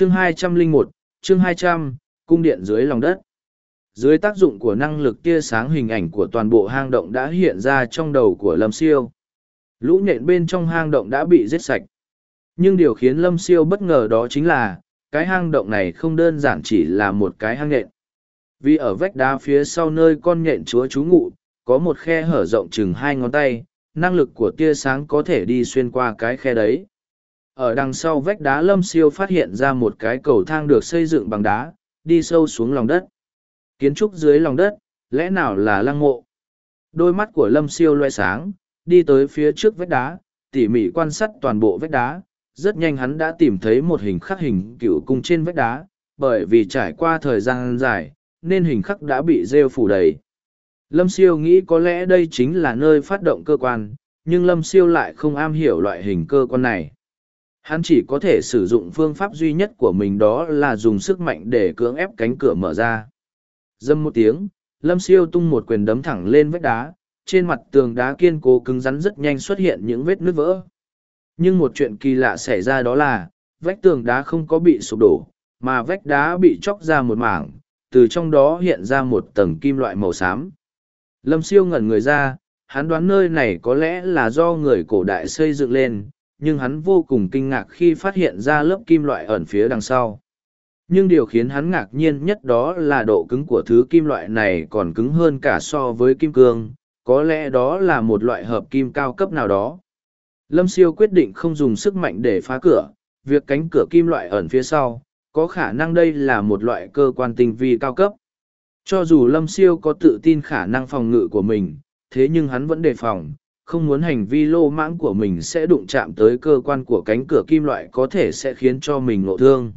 Chương hai trăm linh một, chương hai trăm, cung điện dưới lòng đất. Dưới tác dụng của năng lực tia sáng hình ảnh của toàn bộ hang động đã hiện ra trong đầu của Lâm Siêu. Lũ nhện bên trong hang động đã bị giết sạch. Nhưng điều khiến Lâm Siêu bất ngờ đó chính là, cái hang động này không đơn giản chỉ là một cái hang nhện. Vì ở vách đá phía sau nơi con nhện chúa trú ngụ, có một khe hở rộng chừng hai ngón tay, năng lực của tia sáng có thể đi xuyên qua cái khe đấy. Ở đằng sau vách đá Lâm Siêu phát hiện ra một cái cầu thang được xây dựng bằng đá, đi sâu xuống lòng đất. Kiến trúc dưới lòng đất, lẽ nào là lăng mộ? Đôi mắt của Lâm Siêu loe sáng, đi tới phía trước vách đá, tỉ mỉ quan sát toàn bộ vách đá. Rất nhanh hắn đã tìm thấy một hình khắc hình cựu cung trên vách đá, bởi vì trải qua thời gian dài, nên hình khắc đã bị rêu phủ đầy. Lâm Siêu nghĩ có lẽ đây chính là nơi phát động cơ quan, nhưng Lâm Siêu lại không am hiểu loại hình cơ quan này. Hắn chỉ có thể sử dụng phương pháp duy nhất của mình đó là dùng sức mạnh để cưỡng ép cánh cửa mở ra. Dâm một tiếng, Lâm Siêu tung một quyền đấm thẳng lên vách đá, trên mặt tường đá kiên cố cứng rắn rất nhanh xuất hiện những vết nứt vỡ. Nhưng một chuyện kỳ lạ xảy ra đó là, vách tường đá không có bị sụp đổ, mà vách đá bị chóc ra một mảng, từ trong đó hiện ra một tầng kim loại màu xám. Lâm siêu ngẩn người ra, hắn đoán nơi này có lẽ là do người cổ đại xây dựng lên, nhưng hắn vô cùng kinh ngạc khi phát hiện ra lớp kim loại ẩn phía đằng sau. Nhưng điều khiến hắn ngạc nhiên nhất đó là độ cứng của thứ kim loại này còn cứng hơn cả so với kim cương, có lẽ đó là một loại hợp kim cao cấp nào đó. Lâm siêu quyết định không dùng sức mạnh để phá cửa, việc cánh cửa kim loại ẩn phía sau, có khả năng đây là một loại cơ quan tinh vi cao cấp. Cho dù Lâm Siêu có tự tin khả năng phòng ngự của mình, thế nhưng hắn vẫn đề phòng, không muốn hành vi lô mãng của mình sẽ đụng chạm tới cơ quan của cánh cửa kim loại có thể sẽ khiến cho mình ngộ thương.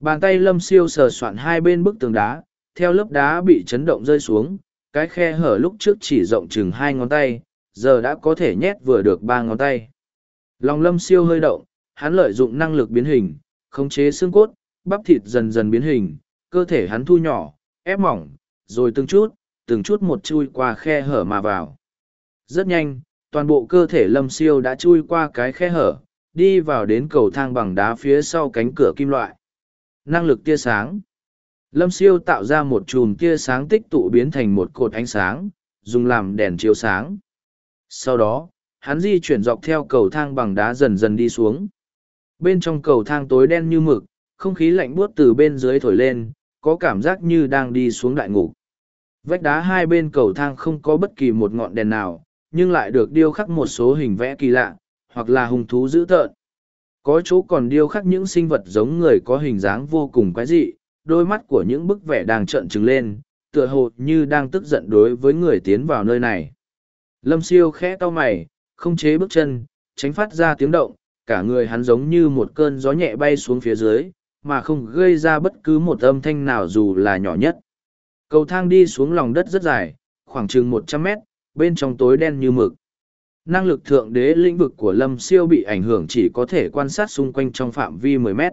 Bàn tay Lâm Siêu sờ soạn hai bên bức tường đá, theo lớp đá bị chấn động rơi xuống, cái khe hở lúc trước chỉ rộng chừng hai ngón tay, giờ đã có thể nhét vừa được ba ngón tay. Lòng Lâm Siêu hơi động, hắn lợi dụng năng lực biến hình, khống chế xương cốt, bắp thịt dần dần biến hình, cơ thể hắn thu nhỏ, ép mỏng, rồi từng chút, từng chút một chui qua khe hở mà vào. Rất nhanh, toàn bộ cơ thể lâm siêu đã chui qua cái khe hở, đi vào đến cầu thang bằng đá phía sau cánh cửa kim loại. Năng lực tia sáng Lâm siêu tạo ra một chùm tia sáng tích tụ biến thành một cột ánh sáng, dùng làm đèn chiếu sáng. Sau đó, hắn di chuyển dọc theo cầu thang bằng đá dần dần đi xuống. Bên trong cầu thang tối đen như mực, không khí lạnh buốt từ bên dưới thổi lên, có cảm giác như đang đi xuống đại ngục. Vách đá hai bên cầu thang không có bất kỳ một ngọn đèn nào, nhưng lại được điêu khắc một số hình vẽ kỳ lạ, hoặc là hung thú dữ tợn. Có chỗ còn điêu khắc những sinh vật giống người có hình dáng vô cùng quái dị, đôi mắt của những bức vẽ đang trợn trừng lên, tựa hồ như đang tức giận đối với người tiến vào nơi này. Lâm siêu khẽ to mày, không chế bước chân, tránh phát ra tiếng động, cả người hắn giống như một cơn gió nhẹ bay xuống phía dưới, mà không gây ra bất cứ một âm thanh nào dù là nhỏ nhất. Cầu thang đi xuống lòng đất rất dài, khoảng chừng một trăm mét, bên trong tối đen như mực. Năng lực thượng đế lĩnh vực của Lâm Siêu bị ảnh hưởng chỉ có thể quan sát xung quanh trong phạm vi mười mét.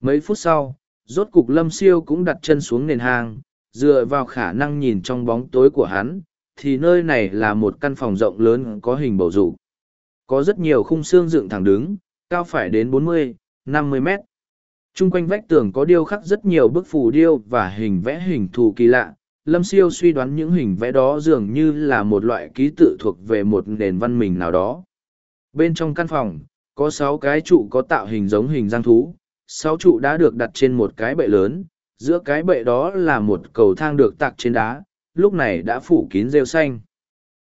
Mấy phút sau, rốt cục Lâm Siêu cũng đặt chân xuống nền hang, dựa vào khả năng nhìn trong bóng tối của hắn, thì nơi này là một căn phòng rộng lớn có hình bầu dục. Có rất nhiều khung xương dựng thẳng đứng, cao phải đến bốn mươi, năm mươi mét. Trung quanh vách tường có điêu khắc rất nhiều bức phù điêu và hình vẽ hình thù kỳ lạ. Lâm Siêu suy đoán những hình vẽ đó dường như là một loại ký tự thuộc về một nền văn minh nào đó. Bên trong căn phòng, có sáu cái trụ có tạo hình giống hình giang thú. Sáu trụ đã được đặt trên một cái bệ lớn, giữa cái bệ đó là một cầu thang được tạc trên đá, lúc này đã phủ kín rêu xanh.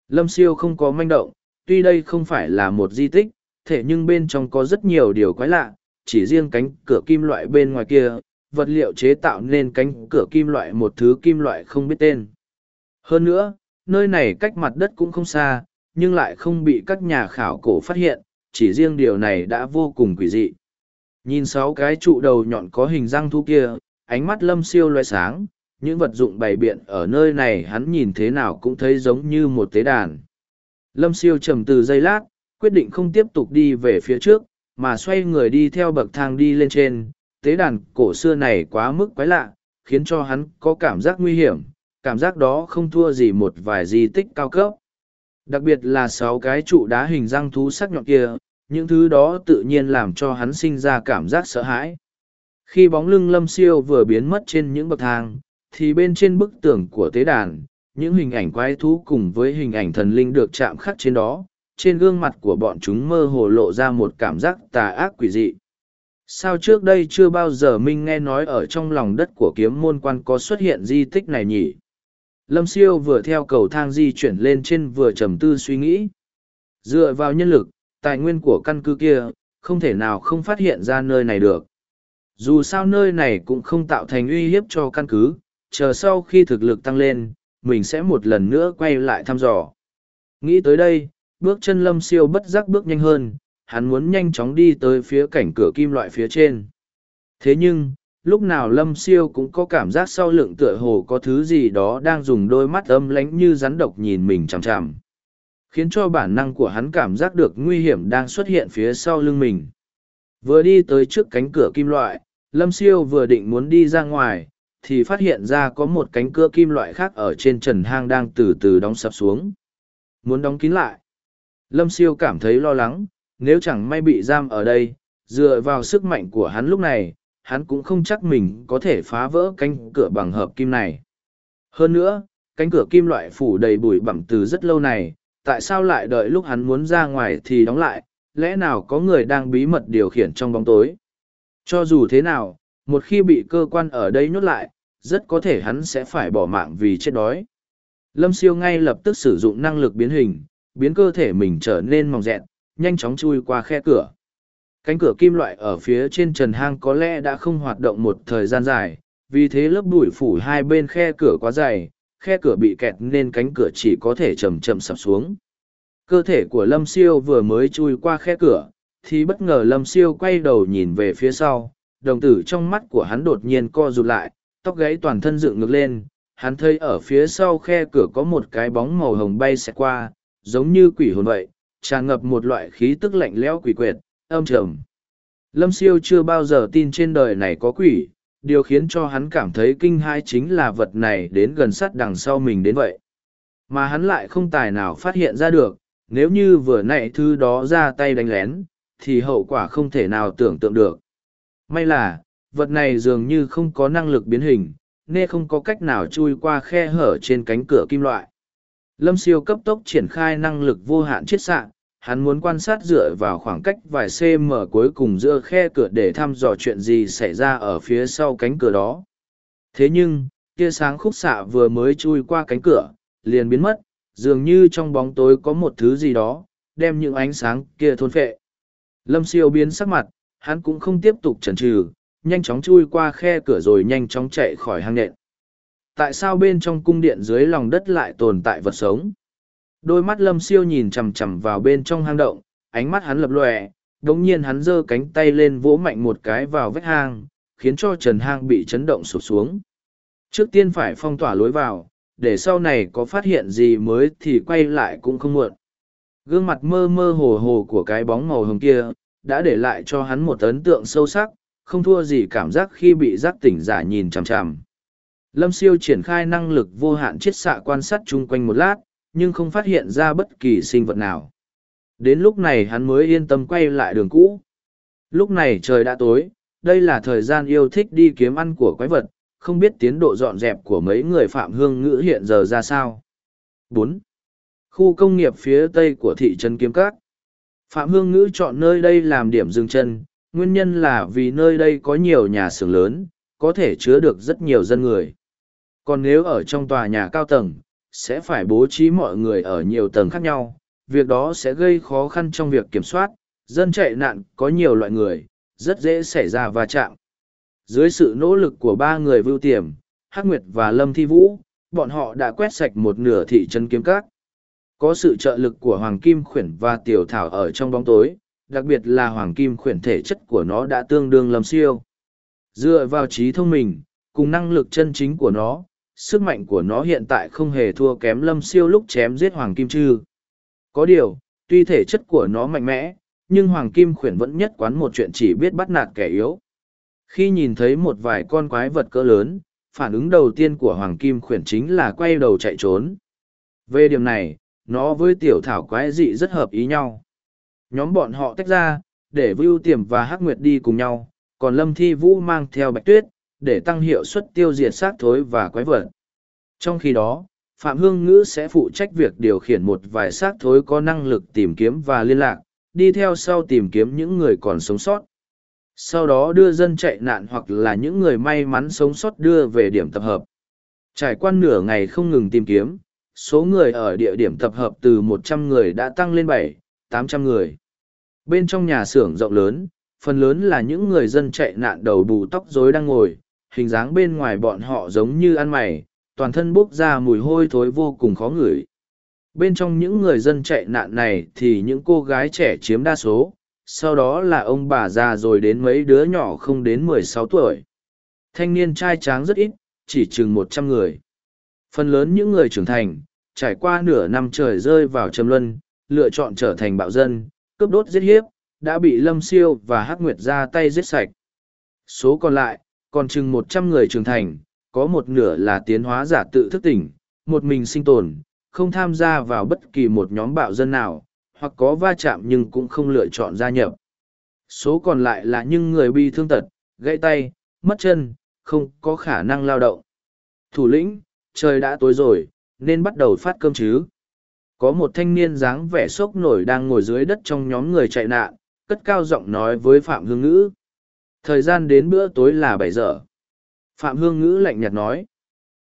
Lâm Siêu không có manh động, tuy đây không phải là một di tích, thể nhưng bên trong có rất nhiều điều quái lạ, chỉ riêng cánh cửa kim loại bên ngoài kia, vật liệu chế tạo nên cánh cửa kim loại một thứ kim loại không biết tên. Hơn nữa, nơi này cách mặt đất cũng không xa, nhưng lại không bị các nhà khảo cổ phát hiện, chỉ riêng điều này đã vô cùng quỷ dị. Nhìn sáu cái trụ đầu nhọn có hình răng thu kia, ánh mắt lâm siêu loe sáng, những vật dụng bày biện ở nơi này hắn nhìn thế nào cũng thấy giống như một tế đàn. Lâm siêu trầm từ giây lát, quyết định không tiếp tục đi về phía trước, mà xoay người đi theo bậc thang đi lên trên tế đàn cổ xưa này quá mức quái lạ khiến cho hắn có cảm giác nguy hiểm cảm giác đó không thua gì một vài di tích cao cấp đặc biệt là sáu cái trụ đá hình răng thú sắc nhọn kia những thứ đó tự nhiên làm cho hắn sinh ra cảm giác sợ hãi Khi bóng lưng lâm siêu vừa biến mất trên những bậc thang, thì bên trên bức tường của tế đàn, những hình ảnh quái thú cùng với hình ảnh thần linh được chạm khắc trên đó, trên gương mặt của bọn chúng mơ hồ lộ ra một cảm giác tà ác quỷ dị. Sao trước đây chưa bao giờ Minh nghe nói ở trong lòng đất của kiếm môn quan có xuất hiện di tích này nhỉ? Lâm Siêu vừa theo cầu thang di chuyển lên trên vừa trầm tư suy nghĩ. Dựa vào nhân lực, tài nguyên của căn cứ kia, không thể nào không phát hiện ra nơi này được. Dù sao nơi này cũng không tạo thành uy hiếp cho căn cứ, chờ sau khi thực lực tăng lên, mình sẽ một lần nữa quay lại thăm dò. Nghĩ tới đây, bước chân lâm siêu bất giác bước nhanh hơn, hắn muốn nhanh chóng đi tới phía cảnh cửa kim loại phía trên. Thế nhưng, lúc nào lâm siêu cũng có cảm giác sau lưng tựa hồ có thứ gì đó đang dùng đôi mắt âm lánh như rắn độc nhìn mình chằm chằm khiến cho bản năng của hắn cảm giác được nguy hiểm đang xuất hiện phía sau lưng mình. Vừa đi tới trước cánh cửa kim loại lâm siêu vừa định muốn đi ra ngoài thì phát hiện ra có một cánh cửa kim loại khác ở trên trần hang đang từ từ đóng sập xuống. Muốn đóng kín lại. Lâm siêu cảm thấy lo lắng nếu chẳng may bị giam ở đây, dựa vào sức mạnh của hắn lúc này, hắn cũng không chắc mình có thể phá vỡ cánh cửa bằng hợp kim này. Hơn nữa, cánh cửa kim loại phủ đầy bụi bặm từ rất lâu này, tại sao lại đợi lúc hắn muốn ra ngoài thì đóng lại, lẽ nào có người đang bí mật điều khiển trong bóng tối? Cho dù thế nào, một khi bị cơ quan ở đây nhốt lại, rất có thể hắn sẽ phải bỏ mạng vì chết đói. Lâm siêu ngay lập tức sử dụng năng lực biến hình, biến cơ thể mình trở nên mỏng dẹn nhanh chóng chui qua khe cửa. Cánh cửa kim loại ở phía trên trần hang có lẽ đã không hoạt động một thời gian dài, vì thế lớp bụi phủ hai bên khe cửa quá dày, khe cửa bị kẹt nên cánh cửa chỉ có thể chầm chậm sập xuống. Cơ thể của lâm siêu vừa mới chui qua khe cửa, thì bất ngờ lâm siêu quay đầu nhìn về phía sau, đồng tử trong mắt của hắn đột nhiên co rụt lại, tóc gáy toàn thân dựng ngược lên, hắn thấy ở phía sau khe cửa có một cái bóng màu hồng bay xẹt qua, giống như quỷ hồn vậy tràn ngập một loại khí tức lạnh lẽo quỷ quyệt, âm trầm. Lâm siêu chưa bao giờ tin trên đời này có quỷ, điều khiến cho hắn cảm thấy kinh hãi chính là vật này đến gần sát đằng sau mình đến vậy. Mà hắn lại không tài nào phát hiện ra được, nếu như vừa nãy thứ đó ra tay đánh lén, thì hậu quả không thể nào tưởng tượng được. May là, vật này dường như không có năng lực biến hình, nên không có cách nào chui qua khe hở trên cánh cửa kim loại lâm siêu cấp tốc triển khai năng lực vô hạn chiết xạ, hắn muốn quan sát dựa vào khoảng cách vài cm cuối cùng giữa khe cửa để thăm dò chuyện gì xảy ra ở phía sau cánh cửa đó. Thế nhưng, tia sáng khúc xạ vừa mới chui qua cánh cửa, liền biến mất, dường như trong bóng tối có một thứ gì đó, đem những ánh sáng kia thôn phệ. Lâm siêu biến sắc mặt, hắn cũng không tiếp tục chần chừ, nhanh chóng chui qua khe cửa rồi nhanh chóng chạy khỏi hang nện tại sao bên trong cung điện dưới lòng đất lại tồn tại vật sống Đôi mắt lâm siêu nhìn chằm chằm vào bên trong hang động, ánh mắt hắn lập lòe, đống nhiên hắn giơ cánh tay lên vỗ mạnh một cái vào vách hang, khiến cho trần hang bị chấn động sụp xuống. Trước tiên phải phong tỏa lối vào, để sau này có phát hiện gì mới thì quay lại cũng không muộn. Gương mặt mơ mơ hồ hồ của cái bóng màu hồng kia, đã để lại cho hắn một ấn tượng sâu sắc, không thua gì cảm giác khi bị giác tỉnh giả nhìn chằm chằm. Lâm siêu triển khai năng lực vô hạn chiết xạ quan sát chung quanh một lát, nhưng không phát hiện ra bất kỳ sinh vật nào. Đến lúc này hắn mới yên tâm quay lại đường cũ. Lúc này trời đã tối, đây là thời gian yêu thích đi kiếm ăn của quái vật, không biết tiến độ dọn dẹp của mấy người phạm hương ngữ hiện giờ ra sao. Bốn. Khu công nghiệp phía tây của thị trấn Kiếm Cát. Phạm Hương Ngữ chọn nơi đây làm điểm dừng chân, nguyên nhân là vì nơi đây có nhiều nhà xưởng lớn, có thể chứa được rất nhiều dân người. Còn nếu ở trong tòa nhà cao tầng, sẽ phải bố trí mọi người ở nhiều tầng khác nhau, việc đó sẽ gây khó khăn trong việc kiểm soát, dân chạy nạn có nhiều loại người, rất dễ xảy ra va chạm. Dưới sự nỗ lực của ba người vưu tiềm, Hắc Nguyệt và Lâm Thi Vũ, bọn họ đã quét sạch một nửa thị trấn kiếm cát. Có sự trợ lực của Hoàng Kim Khuyển và Tiểu Thảo ở trong bóng tối, đặc biệt là Hoàng Kim Khuyển thể chất của nó đã tương đương lâm siêu. Dựa vào trí thông minh, cùng năng lực chân chính của nó, sức mạnh của nó hiện tại không hề thua kém lâm siêu lúc chém giết hoàng kim chư. Có điều, tuy thể chất của nó mạnh mẽ, nhưng hoàng kim khuyển vẫn nhất quán một chuyện chỉ biết bắt nạt kẻ yếu. Khi nhìn thấy một vài con quái vật cỡ lớn, phản ứng đầu tiên của hoàng kim khuyển chính là quay đầu chạy trốn. Về điểm này, nó với tiểu thảo quái dị rất hợp ý nhau. Nhóm bọn họ tách ra, để vưu tiềm và hắc nguyệt đi cùng nhau, còn lâm thi vũ mang theo bạch tuyết để tăng hiệu suất tiêu diệt xác thối và quái vật. Trong khi đó phạm hương ngữ sẽ phụ trách việc điều khiển một vài xác thối có năng lực tìm kiếm và liên lạc đi theo sau tìm kiếm những người còn sống sót. Sau đó đưa dân chạy nạn hoặc là những người may mắn sống sót đưa về điểm tập hợp. Trải qua nửa ngày không ngừng tìm kiếm số người ở địa điểm tập hợp từ 100 người đã tăng lên 7, 800 người. Bên trong nhà xưởng rộng lớn, phần lớn là những người dân chạy nạn đầu bù tóc rối đang ngồi, hình dáng bên ngoài bọn họ giống như ăn mày, toàn thân bốc ra mùi hôi thối vô cùng khó ngửi. Bên trong những người dân chạy nạn này thì những cô gái trẻ chiếm đa số, sau đó là ông bà già rồi đến mấy đứa nhỏ không đến 16 tuổi. Thanh niên trai tráng rất ít, chỉ chừng 100 người. Phần lớn những người trưởng thành, trải qua nửa năm trời rơi vào trầm luân, lựa chọn trở thành bạo dân, cướp đốt giết hiếp, đã bị Lâm Siêu và Hắc Nguyệt ra tay giết sạch. Số còn lại, còn chừng một trăm người trưởng thành, có một nửa là tiến hóa giả tự thức tỉnh, một mình sinh tồn, không tham gia vào bất kỳ một nhóm bạo dân nào, hoặc có va chạm nhưng cũng không lựa chọn gia nhập. Số còn lại là những người bị thương tật, gãy tay, mất chân, không có khả năng lao động. Thủ lĩnh, trời đã tối rồi, nên bắt đầu phát cơm chứ. Có một thanh niên dáng vẻ sốc nổi đang ngồi dưới đất trong nhóm người chạy nạn, cất cao giọng nói với Phạm Hương Ngữ. Thời gian đến bữa tối là bảy giờ. Phạm Hương Ngữ lạnh nhạt nói.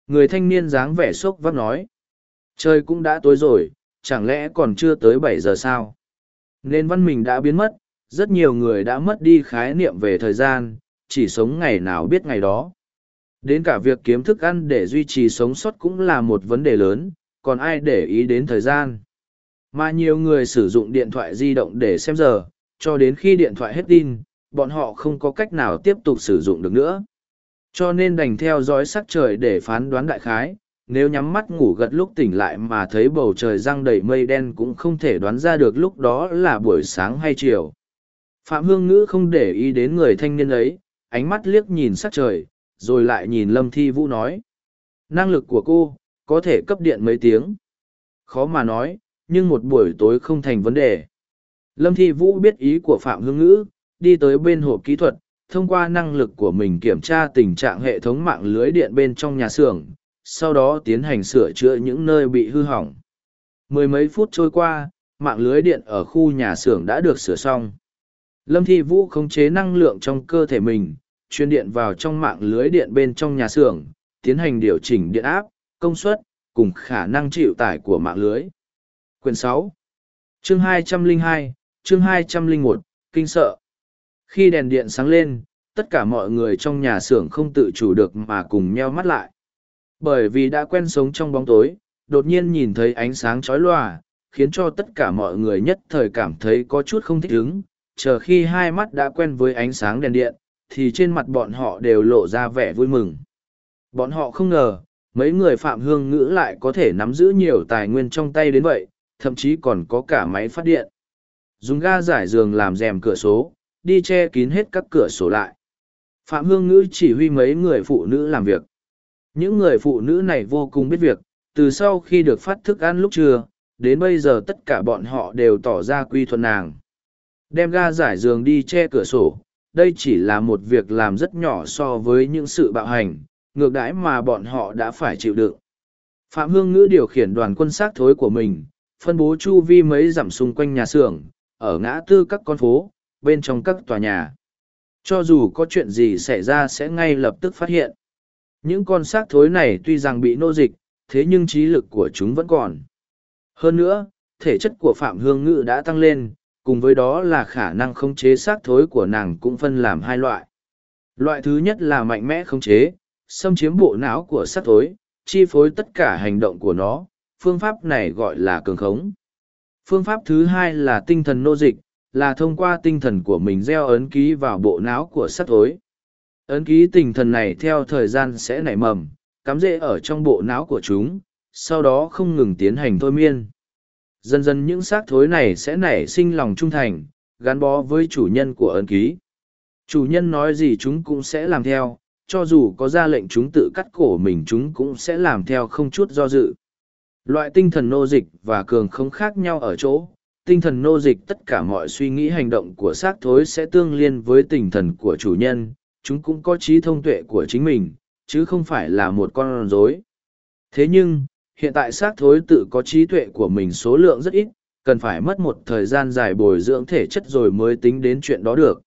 Người thanh niên dáng vẻ sốc vắt nói. Trời cũng đã tối rồi, chẳng lẽ còn chưa tới bảy giờ sao? Nên văn mình đã biến mất, rất nhiều người đã mất đi khái niệm về thời gian, chỉ sống ngày nào biết ngày đó. Đến cả việc kiếm thức ăn để duy trì sống sót cũng là một vấn đề lớn, còn ai để ý đến thời gian. Mà nhiều người sử dụng điện thoại di động để xem giờ, cho đến khi điện thoại hết tin, bọn họ không có cách nào tiếp tục sử dụng được nữa. Cho nên đành theo dõi sắc trời để phán đoán đại khái, nếu nhắm mắt ngủ gật lúc tỉnh lại mà thấy bầu trời răng đầy mây đen cũng không thể đoán ra được lúc đó là buổi sáng hay chiều. Phạm Hương Ngữ không để ý đến người thanh niên ấy, ánh mắt liếc nhìn sắc trời, rồi lại nhìn lâm thi vũ nói năng lực của cô có thể cấp điện mấy tiếng khó mà nói nhưng một buổi tối không thành vấn đề lâm thi vũ biết ý của phạm hương ngữ đi tới bên hộp kỹ thuật thông qua năng lực của mình kiểm tra tình trạng hệ thống mạng lưới điện bên trong nhà xưởng sau đó tiến hành sửa chữa những nơi bị hư hỏng. Mười mấy phút trôi qua mạng lưới điện ở khu nhà xưởng đã được sửa xong. Lâm thi vũ khống chế năng lượng trong cơ thể mình truyền điện vào trong mạng lưới điện bên trong nhà xưởng, tiến hành điều chỉnh điện áp, công suất, cùng khả năng chịu tải của mạng lưới. Quyền 6 Chương 202, chương 201, Kinh sợ. Khi đèn điện sáng lên, tất cả mọi người trong nhà xưởng không tự chủ được mà cùng nheo mắt lại. Bởi vì đã quen sống trong bóng tối, đột nhiên nhìn thấy ánh sáng chói lòa, khiến cho tất cả mọi người nhất thời cảm thấy có chút không thích ứng, chờ khi hai mắt đã quen với ánh sáng đèn điện, thì trên mặt bọn họ đều lộ ra vẻ vui mừng. Bọn họ không ngờ, mấy người phạm hương ngữ lại có thể nắm giữ nhiều tài nguyên trong tay đến vậy, thậm chí còn có cả máy phát điện. Dùng ga giải giường làm rèm cửa số, đi che kín hết các cửa sổ lại. Phạm hương ngữ chỉ huy mấy người phụ nữ làm việc. Những người phụ nữ này vô cùng biết việc, từ sau khi được phát thức ăn lúc trưa, đến bây giờ tất cả bọn họ đều tỏ ra quy thuận nàng. Đem ga giải giường đi che cửa sổ, đây chỉ là một việc làm rất nhỏ so với những sự bạo hành, ngược đãi mà bọn họ đã phải chịu đựng. Phạm Hương Ngữ điều khiển đoàn quân sát thối của mình, phân bố chu vi mấy dặm xung quanh nhà xưởng, ở ngã tư các con phố, bên trong các tòa nhà. Cho dù có chuyện gì xảy ra sẽ ngay lập tức phát hiện. Những con xác thối này tuy rằng bị nô dịch, thế nhưng trí lực của chúng vẫn còn. Hơn nữa, thể chất của Phạm Hương Ngự đã tăng lên, cùng với đó là khả năng khống chế xác thối của nàng cũng phân làm hai loại. Loại thứ nhất là mạnh mẽ khống chế, xâm chiếm bộ não của xác thối, chi phối tất cả hành động của nó, phương pháp này gọi là cường khống. Phương pháp thứ hai là tinh thần nô dịch, là thông qua tinh thần của mình gieo ấn ký vào bộ não của xác thối. Ấn ký tinh thần này theo thời gian sẽ nảy mầm, cắm rễ ở trong bộ não của chúng, sau đó không ngừng tiến hành thôi miên. Dần dần những xác thối này sẽ nảy sinh lòng trung thành gắn bó với chủ nhân của ấn ký. Chủ nhân nói gì chúng cũng sẽ làm theo cho dù có ra lệnh chúng tự cắt cổ mình chúng cũng sẽ làm theo không chút do dự. Loại tinh thần nô dịch và cường không khác nhau ở chỗ tinh thần nô dịch tất cả mọi suy nghĩ hành động của xác thối sẽ tương liên với tinh thần của chủ nhân, chúng cũng có trí thông tuệ của chính mình, chứ không phải là một con rối. Thế nhưng, hiện tại xác thối tự có trí tuệ của mình số lượng rất ít, cần phải mất một thời gian dài bồi dưỡng thể chất rồi mới tính đến chuyện đó được.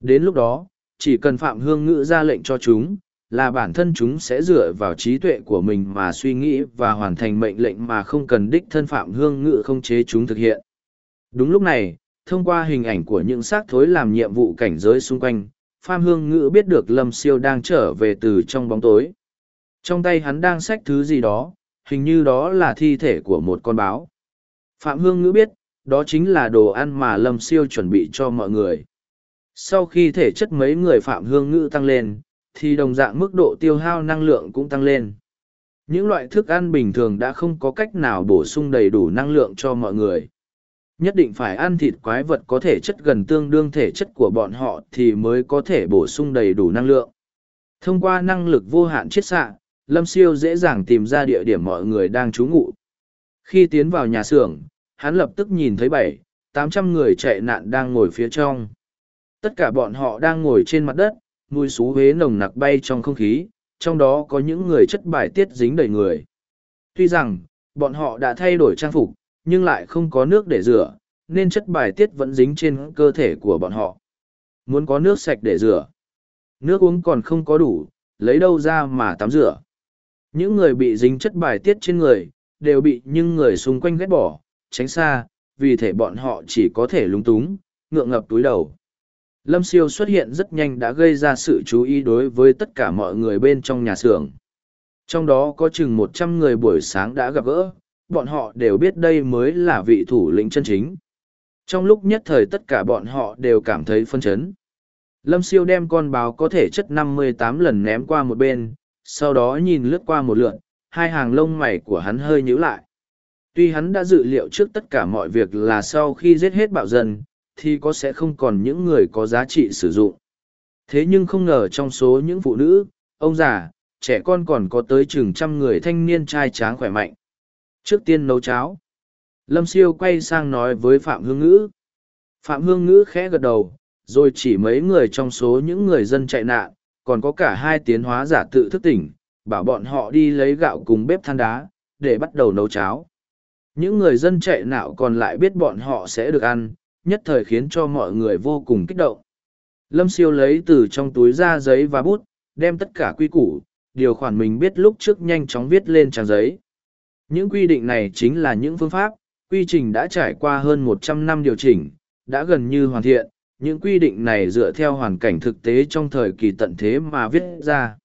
Đến lúc đó, chỉ cần Phạm Hương Ngữ ra lệnh cho chúng, là bản thân chúng sẽ dựa vào trí tuệ của mình mà suy nghĩ và hoàn thành mệnh lệnh mà không cần đích thân Phạm Hương Ngữ không chế chúng thực hiện. Đúng lúc này, thông qua hình ảnh của những xác thối làm nhiệm vụ cảnh giới xung quanh, Phạm Hương Ngữ biết được Lâm Siêu đang trở về từ trong bóng tối. Trong tay hắn đang xách thứ gì đó, hình như đó là thi thể của một con báo. Phạm Hương Ngữ biết, đó chính là đồ ăn mà Lâm Siêu chuẩn bị cho mọi người. Sau khi thể chất mấy người Phạm Hương Ngữ tăng lên, thì đồng dạng mức độ tiêu hao năng lượng cũng tăng lên. Những loại thức ăn bình thường đã không có cách nào bổ sung đầy đủ năng lượng cho mọi người. Nhất định phải ăn thịt quái vật có thể chất gần tương đương thể chất của bọn họ thì mới có thể bổ sung đầy đủ năng lượng. Thông qua năng lực vô hạn chiết xạ, Lâm Siêu dễ dàng tìm ra địa điểm mọi người đang trú ngụ. Khi tiến vào nhà xưởng, hắn lập tức nhìn thấy bảy, tám trăm người chạy nạn đang ngồi phía trong. Tất cả bọn họ đang ngồi trên mặt đất, mùi xú huế nồng nặc bay trong không khí, trong đó có những người chất bài tiết dính đầy người. Tuy rằng, bọn họ đã thay đổi trang phục, nhưng lại không có nước để rửa, nên chất bài tiết vẫn dính trên cơ thể của bọn họ. Muốn có nước sạch để rửa. Nước uống còn không có đủ, lấy đâu ra mà tắm rửa. Những người bị dính chất bài tiết trên người, đều bị những người xung quanh ghét bỏ, tránh xa, vì thể bọn họ chỉ có thể lúng túng, ngượng ngập túi đầu. Lâm siêu xuất hiện rất nhanh đã gây ra sự chú ý đối với tất cả mọi người bên trong nhà xưởng. Trong đó có chừng một trăm người buổi sáng đã gặp gỡ, bọn họ đều biết đây mới là vị thủ lĩnh chân chính. Trong lúc nhất thời tất cả bọn họ đều cảm thấy phân chấn. Lâm siêu đem con báo có thể chất năm mươi tám lần ném qua một bên, sau đó nhìn lướt qua một lượn, hai hàng lông mày của hắn hơi nhíu lại. Tuy hắn đã dự liệu trước tất cả mọi việc là sau khi giết hết bạo dân, thì có sẽ không còn những người có giá trị sử dụng. Thế nhưng không ngờ trong số những phụ nữ, ông già, trẻ con còn có tới chừng trăm người thanh niên trai tráng khỏe mạnh. Trước tiên nấu cháo. Lâm Siêu quay sang nói với Phạm Hương Ngữ. Phạm Hương Ngữ khẽ gật đầu, rồi chỉ mấy người trong số những người dân chạy nạn, còn có cả hai tiến hóa giả tự thức tỉnh, bảo bọn họ đi lấy gạo cùng bếp than đá, để bắt đầu nấu cháo. Những người dân chạy nạo còn lại biết bọn họ sẽ được ăn, nhất thời khiến cho mọi người vô cùng kích động. Lâm siêu lấy từ trong túi ra giấy và bút, đem tất cả quy củ, điều khoản mình biết lúc trước nhanh chóng viết lên trang giấy. Những quy định này chính là những phương pháp, quy trình đã trải qua hơn một trăm năm điều chỉnh, đã gần như hoàn thiện. Những quy định này dựa theo hoàn cảnh thực tế trong thời kỳ tận thế mà viết ra.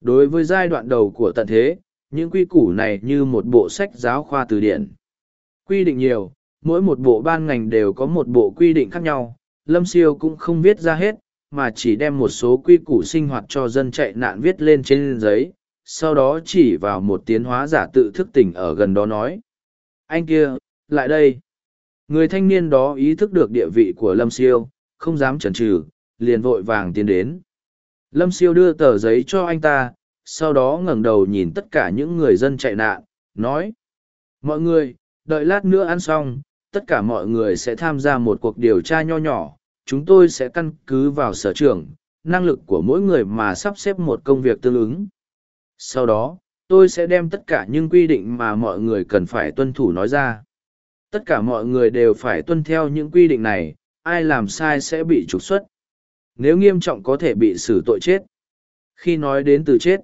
Đối với giai đoạn đầu của tận thế, những quy củ này như một bộ sách giáo khoa từ điển. Quy định nhiều, mỗi một bộ ban ngành đều có một bộ quy định khác nhau, Lâm Siêu cũng không viết ra hết, mà chỉ đem một số quy củ sinh hoạt cho dân chạy nạn viết lên trên giấy, sau đó chỉ vào một tiến hóa giả tự thức tỉnh ở gần đó nói. Anh kia, lại đây. Người thanh niên đó ý thức được địa vị của Lâm Siêu, không dám chần chừ, liền vội vàng tiến đến. Lâm Siêu đưa tờ giấy cho anh ta, sau đó ngẩng đầu nhìn tất cả những người dân chạy nạn, nói. Mọi người, đợi lát nữa ăn xong, tất cả mọi người sẽ tham gia một cuộc điều tra nho nhỏ. Chúng tôi sẽ căn cứ vào sở trường, năng lực của mỗi người mà sắp xếp một công việc tương ứng. Sau đó, tôi sẽ đem tất cả những quy định mà mọi người cần phải tuân thủ nói ra. Tất cả mọi người đều phải tuân theo những quy định này, ai làm sai sẽ bị trục xuất. Nếu nghiêm trọng có thể bị xử tội chết. Khi nói đến từ chết,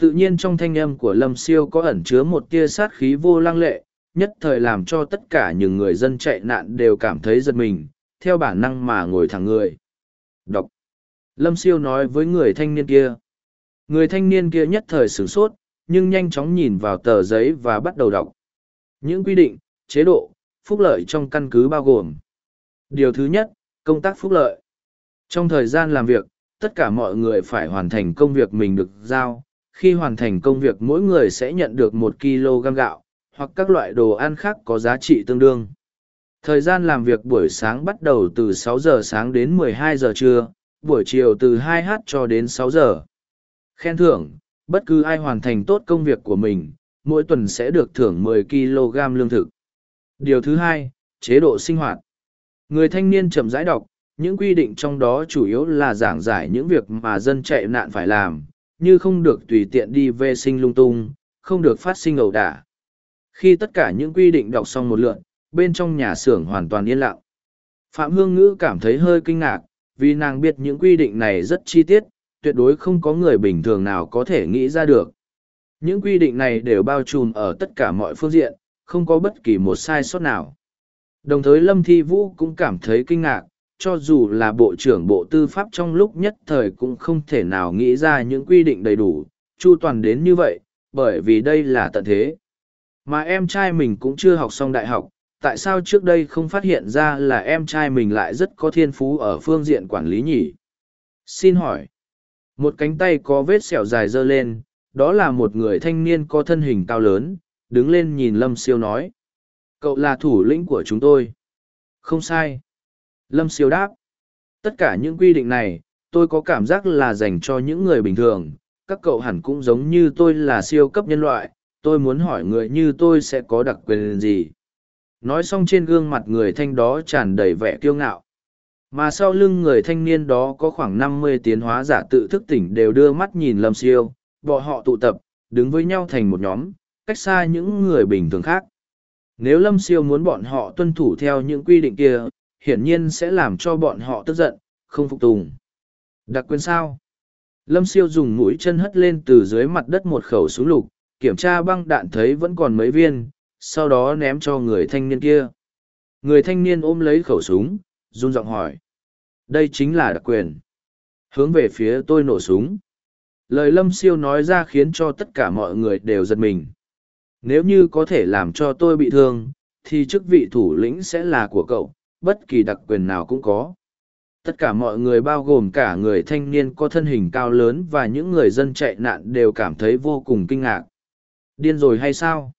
tự nhiên trong thanh âm của lâm siêu có ẩn chứa một tia sát khí vô lăng lệ nhất thời làm cho tất cả những người dân chạy nạn đều cảm thấy giật mình theo bản năng mà ngồi thẳng người đọc lâm siêu nói với người thanh niên kia người thanh niên kia nhất thời sửng sốt, nhưng nhanh chóng nhìn vào tờ giấy và bắt đầu đọc. Những quy định, chế độ, phúc lợi trong căn cứ bao gồm. Điều thứ nhất, công tác phúc lợi. Trong thời gian làm việc, tất cả mọi người phải hoàn thành công việc mình được giao. Khi hoàn thành công việc, mỗi người sẽ nhận được một kg gạo hoặc các loại đồ ăn khác có giá trị tương đương. Thời gian làm việc buổi sáng bắt đầu từ 6 giờ sáng đến 12 giờ trưa, buổi chiều từ 2 h cho đến 6 giờ khen thưởng bất cứ ai hoàn thành tốt công việc của mình mỗi tuần sẽ được thưởng 10 kg lương thực điều thứ hai Chế độ sinh hoạt Người thanh niên chậm rãi đọc, những quy định trong đó chủ yếu là giảng giải những việc mà dân chạy nạn phải làm, như không được tùy tiện đi vệ sinh lung tung, không được phát sinh ẩu đả. Khi tất cả những quy định đọc xong một lượt, bên trong nhà xưởng hoàn toàn yên lặng. Phạm Hương Ngữ cảm thấy hơi kinh ngạc, vì nàng biết những quy định này rất chi tiết, tuyệt đối không có người bình thường nào có thể nghĩ ra được. Những quy định này đều bao trùm ở tất cả mọi phương diện, không có bất kỳ một sai sót nào. Đồng thời Lâm Thi Vũ cũng cảm thấy kinh ngạc, cho dù là Bộ trưởng Bộ Tư pháp trong lúc nhất thời cũng không thể nào nghĩ ra những quy định đầy đủ, chu toàn đến như vậy, bởi vì đây là tận thế. Mà em trai mình cũng chưa học xong đại học, tại sao trước đây không phát hiện ra là em trai mình lại rất có thiên phú ở phương diện quản lý nhỉ? Xin hỏi. Một cánh tay có vết sẹo dài dơ lên, đó là một người thanh niên có thân hình cao lớn, đứng lên nhìn Lâm Siêu nói. Cậu là thủ lĩnh của chúng tôi. Không sai. Lâm Siêu đáp. Tất cả những quy định này, tôi có cảm giác là dành cho những người bình thường. Các cậu hẳn cũng giống như tôi là siêu cấp nhân loại, tôi muốn hỏi người như tôi sẽ có đặc quyền gì nói xong trên gương mặt người thanh đó tràn đầy vẻ kiêu ngạo mà sau lưng người thanh niên đó có khoảng năm mươi tiến hóa giả tự thức tỉnh đều đưa mắt nhìn lâm siêu bọn họ tụ tập đứng với nhau thành một nhóm cách xa những người bình thường khác. Nếu lâm siêu muốn bọn họ tuân thủ theo những quy định kia hiển nhiên sẽ làm cho bọn họ tức giận không phục tùng. Đặc quyền sao? Lâm siêu dùng mũi chân hất lên từ dưới mặt đất một khẩu súng lục kiểm tra băng đạn thấy vẫn còn mấy viên sau đó ném cho người thanh niên kia. Người thanh niên ôm lấy khẩu súng, run giọng hỏi. Đây chính là đặc quyền. Hướng về phía tôi nổ súng. Lời lâm siêu nói ra khiến cho tất cả mọi người đều giật mình. Nếu như có thể làm cho tôi bị thương, thì chức vị thủ lĩnh sẽ là của cậu, bất kỳ đặc quyền nào cũng có. Tất cả mọi người bao gồm cả người thanh niên có thân hình cao lớn và những người dân chạy nạn đều cảm thấy vô cùng kinh ngạc. Điên rồi hay sao?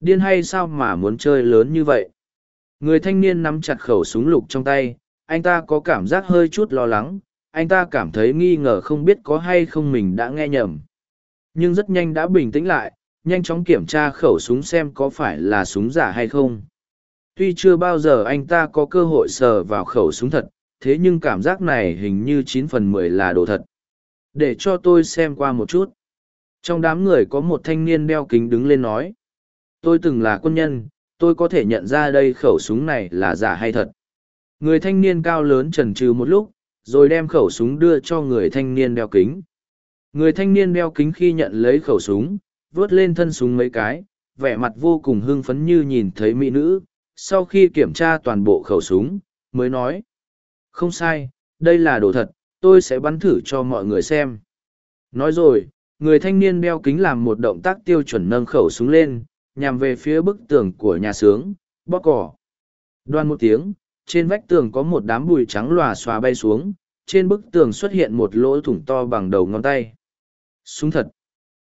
Điên hay sao mà muốn chơi lớn như vậy? Người thanh niên nắm chặt khẩu súng lục trong tay, anh ta có cảm giác hơi chút lo lắng, anh ta cảm thấy nghi ngờ không biết có hay không mình đã nghe nhầm. Nhưng rất nhanh đã bình tĩnh lại, nhanh chóng kiểm tra khẩu súng xem có phải là súng giả hay không. Tuy chưa bao giờ anh ta có cơ hội sờ vào khẩu súng thật, thế nhưng cảm giác này hình như chín phần mười là đồ thật. Để cho tôi xem qua một chút. Trong đám người có một thanh niên đeo kính đứng lên nói tôi từng là quân nhân tôi có thể nhận ra đây khẩu súng này là giả hay thật. Người thanh niên cao lớn trần trừ một lúc, rồi đem khẩu súng đưa cho người thanh niên đeo kính. Người thanh niên đeo kính khi nhận lấy khẩu súng, vớt lên thân súng mấy cái, vẻ mặt vô cùng hưng phấn như nhìn thấy mỹ nữ. Sau khi kiểm tra toàn bộ khẩu súng, mới nói, không sai, đây là đồ thật, tôi sẽ bắn thử cho mọi người xem. Nói rồi, người thanh niên đeo kính làm một động tác tiêu chuẩn nâng khẩu súng lên nhằm về phía bức tường của nhà xướng, bóp cỏ. Đoan một tiếng, trên vách tường có một đám bụi trắng lòa xòa bay xuống, trên bức tường xuất hiện một lỗ thủng to bằng đầu ngón tay. Súng thật.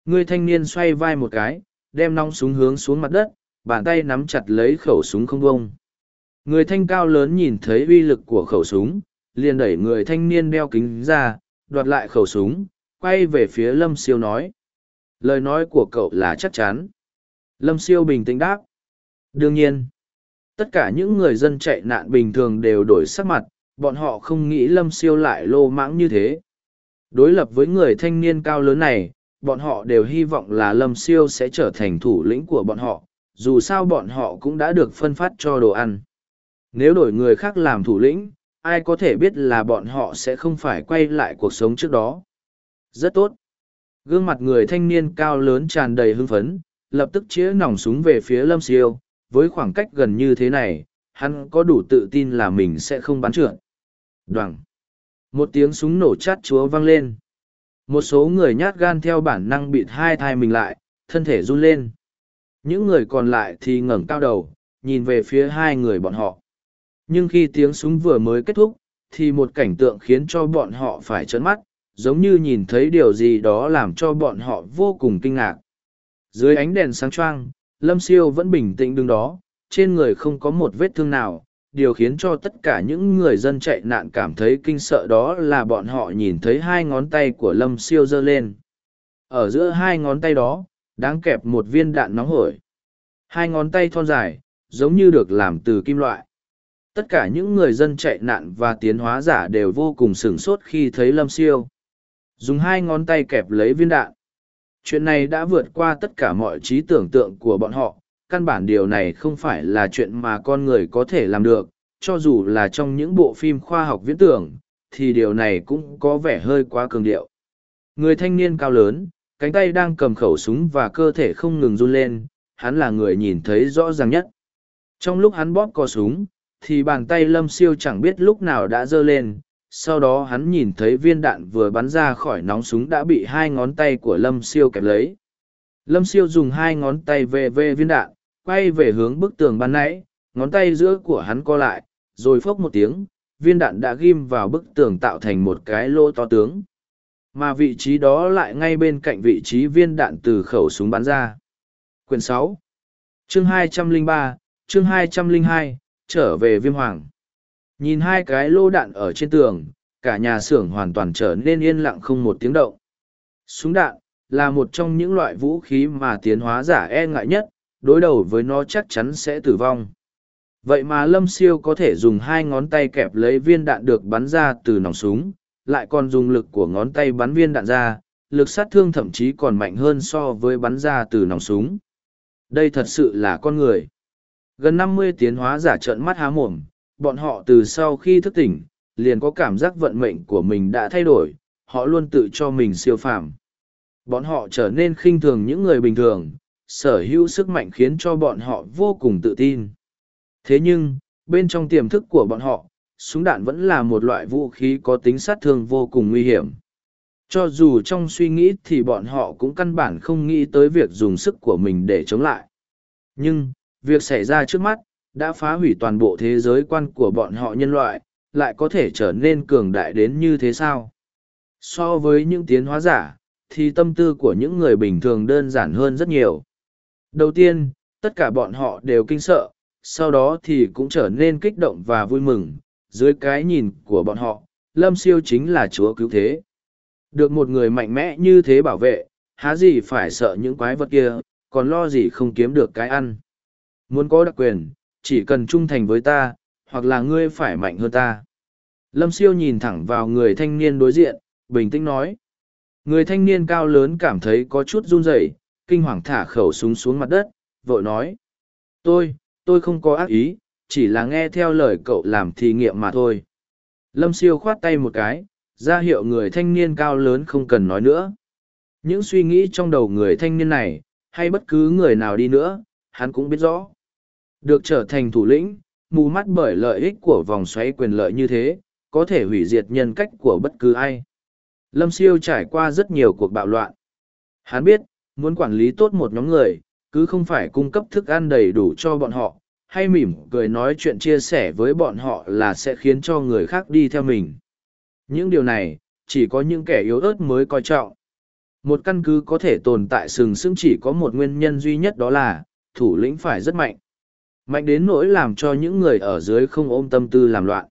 Người thanh niên xoay vai một cái, đem nong súng hướng xuống mặt đất, bàn tay nắm chặt lấy khẩu súng không bông. Người thanh cao lớn nhìn thấy uy lực của khẩu súng, liền đẩy người thanh niên đeo kính ra, đoạt lại khẩu súng, quay về phía lâm siêu nói. Lời nói của cậu là chắc chắn. Lâm siêu bình tĩnh đáp. Đương nhiên, tất cả những người dân chạy nạn bình thường đều đổi sắc mặt, bọn họ không nghĩ lâm siêu lại lô mãng như thế. Đối lập với người thanh niên cao lớn này, bọn họ đều hy vọng là lâm siêu sẽ trở thành thủ lĩnh của bọn họ, dù sao bọn họ cũng đã được phân phát cho đồ ăn. Nếu đổi người khác làm thủ lĩnh, ai có thể biết là bọn họ sẽ không phải quay lại cuộc sống trước đó. Rất tốt. Gương mặt người thanh niên cao lớn tràn đầy hưng phấn, lập tức chĩa nòng súng về phía lâm siêu, với khoảng cách gần như thế này, hắn có đủ tự tin là mình sẽ không bắn trượt. Đoằng một tiếng súng nổ chát chúa vang lên. Một số người nhát gan theo bản năng bịt hai thai mình lại, thân thể run lên. Những người còn lại thì ngẩng cao đầu, nhìn về phía hai người bọn họ. Nhưng khi tiếng súng vừa mới kết thúc, thì một cảnh tượng khiến cho bọn họ phải trấn mắt, giống như nhìn thấy điều gì đó làm cho bọn họ vô cùng kinh ngạc dưới ánh đèn sáng choang, Lâm Siêu vẫn bình tĩnh đứng đó, trên người không có một vết thương nào. Điều khiến cho tất cả những người dân chạy nạn cảm thấy kinh sợ đó là bọn họ nhìn thấy hai ngón tay của Lâm Siêu giơ lên. Ở giữa hai ngón tay đó, đáng kẹp một viên đạn nóng hổi. Hai ngón tay thon dài, giống như được làm từ kim loại. Tất cả những người dân chạy nạn và tiến hóa giả đều vô cùng sửng sốt khi thấy lâm siêu. Dùng hai ngón tay kẹp lấy viên đạn. Chuyện này đã vượt qua tất cả mọi trí tưởng tượng của bọn họ. Căn bản điều này không phải là chuyện mà con người có thể làm được, cho dù là trong những bộ phim khoa học viễn tưởng, thì điều này cũng có vẻ hơi quá cường điệu. Người thanh niên cao lớn, cánh tay đang cầm khẩu súng và cơ thể không ngừng run lên, hắn là người nhìn thấy rõ ràng nhất. Trong lúc hắn bóp co súng, thì bàn tay lâm siêu chẳng biết lúc nào đã giơ lên, sau đó hắn nhìn thấy viên đạn vừa bắn ra khỏi nóng súng đã bị hai ngón tay của lâm siêu kẹp lấy. Lâm siêu dùng hai ngón tay về về viên đạn, quay về hướng bức tường ban nãy, ngón tay giữa của hắn co lại, rồi phốc một tiếng, viên đạn đã ghim vào bức tường tạo thành một cái lỗ to tướng. Mà vị trí đó lại ngay bên cạnh vị trí viên đạn từ khẩu súng bắn ra. Quyển sáu. Chương 203, chương 202, trở về viêm hoàng nhìn hai cái lô đạn ở trên tường, cả nhà xưởng hoàn toàn trở nên yên lặng không một tiếng động. Súng đạn là một trong những loại vũ khí mà tiến hóa giả e ngại nhất, đối đầu với nó chắc chắn sẽ tử vong. Vậy mà lâm siêu có thể dùng hai ngón tay kẹp lấy viên đạn được bắn ra từ nòng súng, lại còn dùng lực của ngón tay bắn viên đạn ra, lực sát thương thậm chí còn mạnh hơn so với bắn ra từ nòng súng. Đây thật sự là con người. Gần năm mươi tiến hóa giả trợn mắt há mồm bọn họ từ sau khi thức tỉnh, liền có cảm giác vận mệnh của mình đã thay đổi, họ luôn tự cho mình siêu phàm. Bọn họ trở nên khinh thường những người bình thường, sở hữu sức mạnh khiến cho bọn họ vô cùng tự tin. Thế nhưng, bên trong tiềm thức của bọn họ, súng đạn vẫn là một loại vũ khí có tính sát thương vô cùng nguy hiểm. Cho dù trong suy nghĩ thì bọn họ cũng căn bản không nghĩ tới việc dùng sức của mình để chống lại. Nhưng, việc xảy ra trước mắt đã phá hủy toàn bộ thế giới quan của bọn họ nhân loại, lại có thể trở nên cường đại đến như thế sao? So với những tiến hóa giả, thì tâm tư của những người bình thường đơn giản hơn rất nhiều. Đầu tiên, tất cả bọn họ đều kinh sợ, sau đó thì cũng trở nên kích động và vui mừng. Dưới cái nhìn của bọn họ, lâm siêu chính là chúa cứu thế. Được một người mạnh mẽ như thế bảo vệ, há gì phải sợ những quái vật kia, còn lo gì không kiếm được cái ăn. Muốn có đặc quyền chỉ cần trung thành với ta, hoặc là ngươi phải mạnh hơn ta. Lâm siêu nhìn thẳng vào người thanh niên đối diện, bình tĩnh nói. Người thanh niên cao lớn cảm thấy có chút run rẩy, kinh hoàng thả khẩu súng xuống mặt đất, vội nói. Tôi tôi không có ác ý, chỉ là nghe theo lời cậu làm thí nghiệm mà thôi. Lâm siêu khoát tay một cái, ra hiệu người thanh niên cao lớn không cần nói nữa. Những suy nghĩ trong đầu người thanh niên này, hay bất cứ người nào đi nữa, hắn cũng biết rõ được trở thành thủ lĩnh mù mắt bởi lợi ích của vòng xoáy quyền lợi như thế có thể hủy diệt nhân cách của bất cứ ai lâm siêu trải qua rất nhiều cuộc bạo loạn hắn biết muốn quản lý tốt một nhóm người cứ không phải cung cấp thức ăn đầy đủ cho bọn họ hay mỉm cười nói chuyện chia sẻ với bọn họ là sẽ khiến cho người khác đi theo mình. Những điều này, chỉ có những kẻ yếu ớt mới coi trọng. Một căn cứ có thể tồn tại sừng sững chỉ có một nguyên nhân duy nhất đó là, thủ lĩnh phải rất mạnh. Mạnh đến nỗi làm cho những người ở dưới không ôm tâm tư làm loạn.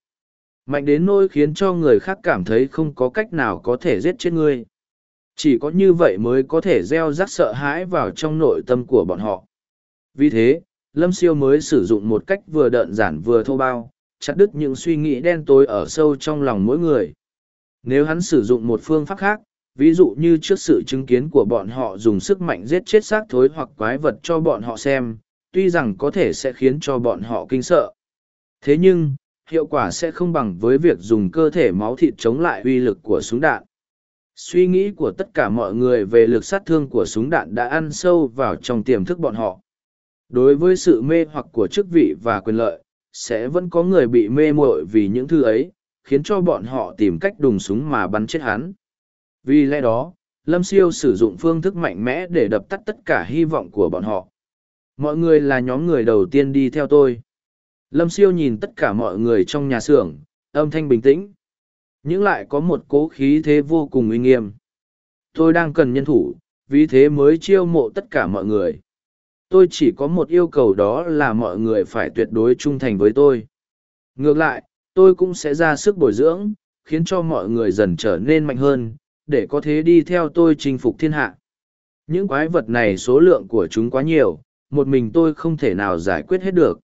Mạnh đến nỗi khiến cho người khác cảm thấy không có cách nào có thể giết chết ngươi. Chỉ có như vậy mới có thể gieo rắc sợ hãi vào trong nội tâm của bọn họ. Vì thế, lâm siêu mới sử dụng một cách vừa đợn giản vừa thô bao chặt đứt những suy nghĩ đen tối ở sâu trong lòng mỗi người nếu hắn sử dụng một phương pháp khác ví dụ như trước sự chứng kiến của bọn họ dùng sức mạnh giết chết xác thối hoặc quái vật cho bọn họ xem tuy rằng có thể sẽ khiến cho bọn họ kinh sợ. Thế nhưng, hiệu quả sẽ không bằng với việc dùng cơ thể máu thịt chống lại uy lực của súng đạn. Suy nghĩ của tất cả mọi người về lực sát thương của súng đạn đã ăn sâu vào trong tiềm thức bọn họ. Đối với sự mê hoặc của chức vị và quyền lợi, sẽ vẫn có người bị mê muội vì những thứ ấy, khiến cho bọn họ tìm cách đùng súng mà bắn chết hắn. Vì lẽ đó, lâm siêu sử dụng phương thức mạnh mẽ để đập tắt tất cả hy vọng của bọn họ mọi người là nhóm người đầu tiên đi theo tôi. Lâm siêu nhìn tất cả mọi người trong nhà xưởng, âm thanh bình tĩnh. Nhưng lại có một cố khí thế vô cùng uy nghiêm. Tôi đang cần nhân thủ, vì thế mới chiêu mộ tất cả mọi người. Tôi chỉ có một yêu cầu đó là mọi người phải tuyệt đối trung thành với tôi. Ngược lại, tôi cũng sẽ ra sức bồi dưỡng, khiến cho mọi người dần trở nên mạnh hơn, để có thế đi theo tôi chinh phục thiên hạ. Những quái vật này số lượng của chúng quá nhiều một mình tôi không thể nào giải quyết hết được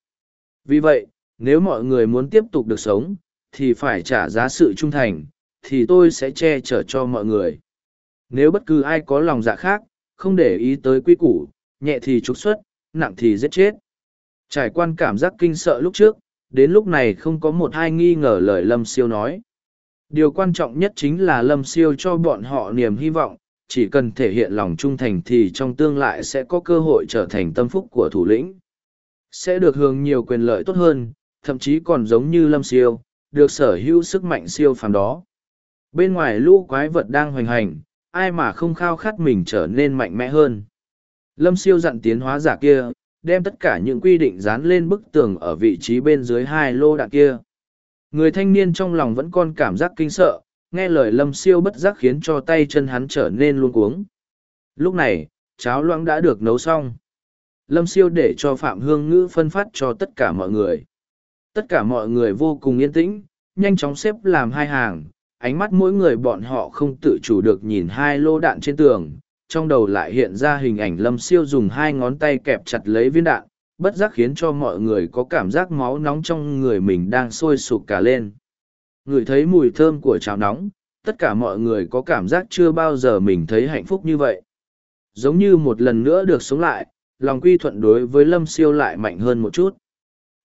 Vì vậy, nếu mọi người muốn tiếp tục được sống, thì phải trả giá sự trung thành, thì tôi sẽ che chở cho mọi người. Nếu bất cứ ai có lòng dạ khác, không để ý tới quy củ, nhẹ thì trục xuất, nặng thì giết chết. Trải quan cảm giác kinh sợ lúc trước, đến lúc này không có một ai nghi ngờ lời Lâm Siêu nói. Điều quan trọng nhất chính là Lâm Siêu cho bọn họ niềm hy vọng, chỉ cần thể hiện lòng trung thành thì trong tương lai sẽ có cơ hội trở thành tâm phúc của thủ lĩnh. Sẽ được hưởng nhiều quyền lợi tốt hơn, thậm chí còn giống như Lâm Siêu, được sở hữu sức mạnh siêu phàm đó. Bên ngoài lũ quái vật đang hoành hành, ai mà không khao khát mình trở nên mạnh mẽ hơn. Lâm Siêu dặn tiến hóa giả kia, đem tất cả những quy định dán lên bức tường ở vị trí bên dưới hai lô đạn kia. Người thanh niên trong lòng vẫn còn cảm giác kinh sợ, nghe lời lâm siêu bất giác khiến cho tay chân hắn trở nên luôn cuống. Lúc này, cháo loãng đã được nấu xong. Lâm siêu để cho Phạm Hương Ngữ phân phát cho tất cả mọi người. Tất cả mọi người vô cùng yên tĩnh, nhanh chóng xếp làm hai hàng, ánh mắt mỗi người bọn họ không tự chủ được nhìn hai lô đạn trên tường, trong đầu lại hiện ra hình ảnh lâm siêu dùng hai ngón tay kẹp chặt lấy viên đạn bất giác khiến cho mọi người có cảm giác máu nóng trong người mình đang sôi sục cả lên ngửi thấy mùi thơm của cháo nóng tất cả mọi người có cảm giác chưa bao giờ mình thấy hạnh phúc như vậy. Giống như một lần nữa được sống lại lòng quy thuận đối với lâm siêu lại mạnh hơn một chút.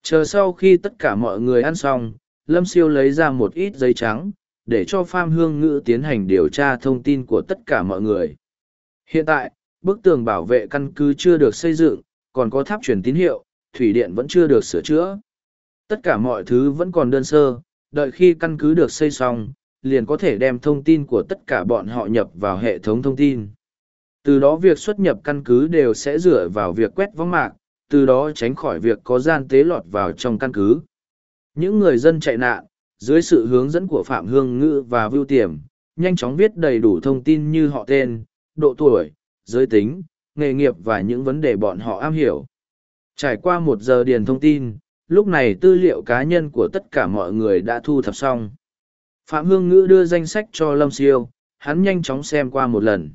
Chờ sau khi tất cả mọi người ăn xong lâm siêu lấy ra một ít giấy trắng để cho pham hương ngữ tiến hành điều tra thông tin của tất cả mọi người. Hiện tại, bức tường bảo vệ căn cứ chưa được xây dựng, còn có tháp truyền tín hiệu, thủy điện vẫn chưa được sửa chữa. Tất cả mọi thứ vẫn còn đơn sơ, đợi khi căn cứ được xây xong, liền có thể đem thông tin của tất cả bọn họ nhập vào hệ thống thông tin. Từ đó việc xuất nhập căn cứ đều sẽ dựa vào việc quét vong mạc, từ đó tránh khỏi việc có gian tế lọt vào trong căn cứ. Những người dân chạy nạn, dưới sự hướng dẫn của Phạm Hương Ngữ và Vưu Tiềm, nhanh chóng viết đầy đủ thông tin như họ tên, độ tuổi, giới tính, nghề nghiệp và những vấn đề bọn họ am hiểu. Trải qua một giờ điền thông tin, lúc này tư liệu cá nhân của tất cả mọi người đã thu thập xong. Phạm Hương Ngữ đưa danh sách cho Lâm Siêu, hắn nhanh chóng xem qua một lần.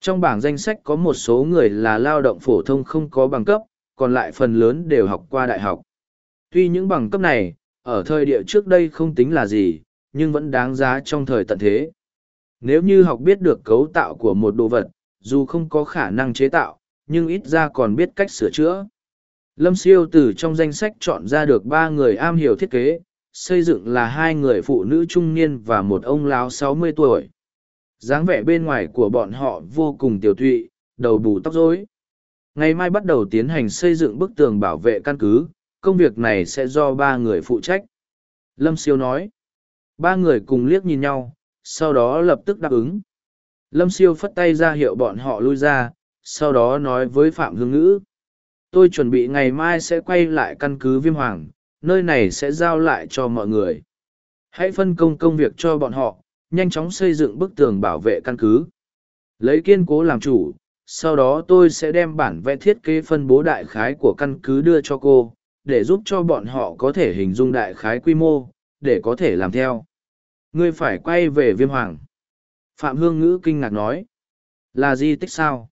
Trong bảng danh sách có một số người là lao động phổ thông không có bằng cấp, còn lại phần lớn đều học qua đại học. Tuy những bằng cấp này, ở thời địa trước đây không tính là gì, nhưng vẫn đáng giá trong thời tận thế. Nếu như học biết được cấu tạo của một đồ vật, dù không có khả năng chế tạo, nhưng ít ra còn biết cách sửa chữa. Lâm siêu từ trong danh sách chọn ra được ba người am hiểu thiết kế, xây dựng là hai người phụ nữ trung niên và một ông lão sáu mươi tuổi. dáng vẻ bên ngoài của bọn họ vô cùng tiểu tụy, đầu bù tóc rối. Ngày mai bắt đầu tiến hành xây dựng bức tường bảo vệ căn cứ, công việc này sẽ do ba người phụ trách. Lâm siêu nói. Ba người cùng liếc nhìn nhau, sau đó lập tức đáp ứng. Lâm siêu phất tay ra hiệu bọn họ lui ra, sau đó nói với Phạm Hương Ngữ. Tôi chuẩn bị ngày mai sẽ quay lại căn cứ Viêm Hoàng, nơi này sẽ giao lại cho mọi người. Hãy phân công công việc cho bọn họ, nhanh chóng xây dựng bức tường bảo vệ căn cứ. Lấy kiên cố làm chủ, sau đó tôi sẽ đem bản vẽ thiết kế phân bố đại khái của căn cứ đưa cho cô, để giúp cho bọn họ có thể hình dung đại khái quy mô, để có thể làm theo. Ngươi phải quay về viêm hoàng. Phạm Hương Ngữ kinh ngạc nói. Là di tích sao?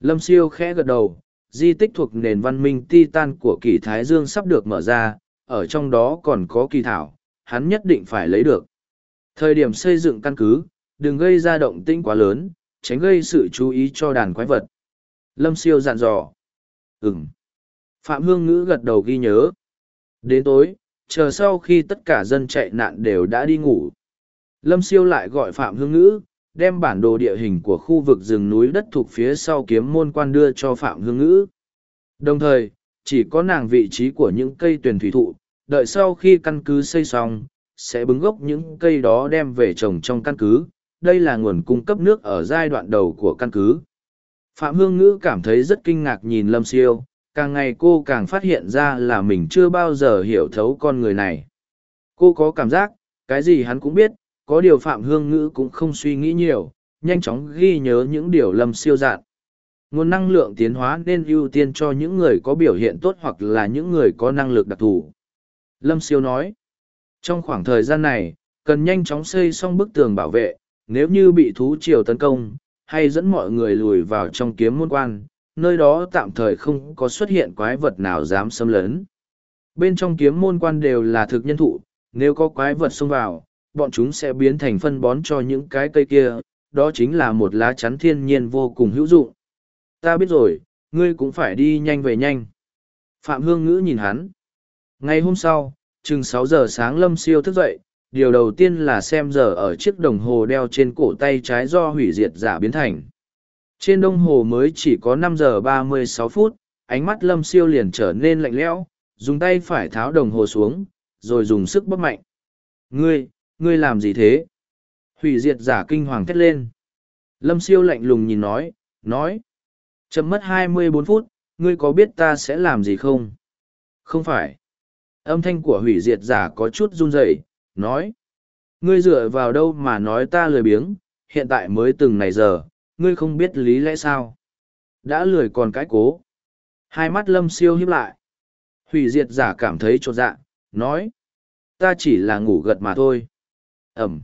Lâm Siêu khẽ gật đầu, di tích thuộc nền văn minh Titan của kỳ Thái Dương sắp được mở ra, ở trong đó còn có kỳ thảo, hắn nhất định phải lấy được. Thời điểm xây dựng căn cứ, đừng gây ra động tĩnh quá lớn, tránh gây sự chú ý cho đàn quái vật. Lâm Siêu dặn dò. Ừm. Phạm Hương Ngữ gật đầu ghi nhớ. Đến tối, chờ sau khi tất cả dân chạy nạn đều đã đi ngủ. Lâm Siêu lại gọi Phạm Hương Ngữ, đem bản đồ địa hình của khu vực rừng núi đất thuộc phía sau kiếm môn quan đưa cho Phạm Hương Ngữ. Đồng thời, chỉ có nàng vị trí của những cây tuyển thủy thụ, đợi sau khi căn cứ xây xong, sẽ bứng gốc những cây đó đem về trồng trong căn cứ. Đây là nguồn cung cấp nước ở giai đoạn đầu của căn cứ. Phạm Hương Ngữ cảm thấy rất kinh ngạc nhìn Lâm Siêu, càng ngày cô càng phát hiện ra là mình chưa bao giờ hiểu thấu con người này. Cô có cảm giác, cái gì hắn cũng biết, có điều Phạm Hương Ngữ cũng không suy nghĩ nhiều, nhanh chóng ghi nhớ những điều lâm siêu dạn. Nguồn năng lượng tiến hóa nên ưu tiên cho những người có biểu hiện tốt hoặc là những người có năng lực đặc thù. Lâm siêu nói, trong khoảng thời gian này, cần nhanh chóng xây xong bức tường bảo vệ, nếu như bị thú triều tấn công, hay dẫn mọi người lùi vào trong kiếm môn quan, nơi đó tạm thời không có xuất hiện quái vật nào dám xâm lấn. Bên trong kiếm môn quan đều là thực nhân thụ, nếu có quái vật xông vào, bọn chúng sẽ biến thành phân bón cho những cái cây kia, đó chính là một lá chắn thiên nhiên vô cùng hữu dụng. Ta biết rồi, ngươi cũng phải đi nhanh về nhanh. Phạm Hương Ngữ nhìn hắn. Ngày hôm sau, chừng sáu giờ sáng Lâm Siêu thức dậy, điều đầu tiên là xem giờ ở chiếc đồng hồ đeo trên cổ tay trái do hủy diệt giả biến thành. Trên đồng hồ mới chỉ có năm giờ ba mươi sáu phút, ánh mắt Lâm Siêu liền trở nên lạnh lẽo, dùng tay phải tháo đồng hồ xuống, rồi dùng sức bóp mạnh. Ngươi, ngươi làm gì thế? Hủy diệt giả kinh hoàng thét lên. Lâm Siêu lạnh lùng nhìn nói, nói. Chậm mất hai mươi bốn phút, ngươi có biết ta sẽ làm gì không? Không phải. Âm thanh của hủy diệt giả có chút run rẩy, nói. Ngươi dựa vào đâu mà nói ta lười biếng, hiện tại mới từng này giờ, ngươi không biết lý lẽ sao? Đã lười còn cái cố. Hai mắt lâm siêu hiếp lại. Hủy diệt giả cảm thấy trột dạ, nói. Ta chỉ là ngủ gật mà thôi. Ẩm.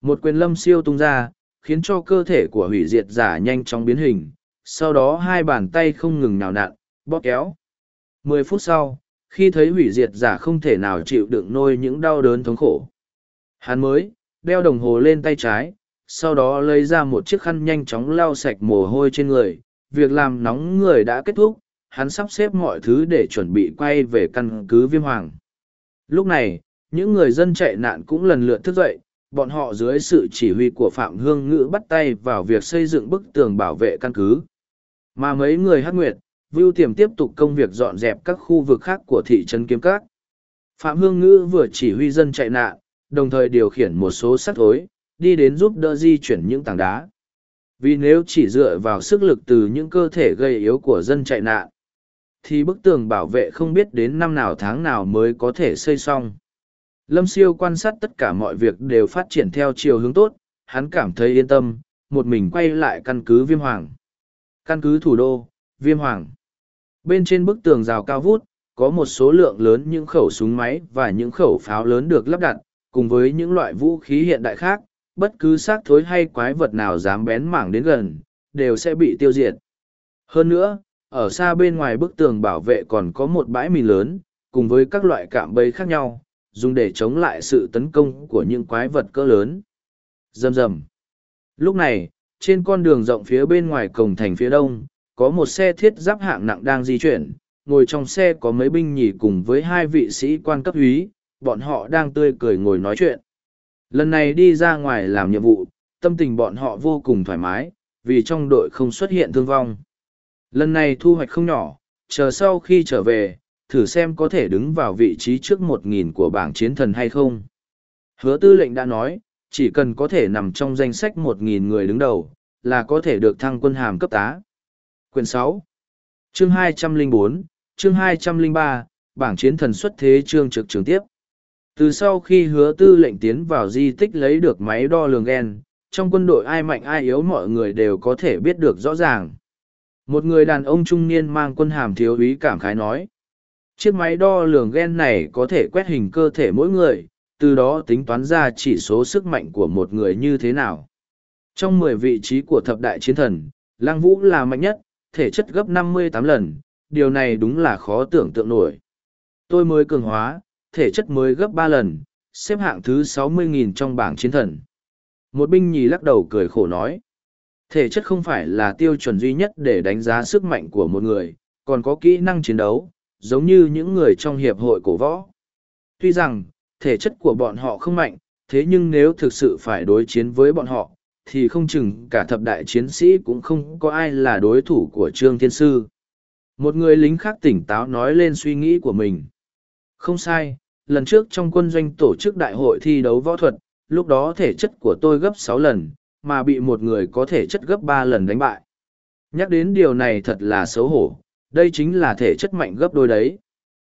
Một quyền lâm siêu tung ra, khiến cho cơ thể của hủy diệt giả nhanh chóng biến hình, sau đó hai bàn tay không ngừng nào nặn, bóp kéo. Mười phút sau, khi thấy hủy diệt giả không thể nào chịu đựng nôi những đau đớn thống khổ. Hắn mới, đeo đồng hồ lên tay trái, sau đó lấy ra một chiếc khăn nhanh chóng lau sạch mồ hôi trên người. Việc làm nóng người đã kết thúc, hắn sắp xếp mọi thứ để chuẩn bị quay về căn cứ viêm hoàng. Lúc này, những người dân chạy nạn cũng lần lượt thức dậy, bọn họ dưới sự chỉ huy của Phạm Hương Ngữ bắt tay vào việc xây dựng bức tường bảo vệ căn cứ. Mà mấy người hát nguyệt, Vưu Tiềm tiếp tục công việc dọn dẹp các khu vực khác của thị trấn Kiếm Các. Phạm Hương Ngữ vừa chỉ huy dân chạy nạn, đồng thời điều khiển một số sắt thối, đi đến giúp đỡ di chuyển những tảng đá. Vì nếu chỉ dựa vào sức lực từ những cơ thể gây yếu của dân chạy nạn, thì bức tường bảo vệ không biết đến năm nào tháng nào mới có thể xây xong. Lâm Siêu quan sát tất cả mọi việc đều phát triển theo chiều hướng tốt, hắn cảm thấy yên tâm, một mình quay lại căn cứ Viêm Hoàng. Căn cứ thủ đô, Viêm Hoàng. Bên trên bức tường rào cao vút, có một số lượng lớn những khẩu súng máy và những khẩu pháo lớn được lắp đặt, cùng với những loại vũ khí hiện đại khác, bất cứ xác thối hay quái vật nào dám bén mảng đến gần, đều sẽ bị tiêu diệt. Hơn nữa, ở xa bên ngoài bức tường bảo vệ còn có một bãi mìn lớn, cùng với các loại cạm bẫy khác nhau, dùng để chống lại sự tấn công của những quái vật cỡ lớn. Rầm rầm. Lúc này, trên con đường rộng phía bên ngoài cổng thành phía đông, có một xe thiết giáp hạng nặng đang di chuyển, ngồi trong xe có mấy binh nhì cùng với hai vị sĩ quan cấp úy, bọn họ đang tươi cười ngồi nói chuyện. Lần này đi ra ngoài làm nhiệm vụ, tâm tình bọn họ vô cùng thoải mái, vì trong đội không xuất hiện thương vong. Lần này thu hoạch không nhỏ, chờ sau khi trở về, thử xem có thể đứng vào vị trí trước một nghìn của bảng chiến thần hay không. Hứa tư lệnh đã nói, chỉ cần có thể nằm trong danh sách một nghìn người đứng đầu, là có thể được thăng quân hàm cấp tá. Quyển sáu, Chương hai trăm linh bốn, chương hai trăm linh ba, bảng chiến thần xuất thế chương trực trường tiếp. Từ sau khi hứa tư lệnh tiến vào di tích lấy được máy đo lường gen, trong quân đội ai mạnh ai yếu mọi người đều có thể biết được rõ ràng. Một người đàn ông trung niên mang quân hàm thiếu úy cảm khái nói. Chiếc máy đo lường gen này có thể quét hình cơ thể mỗi người, từ đó tính toán ra chỉ số sức mạnh của một người như thế nào. Trong mười vị trí của thập đại chiến thần, Lăng Vũ là mạnh nhất, thể chất gấp năm mươi tám lần, điều này đúng là khó tưởng tượng nổi. Tôi mới cường hóa, thể chất mới gấp ba lần, xếp hạng thứ sáu mươi nghìn trong bảng chiến thần. Một binh nhì lắc đầu cười khổ nói. Thể chất không phải là tiêu chuẩn duy nhất để đánh giá sức mạnh của một người, còn có kỹ năng chiến đấu, giống như những người trong hiệp hội cổ võ. Tuy rằng, thể chất của bọn họ không mạnh, thế nhưng nếu thực sự phải đối chiến với bọn họ, thì không chừng cả thập đại chiến sĩ cũng không có ai là đối thủ của Trương Thiên Sư. Một người lính khác tỉnh táo nói lên suy nghĩ của mình. Không sai, lần trước trong quân doanh tổ chức đại hội thi đấu võ thuật, lúc đó thể chất của tôi gấp sáu lần, mà bị một người có thể chất gấp ba lần đánh bại. Nhắc đến điều này thật là xấu hổ, đây chính là thể chất mạnh gấp đôi đấy.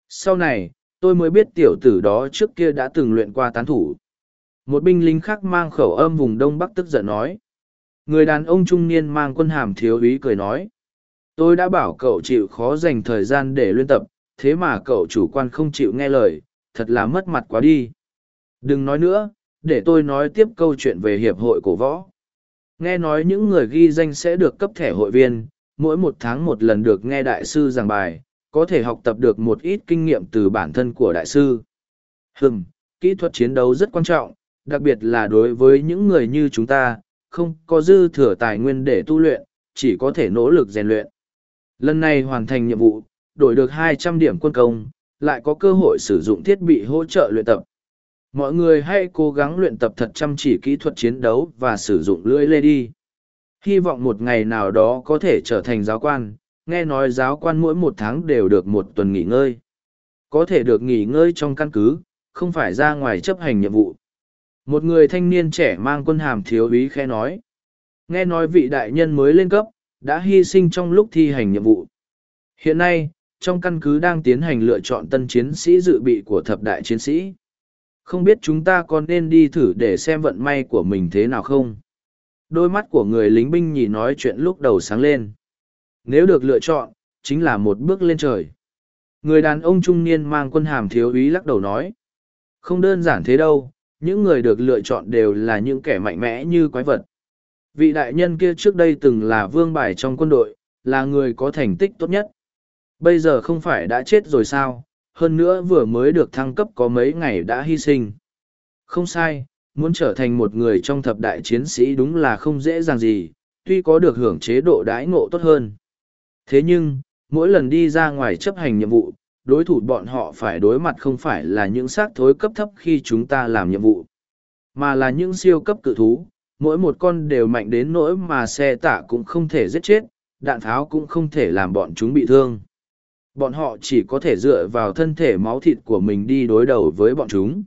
Sau này, tôi mới biết tiểu tử đó trước kia đã từng luyện qua tán thủ. Một binh lính khác mang khẩu âm vùng Đông Bắc tức giận nói. Người đàn ông trung niên mang quân hàm thiếu úy cười nói. Tôi đã bảo cậu chịu khó dành thời gian để luyện tập, thế mà cậu chủ quan không chịu nghe lời, thật là mất mặt quá đi. Đừng nói nữa, để tôi nói tiếp câu chuyện về hiệp hội cổ võ. Nghe nói những người ghi danh sẽ được cấp thẻ hội viên, mỗi một tháng một lần được nghe đại sư giảng bài, có thể học tập được một ít kinh nghiệm từ bản thân của đại sư. Hừm, kỹ thuật chiến đấu rất quan trọng, đặc biệt là đối với những người như chúng ta, không có dư thừa tài nguyên để tu luyện, chỉ có thể nỗ lực rèn luyện. Lần này hoàn thành nhiệm vụ, đổi được 200 điểm quân công, lại có cơ hội sử dụng thiết bị hỗ trợ luyện tập. Mọi người hãy cố gắng luyện tập thật chăm chỉ kỹ thuật chiến đấu và sử dụng lưỡi lê đi. Hy vọng một ngày nào đó có thể trở thành giáo quan, nghe nói giáo quan mỗi một tháng đều được một tuần nghỉ ngơi. Có thể được nghỉ ngơi trong căn cứ, không phải ra ngoài chấp hành nhiệm vụ. Một người thanh niên trẻ mang quân hàm thiếu úy khẽ nói. Nghe nói vị đại nhân mới lên cấp, đã hy sinh trong lúc thi hành nhiệm vụ. Hiện nay, trong căn cứ đang tiến hành lựa chọn tân chiến sĩ dự bị của thập đại chiến sĩ. Không biết chúng ta còn nên đi thử để xem vận may của mình thế nào không? Đôi mắt của người lính binh nhì nói chuyện lúc đầu sáng lên. Nếu được lựa chọn, chính là một bước lên trời. Người đàn ông trung niên mang quân hàm thiếu úy lắc đầu nói. Không đơn giản thế đâu, những người được lựa chọn đều là những kẻ mạnh mẽ như quái vật. Vị đại nhân kia trước đây từng là vương bài trong quân đội, là người có thành tích tốt nhất. Bây giờ không phải đã chết rồi sao, hơn nữa vừa mới được thăng cấp có mấy ngày đã hy sinh. Không sai, muốn trở thành một người trong thập đại chiến sĩ đúng là không dễ dàng gì, tuy có được hưởng chế độ đãi ngộ tốt hơn. Thế nhưng, mỗi lần đi ra ngoài chấp hành nhiệm vụ, đối thủ bọn họ phải đối mặt không phải là những xác thối cấp thấp khi chúng ta làm nhiệm vụ, mà là những siêu cấp cự thú, mỗi một con đều mạnh đến nỗi mà xe tả cũng không thể giết chết, đạn tháo cũng không thể làm bọn chúng bị thương. Bọn họ chỉ có thể dựa vào thân thể máu thịt của mình đi đối đầu với bọn chúng.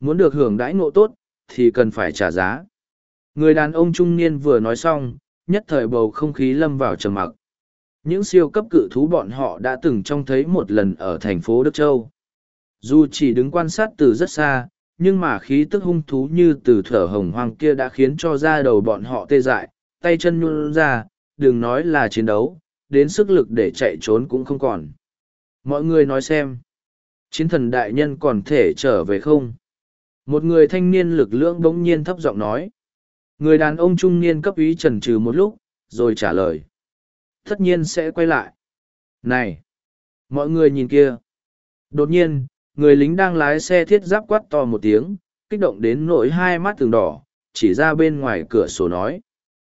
Muốn được hưởng đãi ngộ tốt, thì cần phải trả giá. Người đàn ông trung niên vừa nói xong, nhất thời bầu không khí lâm vào trầm mặc. Những siêu cấp cự thú bọn họ đã từng trông thấy một lần ở thành phố Đức Châu. Dù chỉ đứng quan sát từ rất xa, nhưng mà khí tức hung thú như từ thở hồng hoang kia đã khiến cho da đầu bọn họ tê dại, tay chân nhún ra, đừng nói là chiến đấu, đến sức lực để chạy trốn cũng không còn. Mọi người nói xem, chiến thần đại nhân còn thể trở về không? Một người thanh niên lực lượng bỗng nhiên thấp giọng nói. Người đàn ông trung niên cấp ý trần trừ một lúc, rồi trả lời. Tất nhiên sẽ quay lại. Này! Mọi người nhìn kia! Đột nhiên, người lính đang lái xe thiết giáp quát to một tiếng, kích động đến nỗi hai mắt tường đỏ, chỉ ra bên ngoài cửa sổ nói.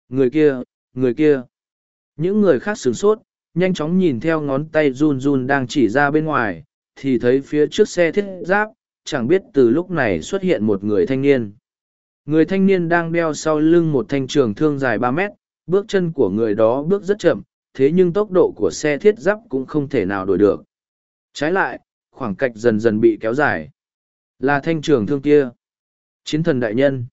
Người kia, người kia! Những người khác sửng sốt, nhanh chóng nhìn theo ngón tay run run đang chỉ ra bên ngoài, thì thấy phía trước xe thiết giáp, chẳng biết từ lúc này xuất hiện một người thanh niên. Người thanh niên đang đeo sau lưng một thanh trường thương dài ba mét, bước chân của người đó bước rất chậm, thế nhưng tốc độ của xe thiết giáp cũng không thể nào đổi được. Trái lại, khoảng cách dần dần bị kéo dài. Là thanh trường thương kia. Chiến thần đại nhân.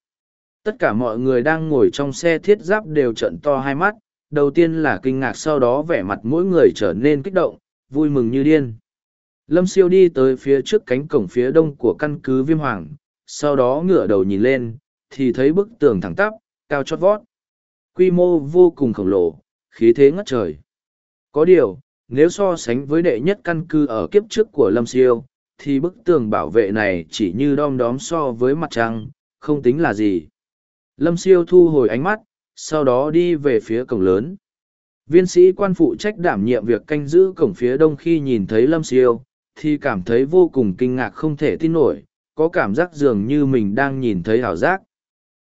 Tất cả mọi người đang ngồi trong xe thiết giáp đều trận to hai mắt, đầu tiên là kinh ngạc sau đó vẻ mặt mỗi người trở nên kích động, vui mừng như điên. Lâm siêu đi tới phía trước cánh cổng phía đông của căn cứ viêm hoàng, sau đó ngửa đầu nhìn lên, thì thấy bức tường thẳng tắp, cao chót vót. Quy mô vô cùng khổng lồ, khí thế ngất trời. Có điều, nếu so sánh với đệ nhất căn cứ ở kiếp trước của Lâm siêu, thì bức tường bảo vệ này chỉ như đom đóm so với mặt trăng, không tính là gì. Lâm siêu thu hồi ánh mắt, sau đó đi về phía cổng lớn. Viên sĩ quan phụ trách đảm nhiệm việc canh giữ cổng phía đông khi nhìn thấy Lâm siêu, thì cảm thấy vô cùng kinh ngạc không thể tin nổi, có cảm giác dường như mình đang nhìn thấy ảo giác.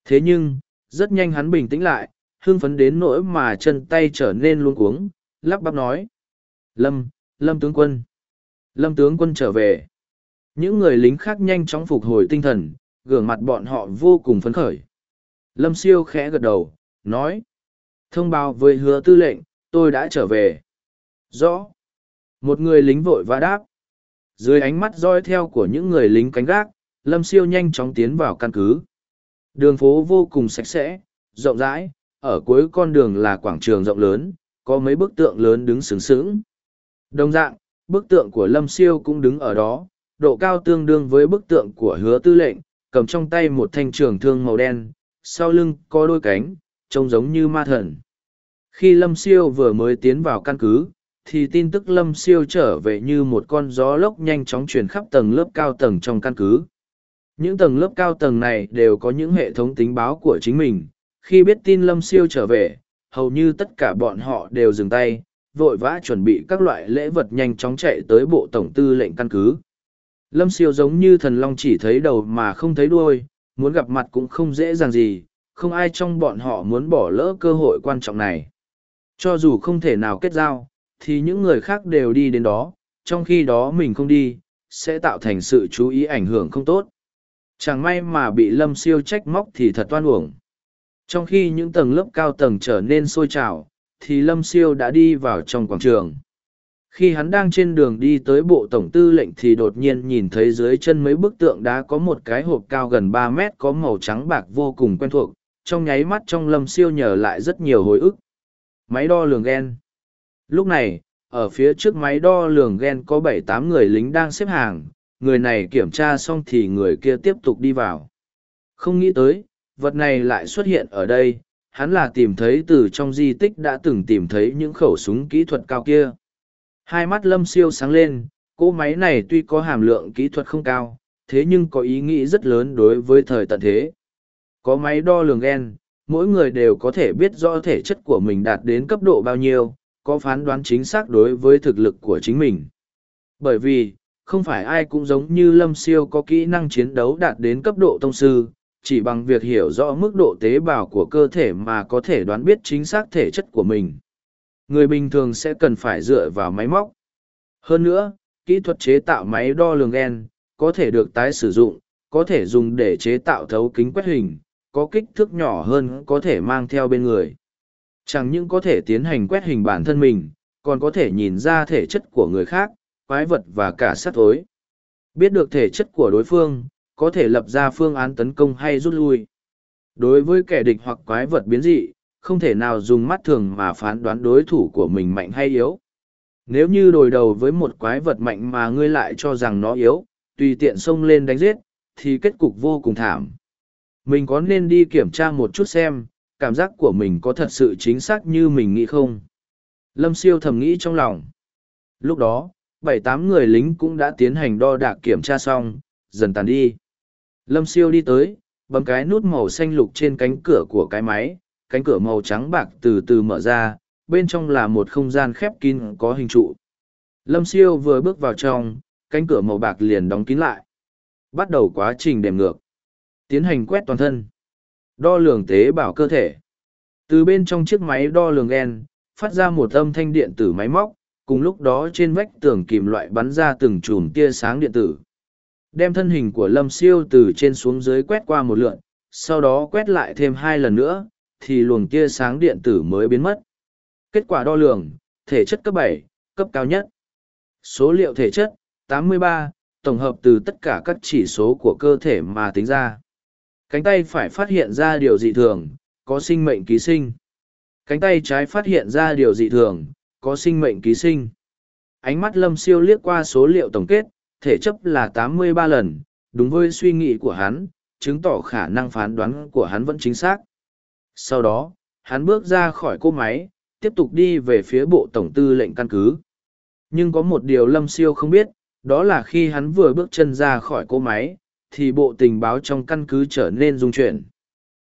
Thế nhưng, rất nhanh hắn bình tĩnh lại, hưng phấn đến nỗi mà chân tay trở nên luống cuống, lắp bắp nói. Lâm, Lâm tướng quân. Lâm tướng quân trở về. Những người lính khác nhanh chóng phục hồi tinh thần, gương mặt bọn họ vô cùng phấn khởi. Lâm siêu khẽ gật đầu, nói. Thông báo với hứa tư lệnh, tôi đã trở về. Rõ. Một người lính vội và đáp dưới ánh mắt roi theo của những người lính cánh gác, lâm siêu nhanh chóng tiến vào căn cứ. Đường phố vô cùng sạch sẽ, rộng rãi, ở cuối con đường là quảng trường rộng lớn, có mấy bức tượng lớn đứng sướng sướng đồng dạng, bức tượng của lâm siêu cũng đứng ở đó, độ cao tương đương với bức tượng của hứa tư lệnh, cầm trong tay một thanh trường thương màu đen, sau lưng có đôi cánh, trông giống như ma thần. Khi lâm siêu vừa mới tiến vào căn cứ thì tin tức lâm siêu trở về như một con gió lốc nhanh chóng truyền khắp tầng lớp cao tầng trong căn cứ những tầng lớp cao tầng này đều có những hệ thống tính báo của chính mình khi biết tin lâm siêu trở về hầu như tất cả bọn họ đều dừng tay vội vã chuẩn bị các loại lễ vật nhanh chóng chạy tới bộ tổng tư lệnh căn cứ. Lâm siêu giống như thần long chỉ thấy đầu mà không thấy đuôi, muốn gặp mặt cũng không dễ dàng gì, không ai trong bọn họ muốn bỏ lỡ cơ hội quan trọng này. Cho dù không thể nào kết giao, thì những người khác đều đi đến đó, trong khi đó mình không đi, sẽ tạo thành sự chú ý ảnh hưởng không tốt. Chẳng may mà bị lâm siêu trách móc thì thật toan uổng. Trong khi những tầng lớp cao tầng trở nên sôi trào, thì lâm siêu đã đi vào trong quảng trường. Khi hắn đang trên đường đi tới bộ tổng tư lệnh thì đột nhiên nhìn thấy dưới chân mấy bức tượng đá có một cái hộp cao gần ba mét có màu trắng bạc vô cùng quen thuộc, trong nháy mắt trong lâm siêu nhờ lại rất nhiều hồi ức. Máy đo lường gen. Lúc này, ở phía trước máy đo lường gen có bảy tám người lính đang xếp hàng, người này kiểm tra xong thì người kia tiếp tục đi vào. Không nghĩ tới, vật này lại xuất hiện ở đây, hắn là tìm thấy từ trong di tích đã từng tìm thấy những khẩu súng kỹ thuật cao kia. Hai mắt lâm siêu sáng lên, cỗ máy này tuy có hàm lượng kỹ thuật không cao, thế nhưng có ý nghĩ rất lớn đối với thời tận thế. Có máy đo lường gen, mỗi người đều có thể biết rõ thể chất của mình đạt đến cấp độ bao nhiêu, có phán đoán chính xác đối với thực lực của chính mình. Bởi vì, không phải ai cũng giống như Lâm Siêu có kỹ năng chiến đấu đạt đến cấp độ tông sư, chỉ bằng việc hiểu rõ mức độ tế bào của cơ thể mà có thể đoán biết chính xác thể chất của mình. Người bình thường sẽ cần phải dựa vào máy móc. Hơn nữa, kỹ thuật chế tạo máy đo lường gen, có thể được tái sử dụng, có thể dùng để chế tạo thấu kính quét hình, có kích thước nhỏ hơn có thể mang theo bên người. Chẳng những có thể tiến hành quét hình bản thân mình, còn có thể nhìn ra thể chất của người khác, quái vật và cả sát thối. Biết được thể chất của đối phương, có thể lập ra phương án tấn công hay rút lui. Đối với kẻ địch hoặc quái vật biến dị, không thể nào dùng mắt thường mà phán đoán đối thủ của mình mạnh hay yếu. Nếu như đối đầu với một quái vật mạnh mà ngươi lại cho rằng nó yếu, tùy tiện xông lên đánh giết, thì kết cục vô cùng thảm. Mình có nên đi kiểm tra một chút xem, cảm giác của mình có thật sự chính xác như mình nghĩ không? Lâm siêu thầm nghĩ trong lòng. Lúc đó, bảy tám người lính cũng đã tiến hành đo đạc kiểm tra xong, dần tàn đi. Lâm siêu đi tới, bấm cái nút màu xanh lục trên cánh cửa của cái máy, cánh cửa màu trắng bạc từ từ mở ra, bên trong là một không gian khép kín có hình trụ. Lâm siêu vừa bước vào trong, cánh cửa màu bạc liền đóng kín lại. Bắt đầu quá trình đềm ngược. Tiến hành quét toàn thân. Đo lường tế bào cơ thể. Từ bên trong chiếc máy đo lường gen, phát ra một âm thanh điện tử máy móc, cùng lúc đó trên vách tường kìm loại bắn ra từng chùm tia sáng điện tử. Đem thân hình của Lâm Siêu từ trên xuống dưới quét qua một lượn, sau đó quét lại thêm hai lần nữa, thì luồng tia sáng điện tử mới biến mất. Kết quả đo lường, thể chất cấp bảy, cấp cao nhất. Số liệu thể chất, 83, tổng hợp từ tất cả các chỉ số của cơ thể mà tính ra. Cánh tay phải phát hiện ra điều dị thường, có sinh mệnh ký sinh. Cánh tay trái phát hiện ra điều dị thường, có sinh mệnh ký sinh. Ánh mắt lâm siêu liếc qua số liệu tổng kết, thể chấp là 83 lần, đúng với suy nghĩ của hắn, chứng tỏ khả năng phán đoán của hắn vẫn chính xác. Sau đó, hắn bước ra khỏi cô máy, tiếp tục đi về phía bộ tổng tư lệnh căn cứ. Nhưng có một điều lâm siêu không biết, đó là khi hắn vừa bước chân ra khỏi cô máy, thì bộ tình báo trong căn cứ trở nên dung chuyển.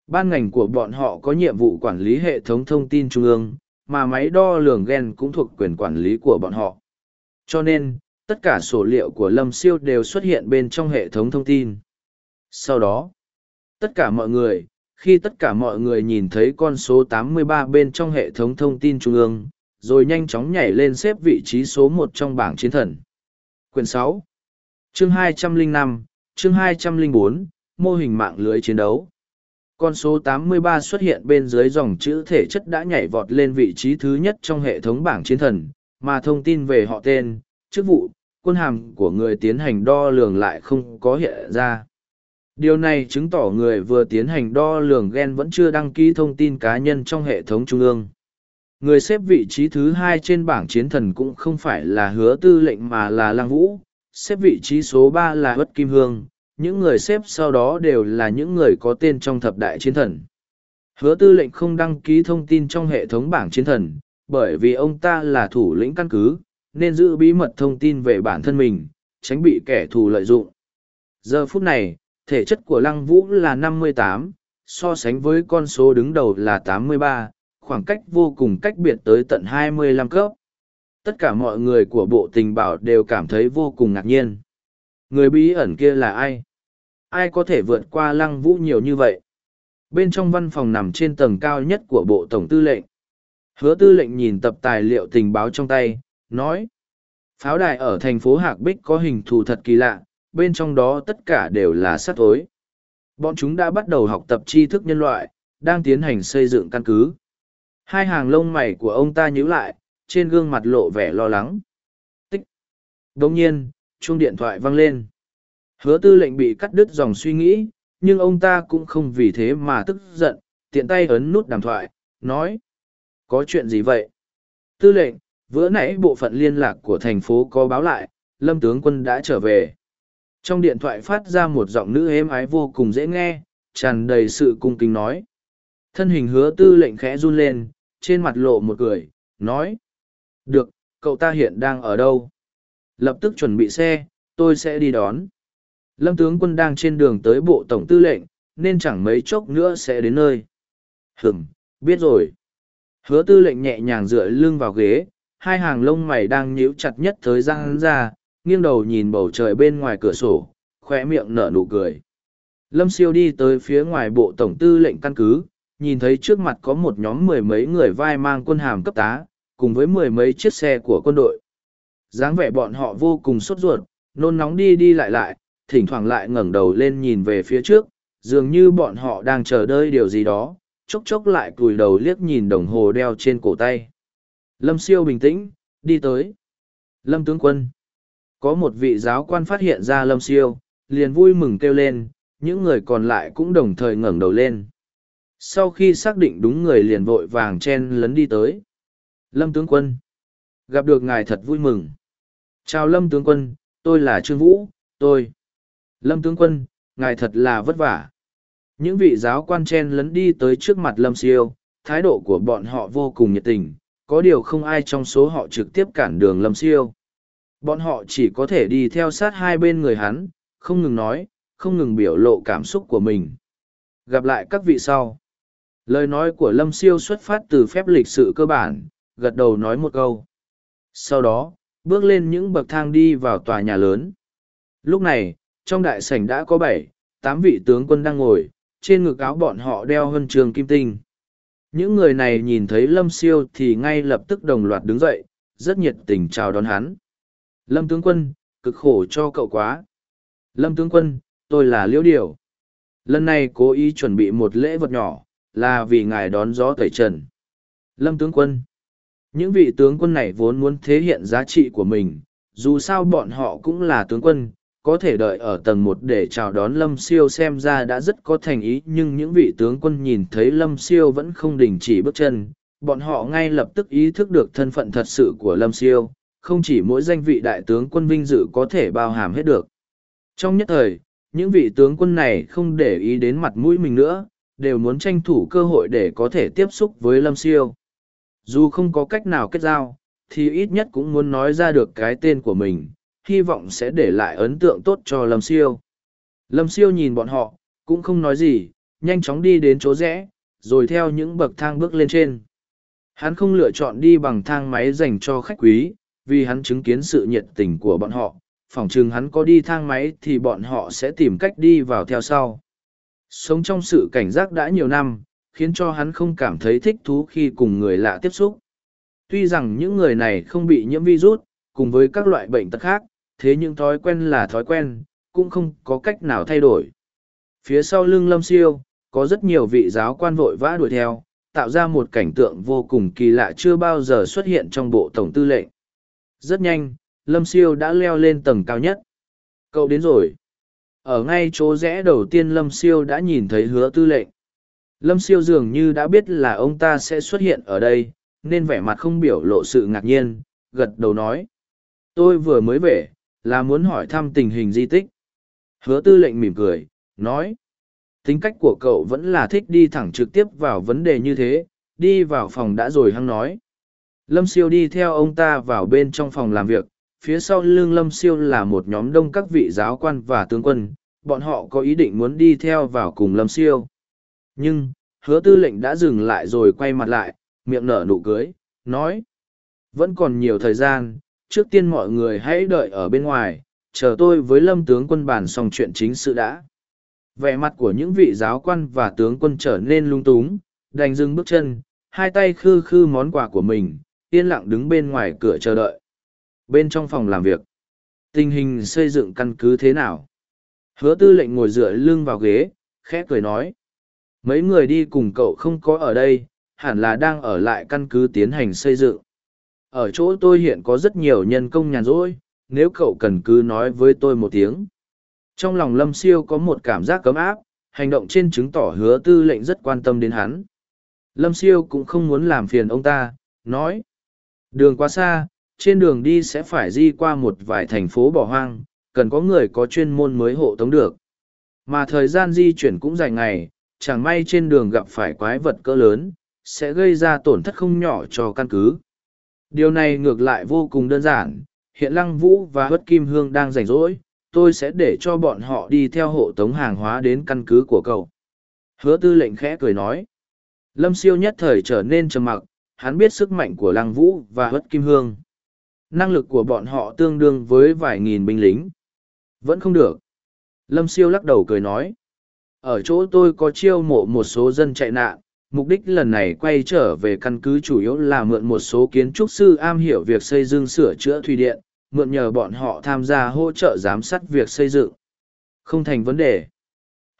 Ban ngành của bọn họ có nhiệm vụ quản lý hệ thống thông tin trung ương, mà máy đo lường gen cũng thuộc quyền quản lý của bọn họ. Cho nên, tất cả số liệu của Lâm Siêu đều xuất hiện bên trong hệ thống thông tin. Sau đó, tất cả mọi người, khi tất cả mọi người nhìn thấy con số 83 bên trong hệ thống thông tin trung ương, rồi nhanh chóng nhảy lên xếp vị trí số một trong bảng chiến thần. Quyển 6 Chương 205, chương 204, mô hình mạng lưới chiến đấu. Con số 83 xuất hiện bên dưới dòng chữ thể chất đã nhảy vọt lên vị trí thứ nhất trong hệ thống bảng chiến thần, mà thông tin về họ tên, chức vụ, quân hàm của người tiến hành đo lường lại không có hiện ra. Điều này chứng tỏ người vừa tiến hành đo lường gen vẫn chưa đăng ký thông tin cá nhân trong hệ thống trung ương. Người xếp vị trí thứ hai trên bảng chiến thần cũng không phải là hứa tư lệnh mà là Lăng Vũ, xếp vị trí số ba là Bất Kim Hương, những người xếp sau đó đều là những người có tên trong thập đại chiến thần. Hứa tư lệnh không đăng ký thông tin trong hệ thống bảng chiến thần, bởi vì ông ta là thủ lĩnh căn cứ, nên giữ bí mật thông tin về bản thân mình, tránh bị kẻ thù lợi dụng. Giờ phút này, thể chất của Lăng Vũ là 58, so sánh với con số đứng đầu là 83, khoảng cách vô cùng cách biệt tới tận 25 cấp. Tất cả mọi người của bộ tình bảo đều cảm thấy vô cùng ngạc nhiên. Người bí ẩn kia là ai? Ai có thể vượt qua lăng vũ nhiều như vậy? Bên trong văn phòng nằm trên tầng cao nhất của bộ tổng tư lệnh. Hứa tư lệnh nhìn tập tài liệu tình báo trong tay, nói. Pháo đài ở thành phố Hạc Bích có hình thù thật kỳ lạ, bên trong đó tất cả đều là sắt ối. Bọn chúng đã bắt đầu học tập tri thức nhân loại, đang tiến hành xây dựng căn cứ. Hai hàng lông mày của ông ta nhíu lại, trên gương mặt lộ vẻ lo lắng. Tích. Đồng nhiên, chuông điện thoại vang lên. Hứa tư lệnh bị cắt đứt dòng suy nghĩ, nhưng ông ta cũng không vì thế mà tức giận, tiện tay ấn nút đàm thoại, nói. Có chuyện gì vậy? Tư lệnh, vừa nãy bộ phận liên lạc của thành phố có báo lại, lâm tướng quân đã trở về. Trong điện thoại phát ra một giọng nữ êm ái vô cùng dễ nghe, tràn đầy sự cung kính nói. Thân hình hứa tư lệnh khẽ run lên, trên mặt lộ một cười, nói. Được, cậu ta hiện đang ở đâu? Lập tức chuẩn bị xe, tôi sẽ đi đón. Lâm tướng quân đang trên đường tới bộ tổng tư lệnh, nên chẳng mấy chốc nữa sẽ đến nơi. Hửm, biết rồi. Hứa tư lệnh nhẹ nhàng dựa lưng vào ghế, hai hàng lông mày đang nhíu chặt nhất thời gian ra, nghiêng đầu nhìn bầu trời bên ngoài cửa sổ, khoe miệng nở nụ cười. Lâm siêu đi tới phía ngoài bộ tổng tư lệnh căn cứ, nhìn thấy trước mặt có một nhóm mười mấy người vai mang quân hàm cấp tá, cùng với mười mấy chiếc xe của quân đội. dáng vẻ bọn họ vô cùng sốt ruột, nôn nóng đi đi lại lại, thỉnh thoảng lại ngẩng đầu lên nhìn về phía trước, dường như bọn họ đang chờ đợi điều gì đó, chốc chốc lại cùi đầu liếc nhìn đồng hồ đeo trên cổ tay. Lâm siêu bình tĩnh, đi tới. Lâm tướng quân. Có một vị giáo quan phát hiện ra Lâm siêu, liền vui mừng kêu lên, những người còn lại cũng đồng thời ngẩng đầu lên. Sau khi xác định đúng người liền vội vàng chen lấn đi tới. Lâm tướng quân. Gặp được ngài thật vui mừng. Chào Lâm tướng quân, tôi là Trương Vũ, tôi. Lâm tướng quân, ngài thật là vất vả. Những vị giáo quan chen lấn đi tới trước mặt Lâm Siêu, thái độ của bọn họ vô cùng nhiệt tình, có điều không ai trong số họ trực tiếp cản đường Lâm Siêu. Bọn họ chỉ có thể đi theo sát hai bên người hắn, không ngừng nói, không ngừng biểu lộ cảm xúc của mình. Gặp lại các vị sau. Lời nói của Lâm Siêu xuất phát từ phép lịch sự cơ bản, gật đầu nói một câu. Sau đó, bước lên những bậc thang đi vào tòa nhà lớn. Lúc này, trong đại sảnh đã có bảy, tám vị tướng quân đang ngồi, trên ngực áo bọn họ đeo huân trường kim tinh. Những người này nhìn thấy Lâm Siêu thì ngay lập tức đồng loạt đứng dậy, rất nhiệt tình chào đón hắn. Lâm tướng quân, cực khổ cho cậu quá. Lâm tướng quân, tôi là Liễu Điều. Lần này cố ý chuẩn bị một lễ vật nhỏ, là vì ngài đón gió tẩy trần. Lâm tướng quân. Những vị tướng quân này vốn muốn thể hiện giá trị của mình, dù sao bọn họ cũng là tướng quân, có thể đợi ở tầng một để chào đón lâm siêu xem ra đã rất có thành ý nhưng những vị tướng quân nhìn thấy lâm siêu vẫn không đình chỉ bước chân. Bọn họ ngay lập tức ý thức được thân phận thật sự của lâm siêu không chỉ mỗi danh vị đại tướng quân vinh dự có thể bao hàm hết được. Trong nhất thời những vị tướng quân này không để ý đến mặt mũi mình nữa đều muốn tranh thủ cơ hội để có thể tiếp xúc với lâm siêu dù không có cách nào kết giao, thì ít nhất cũng muốn nói ra được cái tên của mình, hy vọng sẽ để lại ấn tượng tốt cho lâm siêu. Lâm siêu nhìn bọn họ, cũng không nói gì, nhanh chóng đi đến chỗ rẽ, rồi theo những bậc thang bước lên trên. Hắn không lựa chọn đi bằng thang máy dành cho khách quý, vì hắn chứng kiến sự nhiệt tình của bọn họ, phỏng chừng hắn có đi thang máy thì bọn họ sẽ tìm cách đi vào theo sau. Sống trong sự cảnh giác đã nhiều năm khiến cho hắn không cảm thấy thích thú khi cùng người lạ tiếp xúc tuy rằng những người này không bị nhiễm virus cùng với các loại bệnh tật khác thế nhưng thói quen là thói quen, cũng không có cách nào thay đổi. Phía sau lưng lâm siêu, có rất nhiều vị giáo quan vội vã đuổi theo, tạo ra một cảnh tượng vô cùng kỳ lạ chưa bao giờ xuất hiện trong bộ tổng tư lệnh. Rất nhanh, lâm siêu đã leo lên tầng cao nhất. Cậu đến rồi. Ở ngay chỗ rẽ đầu tiên lâm siêu đã nhìn thấy hứa tư lệnh. Lâm siêu dường như đã biết là ông ta sẽ xuất hiện ở đây, nên vẻ mặt không biểu lộ sự ngạc nhiên, gật đầu nói. Tôi vừa mới về, là muốn hỏi thăm tình hình di tích. Hứa tư lệnh mỉm cười, nói. Tính cách của cậu vẫn là thích đi thẳng trực tiếp vào vấn đề như thế, đi vào phòng đã rồi hăng nói. Lâm siêu đi theo ông ta vào bên trong phòng làm việc, phía sau lưng lâm siêu là một nhóm đông các vị giáo quan và tướng quân, bọn họ có ý định muốn đi theo vào cùng lâm siêu. Nhưng, hứa tư lệnh đã dừng lại rồi quay mặt lại, miệng nở nụ cưới, nói. Vẫn còn nhiều thời gian, trước tiên mọi người hãy đợi ở bên ngoài, chờ tôi với lâm tướng quân bàn xong chuyện chính sự đã. Vẻ mặt của những vị giáo quan và tướng quân trở nên lung túng, đành dừng bước chân, hai tay khư khư món quà của mình, yên lặng đứng bên ngoài cửa chờ đợi. Bên trong phòng làm việc, tình hình xây dựng căn cứ thế nào? Hứa tư lệnh ngồi dựa lưng vào ghế, khẽ cười nói. Mấy người đi cùng cậu không có ở đây, hẳn là đang ở lại căn cứ tiến hành xây dựng. Ở chỗ tôi hiện có rất nhiều nhân công nhàn rỗi, nếu cậu cần cứ nói với tôi một tiếng. Trong lòng Lâm Siêu có một cảm giác cấm áp, hành động trên chứng tỏ hứa tư lệnh rất quan tâm đến hắn. Lâm Siêu cũng không muốn làm phiền ông ta, nói. Đường quá xa, trên đường đi sẽ phải di qua một vài thành phố bỏ hoang, cần có người có chuyên môn mới hộ tống được. Mà thời gian di chuyển cũng dài ngày, chẳng may trên đường gặp phải quái vật cỡ lớn, sẽ gây ra tổn thất không nhỏ cho căn cứ. Điều này ngược lại vô cùng đơn giản, hiện Lăng Vũ và Hất Kim Hương đang rảnh rỗi, tôi sẽ để cho bọn họ đi theo hộ tống hàng hóa đến căn cứ của cậu. Hứa tư lệnh khẽ cười nói. Lâm siêu nhất thời trở nên trầm mặc, hắn biết sức mạnh của Lăng Vũ và Hất Kim Hương. Năng lực của bọn họ tương đương với vài nghìn binh lính. Vẫn không được. Lâm siêu lắc đầu cười nói. Ở chỗ tôi có chiêu mộ một số dân chạy nạn, mục đích lần này quay trở về căn cứ chủ yếu là mượn một số kiến trúc sư am hiểu việc xây dựng sửa chữa thủy điện, mượn nhờ bọn họ tham gia hỗ trợ giám sát việc xây dựng. Không thành vấn đề.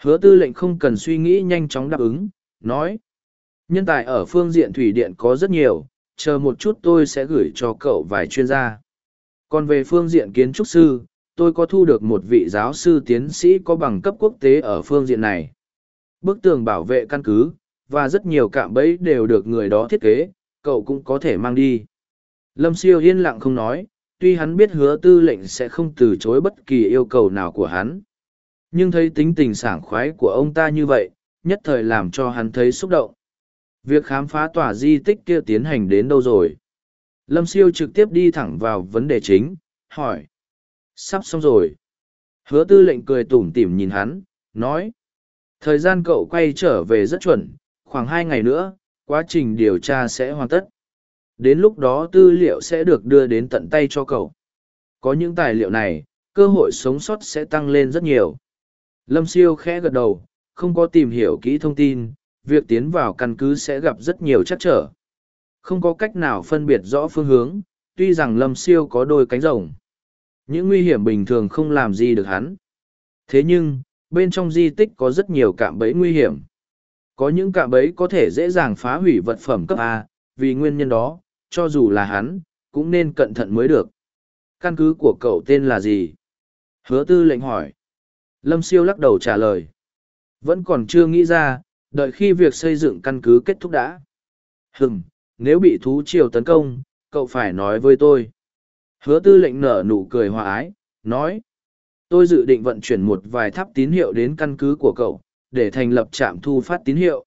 Hứa tư lệnh không cần suy nghĩ nhanh chóng đáp ứng, nói. Nhân tài ở phương diện thủy điện có rất nhiều, chờ một chút tôi sẽ gửi cho cậu vài chuyên gia. Còn về phương diện kiến trúc sư, tôi có thu được một vị giáo sư tiến sĩ có bằng cấp quốc tế ở phương diện này. Bức tường bảo vệ căn cứ, và rất nhiều cạm bẫy đều được người đó thiết kế, cậu cũng có thể mang đi. Lâm siêu yên lặng không nói, tuy hắn biết hứa tư lệnh sẽ không từ chối bất kỳ yêu cầu nào của hắn. Nhưng thấy tính tình sảng khoái của ông ta như vậy, nhất thời làm cho hắn thấy xúc động. Việc khám phá tòa di tích kia tiến hành đến đâu rồi? Lâm siêu trực tiếp đi thẳng vào vấn đề chính, hỏi. Sắp xong rồi. Hứa tư lệnh cười tủm tỉm nhìn hắn, nói. Thời gian cậu quay trở về rất chuẩn, khoảng hai ngày nữa, quá trình điều tra sẽ hoàn tất. Đến lúc đó tư liệu sẽ được đưa đến tận tay cho cậu. Có những tài liệu này, cơ hội sống sót sẽ tăng lên rất nhiều. Lâm siêu khẽ gật đầu, không có tìm hiểu kỹ thông tin, việc tiến vào căn cứ sẽ gặp rất nhiều chắc trở. Không có cách nào phân biệt rõ phương hướng, tuy rằng Lâm siêu có đôi cánh rồng. Những nguy hiểm bình thường không làm gì được hắn. Thế nhưng, bên trong di tích có rất nhiều cạm bẫy nguy hiểm. Có những cạm bẫy có thể dễ dàng phá hủy vật phẩm cấp A, vì nguyên nhân đó, cho dù là hắn, cũng nên cẩn thận mới được. Căn cứ của cậu tên là gì? Hứa tư lệnh hỏi. Lâm siêu lắc đầu trả lời. Vẫn còn chưa nghĩ ra, đợi khi việc xây dựng căn cứ kết thúc đã. Hừm, nếu bị thú triều tấn công, cậu phải nói với tôi. Hứa tư lệnh nở nụ cười hòa ái, nói. Tôi dự định vận chuyển một vài tháp tín hiệu đến căn cứ của cậu, để thành lập trạm thu phát tín hiệu.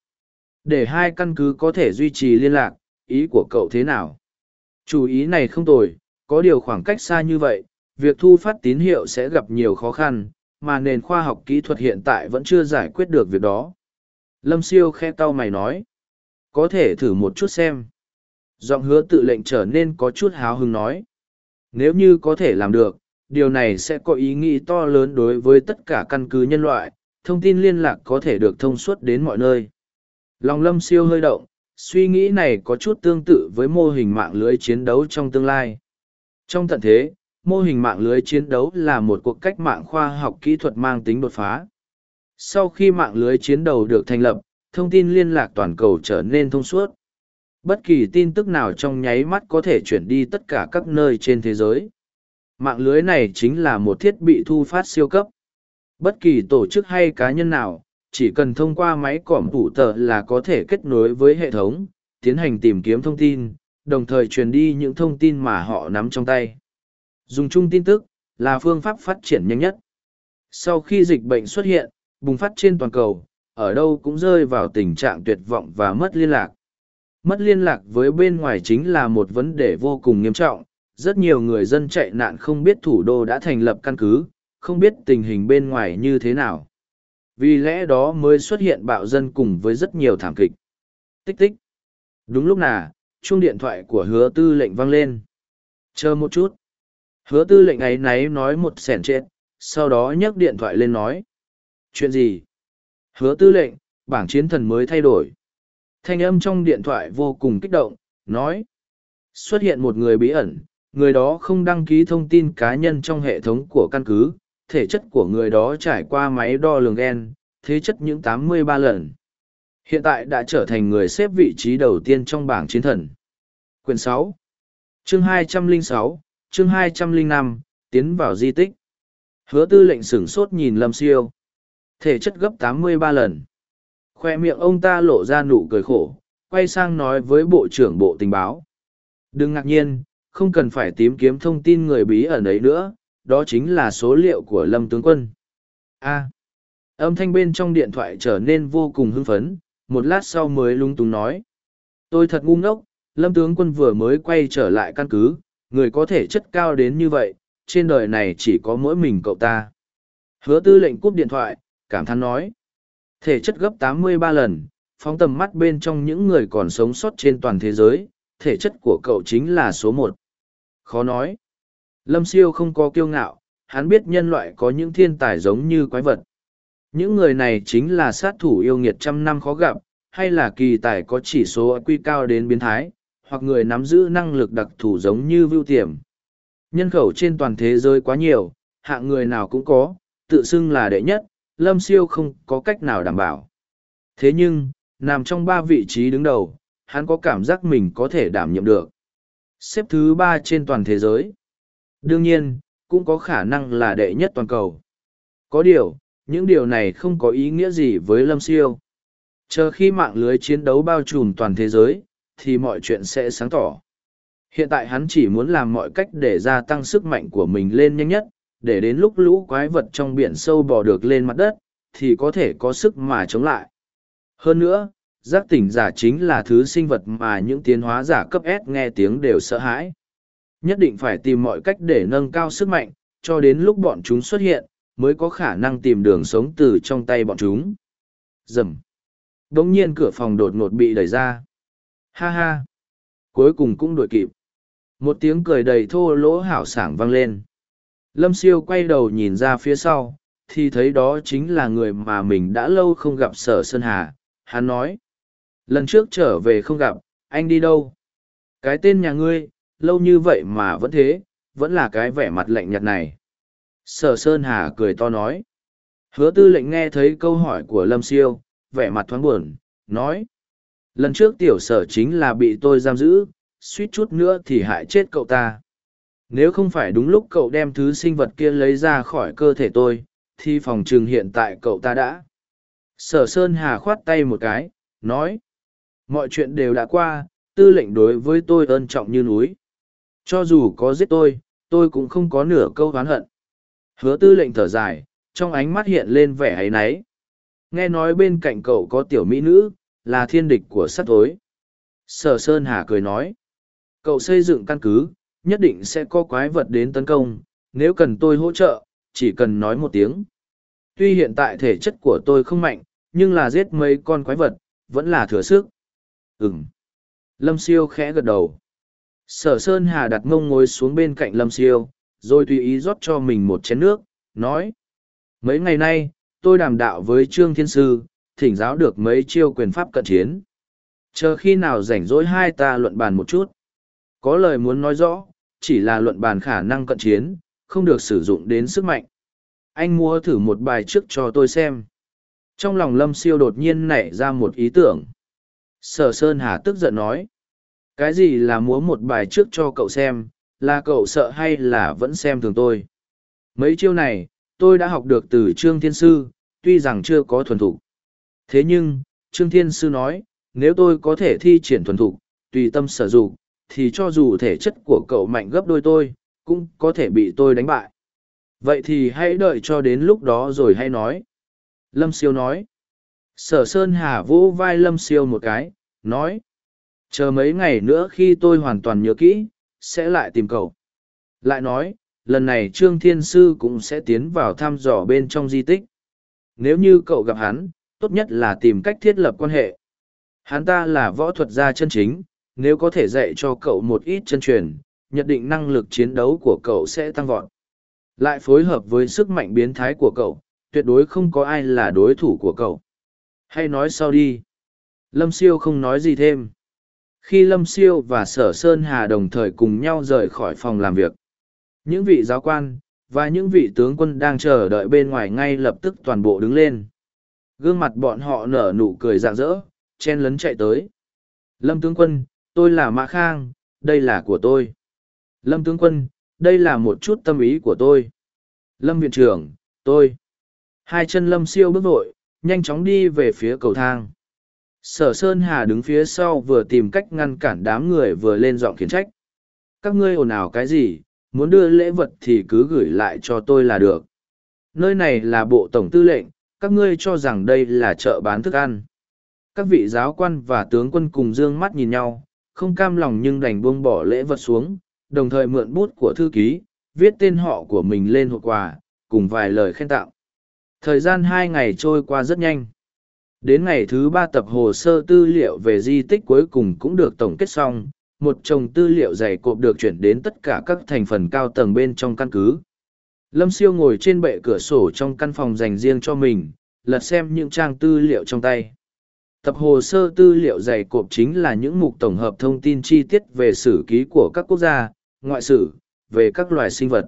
Để hai căn cứ có thể duy trì liên lạc, ý của cậu thế nào? Chủ ý này không tồi, có điều khoảng cách xa như vậy, việc thu phát tín hiệu sẽ gặp nhiều khó khăn, mà nền khoa học kỹ thuật hiện tại vẫn chưa giải quyết được việc đó. Lâm siêu khe tao mày nói. Có thể thử một chút xem. Giọng hứa tự lệnh trở nên có chút háo hứng nói. Nếu như có thể làm được, điều này sẽ có ý nghĩa to lớn đối với tất cả căn cứ nhân loại, thông tin liên lạc có thể được thông suốt đến mọi nơi. Lòng lâm siêu hơi động, suy nghĩ này có chút tương tự với mô hình mạng lưới chiến đấu trong tương lai. Trong tận thế, mô hình mạng lưới chiến đấu là một cuộc cách mạng khoa học kỹ thuật mang tính đột phá. Sau khi mạng lưới chiến đấu được thành lập, thông tin liên lạc toàn cầu trở nên thông suốt. Bất kỳ tin tức nào trong nháy mắt có thể chuyển đi tất cả các nơi trên thế giới. Mạng lưới này chính là một thiết bị thu phát siêu cấp. Bất kỳ tổ chức hay cá nhân nào, chỉ cần thông qua máy cỏm tủ tờ là có thể kết nối với hệ thống, tiến hành tìm kiếm thông tin, đồng thời truyền đi những thông tin mà họ nắm trong tay. Dùng chung tin tức là phương pháp phát triển nhanh nhất. Sau khi dịch bệnh xuất hiện, bùng phát trên toàn cầu, ở đâu cũng rơi vào tình trạng tuyệt vọng và mất liên lạc. Mất liên lạc với bên ngoài chính là một vấn đề vô cùng nghiêm trọng, rất nhiều người dân chạy nạn không biết thủ đô đã thành lập căn cứ, không biết tình hình bên ngoài như thế nào. Vì lẽ đó mới xuất hiện bạo dân cùng với rất nhiều thảm kịch. Tích tích. Đúng lúc nào, chuông điện thoại của hứa tư lệnh vang lên. Chờ một chút. Hứa tư lệnh ấy náy nói một sẻn chết, sau đó nhấc điện thoại lên nói. Chuyện gì? Hứa tư lệnh, bảng chiến thần mới thay đổi. Thanh âm trong điện thoại vô cùng kích động, nói. Xuất hiện một người bí ẩn, người đó không đăng ký thông tin cá nhân trong hệ thống của căn cứ, thể chất của người đó trải qua máy đo lường gen, thế chất những 83 lần. Hiện tại đã trở thành người xếp vị trí đầu tiên trong bảng chiến thần. Quyền 6 Chương 206, chương 205, tiến vào di tích. Hứa tư lệnh sửng sốt nhìn Lâm Siêu. Thể chất gấp 83 lần. Khoe miệng ông ta lộ ra nụ cười khổ, quay sang nói với Bộ trưởng Bộ Tình báo. Đừng ngạc nhiên, không cần phải tìm kiếm thông tin người bí ẩn ấy nữa, đó chính là số liệu của Lâm Tướng Quân. A. âm thanh bên trong điện thoại trở nên vô cùng hưng phấn, một lát sau mới lung túng nói. Tôi thật ngu ngốc, Lâm Tướng Quân vừa mới quay trở lại căn cứ, người có thể chất cao đến như vậy, trên đời này chỉ có mỗi mình cậu ta. Hứa tư lệnh cúp điện thoại, cảm thán nói. Thể chất gấp 83 lần, phóng tầm mắt bên trong những người còn sống sót trên toàn thế giới, thể chất của cậu chính là số một. Khó nói. Lâm siêu không có kiêu ngạo, hắn biết nhân loại có những thiên tài giống như quái vật. Những người này chính là sát thủ yêu nghiệt trăm năm khó gặp, hay là kỳ tài có chỉ số quy cao đến biến thái, hoặc người nắm giữ năng lực đặc thù giống như vưu tiềm. Nhân khẩu trên toàn thế giới quá nhiều, hạng người nào cũng có, tự xưng là đệ nhất, lâm siêu không có cách nào đảm bảo. Thế nhưng, nằm trong ba vị trí đứng đầu, hắn có cảm giác mình có thể đảm nhiệm được. Xếp thứ ba trên toàn thế giới. Đương nhiên, cũng có khả năng là đệ nhất toàn cầu. Có điều, những điều này không có ý nghĩa gì với Lâm Siêu. Chờ khi mạng lưới chiến đấu bao trùm toàn thế giới, thì mọi chuyện sẽ sáng tỏ. Hiện tại hắn chỉ muốn làm mọi cách để gia tăng sức mạnh của mình lên nhanh nhất, để đến lúc lũ quái vật trong biển sâu bò được lên mặt đất, thì có thể có sức mà chống lại. Hơn nữa, giác tỉnh giả chính là thứ sinh vật mà những tiến hóa giả cấp S nghe tiếng đều sợ hãi. Nhất định phải tìm mọi cách để nâng cao sức mạnh, cho đến lúc bọn chúng xuất hiện, mới có khả năng tìm đường sống từ trong tay bọn chúng. Dầm. Đống nhiên cửa phòng đột ngột bị đẩy ra. Ha ha. Cuối cùng cũng đuổi kịp. Một tiếng cười đầy thô lỗ hảo sảng vang lên. Lâm siêu quay đầu nhìn ra phía sau, thì thấy đó chính là người mà mình đã lâu không gặp sở Sơn Hà. Hắn nói. Lần trước trở về không gặp, anh đi đâu? Cái tên nhà ngươi, lâu như vậy mà vẫn thế, vẫn là cái vẻ mặt lạnh nhạt này. Sở Sơn Hà cười to nói. Hứa tư lệnh nghe thấy câu hỏi của Lâm Siêu, vẻ mặt thoáng buồn, nói. Lần trước tiểu sở chính là bị tôi giam giữ, suýt chút nữa thì hại chết cậu ta. Nếu không phải đúng lúc cậu đem thứ sinh vật kia lấy ra khỏi cơ thể tôi, thì phòng trường hiện tại cậu ta đã. Sở Sơn Hà khoát tay một cái, nói. Mọi chuyện đều đã qua, tư lệnh đối với tôi ơn trọng như núi. Cho dù có giết tôi, tôi cũng không có nửa câu oán hận. Hứa tư lệnh thở dài, trong ánh mắt hiện lên vẻ ấy náy. Nghe nói bên cạnh cậu có tiểu mỹ nữ, là thiên địch của sát tối. Sở Sơn Hà cười nói. Cậu xây dựng căn cứ, nhất định sẽ có quái vật đến tấn công, nếu cần tôi hỗ trợ, chỉ cần nói một tiếng. Tuy hiện tại thể chất của tôi không mạnh, nhưng là giết mấy con quái vật, vẫn là thừa sức. Ừm. Lâm Siêu khẽ gật đầu. Sở Sơn Hà đặt mông ngồi xuống bên cạnh Lâm Siêu, rồi tùy ý rót cho mình một chén nước, nói. Mấy ngày nay, tôi đàm đạo với Trương Thiên Sư, thỉnh giáo được mấy chiêu quyền pháp cận chiến. Chờ khi nào rảnh rỗi hai ta luận bàn một chút. Có lời muốn nói rõ, chỉ là luận bàn khả năng cận chiến, không được sử dụng đến sức mạnh. Anh mua thử một bài trước cho tôi xem. Trong lòng Lâm Siêu đột nhiên nảy ra một ý tưởng. Sở Sơn Hà tức giận nói. Cái gì là múa một bài trước cho cậu xem, là cậu sợ hay là vẫn xem thường tôi? Mấy chiêu này, tôi đã học được từ Trương Thiên Sư, tuy rằng chưa có thuần thục. Thế nhưng, Trương Thiên Sư nói, nếu tôi có thể thi triển thuần thục, tùy tâm sở dụng, thì cho dù thể chất của cậu mạnh gấp đôi tôi, cũng có thể bị tôi đánh bại. Vậy thì hãy đợi cho đến lúc đó rồi hay nói. Lâm Siêu nói. Sở Sơn Hà vỗ vai Lâm Siêu một cái, nói. Chờ mấy ngày nữa khi tôi hoàn toàn nhớ kỹ, sẽ lại tìm cậu. Lại nói, lần này Trương Thiên Sư cũng sẽ tiến vào thăm dò bên trong di tích. Nếu như cậu gặp hắn, tốt nhất là tìm cách thiết lập quan hệ. Hắn ta là võ thuật gia chân chính, nếu có thể dạy cho cậu một ít chân truyền, nhận định năng lực chiến đấu của cậu sẽ tăng vọt. Lại phối hợp với sức mạnh biến thái của cậu, tuyệt đối không có ai là đối thủ của cậu. Hay nói sau đi. Lâm Siêu không nói gì thêm. Khi Lâm Siêu và Sở Sơn Hà đồng thời cùng nhau rời khỏi phòng làm việc, những vị giáo quan, và những vị tướng quân đang chờ đợi bên ngoài ngay lập tức toàn bộ đứng lên. Gương mặt bọn họ nở nụ cười rạng rỡ, chen lấn chạy tới. Lâm tướng quân, tôi là Mã Khang, đây là của tôi. Lâm tướng quân, đây là một chút tâm ý của tôi. Lâm viện trưởng, tôi. Hai chân Lâm siêu bước vội, nhanh chóng đi về phía cầu thang. Sở Sơn Hà đứng phía sau vừa tìm cách ngăn cản đám người vừa lên giọng khiển trách. Các ngươi ồn ào cái gì, muốn đưa lễ vật thì cứ gửi lại cho tôi là được. Nơi này là bộ tổng tư lệnh, các ngươi cho rằng đây là chợ bán thức ăn. Các vị giáo quan và tướng quân cùng dương mắt nhìn nhau, không cam lòng nhưng đành buông bỏ lễ vật xuống, đồng thời mượn bút của thư ký, viết tên họ của mình lên hộp quà, cùng vài lời khen tặng. Thời gian hai ngày trôi qua rất nhanh. Đến ngày thứ ba tập hồ sơ tư liệu về di tích cuối cùng cũng được tổng kết xong, một chồng tư liệu dày cộp được chuyển đến tất cả các thành phần cao tầng bên trong căn cứ. Lâm siêu ngồi trên bệ cửa sổ trong căn phòng dành riêng cho mình, lật xem những trang tư liệu trong tay. Tập hồ sơ tư liệu dày cộp chính là những mục tổng hợp thông tin chi tiết về sử ký của các quốc gia, ngoại sử, về các loài sinh vật.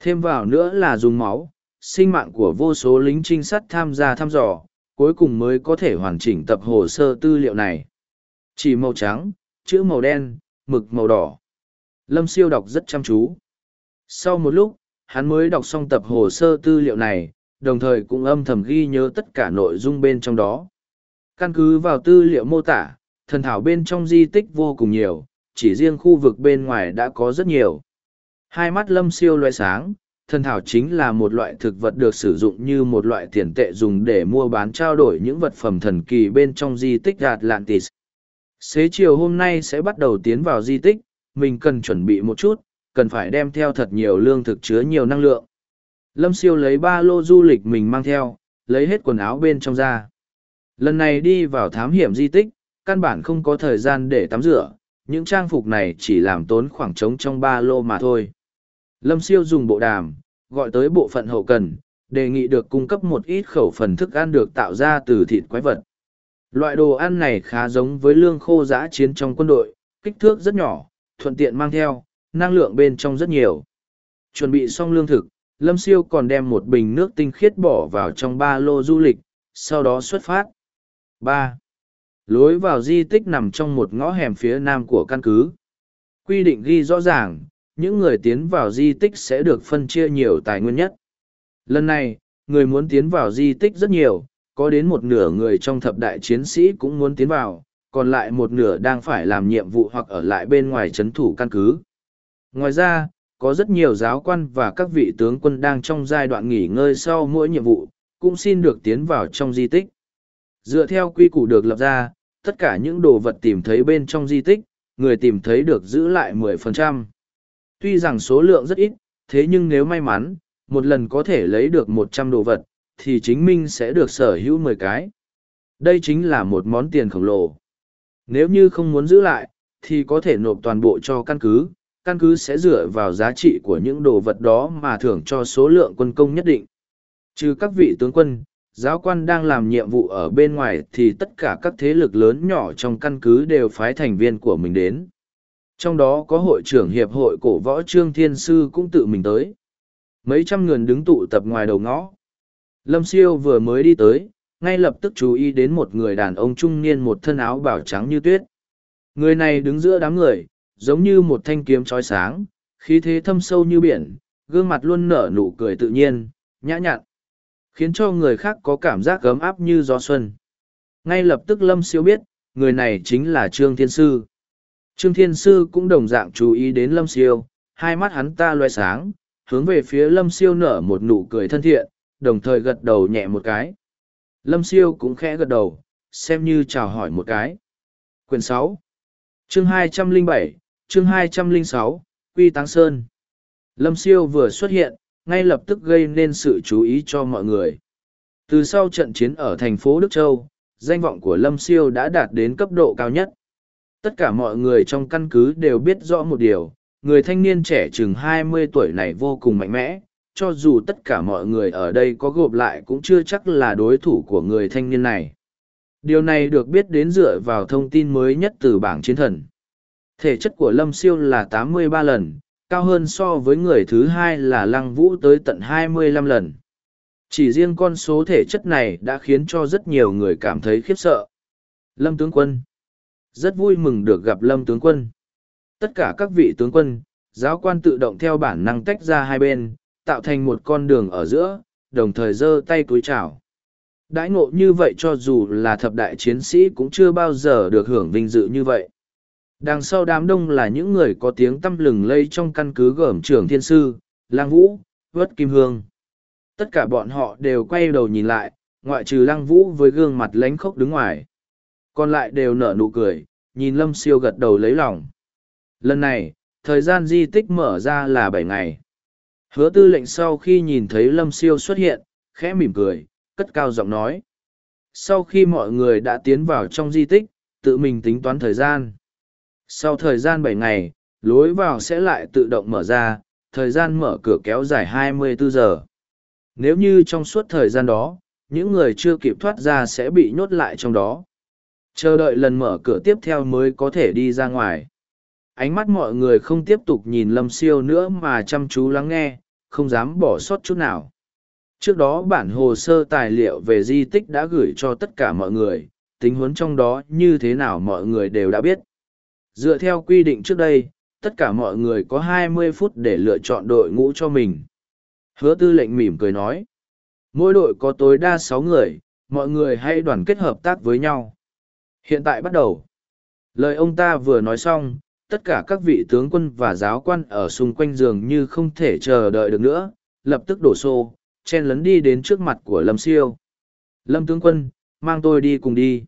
Thêm vào nữa là dùng máu, sinh mạng của vô số lính trinh sát tham gia thăm dò, cuối cùng mới có thể hoàn chỉnh tập hồ sơ tư liệu này. Chỉ màu trắng, chữ màu đen, mực màu đỏ. Lâm siêu đọc rất chăm chú. Sau một lúc, hắn mới đọc xong tập hồ sơ tư liệu này, đồng thời cũng âm thầm ghi nhớ tất cả nội dung bên trong đó. Căn cứ vào tư liệu mô tả, thần thảo bên trong di tích vô cùng nhiều, chỉ riêng khu vực bên ngoài đã có rất nhiều. Hai mắt lâm siêu loại sáng, thần thảo chính là một loại thực vật được sử dụng như một loại tiền tệ dùng để mua bán trao đổi những vật phẩm thần kỳ bên trong di tích Atlantis. Xế chiều hôm nay sẽ bắt đầu tiến vào di tích, mình cần chuẩn bị một chút, cần phải đem theo thật nhiều lương thực chứa nhiều năng lượng. Lâm siêu lấy ba lô du lịch mình mang theo, lấy hết quần áo bên trong ra. Lần này đi vào thám hiểm di tích, căn bản không có thời gian để tắm rửa, những trang phục này chỉ làm tốn khoảng trống trong ba lô mà thôi. Lâm siêu dùng bộ đàm, gọi tới bộ phận hậu cần, đề nghị được cung cấp một ít khẩu phần thức ăn được tạo ra từ thịt quái vật. Loại đồ ăn này khá giống với lương khô giã chiến trong quân đội, kích thước rất nhỏ, thuận tiện mang theo, năng lượng bên trong rất nhiều. Chuẩn bị xong lương thực, Lâm Siêu còn đem một bình nước tinh khiết bỏ vào trong ba lô du lịch, sau đó xuất phát ba Lối vào di tích nằm trong một ngõ hẻm phía nam của căn cứ. Quy định ghi rõ ràng, những người tiến vào di tích sẽ được phân chia nhiều tài nguyên nhất. Lần này, người muốn tiến vào di tích rất nhiều, có đến một nửa người trong thập đại chiến sĩ cũng muốn tiến vào, còn lại một nửa đang phải làm nhiệm vụ hoặc ở lại bên ngoài chấn thủ căn cứ. Ngoài ra, có rất nhiều giáo quan và các vị tướng quân đang trong giai đoạn nghỉ ngơi sau mỗi nhiệm vụ, cũng xin được tiến vào trong di tích. Dựa theo quy củ được lập ra, tất cả những đồ vật tìm thấy bên trong di tích, người tìm thấy được giữ lại 10%. Tuy rằng số lượng rất ít, thế nhưng nếu may mắn, một lần có thể lấy được một trăm đồ vật, thì chính minh sẽ được sở hữu mười cái. Đây chính là một món tiền khổng lồ. Nếu như không muốn giữ lại, thì có thể nộp toàn bộ cho căn cứ, căn cứ sẽ dựa vào giá trị của những đồ vật đó mà thưởng cho số lượng quân công nhất định. Trừ các vị tướng quân, giáo quan đang làm nhiệm vụ ở bên ngoài thì tất cả các thế lực lớn nhỏ trong căn cứ đều phái thành viên của mình đến. Trong đó có hội trưởng hiệp hội cổ võ Trương Thiên Sư cũng tự mình tới. Mấy trăm người đứng tụ tập ngoài đầu ngõ. Lâm Siêu vừa mới đi tới, ngay lập tức chú ý đến một người đàn ông trung niên một thân áo bảo trắng như tuyết. Người này đứng giữa đám người, giống như một thanh kiếm trói sáng, khí thế thâm sâu như biển, gương mặt luôn nở nụ cười tự nhiên, nhã nhặn, khiến cho người khác có cảm giác ấm áp như gió xuân. Ngay lập tức Lâm Siêu biết, người này chính là Trương Thiên Sư. Trương Thiên Sư cũng đồng dạng chú ý đến Lâm Siêu, hai mắt hắn ta loe sáng, hướng về phía Lâm Siêu nở một nụ cười thân thiện, đồng thời gật đầu nhẹ một cái. Lâm Siêu cũng khẽ gật đầu, xem như chào hỏi một cái. Quyển sáu, Chương hai trăm linh bảy, chương hai trăm linh sáu, Quy Táng Sơn Lâm Siêu vừa xuất hiện, ngay lập tức gây nên sự chú ý cho mọi người. Từ sau trận chiến ở thành phố Đức Châu, danh vọng của Lâm Siêu đã đạt đến cấp độ cao nhất. Tất cả mọi người trong căn cứ đều biết rõ một điều, người thanh niên trẻ chừng hai mươi tuổi này vô cùng mạnh mẽ, cho dù tất cả mọi người ở đây có gộp lại cũng chưa chắc là đối thủ của người thanh niên này. Điều này được biết đến dựa vào thông tin mới nhất từ bảng chiến thần. Thể chất của Lâm Siêu là 83 lần, cao hơn so với người thứ hai là Lăng Vũ tới tận 25 lần. Chỉ riêng con số thể chất này đã khiến cho rất nhiều người cảm thấy khiếp sợ. Lâm tướng quân. Rất vui mừng được gặp Lâm tướng quân. Tất cả các vị tướng quân, giáo quan tự động theo bản năng tách ra hai bên, tạo thành một con đường ở giữa, đồng thời giơ tay túi chào. Đãi ngộ như vậy cho dù là thập đại chiến sĩ cũng chưa bao giờ được hưởng vinh dự như vậy. Đằng sau đám đông là những người có tiếng tăm lừng lây trong căn cứ gởm trưởng thiên sư, lang vũ, vớt kim hương. Tất cả bọn họ đều quay đầu nhìn lại, ngoại trừ lang vũ với gương mặt lánh khóc đứng ngoài. Còn lại đều nở nụ cười, nhìn lâm siêu gật đầu lấy lòng. Lần này, thời gian di tích mở ra là bảy ngày. Hứa tư lệnh sau khi nhìn thấy lâm siêu xuất hiện, khẽ mỉm cười, cất cao giọng nói. Sau khi mọi người đã tiến vào trong di tích, tự mình tính toán thời gian. Sau thời gian bảy ngày, lối vào sẽ lại tự động mở ra, thời gian mở cửa kéo dài 24 giờ. Nếu như trong suốt thời gian đó, những người chưa kịp thoát ra sẽ bị nhốt lại trong đó. Chờ đợi lần mở cửa tiếp theo mới có thể đi ra ngoài. Ánh mắt mọi người không tiếp tục nhìn Lâm Siêu nữa mà chăm chú lắng nghe, không dám bỏ sót chút nào. Trước đó bản hồ sơ tài liệu về di tích đã gửi cho tất cả mọi người, tính huống trong đó như thế nào mọi người đều đã biết. Dựa theo quy định trước đây, tất cả mọi người có 20 phút để lựa chọn đội ngũ cho mình. Hứa tư lệnh mỉm cười nói. Mỗi đội có tối đa sáu người, mọi người hãy đoàn kết hợp tác với nhau. Hiện tại bắt đầu. Lời ông ta vừa nói xong, tất cả các vị tướng quân và giáo quan ở xung quanh giường như không thể chờ đợi được nữa, lập tức đổ xô, chen lấn đi đến trước mặt của Lâm Siêu. Lâm tướng quân, mang tôi đi cùng đi.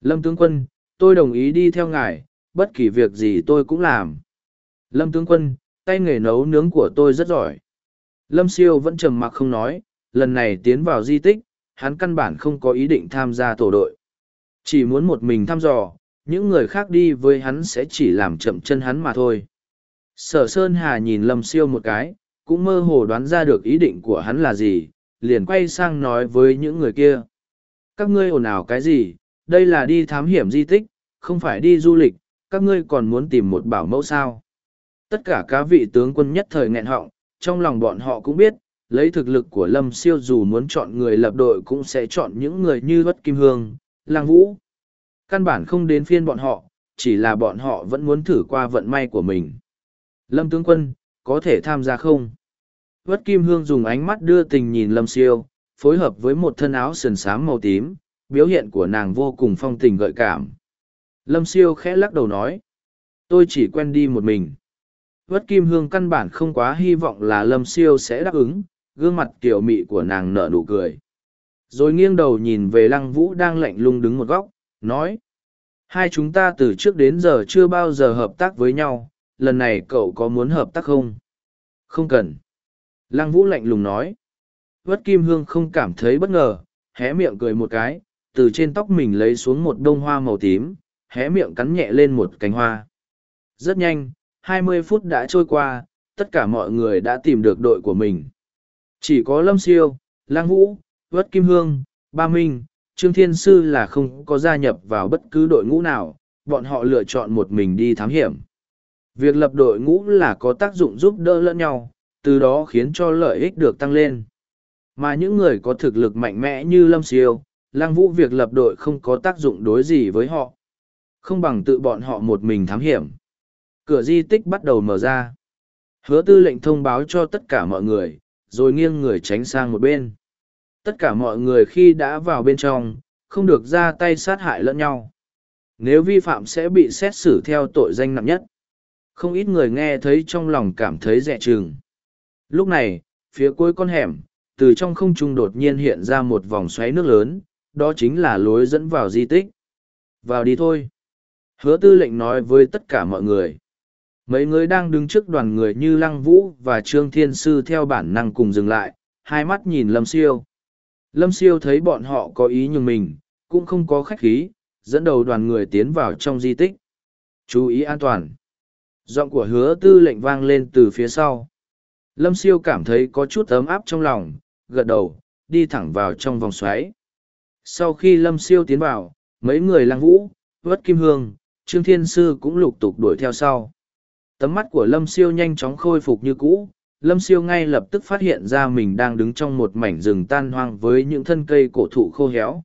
Lâm tướng quân, tôi đồng ý đi theo ngài, bất kỳ việc gì tôi cũng làm. Lâm tướng quân, tay nghề nấu nướng của tôi rất giỏi. Lâm siêu vẫn trầm mặc không nói, lần này tiến vào di tích, hắn căn bản không có ý định tham gia tổ đội. Chỉ muốn một mình thăm dò, những người khác đi với hắn sẽ chỉ làm chậm chân hắn mà thôi. Sở Sơn Hà nhìn Lâm siêu một cái, cũng mơ hồ đoán ra được ý định của hắn là gì, liền quay sang nói với những người kia. Các ngươi ồn ào cái gì, đây là đi thám hiểm di tích, không phải đi du lịch, các ngươi còn muốn tìm một bảo mẫu sao. Tất cả các vị tướng quân nhất thời nghẹn họng, trong lòng bọn họ cũng biết, lấy thực lực của Lâm Siêu dù muốn chọn người lập đội cũng sẽ chọn những người như Bất Kim Hương, Lang Vũ. Căn bản không đến phiên bọn họ, chỉ là bọn họ vẫn muốn thử qua vận may của mình. Lâm tướng quân, có thể tham gia không? Vất Kim Hương dùng ánh mắt đưa tình nhìn Lâm Siêu, phối hợp với một thân áo sườn xám màu tím, biểu hiện của nàng vô cùng phong tình gợi cảm. Lâm Siêu khẽ lắc đầu nói, tôi chỉ quen đi một mình. Vất Kim Hương căn bản không quá hy vọng là Lâm Siêu sẽ đáp ứng, gương mặt kiểu mị của nàng nở nụ cười. Rồi nghiêng đầu nhìn về Lăng Vũ đang lạnh lùng đứng một góc, nói, hai chúng ta từ trước đến giờ chưa bao giờ hợp tác với nhau, lần này cậu có muốn hợp tác không? Không cần. Lăng Vũ lạnh lùng nói. Vất Kim Hương không cảm thấy bất ngờ, hé miệng cười một cái, từ trên tóc mình lấy xuống một bông hoa màu tím, hé miệng cắn nhẹ lên một cánh hoa. Rất nhanh, 20 phút đã trôi qua, tất cả mọi người đã tìm được đội của mình. Chỉ có Lâm Siêu, Lang Vũ, Vất Kim Hương, Ba Minh, Trương Thiên Sư là không có gia nhập vào bất cứ đội ngũ nào, bọn họ lựa chọn một mình đi thám hiểm. Việc lập đội ngũ là có tác dụng giúp đỡ lẫn nhau, từ đó khiến cho lợi ích được tăng lên. Mà những người có thực lực mạnh mẽ như Lâm Siêu, Lăng Vũ việc lập đội không có tác dụng đối gì với họ. Không bằng tự bọn họ một mình thám hiểm. Cửa di tích bắt đầu mở ra. Hứa tư lệnh thông báo cho tất cả mọi người, rồi nghiêng người tránh sang một bên. Tất cả mọi người khi đã vào bên trong, không được ra tay sát hại lẫn nhau. Nếu vi phạm sẽ bị xét xử theo tội danh nặng nhất. Không ít người nghe thấy trong lòng cảm thấy dè chừng. Lúc này, phía cuối con hẻm, từ trong không trung đột nhiên hiện ra một vòng xoáy nước lớn, đó chính là lối dẫn vào di tích. Vào đi thôi. Hứa tư lệnh nói với tất cả mọi người. Mấy người đang đứng trước đoàn người như Lăng Vũ và Trương Thiên Sư theo bản năng cùng dừng lại, hai mắt nhìn Lâm Siêu. Lâm Siêu thấy bọn họ có ý nhường mình, cũng không có khách khí, dẫn đầu đoàn người tiến vào trong di tích. Chú ý an toàn. Giọng của hứa tư lệnh vang lên từ phía sau. Lâm siêu cảm thấy có chút ấm áp trong lòng, gật đầu, đi thẳng vào trong vòng xoáy. Sau khi lâm siêu tiến vào, mấy người lăng vũ, vất kim hương, trương thiên sư cũng lục tục đuổi theo sau. Tấm mắt của lâm siêu nhanh chóng khôi phục như cũ, lâm siêu ngay lập tức phát hiện ra mình đang đứng trong một mảnh rừng tan hoang với những thân cây cổ thụ khô héo.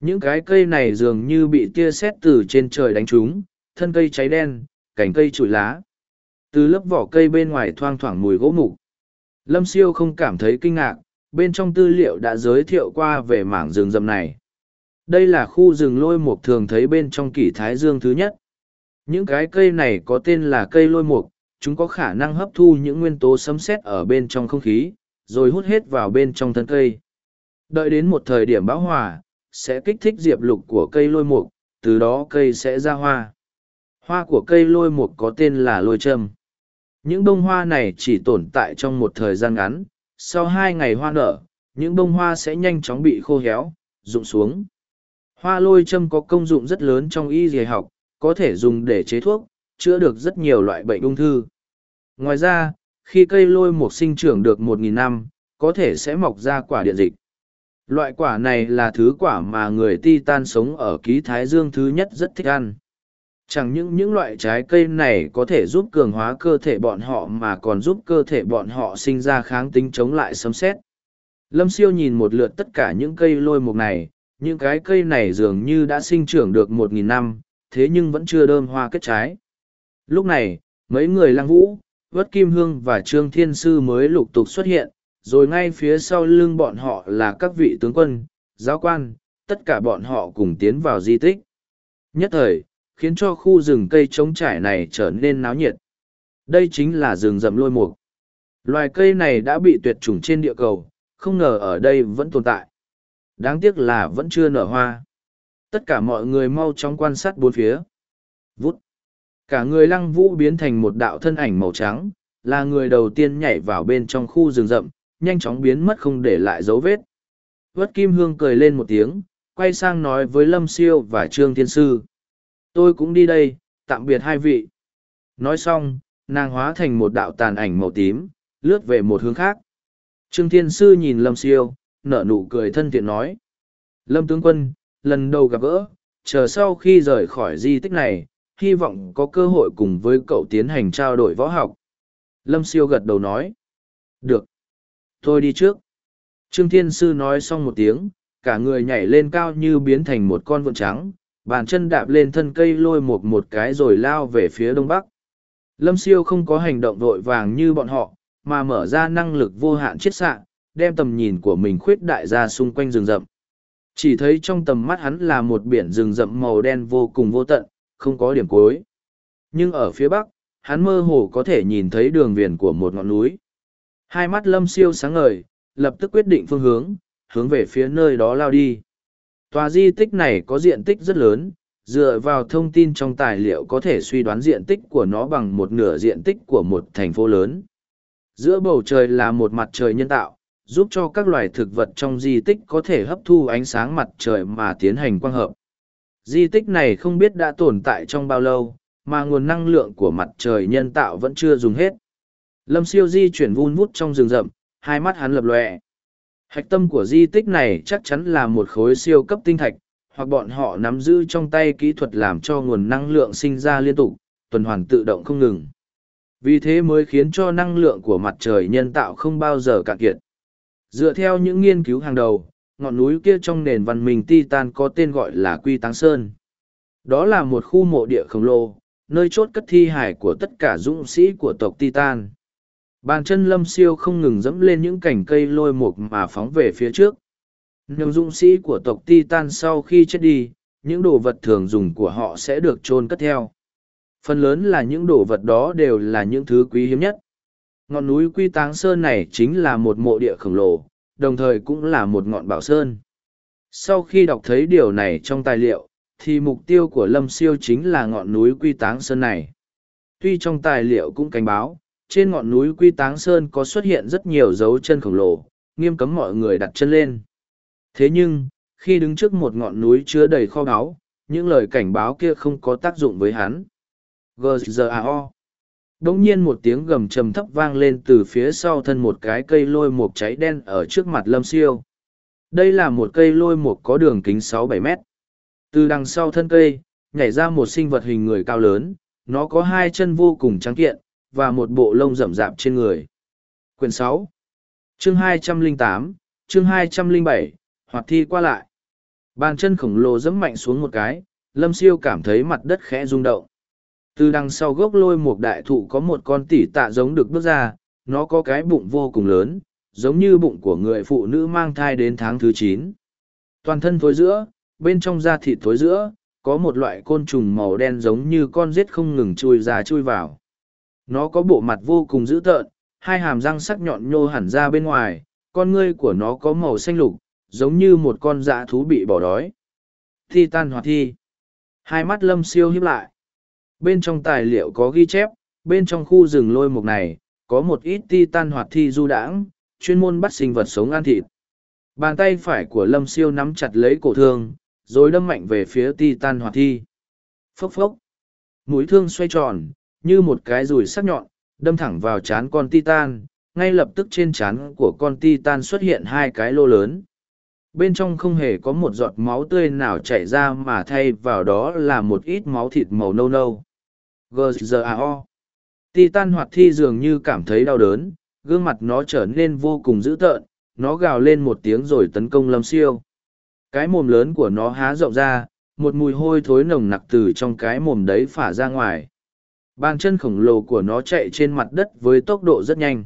Những cái cây này dường như bị tia sét từ trên trời đánh trúng, thân cây cháy đen, cành cây trụi lá. Từ lớp vỏ cây bên ngoài thoang thoảng mùi gỗ mục. Lâm siêu không cảm thấy kinh ngạc, bên trong tư liệu đã giới thiệu qua về mảng rừng rậm này. Đây là khu rừng lôi mục thường thấy bên trong kỷ thái dương thứ nhất. Những cái cây này có tên là cây lôi mục, chúng có khả năng hấp thu những nguyên tố sấm sét ở bên trong không khí, rồi hút hết vào bên trong thân cây. Đợi đến một thời điểm bão hòa, sẽ kích thích diệp lục của cây lôi mục, từ đó cây sẽ ra hoa. Hoa của cây lôi mục có tên là lôi châm. Những bông hoa này chỉ tồn tại trong một thời gian ngắn, sau hai ngày hoa nở, những bông hoa sẽ nhanh chóng bị khô héo, rụng xuống. Hoa lôi châm có công dụng rất lớn trong y dề học, có thể dùng để chế thuốc, chữa được rất nhiều loại bệnh ung thư. Ngoài ra, khi cây lôi mục sinh trưởng được 1.000 năm, có thể sẽ mọc ra quả điện dịch. Loại quả này là thứ quả mà người Titan sống ở ký Thái Dương thứ nhất rất thích ăn. Chẳng những những loại trái cây này có thể giúp cường hóa cơ thể bọn họ mà còn giúp cơ thể bọn họ sinh ra kháng tính chống lại sấm sét. Lâm siêu nhìn một lượt tất cả những cây lôi mục này, những cái cây này dường như đã sinh trưởng được một nghìn năm, thế nhưng vẫn chưa đơm hoa kết trái. Lúc này, mấy người lăng vũ, Vất Kim Hương và Trương Thiên Sư mới lục tục xuất hiện, rồi ngay phía sau lưng bọn họ là các vị tướng quân, giáo quan, tất cả bọn họ cùng tiến vào di tích. Nhất thời, khiến cho khu rừng cây trống trải này trở nên náo nhiệt. Đây chính là rừng rậm lôi mục. Loài cây này đã bị tuyệt chủng trên địa cầu, không ngờ ở đây vẫn tồn tại. Đáng tiếc là vẫn chưa nở hoa. Tất cả mọi người mau chóng quan sát bốn phía. Vút. Cả người lăng vũ biến thành một đạo thân ảnh màu trắng, là người đầu tiên nhảy vào bên trong khu rừng rậm, nhanh chóng biến mất không để lại dấu vết. Vất Kim Hương cười lên một tiếng, quay sang nói với Lâm Siêu và Trương Thiên Sư. Tôi cũng đi đây, tạm biệt hai vị. Nói xong, nàng hóa thành một đạo tàn ảnh màu tím, lướt về một hướng khác. Trương Thiên Sư nhìn Lâm Siêu, nở nụ cười thân thiện nói. Lâm tướng quân, lần đầu gặp gỡ, chờ sau khi rời khỏi di tích này, hy vọng có cơ hội cùng với cậu tiến hành trao đổi võ học. Lâm Siêu gật đầu nói. Được. Tôi đi trước. Trương Thiên Sư nói xong một tiếng, cả người nhảy lên cao như biến thành một con vượn trắng, bàn chân đạp lên thân cây lôi một một cái rồi lao về phía đông bắc. Lâm Siêu không có hành động vội vàng như bọn họ, mà mở ra năng lực vô hạn chiết xạ, đem tầm nhìn của mình khuyết đại ra xung quanh rừng rậm. Chỉ thấy trong tầm mắt hắn là một biển rừng rậm màu đen vô cùng vô tận, không có điểm cuối. Nhưng ở phía bắc, hắn mơ hồ có thể nhìn thấy đường viền của một ngọn núi. Hai mắt lâm siêu sáng ngời, lập tức quyết định phương hướng, hướng về phía nơi đó lao đi. Tòa di tích này có diện tích rất lớn, dựa vào thông tin trong tài liệu có thể suy đoán diện tích của nó bằng một nửa diện tích của một thành phố lớn. Giữa bầu trời là một mặt trời nhân tạo, giúp cho các loài thực vật trong di tích có thể hấp thu ánh sáng mặt trời mà tiến hành quang hợp. Di tích này không biết đã tồn tại trong bao lâu, mà nguồn năng lượng của mặt trời nhân tạo vẫn chưa dùng hết. Lâm siêu di chuyển vun vút trong rừng rậm, hai mắt hắn lập lòe. Hạch tâm của di tích này chắc chắn là một khối siêu cấp tinh thạch, hoặc bọn họ nắm giữ trong tay kỹ thuật làm cho nguồn năng lượng sinh ra liên tục, tuần hoàn tự động không ngừng. Vì thế mới khiến cho năng lượng của mặt trời nhân tạo không bao giờ cạn kiệt. Dựa theo những nghiên cứu hàng đầu, ngọn núi kia trong nền văn minh Titan có tên gọi là Quy Táng Sơn. Đó là một khu mộ địa khổng lồ, nơi chốt cất thi hải của tất cả dũng sĩ của tộc Titan. Bàn chân lâm siêu không ngừng dẫm lên những cành cây lôi mục mà phóng về phía trước. Những dũng sĩ của tộc Titan sau khi chết đi, những đồ vật thường dùng của họ sẽ được chôn cất theo. Phần lớn là những đồ vật đó đều là những thứ quý hiếm nhất. Ngọn núi Quy Táng Sơn này chính là một mộ địa khổng lồ, đồng thời cũng là một ngọn bảo sơn. Sau khi đọc thấy điều này trong tài liệu, thì mục tiêu của Lâm Siêu chính là ngọn núi Quy Táng Sơn này. Tuy trong tài liệu cũng cảnh báo, trên ngọn núi Quy Táng Sơn có xuất hiện rất nhiều dấu chân khổng lồ, nghiêm cấm mọi người đặt chân lên. Thế nhưng, khi đứng trước một ngọn núi chứa đầy kho báu, những lời cảnh báo kia không có tác dụng với hắn. gzao Đông nhiên một tiếng gầm trầm thấp vang lên từ phía sau thân một cái cây lôi mục cháy đen ở trước mặt lâm siêu. Đây là một cây lôi mục có đường kính sáu bảy mét. Từ đằng sau thân cây, nhảy ra một sinh vật hình người cao lớn, nó có hai chân vô cùng trắng kiện, và một bộ lông rậm rạp trên người. Quyển sáu, Chương hai trăm linh tám, chương hai trăm linh bảy, hoạt thi qua lại. Bàn chân khổng lồ dẫm mạnh xuống một cái, lâm siêu cảm thấy mặt đất khẽ rung động. Từ đằng sau gốc lôi một đại thụ có một con tỉ tạ giống được bước ra, nó có cái bụng vô cùng lớn, giống như bụng của người phụ nữ mang thai đến tháng thứ chín. Toàn thân thối giữa, bên trong da thịt thối giữa, có một loại côn trùng màu đen giống như con rết không ngừng chui ra chui vào. Nó có bộ mặt vô cùng dữ tợn, hai hàm răng sắc nhọn nhô hẳn ra bên ngoài, con ngươi của nó có màu xanh lục, giống như một con dã thú bị bỏ đói. Thi tan hoạt thi. Hai mắt lâm siêu hiếp lại. Bên trong tài liệu có ghi chép, bên trong khu rừng lôi mục này, có một ít ti tan hoạt thi du đãng, chuyên môn bắt sinh vật sống ăn thịt. Bàn tay phải của lâm siêu nắm chặt lấy cổ thương, rồi đâm mạnh về phía ti tan hoạt thi. Phốc phốc. Mũi thương xoay tròn, như một cái rùi sắc nhọn, đâm thẳng vào chán con titan, ngay lập tức trên chán của con titan xuất hiện hai cái lô lớn. Bên trong không hề có một giọt máu tươi nào chảy ra mà thay vào đó là một ít máu thịt màu nâu nâu. gzao Titan hoạt thi dường như cảm thấy đau đớn, gương mặt nó trở nên vô cùng dữ tợn, nó gào lên một tiếng rồi tấn công lâm siêu. Cái mồm lớn của nó há rộng ra, một mùi hôi thối nồng nặc từ trong cái mồm đấy phả ra ngoài. Bàn chân khổng lồ của nó chạy trên mặt đất với tốc độ rất nhanh.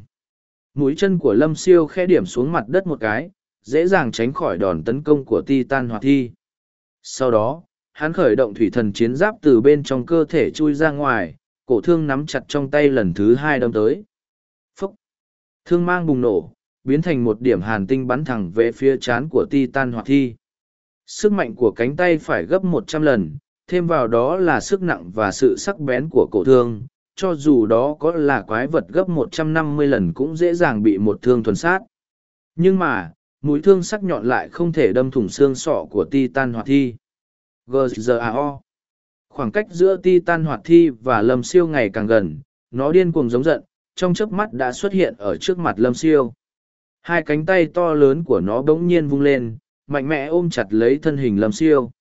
Mũi chân của lâm siêu khe điểm xuống mặt đất một cái, dễ dàng tránh khỏi đòn tấn công của Titan hoạt thi. Sau đó, hắn khởi động thủy thần chiến giáp từ bên trong cơ thể chui ra ngoài, cổ thương nắm chặt trong tay lần thứ hai đâm tới. phốc Thương mang bùng nổ, biến thành một điểm hàn tinh bắn thẳng về phía chán của Titan hoạt thi. Sức mạnh của cánh tay phải gấp một trăm lần, thêm vào đó là sức nặng và sự sắc bén của cổ thương, cho dù đó có là quái vật gấp một trăm năm mươi lần cũng dễ dàng bị một thương thuần sát. Nhưng mà, mũi thương sắc nhọn lại không thể đâm thủng xương sọ của Titan hoạt thi. GZAO Khoảng cách giữa Titan hoạt thi và Lâm Siêu ngày càng gần, nó điên cuồng giống giận, trong chớp mắt đã xuất hiện ở trước mặt Lâm Siêu. Hai cánh tay to lớn của nó bỗng nhiên vung lên, mạnh mẽ ôm chặt lấy thân hình Lâm Siêu.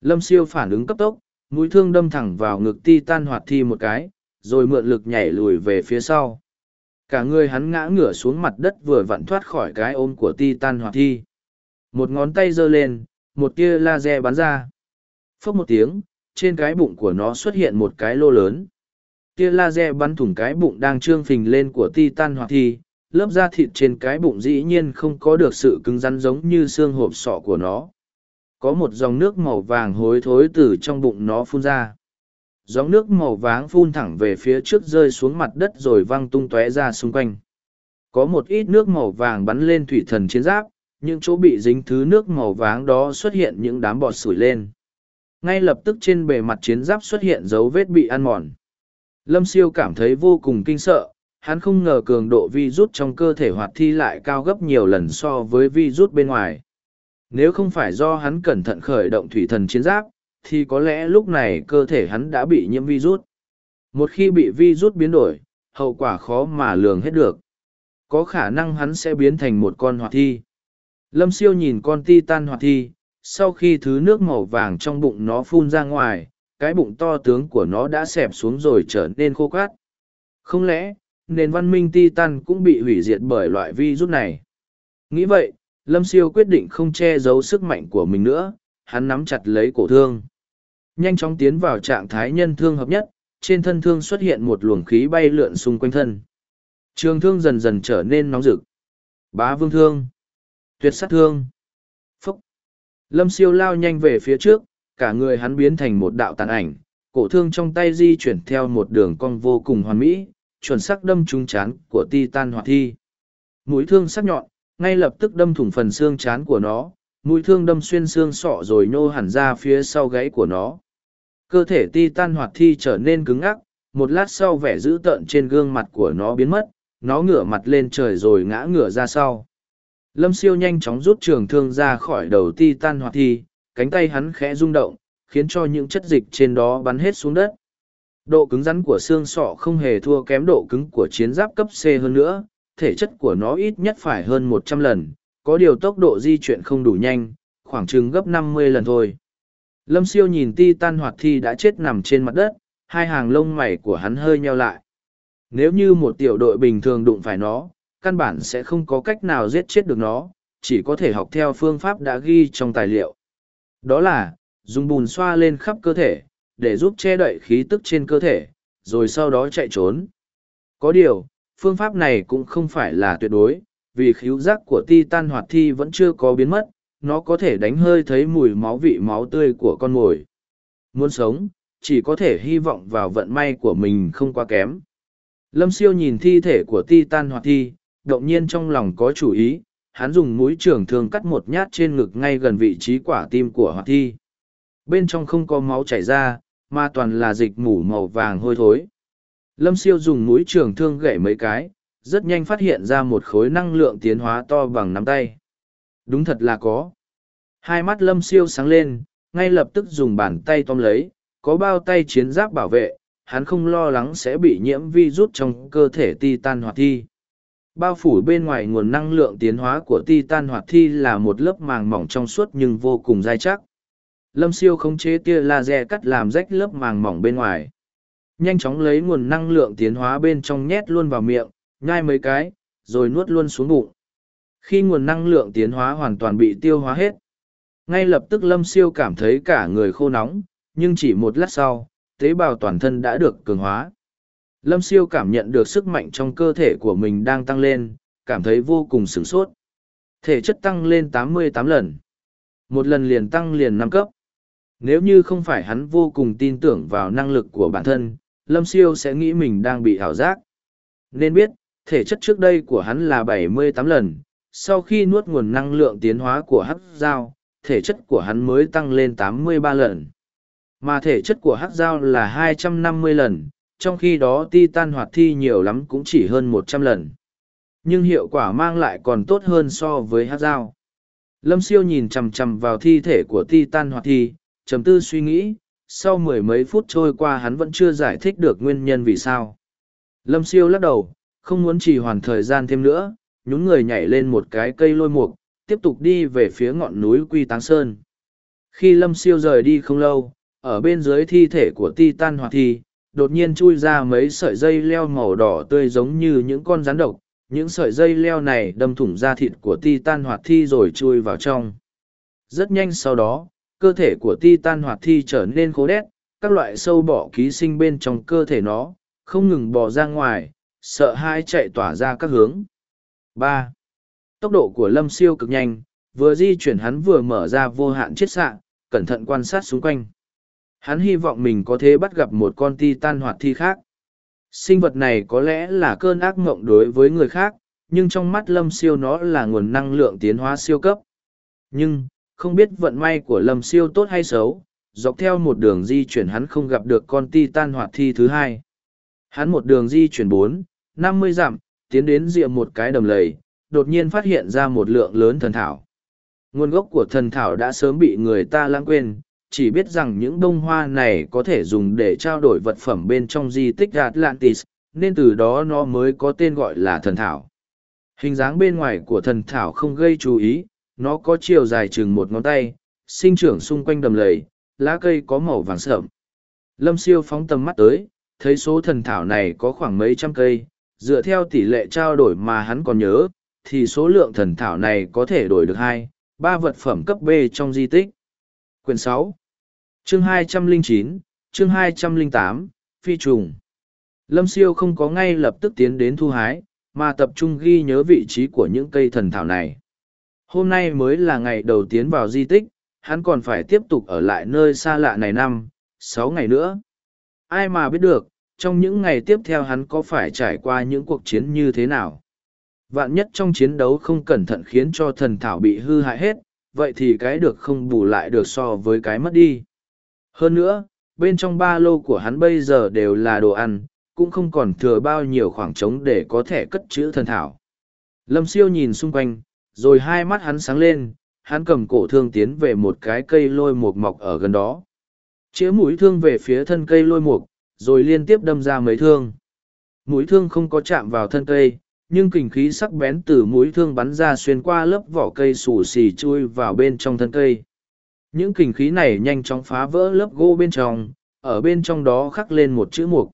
Lâm Siêu phản ứng cấp tốc, mũi thương đâm thẳng vào ngực Titan hoạt thi một cái, rồi mượn lực nhảy lùi về phía sau. Cả người hắn ngã ngửa xuống mặt đất vừa vặn thoát khỏi cái ôm của Titan hoạt thi. Một ngón tay giơ lên, một tia laser bắn ra. Phốc một tiếng, trên cái bụng của nó xuất hiện một cái lô lớn. Tia laser bắn thủng cái bụng đang trương phình lên của Titan hoạt thi, lớp da thịt trên cái bụng dĩ nhiên không có được sự cứng rắn giống như xương hộp sọ của nó. Có một dòng nước màu vàng hối thối từ trong bụng nó phun ra gióng nước màu váng phun thẳng về phía trước rơi xuống mặt đất rồi văng tung tóe ra xung quanh. Có một ít nước màu vàng bắn lên thủy thần chiến giáp, những chỗ bị dính thứ nước màu váng đó xuất hiện những đám bọt sủi lên. Ngay lập tức trên bề mặt chiến giáp xuất hiện dấu vết bị ăn mòn. Lâm siêu cảm thấy vô cùng kinh sợ, hắn không ngờ cường độ vi rút trong cơ thể hoạt thi lại cao gấp nhiều lần so với vi rút bên ngoài. Nếu không phải do hắn cẩn thận khởi động thủy thần chiến giáp thì có lẽ lúc này cơ thể hắn đã bị nhiễm virus. Một khi bị virus biến đổi, hậu quả khó mà lường hết được. Có khả năng hắn sẽ biến thành một con hoạt thi. Lâm siêu nhìn con titan hoạt thi, sau khi thứ nước màu vàng trong bụng nó phun ra ngoài, cái bụng to tướng của nó đã xẹp xuống rồi trở nên khô cát. Không lẽ, nền văn minh titan cũng bị hủy diệt bởi loại virus này? Nghĩ vậy, Lâm siêu quyết định không che giấu sức mạnh của mình nữa, hắn nắm chặt lấy cổ thương nhanh chóng tiến vào trạng thái nhân thương hợp nhất, trên thân thương xuất hiện một luồng khí bay lượn xung quanh thân. Trường thương dần dần trở nên nóng rực. Bá vương thương. Tuyệt sát thương. Phúc. Lâm siêu lao nhanh về phía trước, cả người hắn biến thành một đạo tàn ảnh, cổ thương trong tay di chuyển theo một đường cong vô cùng hoàn mỹ, chuẩn sắc đâm trúng chán của Titan hoạt thi. Mũi thương sắc nhọn, ngay lập tức đâm thủng phần xương chán của nó, mũi thương đâm xuyên xương sọ rồi nhô hẳn ra phía sau gáy của nó. Cơ thể ti tan hoạt thi trở nên cứng ngắc, một lát sau vẻ dữ tợn trên gương mặt của nó biến mất, nó ngửa mặt lên trời rồi ngã ngửa ra sau. Lâm siêu nhanh chóng rút trường thương ra khỏi đầu ti tan hoạt thi, cánh tay hắn khẽ rung động, khiến cho những chất dịch trên đó bắn hết xuống đất. Độ cứng rắn của xương sọ không hề thua kém độ cứng của chiến giáp cấp C hơn nữa, thể chất của nó ít nhất phải hơn một trăm lần, có điều tốc độ di chuyển không đủ nhanh, khoảng chừng gấp năm mươi lần thôi. Lâm siêu nhìn ti tan hoạt thi đã chết nằm trên mặt đất, hai hàng lông mày của hắn hơi nheo lại. Nếu như một tiểu đội bình thường đụng phải nó, căn bản sẽ không có cách nào giết chết được nó, chỉ có thể học theo phương pháp đã ghi trong tài liệu. Đó là, dùng bùn xoa lên khắp cơ thể, để giúp che đậy khí tức trên cơ thể, rồi sau đó chạy trốn. Có điều, phương pháp này cũng không phải là tuyệt đối, vì khíu giác của ti tan hoạt thi vẫn chưa có biến mất, nó có thể đánh hơi thấy mùi máu vị máu tươi của con mồi. Muốn sống, chỉ có thể hy vọng vào vận may của mình không quá kém. Lâm siêu nhìn thi thể của ti tan hoạt thi, động nhiên trong lòng có chủ ý, hắn dùng mũi trường thương cắt một nhát trên ngực ngay gần vị trí quả tim của hoạt thi. Bên trong không có máu chảy ra, mà toàn là dịch mủ màu vàng hôi thối. Lâm siêu dùng mũi trường thương gậy mấy cái, rất nhanh phát hiện ra một khối năng lượng tiến hóa to bằng nắm tay. Đúng thật là có. Hai mắt lâm siêu sáng lên, ngay lập tức dùng bàn tay tóm lấy, có bao tay chiến giáp bảo vệ, hắn không lo lắng sẽ bị nhiễm vi rút trong cơ thể titan hoạt thi. Bao phủ bên ngoài nguồn năng lượng tiến hóa của titan hoạt thi là một lớp màng mỏng trong suốt nhưng vô cùng dai chắc. Lâm siêu khống chế tia laser cắt làm rách lớp màng mỏng bên ngoài. Nhanh chóng lấy nguồn năng lượng tiến hóa bên trong nhét luôn vào miệng, nhai mấy cái, rồi nuốt luôn xuống bụng. Khi nguồn năng lượng tiến hóa hoàn toàn bị tiêu hóa hết, ngay lập tức lâm siêu cảm thấy cả người khô nóng, nhưng chỉ một lát sau, tế bào toàn thân đã được cường hóa. Lâm siêu cảm nhận được sức mạnh trong cơ thể của mình đang tăng lên, cảm thấy vô cùng sửng sốt. Thể chất tăng lên 88 lần. Một lần liền tăng liền năm cấp. Nếu như không phải hắn vô cùng tin tưởng vào năng lực của bản thân, Lâm siêu sẽ nghĩ mình đang bị ảo giác. Nên biết, thể chất trước đây của hắn là 78 lần, sau khi nuốt nguồn năng lượng tiến hóa của hắc dao, thể chất của hắn mới tăng lên 83 lần. Mà thể chất của hắc dao là 250 lần, trong khi đó titan hoạt thi nhiều lắm cũng chỉ hơn 100 lần. Nhưng hiệu quả mang lại còn tốt hơn so với hắc dao. Lâm siêu nhìn chằm chằm vào thi thể của titan hoạt thi, trầm tư suy nghĩ, sau mười mấy phút trôi qua hắn vẫn chưa giải thích được nguyên nhân vì sao. Lâm siêu lắc đầu, không muốn trì hoàn thời gian thêm nữa, nhún người nhảy lên một cái cây lôi mục, tiếp tục đi về phía ngọn núi Quy Táng Sơn. Khi Lâm siêu rời đi không lâu, ở bên dưới thi thể của Titan Hoạt Thi, đột nhiên chui ra mấy sợi dây leo màu đỏ tươi giống như những con rắn độc. Những sợi dây leo này đâm thủng da thịt của Titan Hoạt Thi rồi chui vào trong. Rất nhanh sau đó, cơ thể của Titan Hoạt Thi trở nên khô đét, các loại sâu bọ ký sinh bên trong cơ thể nó, không ngừng bò ra ngoài, sợ hai chạy tỏa ra các hướng. ba Tốc độ của Lâm siêu cực nhanh, vừa di chuyển hắn vừa mở ra vô hạn chiết xạ, cẩn thận quan sát xung quanh. Hắn hy vọng mình có thể bắt gặp một con ti tan hoạt thi khác. Sinh vật này có lẽ là cơn ác mộng đối với người khác, nhưng trong mắt Lâm siêu nó là nguồn năng lượng tiến hóa siêu cấp. Nhưng, không biết vận may của Lâm siêu tốt hay xấu, dọc theo một đường di chuyển hắn không gặp được con ti tan hoạt thi thứ hai. Hắn một đường di chuyển bốn, năm mươi dặm, tiến đến rìa một cái đầm lầy, đột nhiên phát hiện ra một lượng lớn thần thảo. Nguồn gốc của thần thảo đã sớm bị người ta lãng quên, chỉ biết rằng những bông hoa này có thể dùng để trao đổi vật phẩm bên trong di tích Atlantis, nên từ đó nó mới có tên gọi là thần thảo. Hình dáng bên ngoài của thần thảo không gây chú ý, nó có chiều dài chừng một ngón tay, sinh trưởng xung quanh đầm lầy, lá cây có màu vàng sợm. Lâm siêu phóng tầm mắt tới, thấy số thần thảo này có khoảng mấy trăm cây, dựa theo tỷ lệ trao đổi mà hắn còn nhớ, thì số lượng thần thảo này có thể đổi được hai, ba vật phẩm cấp B trong di tích. Quyển sáu, Chương hai trăm linh chín, chương hai trăm linh tám, Phi trùng. Lâm Siêu không có ngay lập tức tiến đến thu hái, mà tập trung ghi nhớ vị trí của những cây thần thảo này. Hôm nay mới là ngày đầu tiến vào di tích, hắn còn phải tiếp tục ở lại nơi xa lạ này năm, sáu ngày nữa. Ai mà biết được, trong những ngày tiếp theo hắn có phải trải qua những cuộc chiến như thế nào. Vạn nhất trong chiến đấu không cẩn thận khiến cho thần thảo bị hư hại hết, vậy thì cái được không bù lại được so với cái mất đi. Hơn nữa, bên trong ba lô của hắn bây giờ đều là đồ ăn, cũng không còn thừa bao nhiêu khoảng trống để có thể cất chữ thần thảo. Lâm siêu nhìn xung quanh, rồi hai mắt hắn sáng lên, hắn cầm cổ thương tiến về một cái cây lôi mục mọc ở gần đó. Chĩa mũi thương về phía thân cây lôi mục, rồi liên tiếp đâm ra mấy thương. Mũi thương không có chạm vào thân cây, nhưng kình khí sắc bén từ mũi thương bắn ra xuyên qua lớp vỏ cây xù xì chui vào bên trong thân cây. Những kình khí này nhanh chóng phá vỡ lớp gỗ bên trong, ở bên trong đó khắc lên một chữ mục.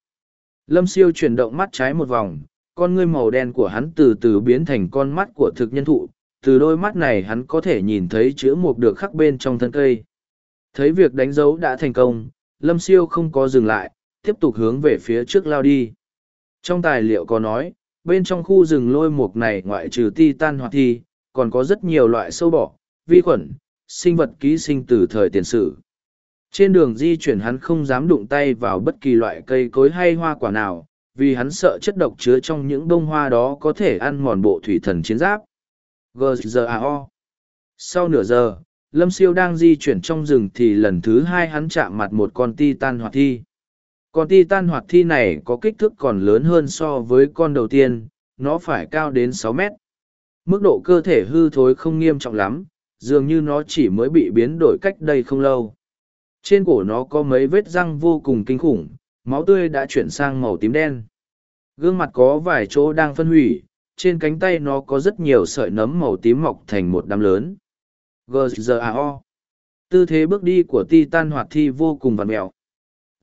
Lâm siêu chuyển động mắt trái một vòng, con ngươi màu đen của hắn từ từ biến thành con mắt của thực nhân thụ, từ đôi mắt này hắn có thể nhìn thấy chữ mục được khắc bên trong thân cây. Thấy việc đánh dấu đã thành công, Lâm siêu không có dừng lại, tiếp tục hướng về phía trước lao đi. Trong tài liệu có nói, bên trong khu rừng lôi mục này ngoại trừ ti tan hoặc thi, còn có rất nhiều loại sâu bọ, vi khuẩn, sinh vật ký sinh từ thời tiền sử. Trên đường di chuyển hắn không dám đụng tay vào bất kỳ loại cây cối hay hoa quả nào, vì hắn sợ chất độc chứa trong những bông hoa đó có thể ăn mòn bộ thủy thần chiến giáp. GZAO Sau nửa giờ, Lâm Siêu đang di chuyển trong rừng thì lần thứ hai hắn chạm mặt một con ti tan hoạt thi. Con ti tan hoạt thi này có kích thước còn lớn hơn so với con đầu tiên, nó phải cao đến sáu mét. Mức độ cơ thể hư thối không nghiêm trọng lắm, dường như nó chỉ mới bị biến đổi cách đây không lâu. Trên cổ nó có mấy vết răng vô cùng kinh khủng, máu tươi đã chuyển sang màu tím đen. Gương mặt có vài chỗ đang phân hủy, trên cánh tay nó có rất nhiều sợi nấm màu tím mọc thành một đám lớn. GZAO Tư thế bước đi của Titan hoạt thi vô cùng vằn mẹo.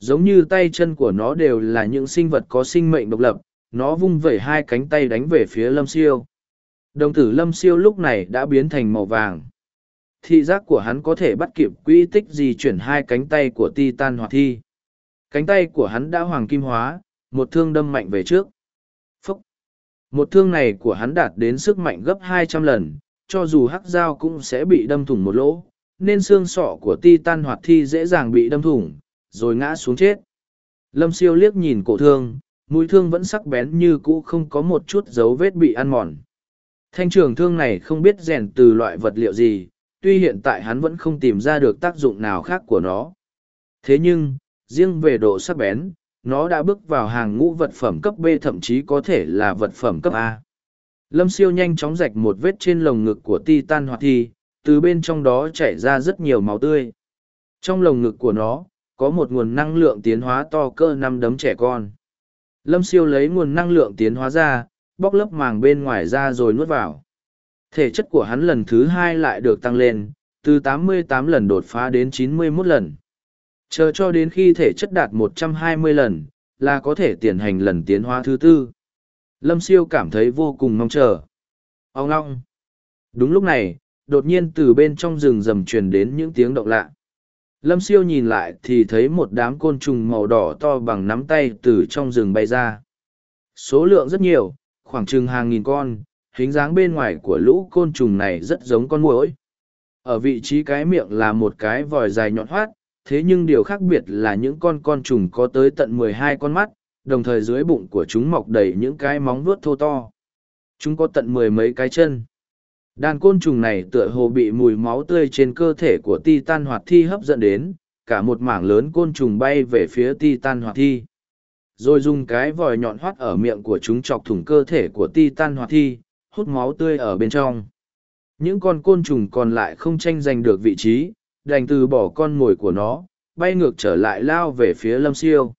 Giống như tay chân của nó đều là những sinh vật có sinh mệnh độc lập, nó vung vẩy hai cánh tay đánh về phía lâm siêu. Đồng tử lâm siêu lúc này đã biến thành màu vàng thị giác của hắn có thể bắt kịp quỹ tích di chuyển hai cánh tay của Titan hoạt thi. Cánh tay của hắn đã hoàng kim hóa, một thương đâm mạnh về trước. Phúc! Một thương này của hắn đạt đến sức mạnh gấp hai trăm lần, cho dù hắc dao cũng sẽ bị đâm thủng một lỗ, nên xương sọ của Titan hoạt thi dễ dàng bị đâm thủng, rồi ngã xuống chết. Lâm siêu liếc nhìn cổ thương, mũi thương vẫn sắc bén như cũ không có một chút dấu vết bị ăn mòn. Thanh trường thương này không biết rèn từ loại vật liệu gì, tuy hiện tại hắn vẫn không tìm ra được tác dụng nào khác của nó. Thế nhưng, riêng về độ sắc bén, nó đã bước vào hàng ngũ vật phẩm cấp B thậm chí có thể là vật phẩm cấp A. Lâm siêu nhanh chóng rạch một vết trên lồng ngực của Titan hoạt thi, từ bên trong đó chảy ra rất nhiều máu tươi. Trong lồng ngực của nó, có một nguồn năng lượng tiến hóa to cơ năm đấm trẻ con. Lâm siêu lấy nguồn năng lượng tiến hóa ra, bóc lớp màng bên ngoài ra rồi nuốt vào. Thể chất của hắn lần thứ hai lại được tăng lên, từ 88 lần đột phá đến 91 lần. Chờ cho đến khi thể chất đạt 120 lần, là có thể tiến hành lần tiến hóa thứ tư. Lâm siêu cảm thấy vô cùng mong chờ. Ông long! Đúng lúc này, đột nhiên từ bên trong rừng rầm truyền đến những tiếng động lạ. Lâm siêu nhìn lại thì thấy một đám côn trùng màu đỏ to bằng nắm tay từ trong rừng bay ra. Số lượng rất nhiều, khoảng chừng hàng nghìn con, hình dáng bên ngoài của lũ côn trùng này rất giống con muỗi. Ở vị trí cái miệng là một cái vòi dài nhọn hoắt, thế nhưng điều khác biệt là những con con trùng có tới tận mười hai con mắt, đồng thời dưới bụng của chúng mọc đầy những cái móng vuốt thô to. Chúng có tận mười mấy cái chân. Đàn côn trùng này tựa hồ bị mùi máu tươi trên cơ thể của Titan hoạt thi hấp dẫn đến, cả một mảng lớn côn trùng bay về phía Titan hoạt thi. Rồi dùng cái vòi nhọn hoắt ở miệng của chúng chọc thủng cơ thể của Titan hoạt thi, hút máu tươi ở bên trong. Những con côn trùng còn lại không tranh giành được vị trí, đành từ bỏ con mồi của nó, bay ngược trở lại lao về phía lâm siêu.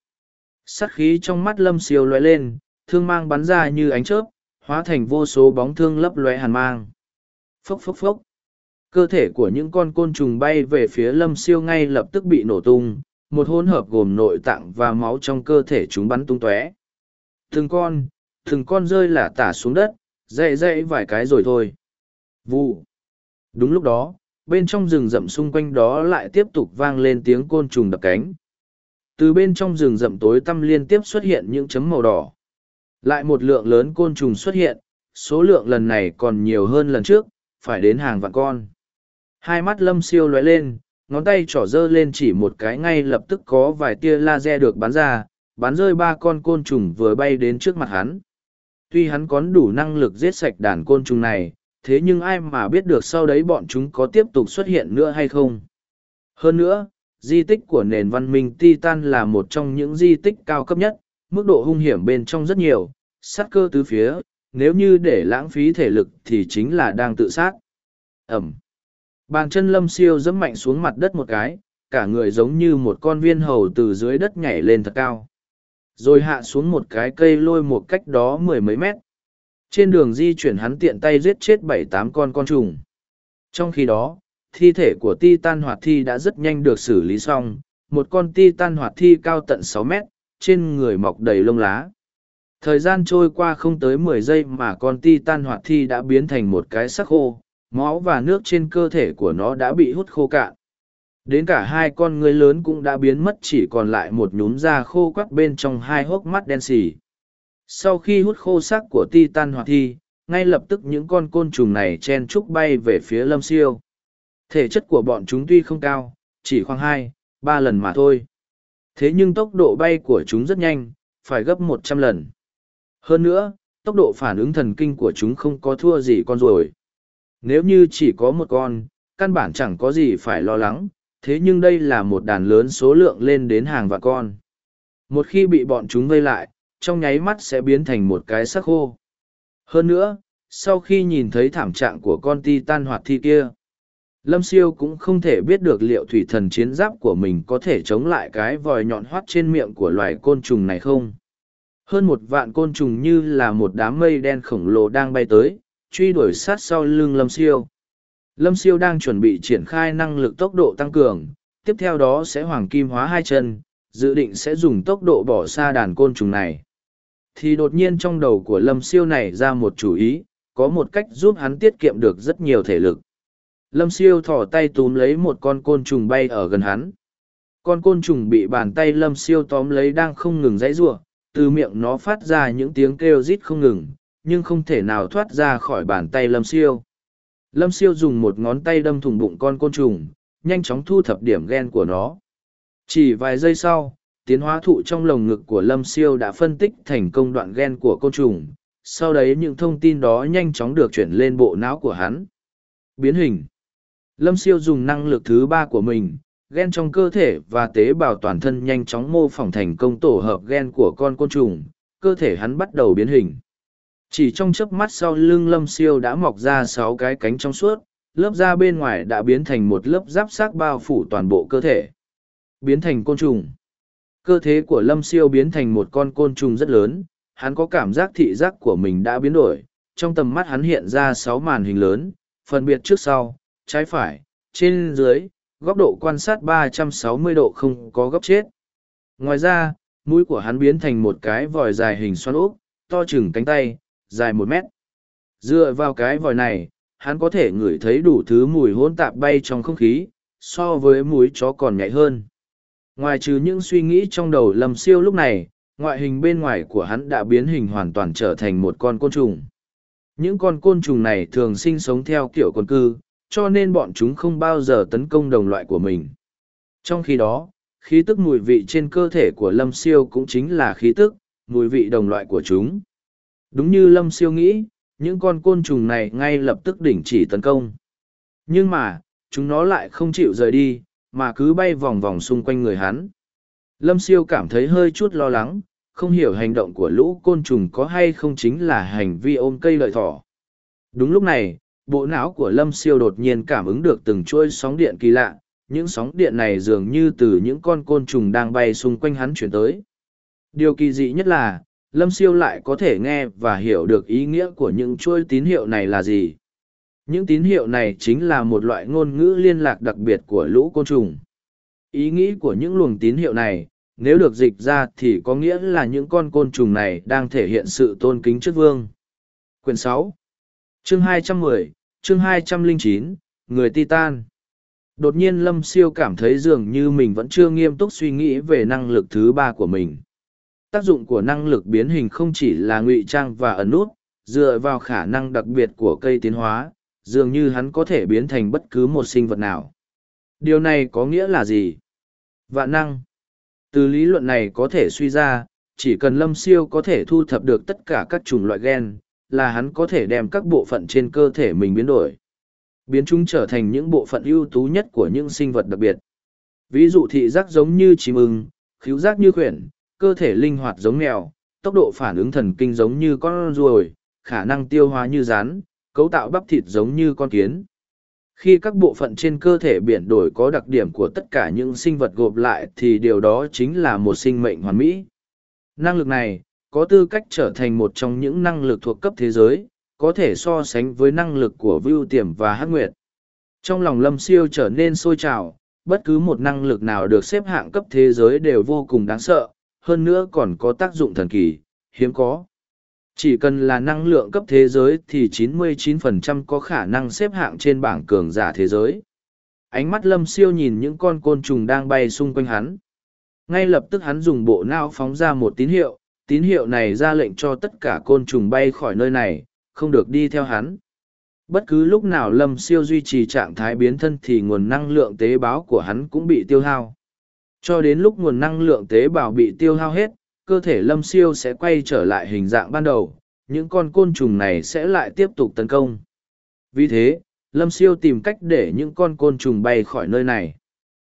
Sắt khí trong mắt lâm siêu lóe lên, thương mang bắn ra như ánh chớp, hóa thành vô số bóng thương lấp lóe hàn mang. Phốc phốc phốc. Cơ thể của những con côn trùng bay về phía lâm siêu ngay lập tức bị nổ tung, một hỗn hợp gồm nội tạng và máu trong cơ thể chúng bắn tung tóe. Từng con, từng con rơi lả tả xuống đất, dậy dậy vài cái rồi thôi. Vụ. Đúng lúc đó, bên trong rừng rậm xung quanh đó lại tiếp tục vang lên tiếng côn trùng đập cánh. Từ bên trong rừng rậm tối tăm liên tiếp xuất hiện những chấm màu đỏ. Lại một lượng lớn côn trùng xuất hiện, số lượng lần này còn nhiều hơn lần trước, phải đến hàng vạn con. Hai mắt lâm siêu lóe lên, ngón tay trỏ dơ lên chỉ một cái ngay lập tức có vài tia laser được bắn ra, bắn rơi ba con côn trùng vừa bay đến trước mặt hắn tuy hắn có đủ năng lực giết sạch đàn côn trùng này thế nhưng ai mà biết được sau đấy bọn chúng có tiếp tục xuất hiện nữa hay không hơn nữa di tích của nền văn minh titan là một trong những di tích cao cấp nhất mức độ hung hiểm bên trong rất nhiều sát cơ tứ phía nếu như để lãng phí thể lực thì chính là đang tự sát. Ẩm. Bàn chân lâm siêu dẫm mạnh xuống mặt đất một cái, cả người giống như một con viên hầu từ dưới đất nhảy lên thật cao. Rồi hạ xuống một cái cây lôi một cách đó mười mấy mét. Trên đường di chuyển hắn tiện tay giết chết bảy tám con con trùng. Trong khi đó, thi thể của ti tan hoạt thi đã rất nhanh được xử lý xong. Một con ti tan hoạt thi cao tận sáu mét, trên người mọc đầy lông lá thời gian trôi qua không tới mười giây mà con ti tan hoạt thi đã biến thành một cái sắc khô, máu và nước trên cơ thể của nó đã bị hút khô cạn. Đến cả hai con người lớn cũng đã biến mất chỉ còn lại một nhúm da khô quắt bên trong hai hốc mắt đen xì. Sau khi hút khô xác của ti tan hoạt thi, ngay lập tức những con côn trùng này chen trúc bay về phía lâm siêu. Thể chất của bọn chúng tuy không cao, chỉ khoảng hai, ba lần mà thôi. Thế nhưng tốc độ bay của chúng rất nhanh, phải gấp một trăm lần hơn nữa, tốc độ phản ứng thần kinh của chúng không có thua gì con ruồi. Nếu như chỉ có một con, căn bản chẳng có gì phải lo lắng, thế nhưng đây là một đàn lớn số lượng lên đến hàng vạn con. Một khi bị bọn chúng vây lại, trong nháy mắt sẽ biến thành một cái sắc khô. Hơn nữa, sau khi nhìn thấy thảm trạng của con ti tan hoạt thi kia, lâm siêu cũng không thể biết được liệu thủy thần chiến giáp của mình có thể chống lại cái vòi nhọn hoắt trên miệng của loài côn trùng này không hơn một vạn côn trùng như là một đám mây đen khổng lồ đang bay tới, truy đuổi sát sau lưng lâm siêu. Lâm siêu đang chuẩn bị triển khai năng lực tốc độ tăng cường, tiếp theo đó sẽ hoàng kim hóa hai chân, dự định sẽ dùng tốc độ bỏ xa đàn côn trùng này. Thì đột nhiên trong đầu của lâm siêu này ra một chủ ý, có một cách giúp hắn tiết kiệm được rất nhiều thể lực. Lâm siêu thỏ tay túm lấy một con côn trùng bay ở gần hắn. Con côn trùng bị bàn tay lâm siêu tóm lấy đang không ngừng dãy giụa từ miệng nó phát ra những tiếng kêu rít không ngừng, nhưng không thể nào thoát ra khỏi bàn tay lâm siêu. Lâm siêu dùng một ngón tay đâm thủng bụng con côn trùng, nhanh chóng thu thập điểm g e n của nó. Chỉ vài giây sau, tiến hóa thụ trong lồng ngực của lâm siêu đã phân tích thành công đoạn g e n của côn trùng. Sau đấy những thông tin đó nhanh chóng được chuyển lên bộ não của hắn. Biến hình. Lâm siêu dùng năng lực thứ ba của mình gen trong cơ thể và tế bào toàn thân nhanh chóng mô phỏng thành công tổ hợp gen của con côn trùng, cơ thể hắn bắt đầu biến hình. Chỉ trong chớp mắt sau lưng lâm siêu đã mọc ra sáu cái cánh trong suốt, lớp da bên ngoài đã biến thành một lớp giáp xác bao phủ toàn bộ cơ thể. Biến thành côn trùng. Cơ thể của lâm siêu biến thành một con côn trùng rất lớn, hắn có cảm giác thị giác của mình đã biến đổi, trong tầm mắt hắn hiện ra sáu màn hình lớn, phân biệt trước sau, trái phải, trên dưới góc độ quan sát 360 độ không có góc chết ngoài ra mũi của hắn biến thành một cái vòi dài hình xoắn úp to chừng cánh tay dài một mét. Dựa vào cái vòi này, hắn có thể ngửi thấy đủ thứ mùi hỗn tạp bay trong không khí, so với mũi chó còn nhạy hơn. Ngoài trừ những suy nghĩ trong đầu lầm siêu lúc này, ngoại hình bên ngoài của hắn đã biến hình hoàn toàn trở thành một con côn trùng. Những con côn trùng này thường sinh sống theo kiểu quần cư, cho nên bọn chúng không bao giờ tấn công đồng loại của mình. Trong khi đó, khí tức mùi vị trên cơ thể của lâm siêu cũng chính là khí tức, mùi vị đồng loại của chúng. Đúng như Lâm siêu nghĩ, những con côn trùng này ngay lập tức đỉnh chỉ tấn công. Nhưng mà, chúng nó lại không chịu rời đi, mà cứ bay vòng vòng xung quanh người hắn. Lâm siêu cảm thấy hơi chút lo lắng, không hiểu hành động của lũ côn trùng có hay không chính là hành vi ôm cây lợi thỏ. Đúng lúc này, bộ não của Lâm siêu đột nhiên cảm ứng được từng chuỗi sóng điện kỳ lạ, những sóng điện này dường như từ những con côn trùng đang bay xung quanh hắn chuyển tới. Điều kỳ dị nhất là, lâm siêu lại có thể nghe và hiểu được ý nghĩa của những chuỗi tín hiệu này là gì. Những tín hiệu này chính là một loại ngôn ngữ liên lạc đặc biệt của lũ côn trùng. Ý nghĩ của những luồng tín hiệu này nếu được dịch ra thì có nghĩa là những con côn trùng này đang thể hiện sự tôn kính trước vương. Quyển sáu chương 210, chương 209, người titan. Đột nhiên lâm siêu cảm thấy dường như mình vẫn chưa nghiêm túc suy nghĩ về năng lực thứ ba của mình. Tác dụng của năng lực biến hình không chỉ là ngụy trang và ẩn nút dựa vào khả năng đặc biệt của cây tiến hóa dường như hắn có thể biến thành bất cứ một sinh vật nào. Điều này có nghĩa là gì? Vạn năng. Từ lý luận này có thể suy ra chỉ cần lâm siêu có thể thu thập được tất cả các chủng loại gen là hắn có thể đem các bộ phận trên cơ thể mình biến đổi biến chúng trở thành những bộ phận ưu tú nhất của những sinh vật đặc biệt ví dụ thị giác giống như chim ưng khíu giác như khuyển cơ thể linh hoạt giống mèo, tốc độ phản ứng thần kinh giống như con ruồi, khả năng tiêu hóa như rắn, cấu tạo bắp thịt giống như con kiến. Khi các bộ phận trên cơ thể biển đổi có đặc điểm của tất cả những sinh vật gộp lại thì điều đó chính là một sinh mệnh hoàn mỹ. Năng lực này, có tư cách trở thành một trong những năng lực thuộc cấp thế giới, có thể so sánh với năng lực của Vưu Tiềm và Hắc Nguyệt. Trong lòng Lâm Siêu trở nên sôi trào, bất cứ một năng lực nào được xếp hạng cấp thế giới đều vô cùng đáng sợ, hơn nữa còn có tác dụng thần kỳ, hiếm có. Chỉ cần là năng lượng cấp thế giới thì 99% có khả năng xếp hạng trên bảng cường giả thế giới. Ánh mắt lâm siêu nhìn những con côn trùng đang bay xung quanh hắn. Ngay lập tức hắn dùng bộ não phóng ra một tín hiệu, tín hiệu này ra lệnh cho tất cả côn trùng bay khỏi nơi này, không được đi theo hắn. Bất cứ lúc nào lâm siêu duy trì trạng thái biến thân thì nguồn năng lượng tế bào của hắn cũng bị tiêu hao. Cho đến lúc nguồn năng lượng tế bào bị tiêu hao hết, cơ thể lâm siêu sẽ quay trở lại hình dạng ban đầu, những con côn trùng này sẽ lại tiếp tục tấn công. Vì thế, lâm siêu tìm cách để những con côn trùng bay khỏi nơi này.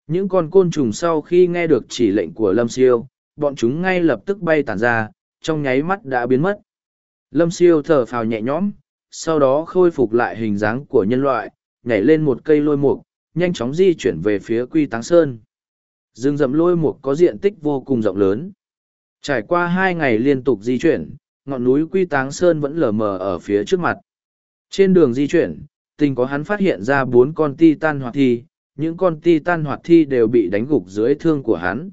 Những con côn trùng sau khi nghe được chỉ lệnh của lâm siêu, bọn chúng ngay lập tức bay tản ra, trong nháy mắt đã biến mất. Lâm siêu thở phào nhẹ nhõm, sau đó khôi phục lại hình dáng của nhân loại, nhảy lên một cây lôi mục, nhanh chóng di chuyển về phía Quy Táng Sơn. Rừng rậm lôi mục có diện tích vô cùng rộng lớn. Trải qua hai ngày liên tục di chuyển, ngọn núi Quy Táng Sơn vẫn lờ mờ ở phía trước mặt. Trên đường di chuyển, tình có hắn phát hiện ra bốn con ti tan hoạt thi, những con ti tan hoạt thi đều bị đánh gục dưới thương của hắn.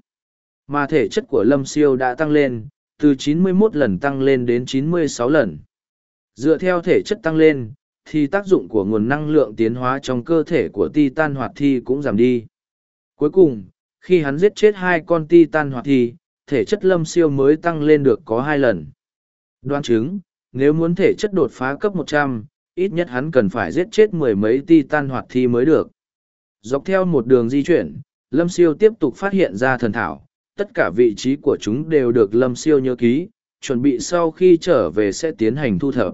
Mà thể chất của Lâm Siêu đã tăng lên, từ 91 lần tăng lên đến 96 lần. Dựa theo thể chất tăng lên, thì tác dụng của nguồn năng lượng tiến hóa trong cơ thể của ti tan hoạt thi cũng giảm đi. Cuối cùng, khi hắn giết chết hai con ti tan hoạt thi, thể chất lâm siêu mới tăng lên được có hai lần. Đoan chứng, nếu muốn thể chất đột phá cấp 100, ít nhất hắn cần phải giết chết mười mấy ti tan hoạt thi mới được. Dọc theo một đường di chuyển, lâm siêu tiếp tục phát hiện ra thần thảo, tất cả vị trí của chúng đều được lâm siêu nhớ ký, chuẩn bị sau khi trở về sẽ tiến hành thu thập.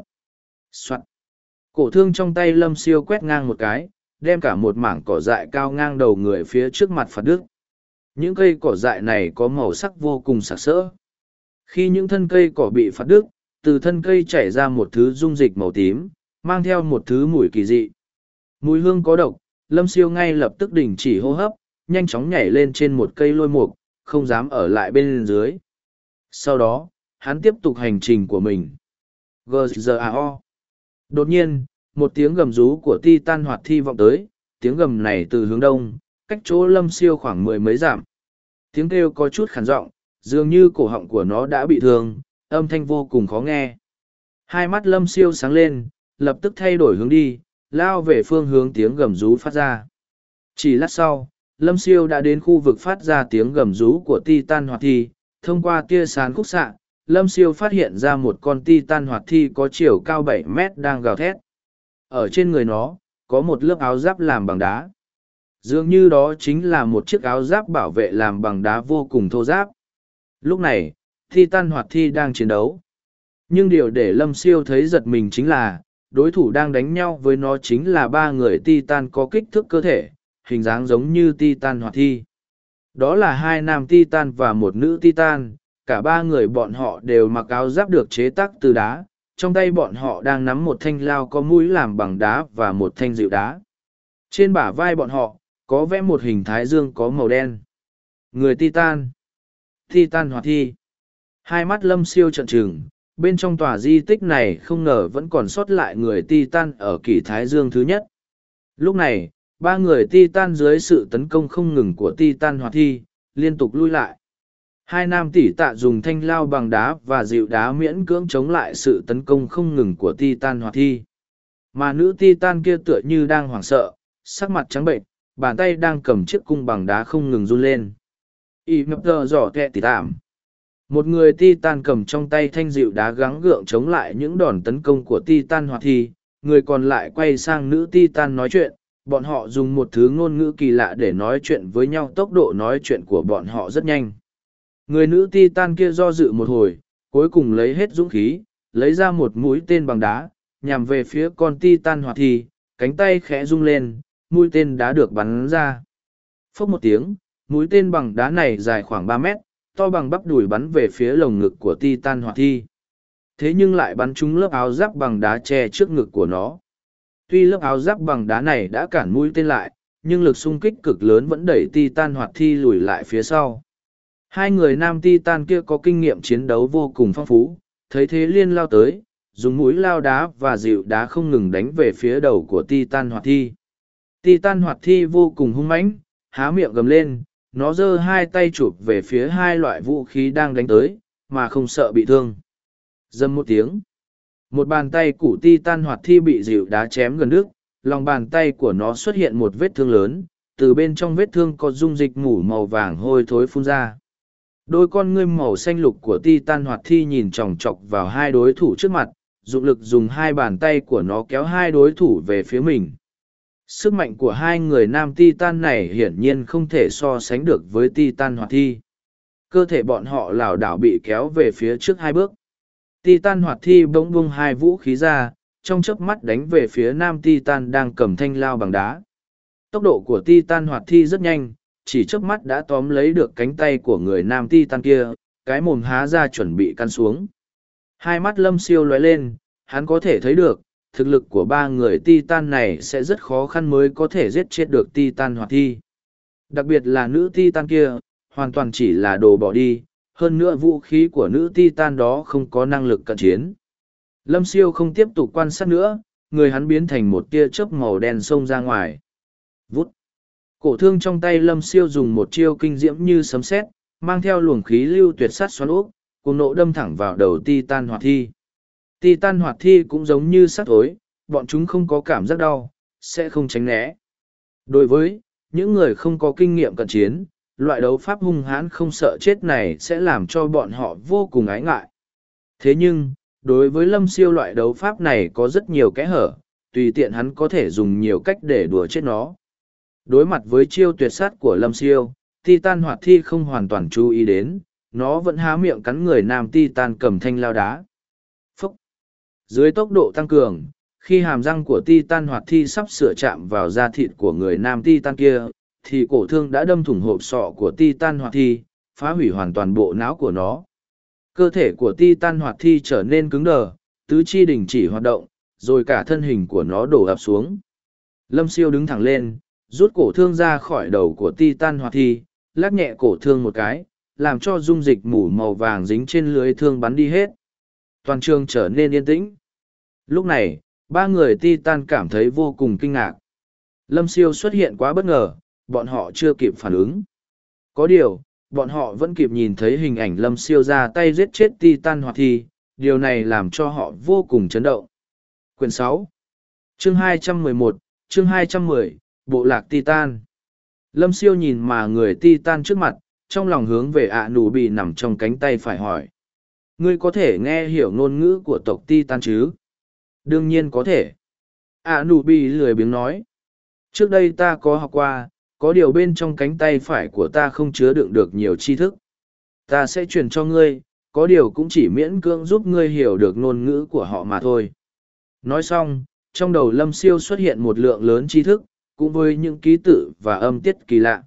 Soạn. Cổ thương trong tay lâm siêu quét ngang một cái, đem cả một mảng cỏ dại cao ngang đầu người phía trước mặt phạt đức. Những cây cỏ dại này có màu sắc vô cùng sặc sỡ. Khi những thân cây cỏ bị phạt đức, từ thân cây chảy ra một thứ dung dịch màu tím, mang theo một thứ mùi kỳ dị. Mùi hương có độc, lâm siêu ngay lập tức đình chỉ hô hấp, nhanh chóng nhảy lên trên một cây lôi mục, không dám ở lại bên dưới. Sau đó, hắn tiếp tục hành trình của mình. G.G.A.O. Đột nhiên, một tiếng gầm rú của ti tan hoạt thi vọng tới, tiếng gầm này từ hướng đông, cách chỗ lâm siêu khoảng mười mấy dặm. Tiếng kêu có chút khản giọng, dường như cổ họng của nó đã bị thương, âm thanh vô cùng khó nghe. Hai mắt lâm siêu sáng lên, lập tức thay đổi hướng đi, lao về phương hướng tiếng gầm rú phát ra. Chỉ lát sau, lâm siêu đã đến khu vực phát ra tiếng gầm rú của ti tan hoạt thi, thông qua tia sán khúc xạ, lâm siêu phát hiện ra một con ti tan hoạt thi có chiều cao bảy mét đang gào thét. Ở trên người nó có một lớp áo giáp làm bằng đá. Dường như đó chính là một chiếc áo giáp bảo vệ làm bằng đá vô cùng thô giáp. Lúc này thi tan hoạt thi đang chiến đấu. Nhưng điều để lâm siêu thấy giật mình chính là đối thủ đang đánh nhau với nó chính là ba người ti tan có kích thước cơ thể hình dáng giống như titan hoạt thi. Đó là hai nam titan và một nữ titan, cả ba người bọn họ đều mặc áo giáp được chế tác từ đá trong tay bọn họ đang nắm một thanh lao có mũi làm bằng đá và một thanh dịu đá. Trên bả vai bọn họ có vẽ một hình thái dương có màu đen. Người titan. Titan hoạt thi. Hai mắt lâm siêu trận trừng bên trong tòa di tích này không ngờ vẫn còn sót lại người titan ở kỷ thái dương thứ nhất. Lúc này ba người titan dưới sự tấn công không ngừng của titan hoạt thi liên tục lui lại Hai nam tỷ tạ dùng thanh lao bằng đá và dịu đá miễn cưỡng chống lại sự tấn công không ngừng của Titan hoạt thi. Mà nữ Titan kia tựa như đang hoảng sợ, sắc mặt trắng bệnh, bàn tay đang cầm chiếc cung bằng đá không ngừng run lên. Y ngập tờ giỏ kẹ tỉ tạm. Một người Titan cầm trong tay thanh dịu đá gắng gượng chống lại những đòn tấn công của Titan hoạt thi, người còn lại quay sang nữ Titan nói chuyện, bọn họ dùng một thứ ngôn ngữ kỳ lạ để nói chuyện với nhau tốc độ nói chuyện của bọn họ rất nhanh Người nữ ti tan kia do dự một hồi, cuối cùng lấy hết dũng khí, lấy ra một mũi tên bằng đá, nhằm về phía con ti tan hoạt thi, cánh tay khẽ rung lên, mũi tên đá được bắn ra. Phốc một tiếng, mũi tên bằng đá này dài khoảng ba mét, to bằng bắp đùi bắn về phía lồng ngực của ti tan hoạt thi. Thế nhưng lại bắn trúng lớp áo giáp bằng đá che trước ngực của nó. Tuy lớp áo giáp bằng đá này đã cản mũi tên lại, nhưng lực xung kích cực lớn vẫn đẩy ti tan hoạt thi lùi lại phía sau Hai người nam ti tan kia có kinh nghiệm chiến đấu vô cùng phong phú, thấy thế liên lao tới, dùng mũi lao đá và dịu đá không ngừng đánh về phía đầu của ti tan hoạt thi. Ti tan hoạt thi vô cùng hung mãnh, há miệng gầm lên, nó giơ hai tay chụp về phía hai loại vũ khí đang đánh tới, mà không sợ bị thương. Dâm một tiếng. Một bàn tay củ ti tan hoạt thi bị dịu đá chém gần nước, lòng bàn tay của nó xuất hiện một vết thương lớn, từ bên trong vết thương có dung dịch mủ màu vàng hôi thối phun ra. Đôi con ngươi màu xanh lục của ti tan hoạt thi nhìn chòng chọc vào hai đối thủ trước mặt, dụng lực dùng hai bàn tay của nó kéo hai đối thủ về phía mình. Sức mạnh của hai người nam ti tan này hiển nhiên không thể so sánh được với ti tan hoạt thi. Cơ thể bọn họ lảo đảo bị kéo về phía trước hai bước. Ti tan hoạt thi bỗng bung hai vũ khí ra, trong chớp mắt đánh về phía nam ti tan đang cầm thanh lao bằng đá. Tốc độ của ti tan hoạt thi rất nhanh, chỉ chớp mắt đã tóm lấy được cánh tay của người nam ti tan kia, cái mồm há ra chuẩn bị căn xuống. Hai mắt lâm siêu lóe lên, hắn có thể thấy được, thực lực của ba người ti tan này sẽ rất khó khăn mới có thể giết chết được ti tan hoạt thi. Đặc biệt là nữ ti tan kia, hoàn toàn chỉ là đồ bỏ đi, hơn nữa vũ khí của nữ ti tan đó không có năng lực cận chiến. Lâm siêu không tiếp tục quan sát nữa, người hắn biến thành một tia chớp màu đen xông ra ngoài. Vút! Cổ thương trong tay lâm siêu dùng một chiêu kinh diễm như sấm sét, mang theo luồng khí lưu tuyệt sát xoắn úp, cùng nộ đâm thẳng vào đầu ti tan hoạt thi. Ti tan hoạt thi cũng giống như sắt thối, bọn chúng không có cảm giác đau, sẽ không tránh né. Đối với những người không có kinh nghiệm cận chiến, loại đấu pháp hung hãn không sợ chết này sẽ làm cho bọn họ vô cùng ái ngại. Thế nhưng, đối với lâm siêu loại đấu pháp này có rất nhiều kẽ hở, tùy tiện hắn có thể dùng nhiều cách để đùa chết nó. Đối mặt với chiêu tuyệt sát của lâm siêu, Titan hoạt thi không hoàn toàn chú ý đến, nó vẫn há miệng cắn người nam Titan cầm thanh lao đá. Phúc! Dưới tốc độ tăng cường, khi hàm răng của Titan hoạt thi sắp sửa chạm vào da thịt của người nam Titan kia, thì cổ thương đã đâm thủng hộp sọ của Titan hoạt thi, phá hủy hoàn toàn bộ não của nó. Cơ thể của Titan hoạt thi trở nên cứng đờ, tứ chi đình chỉ hoạt động, rồi cả thân hình của nó đổ ập xuống. Lâm siêu đứng thẳng lên, rút cổ thương ra khỏi đầu của Titan hoạt thi, lắc nhẹ cổ thương một cái, làm cho dung dịch mủ màu vàng dính trên lưới thương bắn đi hết. Toàn trường trở nên yên tĩnh. Lúc này, ba người Titan cảm thấy vô cùng kinh ngạc. Lâm siêu xuất hiện quá bất ngờ, bọn họ chưa kịp phản ứng. Có điều, bọn họ vẫn kịp nhìn thấy hình ảnh lâm siêu ra tay giết chết Titan hoạt thi, điều này làm cho họ vô cùng chấn động. Quyển sáu, Chương hai trăm mười một, chương hai trăm mười, Bộ lạc Titan. Lâm siêu nhìn mà người Titan trước mặt, trong lòng hướng về ạ nụ bị nằm trong cánh tay phải hỏi. Ngươi có thể nghe hiểu ngôn ngữ của tộc Titan chứ? Đương nhiên có thể. ạ nụ bị lười biếng nói. Trước đây ta có học qua, có điều bên trong cánh tay phải của ta không chứa đựng được nhiều tri thức. Ta sẽ truyền cho ngươi, có điều cũng chỉ miễn cưỡng giúp ngươi hiểu được ngôn ngữ của họ mà thôi. Nói xong, trong đầu lâm siêu xuất hiện một lượng lớn tri thức, cũng với những ký tự và âm tiết kỳ lạ.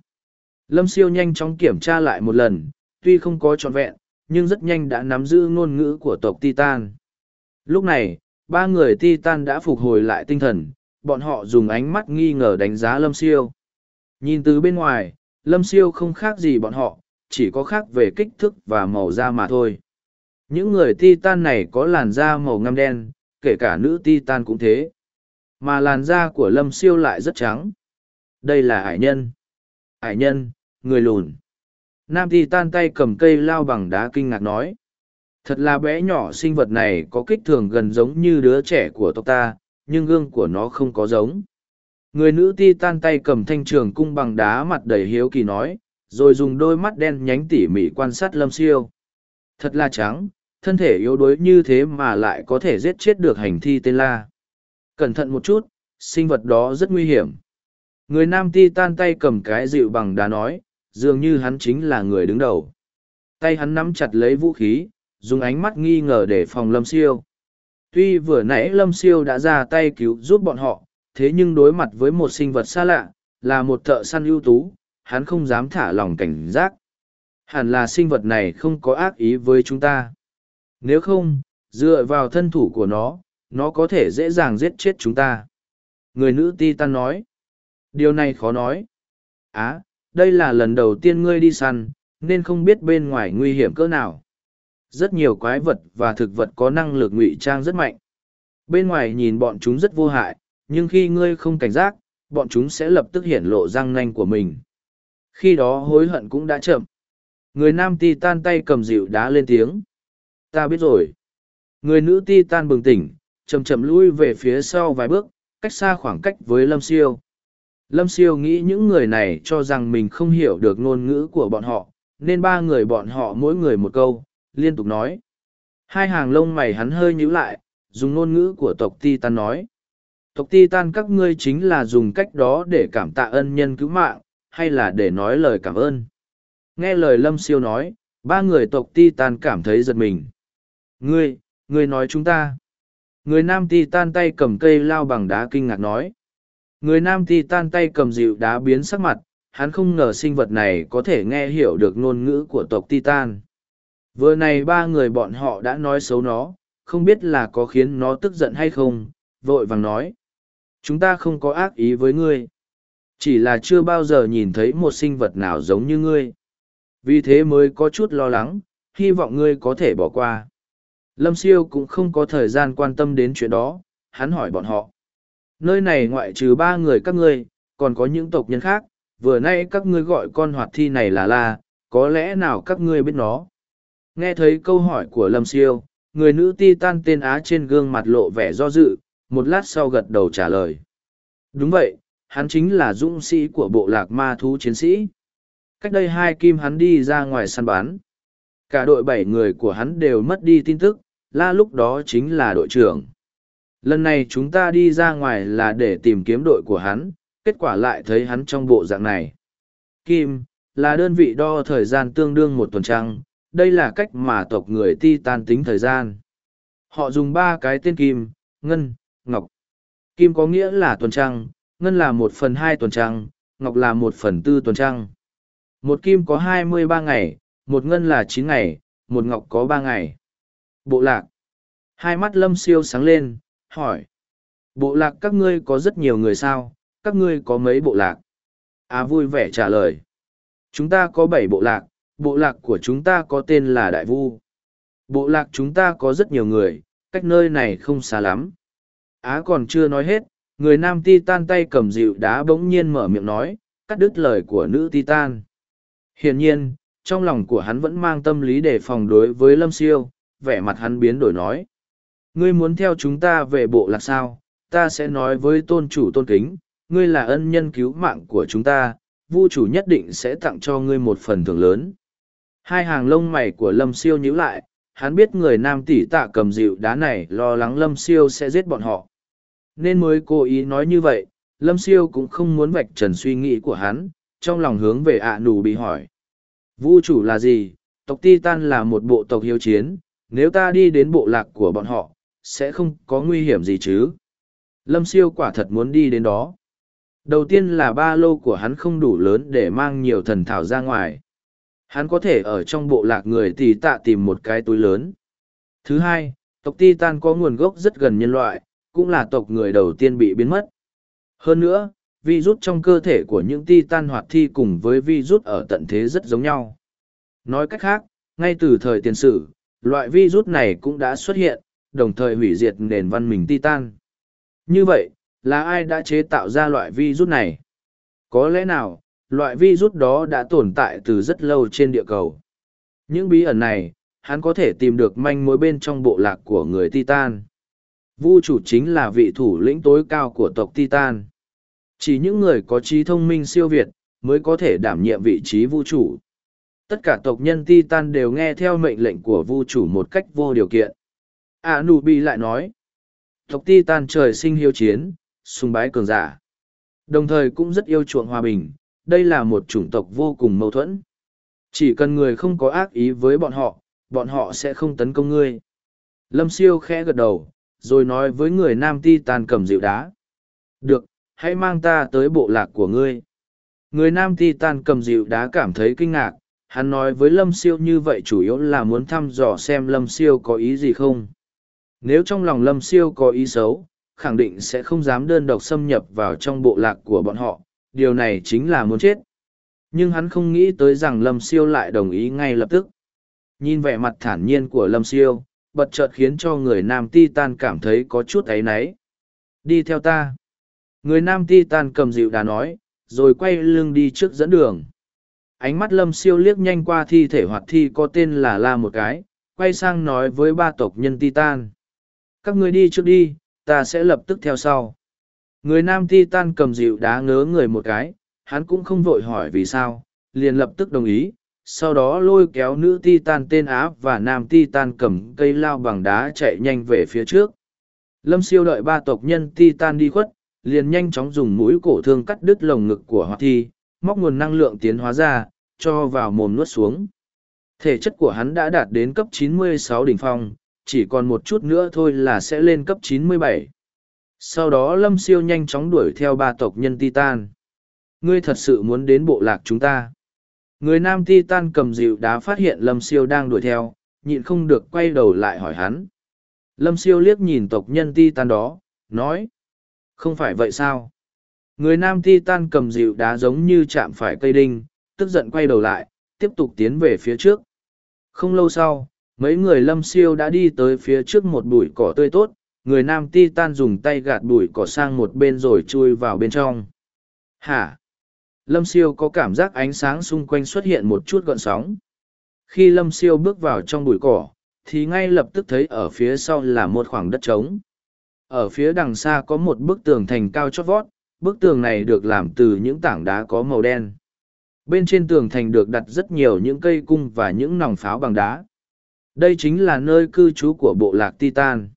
Lâm siêu nhanh chóng kiểm tra lại một lần, tuy không có trọn vẹn, nhưng rất nhanh đã nắm giữ ngôn ngữ của tộc Titan. Lúc này, ba người Titan đã phục hồi lại tinh thần, bọn họ dùng ánh mắt nghi ngờ đánh giá Lâm siêu. Nhìn từ bên ngoài, Lâm siêu không khác gì bọn họ, chỉ có khác về kích thước và màu da mà thôi. Những người Titan này có làn da màu ngăm đen, kể cả nữ Titan cũng thế. Mà làn da của lâm siêu lại rất trắng. Đây là hải nhân. Hải nhân người lùn. Nam titan tay cầm cây lao bằng đá kinh ngạc nói. Thật là bé nhỏ sinh vật này có kích thường gần giống như đứa trẻ của tộc ta nhưng gương của nó không có giống người nữ ti tan tay cầm thanh trường cung bằng đá mặt đầy hiếu kỳ nói rồi dùng đôi mắt đen nhánh tỉ mỉ quan sát lâm siêu thật là trắng thân thể yếu đuối như thế mà lại có thể giết chết được hành thi tên la Cẩn thận một chút, sinh vật đó rất nguy hiểm. Người nam ti tan tay cầm cái dịu bằng đá nói, dường như hắn chính là người đứng đầu. Tay hắn nắm chặt lấy vũ khí, dùng ánh mắt nghi ngờ để phòng lâm siêu. Tuy vừa nãy lâm siêu đã ra tay cứu giúp bọn họ, thế nhưng đối mặt với một sinh vật xa lạ, là một thợ săn ưu tú, hắn không dám thả lòng cảnh giác. Hẳn là sinh vật này không có ác ý với chúng ta. Nếu không, dựa vào thân thủ của nó, nó có thể dễ dàng giết chết chúng ta. Người nữ ti tan nói. Điều này khó nói. Á, đây là lần đầu tiên ngươi đi săn, nên không biết bên ngoài nguy hiểm cỡ nào. Rất nhiều quái vật và thực vật có năng lực ngụy trang rất mạnh. Bên ngoài nhìn bọn chúng rất vô hại, nhưng khi ngươi không cảnh giác, bọn chúng sẽ lập tức hiển lộ răng nanh của mình. Khi đó hối hận cũng đã chậm. Người nam ti tan tay cầm dịu đá lên tiếng. Ta biết rồi. Người nữ ti tan bừng tỉnh, chậm chậm lui về phía sau vài bước, cách xa khoảng cách với Lâm Siêu. Lâm Siêu nghĩ những người này cho rằng mình không hiểu được ngôn ngữ của bọn họ, nên ba người bọn họ mỗi người một câu, liên tục nói. Hai hàng lông mày hắn hơi nhíu lại, dùng ngôn ngữ của tộc Ti Tan nói. Tộc Ti Tan các ngươi chính là dùng cách đó để cảm tạ ân nhân cứu mạng, hay là để nói lời cảm ơn. Nghe lời Lâm Siêu nói, ba người tộc Ti Tan cảm thấy giật mình. Ngươi, ngươi nói chúng ta. Người nam Ti Tan tay cầm cây lao bằng đá kinh ngạc nói. Người nam Ti Tan tay cầm dịu đá biến sắc mặt, hắn không ngờ sinh vật này có thể nghe hiểu được ngôn ngữ của tộc Titan. Vừa này ba người bọn họ đã nói xấu nó, không biết là có khiến nó tức giận hay không, vội vàng nói. Chúng ta không có ác ý với ngươi. Chỉ là chưa bao giờ nhìn thấy một sinh vật nào giống như ngươi. Vì thế mới có chút lo lắng, hy vọng ngươi có thể bỏ qua. Lâm siêu cũng không có thời gian quan tâm đến chuyện đó, hắn hỏi bọn họ. Nơi này ngoại trừ ba người các ngươi, còn có những tộc nhân khác, vừa nay các ngươi gọi con hoạt thi này là la, có lẽ nào các ngươi biết nó? Nghe thấy câu hỏi của Lâm Siêu, người nữ ti tan tên Á trên gương mặt lộ vẻ do dự, một lát sau gật đầu trả lời. Đúng vậy, hắn chính là dũng sĩ của bộ lạc ma thú chiến sĩ. Cách đây hai kim hắn đi ra ngoài săn bán. Cả đội bảy người của hắn đều mất đi tin tức, la lúc đó chính là đội trưởng. Lần này chúng ta đi ra ngoài là để tìm kiếm đội của hắn, kết quả lại thấy hắn trong bộ dạng này. Kim, là đơn vị đo thời gian tương đương một tuần trăng, đây là cách mà tộc người ti tan tính thời gian. Họ dùng ba cái tên Kim, Ngân, Ngọc. Kim có nghĩa là tuần trăng, Ngân là một phần hai tuần trăng, Ngọc là một phần tư tuần trăng. Một Kim có hai mươi ba ngày, một Ngân là chín ngày, một Ngọc có ba ngày. Bộ lạc. Hai mắt lâm siêu sáng lên, hỏi. Bộ lạc các ngươi có rất nhiều người sao, các ngươi có mấy bộ lạc? Á vui vẻ trả lời. Chúng ta có bảy bộ lạc, bộ lạc của chúng ta có tên là Đại Vu. Bộ lạc chúng ta có rất nhiều người, cách nơi này không xa lắm. Á còn chưa nói hết, người nam Titan tay cầm dịu đá bỗng nhiên mở miệng nói, cắt đứt lời của nữ Titan. Hiển nhiên, trong lòng của hắn vẫn mang tâm lý đề phòng đối với Lâm Siêu, vẻ mặt hắn biến đổi nói. Ngươi muốn theo chúng ta về bộ lạc sao, ta sẽ nói với tôn chủ tôn kính, ngươi là ân nhân cứu mạng của chúng ta, vu chủ nhất định sẽ tặng cho ngươi một phần thưởng lớn. Hai hàng lông mày của Lâm Siêu nhíu lại, hắn biết người nam tỷ tạ cầm dịu đá này lo lắng Lâm Siêu sẽ giết bọn họ. Nên mới cố ý nói như vậy, Lâm Siêu cũng không muốn vạch trần suy nghĩ của hắn, trong lòng hướng về ạ à nù bị hỏi. Vu chủ là gì? Tộc Titan là một bộ tộc hiếu chiến, nếu ta đi đến bộ lạc của bọn họ, sẽ không có nguy hiểm gì chứ? Lâm Siêu quả thật muốn đi đến đó. Đầu tiên là ba lô của hắn không đủ lớn để mang nhiều thần thảo ra ngoài. Hắn có thể ở trong bộ lạc người tì tạ tìm một cái túi lớn. Thứ hai, tộc Titan có nguồn gốc rất gần nhân loại, cũng là tộc người đầu tiên bị biến mất. Hơn nữa, virus trong cơ thể của những Titan hoạt thi cùng với virus ở tận thế rất giống nhau. Nói cách khác, ngay từ thời tiền sử, loại virus này cũng đã xuất hiện, đồng thời hủy diệt nền văn minh Titan. Như vậy, là ai đã chế tạo ra loại virus này? Có lẽ nào, loại virus đó đã tồn tại từ rất lâu trên địa cầu. Những bí ẩn này, hắn có thể tìm được manh mối bên trong bộ lạc của người Titan. Vu chủ chính là vị thủ lĩnh tối cao của tộc Titan. Chỉ những người có trí thông minh siêu việt mới có thể đảm nhiệm vị trí vu chủ. Tất cả tộc nhân Titan đều nghe theo mệnh lệnh của vu chủ một cách vô điều kiện. A Núp Bi lại nói, tộc Titan trời sinh hiếu chiến, sùng bái cường giả. Đồng thời cũng rất yêu chuộng hòa bình, đây là một chủng tộc vô cùng mâu thuẫn. Chỉ cần người không có ác ý với bọn họ, bọn họ sẽ không tấn công ngươi. Lâm siêu khẽ gật đầu, rồi nói với người nam ti tàn cầm dịu đá. Được, hãy mang ta tới bộ lạc của ngươi. Người nam ti tàn cầm dịu đá cảm thấy kinh ngạc, hắn nói với lâm siêu như vậy chủ yếu là muốn thăm dò xem lâm siêu có ý gì không. Nếu trong lòng lâm siêu có ý xấu, khẳng định sẽ không dám đơn độc xâm nhập vào trong bộ lạc của bọn họ, điều này chính là muốn chết. Nhưng hắn không nghĩ tới rằng Lâm Siêu lại đồng ý ngay lập tức. Nhìn vẻ mặt thản nhiên của Lâm Siêu, bật chợt khiến cho người nam Titan cảm thấy có chút áy náy. Đi theo ta. Người nam Titan cầm dịu đà nói, rồi quay lưng đi trước dẫn đường. Ánh mắt Lâm Siêu liếc nhanh qua thi thể hoạt thi có tên là La một cái, quay sang nói với ba tộc nhân Titan. Các người đi trước đi, ta sẽ lập tức theo sau. Người nam Titan cầm dịu đá ngớ người một cái, hắn cũng không vội hỏi vì sao, liền lập tức đồng ý, sau đó lôi kéo nữ Titan tên Á và nam Titan cầm cây lao bằng đá chạy nhanh về phía trước. Lâm siêu đợi ba tộc nhân Titan đi khuất, liền nhanh chóng dùng mũi cổ thương cắt đứt lồng ngực của hoạt thi, móc nguồn năng lượng tiến hóa ra, cho vào mồm nuốt xuống. Thể chất của hắn đã đạt đến cấp 96 đỉnh phong, chỉ còn một chút nữa thôi là sẽ lên cấp 97. Sau đó Lâm Siêu nhanh chóng đuổi theo ba tộc nhân Titan. Ngươi thật sự muốn đến bộ lạc chúng ta. Người nam Titan cầm dịu đá phát hiện Lâm Siêu đang đuổi theo, nhịn không được quay đầu lại hỏi hắn. Lâm Siêu liếc nhìn tộc nhân Titan đó, nói. Không phải vậy sao? Người nam Titan cầm dịu đá giống như chạm phải cây đinh, tức giận quay đầu lại, tiếp tục tiến về phía trước. Không lâu sau, mấy người lâm siêu đã đi tới phía trước một bụi cỏ tươi tốt, người nam Titan dùng tay gạt bụi cỏ sang một bên rồi chui vào bên trong. Hả? Lâm siêu có cảm giác ánh sáng xung quanh xuất hiện một chút gợn sóng. Khi lâm siêu bước vào trong bụi cỏ, thì ngay lập tức thấy ở phía sau là một khoảng đất trống. Ở phía đằng xa có một bức tường thành cao chót vót, bức tường này được làm từ những tảng đá có màu đen. Bên trên tường thành được đặt rất nhiều những cây cung và những nòng pháo bằng đá. Đây chính là nơi cư trú của bộ lạc Titan.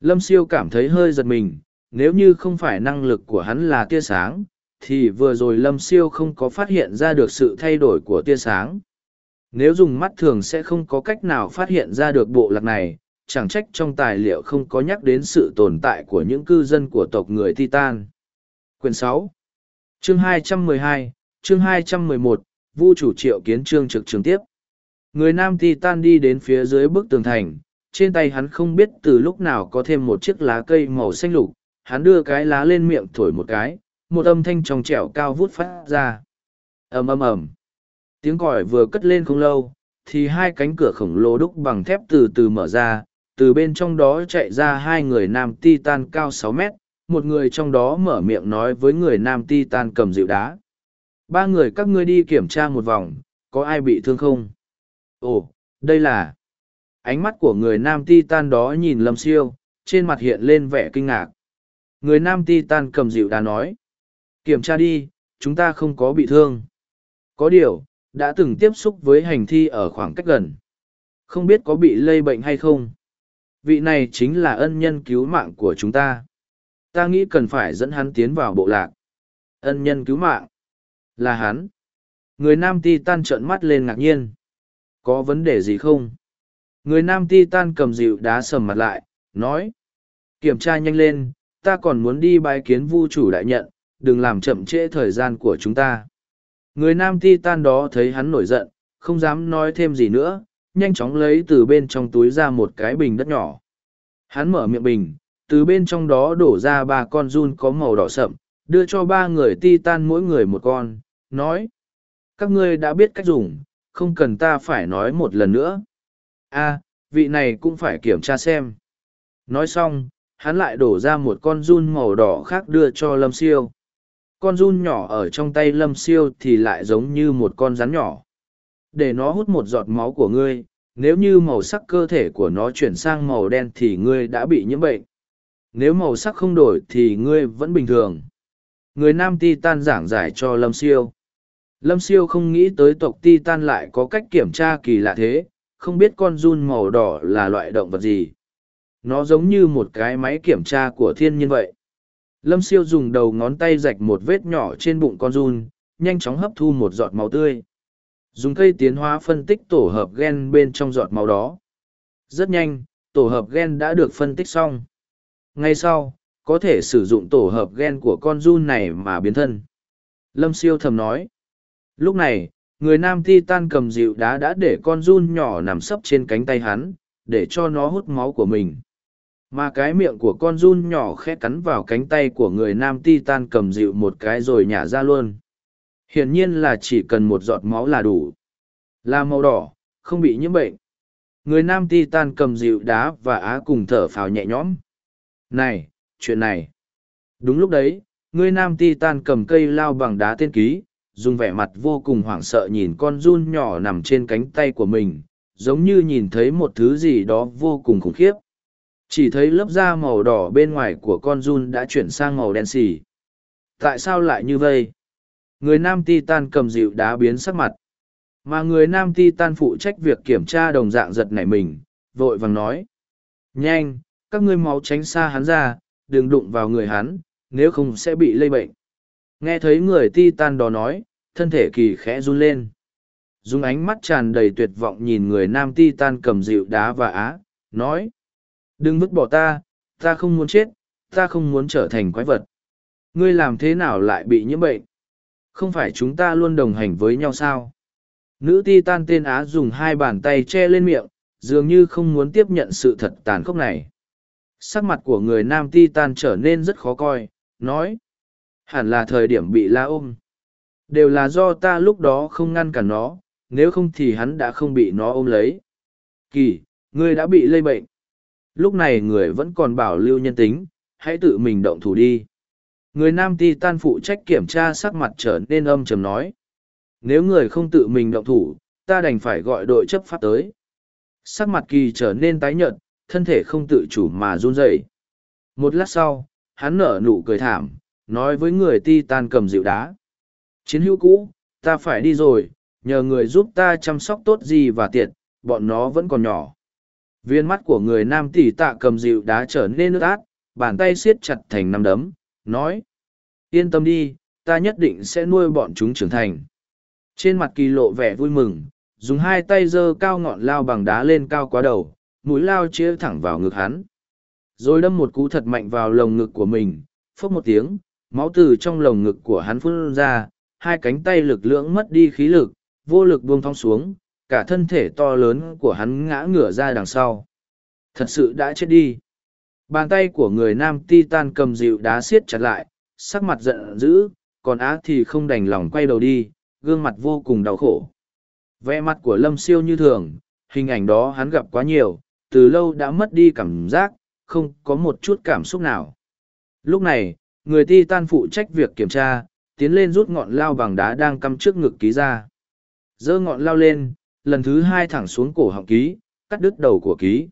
Lâm Siêu cảm thấy hơi giật mình, nếu như không phải năng lực của hắn là tia sáng, thì vừa rồi Lâm Siêu không có phát hiện ra được sự thay đổi của tia sáng. Nếu dùng mắt thường sẽ không có cách nào phát hiện ra được bộ lạc này, chẳng trách trong tài liệu không có nhắc đến sự tồn tại của những cư dân của tộc người Titan. Quyển sáu, Chương 212, chương 211, Vu chủ triệu kiến trương trực trường tiếp. Người nam Titan đi đến phía dưới bức tường thành, trên tay hắn không biết từ lúc nào có thêm một chiếc lá cây màu xanh lục, hắn đưa cái lá lên miệng thổi một cái, một âm thanh trong trẻo cao vút phát ra. ầm ầm ầm. Tiếng còi vừa cất lên không lâu, thì hai cánh cửa khổng lồ đúc bằng thép từ từ mở ra, từ bên trong đó chạy ra hai người nam Titan cao sáu mét, một người trong đó mở miệng nói với người nam Titan cầm dịu đá. Ba người các ngươi đi kiểm tra một vòng, có ai bị thương không? Ồ, đây là... Ánh mắt của người nam Titan đó nhìn Lâm Siêu, trên mặt hiện lên vẻ kinh ngạc. Người nam Titan cầm dịu đá nói. Kiểm tra đi, chúng ta không có bị thương. Có điều, đã từng tiếp xúc với hành thi ở khoảng cách gần. Không biết có bị lây bệnh hay không. Vị này chính là ân nhân cứu mạng của chúng ta. Ta nghĩ cần phải dẫn hắn tiến vào bộ lạc. Ân nhân cứu mạng. Là hắn. Người nam ti tan trợn mắt lên ngạc nhiên. Có vấn đề gì không? Người nam ti tan cầm dịu đá sầm mặt lại, nói. Kiểm tra nhanh lên, ta còn muốn đi bái kiến vu chủ đại nhận, đừng làm chậm trễ thời gian của chúng ta. Người nam ti tan đó thấy hắn nổi giận, không dám nói thêm gì nữa, nhanh chóng lấy từ bên trong túi ra một cái bình đất nhỏ. Hắn mở miệng bình, từ bên trong đó đổ ra ba con run có màu đỏ sậm, đưa cho ba người ti tan mỗi người một con, nói. Các ngươi đã biết cách dùng, không cần ta phải nói một lần nữa. a vị này cũng phải kiểm tra xem. Nói xong, hắn lại đổ ra một con run màu đỏ khác đưa cho lâm siêu. Con run nhỏ ở trong tay lâm siêu thì lại giống như một con rắn nhỏ. Để nó hút một giọt máu của ngươi, nếu như màu sắc cơ thể của nó chuyển sang màu đen thì ngươi đã bị nhiễm bệnh. Nếu màu sắc không đổi thì ngươi vẫn bình thường. Người nam ti tan giảng giải cho Lâm Siêu. Lâm Siêu không nghĩ tới tộc ti tan lại có cách kiểm tra kỳ lạ thế, không biết con run màu đỏ là loại động vật gì. Nó giống như một cái máy kiểm tra của thiên nhiên vậy. Lâm Siêu dùng đầu ngón tay rạch một vết nhỏ trên bụng con run, nhanh chóng hấp thu một giọt máu tươi. Dùng cây tiến hóa phân tích tổ hợp gen bên trong giọt máu đó. Rất nhanh, tổ hợp gen đã được phân tích xong. Ngay sau, có thể sử dụng tổ hợp gen của con run này mà biến thân. Lâm siêu thầm nói. Lúc này, người nam titan cầm dịu đá đã để con run nhỏ nằm sấp trên cánh tay hắn, để cho nó hút máu của mình. Mà cái miệng của con run nhỏ khẽ cắn vào cánh tay của người nam titan cầm dịu một cái rồi nhả ra luôn. Hiển nhiên là chỉ cần một giọt máu là đủ. Là màu đỏ, không bị nhiễm bệnh. Người nam ti tan cầm dịu đá và á cùng thở phào nhẹ nhõm. Này, chuyện này. Đúng lúc đấy, người nam ti tan cầm cây lao bằng đá tên ký, dùng vẻ mặt vô cùng hoảng sợ nhìn con run nhỏ nằm trên cánh tay của mình, giống như nhìn thấy một thứ gì đó vô cùng khủng khiếp. Chỉ thấy lớp da màu đỏ bên ngoài của con run đã chuyển sang màu đen xì. Tại sao lại như vậy? Người nam ti tan cầm dịu đá biến sắc mặt. Mà người nam ti tan phụ trách việc kiểm tra đồng dạng giật nảy mình, vội vàng nói. Nhanh, các ngươi máu tránh xa hắn ra, đừng đụng vào người hắn, nếu không sẽ bị lây bệnh. Nghe thấy người ti tan đó nói, thân thể kỳ khẽ run lên. Dùng ánh mắt tràn đầy tuyệt vọng nhìn người nam ti tan cầm dịu đá và á, nói. Đừng vứt bỏ ta, ta không muốn chết, ta không muốn trở thành quái vật. Ngươi làm thế nào lại bị nhiễm bệnh? Không phải chúng ta luôn đồng hành với nhau sao? Nữ ti tan tên Á dùng hai bàn tay che lên miệng, dường như không muốn tiếp nhận sự thật tàn khốc này. Sắc mặt của người nam ti tan trở nên rất khó coi, nói. Hẳn là thời điểm bị la ôm. Đều là do ta lúc đó không ngăn cản nó, nếu không thì hắn đã không bị nó ôm lấy. Kỳ, ngươi đã bị lây bệnh. Lúc này người vẫn còn bảo lưu nhân tính, hãy tự mình động thủ đi. Người nam ti tan phụ trách kiểm tra sắc mặt trở nên âm trầm nói. Nếu người không tự mình động thủ, ta đành phải gọi đội chấp pháp tới. Sắc mặt kỳ trở nên tái nhợt, thân thể không tự chủ mà run rẩy. Một lát sau, hắn nở nụ cười thảm, nói với người ti tan cầm dịu đá. Chiến hữu cũ, ta phải đi rồi, nhờ người giúp ta chăm sóc tốt gì và tiệt, bọn nó vẫn còn nhỏ. Viên mắt của người nam tỷ tạ cầm dịu đá trở nên nước át, bàn tay siết chặt thành năm đấm, nói. Yên tâm đi, ta nhất định sẽ nuôi bọn chúng trưởng thành. Trên mặt kỳ lộ vẻ vui mừng, dùng hai tay giơ cao ngọn lao bằng đá lên cao quá đầu, mũi lao chia thẳng vào ngực hắn. Rồi đâm một cú thật mạnh vào lồng ngực của mình, phốc một tiếng, máu từ trong lồng ngực của hắn phun ra, hai cánh tay lực lưỡng mất đi khí lực, vô lực buông thong xuống, cả thân thể to lớn của hắn ngã ngửa ra đằng sau. Thật sự đã chết đi. Bàn tay của người nam titan cầm dịu đá siết chặt lại, sắc mặt giận dữ, còn á thì không đành lòng quay đầu đi, gương mặt vô cùng đau khổ. Vẻ mặt của lâm siêu như thường, hình ảnh đó hắn gặp quá nhiều, từ lâu đã mất đi cảm giác, không có một chút cảm xúc nào. Lúc này, người ti tan phụ trách việc kiểm tra, tiến lên rút ngọn lao bằng đá đang cắm trước ngực ký ra. dơ ngọn lao lên, lần thứ hai thẳng xuống cổ họng ký, cắt đứt đầu của ký.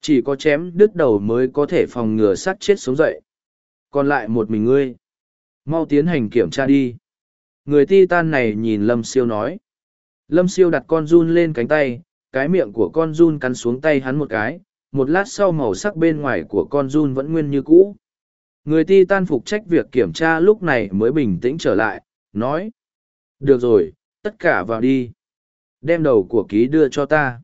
Chỉ có chém đứt đầu mới có thể phòng ngừa sát chết sống dậy. Còn lại một mình ngươi. Mau tiến hành kiểm tra đi. Người ti tan này nhìn Lâm Siêu nói. Lâm Siêu đặt con run lên cánh tay, cái miệng của con run cắn xuống tay hắn một cái, một lát sau màu sắc bên ngoài của con run vẫn nguyên như cũ. Người ti tan phục trách việc kiểm tra lúc này mới bình tĩnh trở lại, nói. Được rồi, tất cả vào đi. Đem đầu của ký đưa cho ta.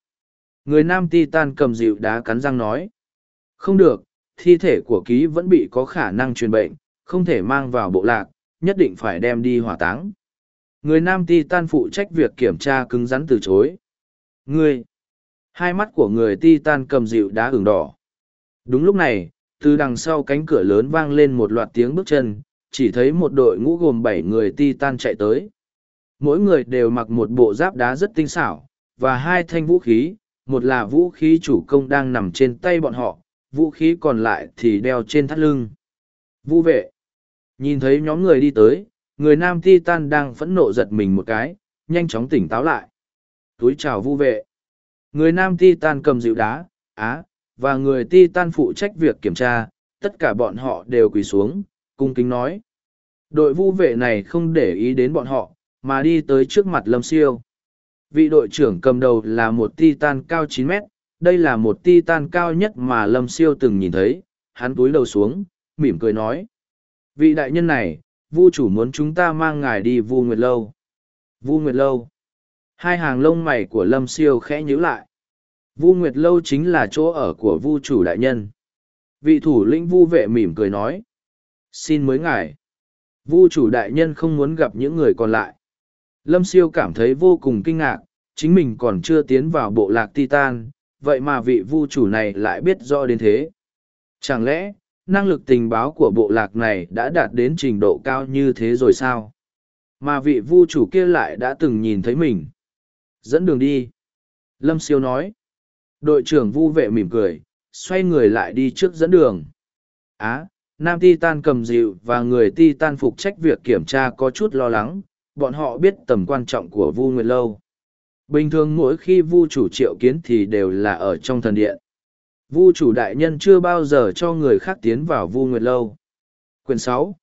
Người nam ti tan cầm dịu đá cắn răng nói. Không được, thi thể của ký vẫn bị có khả năng truyền bệnh, không thể mang vào bộ lạc, nhất định phải đem đi hỏa táng. Người nam ti tan phụ trách việc kiểm tra cứng rắn từ chối. Người! Hai mắt của người ti tan cầm dịu đá ửng đỏ. Đúng lúc này, từ đằng sau cánh cửa lớn vang lên một loạt tiếng bước chân, chỉ thấy một đội ngũ gồm bảy người ti tan chạy tới. Mỗi người đều mặc một bộ giáp đá rất tinh xảo, và hai thanh vũ khí, một là vũ khí chủ công đang nằm trên tay bọn họ, vũ khí còn lại thì đeo trên thắt lưng. Vũ vệ. Nhìn thấy nhóm người đi tới, người nam Titan đang phẫn nộ giật mình một cái, nhanh chóng tỉnh táo lại. Túi chào vu vệ. Người nam Titan cầm dịu đá, á, và người Titan phụ trách việc kiểm tra, tất cả bọn họ đều quỳ xuống, cung kính nói. Đội vu vệ này không để ý đến bọn họ, mà đi tới trước mặt lâm siêu. Vị đội trưởng cầm đầu là một Titan cao chín mét, đây là một Titan cao nhất mà lâm siêu từng nhìn thấy, hắn túi đầu xuống, mỉm cười nói vị đại nhân này vu chủ muốn chúng ta mang ngài đi vu nguyệt lâu. Vu nguyệt lâu. Hai hàng lông mày của lâm siêu khẽ nhíu lại. Vu nguyệt lâu chính là chỗ ở của vu chủ đại nhân. Vị thủ lĩnh vu vệ mỉm cười nói xin mới ngài. Vu chủ đại nhân không muốn gặp những người còn lại lâm siêu cảm thấy vô cùng kinh ngạc chính mình còn chưa tiến vào bộ lạc titan vậy mà vị vu chủ này lại biết rõ đến thế chẳng lẽ năng lực tình báo của bộ lạc này đã đạt đến trình độ cao như thế rồi sao Mà vị vu chủ kia lại đã từng nhìn thấy mình. Dẫn đường đi. Lâm siêu nói. Đội trưởng vu vệ mỉm cười, xoay người lại đi trước dẫn đường. Á, nam Titan cầm dịu và người Titan phục trách việc kiểm tra có chút lo lắng, bọn họ biết tầm quan trọng của vu nguyệt lâu. Bình thường mỗi khi vu chủ triệu kiến thì đều là ở trong thần điện. Vu chủ đại nhân chưa bao giờ cho người khác tiến vào vu nguyệt lâu. Quyền sáu,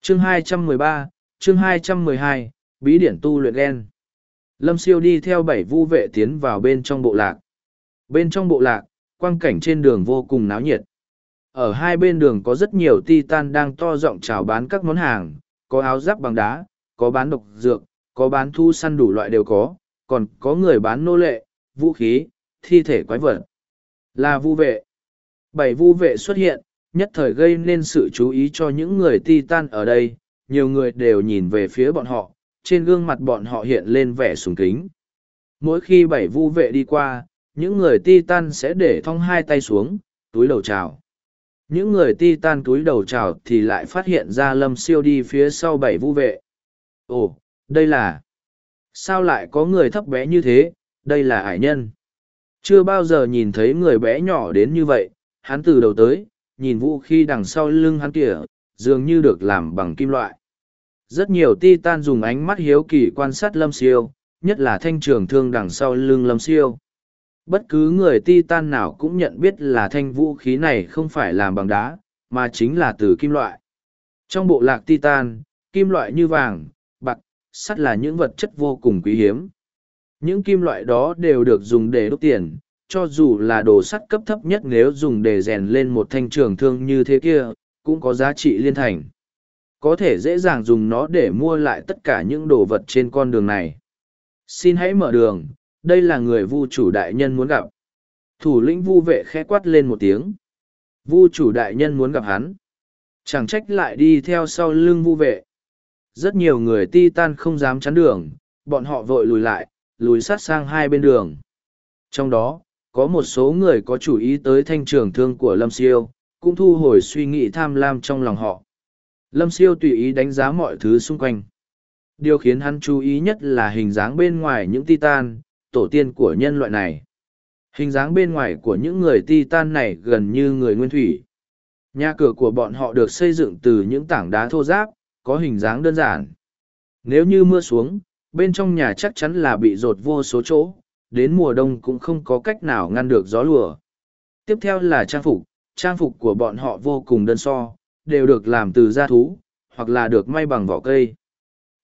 Chương hai trăm mười ba, chương hai trăm mười hai, Bí điển tu luyện đen. Lâm siêu đi theo bảy vu vệ tiến vào bên trong bộ lạc. Bên trong bộ lạc, quang cảnh trên đường vô cùng náo nhiệt. Ở hai bên đường có rất nhiều titan đang to rộng chào bán các món hàng, có áo giáp bằng đá, có bán độc dược, có bán thu săn đủ loại đều có, còn có người bán nô lệ, vũ khí, thi thể quái vật. Là vu vệ. Bảy vu vệ xuất hiện, nhất thời gây nên sự chú ý cho những người titan ở đây, nhiều người đều nhìn về phía bọn họ, trên gương mặt bọn họ hiện lên vẻ sùng kính. Mỗi khi bảy vu vệ đi qua, những người titan sẽ để thong hai tay xuống, túi đầu chào. Những người titan túi đầu chào thì lại phát hiện ra lâm siêu đi phía sau bảy vu vệ. Ồ, đây là... Sao lại có người thấp bé như thế, đây là ải nhân. Chưa bao giờ nhìn thấy người bé nhỏ đến như vậy, hắn từ đầu tới, nhìn vũ khí đằng sau lưng hắn kìa, dường như được làm bằng kim loại. Rất nhiều titan dùng ánh mắt hiếu kỳ quan sát lâm siêu, nhất là thanh trường thương đằng sau lưng lâm siêu. Bất cứ người titan nào cũng nhận biết là thanh vũ khí này không phải làm bằng đá, mà chính là từ kim loại. Trong bộ lạc titan, kim loại như vàng, sắt là những vật chất vô cùng quý hiếm. Những kim loại đó đều được dùng để đúc tiền, cho dù là đồ sắt cấp thấp nhất nếu dùng để rèn lên một thanh trường thương như thế kia, cũng có giá trị liên thành. Có thể dễ dàng dùng nó để mua lại tất cả những đồ vật trên con đường này. Xin hãy mở đường, đây là người vu chủ đại nhân muốn gặp. Thủ lĩnh vu vệ khẽ quát lên một tiếng. Vu chủ đại nhân muốn gặp hắn. Chẳng trách lại đi theo sau lưng vu vệ. Rất nhiều người ti tan không dám chắn đường, bọn họ vội lùi lại, lùi sát sang hai bên đường. Trong đó, có một số người có chủ ý tới thanh trường thương của Lâm Siêu, cũng thu hồi suy nghĩ tham lam trong lòng họ. Lâm Siêu tùy ý đánh giá mọi thứ xung quanh. Điều khiến hắn chú ý nhất là hình dáng bên ngoài những titan, tổ tiên của nhân loại này. Hình dáng bên ngoài của những người titan này gần như người nguyên thủy. Nhà cửa của bọn họ được xây dựng từ những tảng đá thô ráp, có hình dáng đơn giản. Nếu như mưa xuống, bên trong nhà chắc chắn là bị rột vô số chỗ, đến mùa đông cũng không có cách nào ngăn được gió lùa. Tiếp theo là trang phục, trang phục của bọn họ vô cùng đơn so, đều được làm từ da thú, hoặc là được may bằng vỏ cây.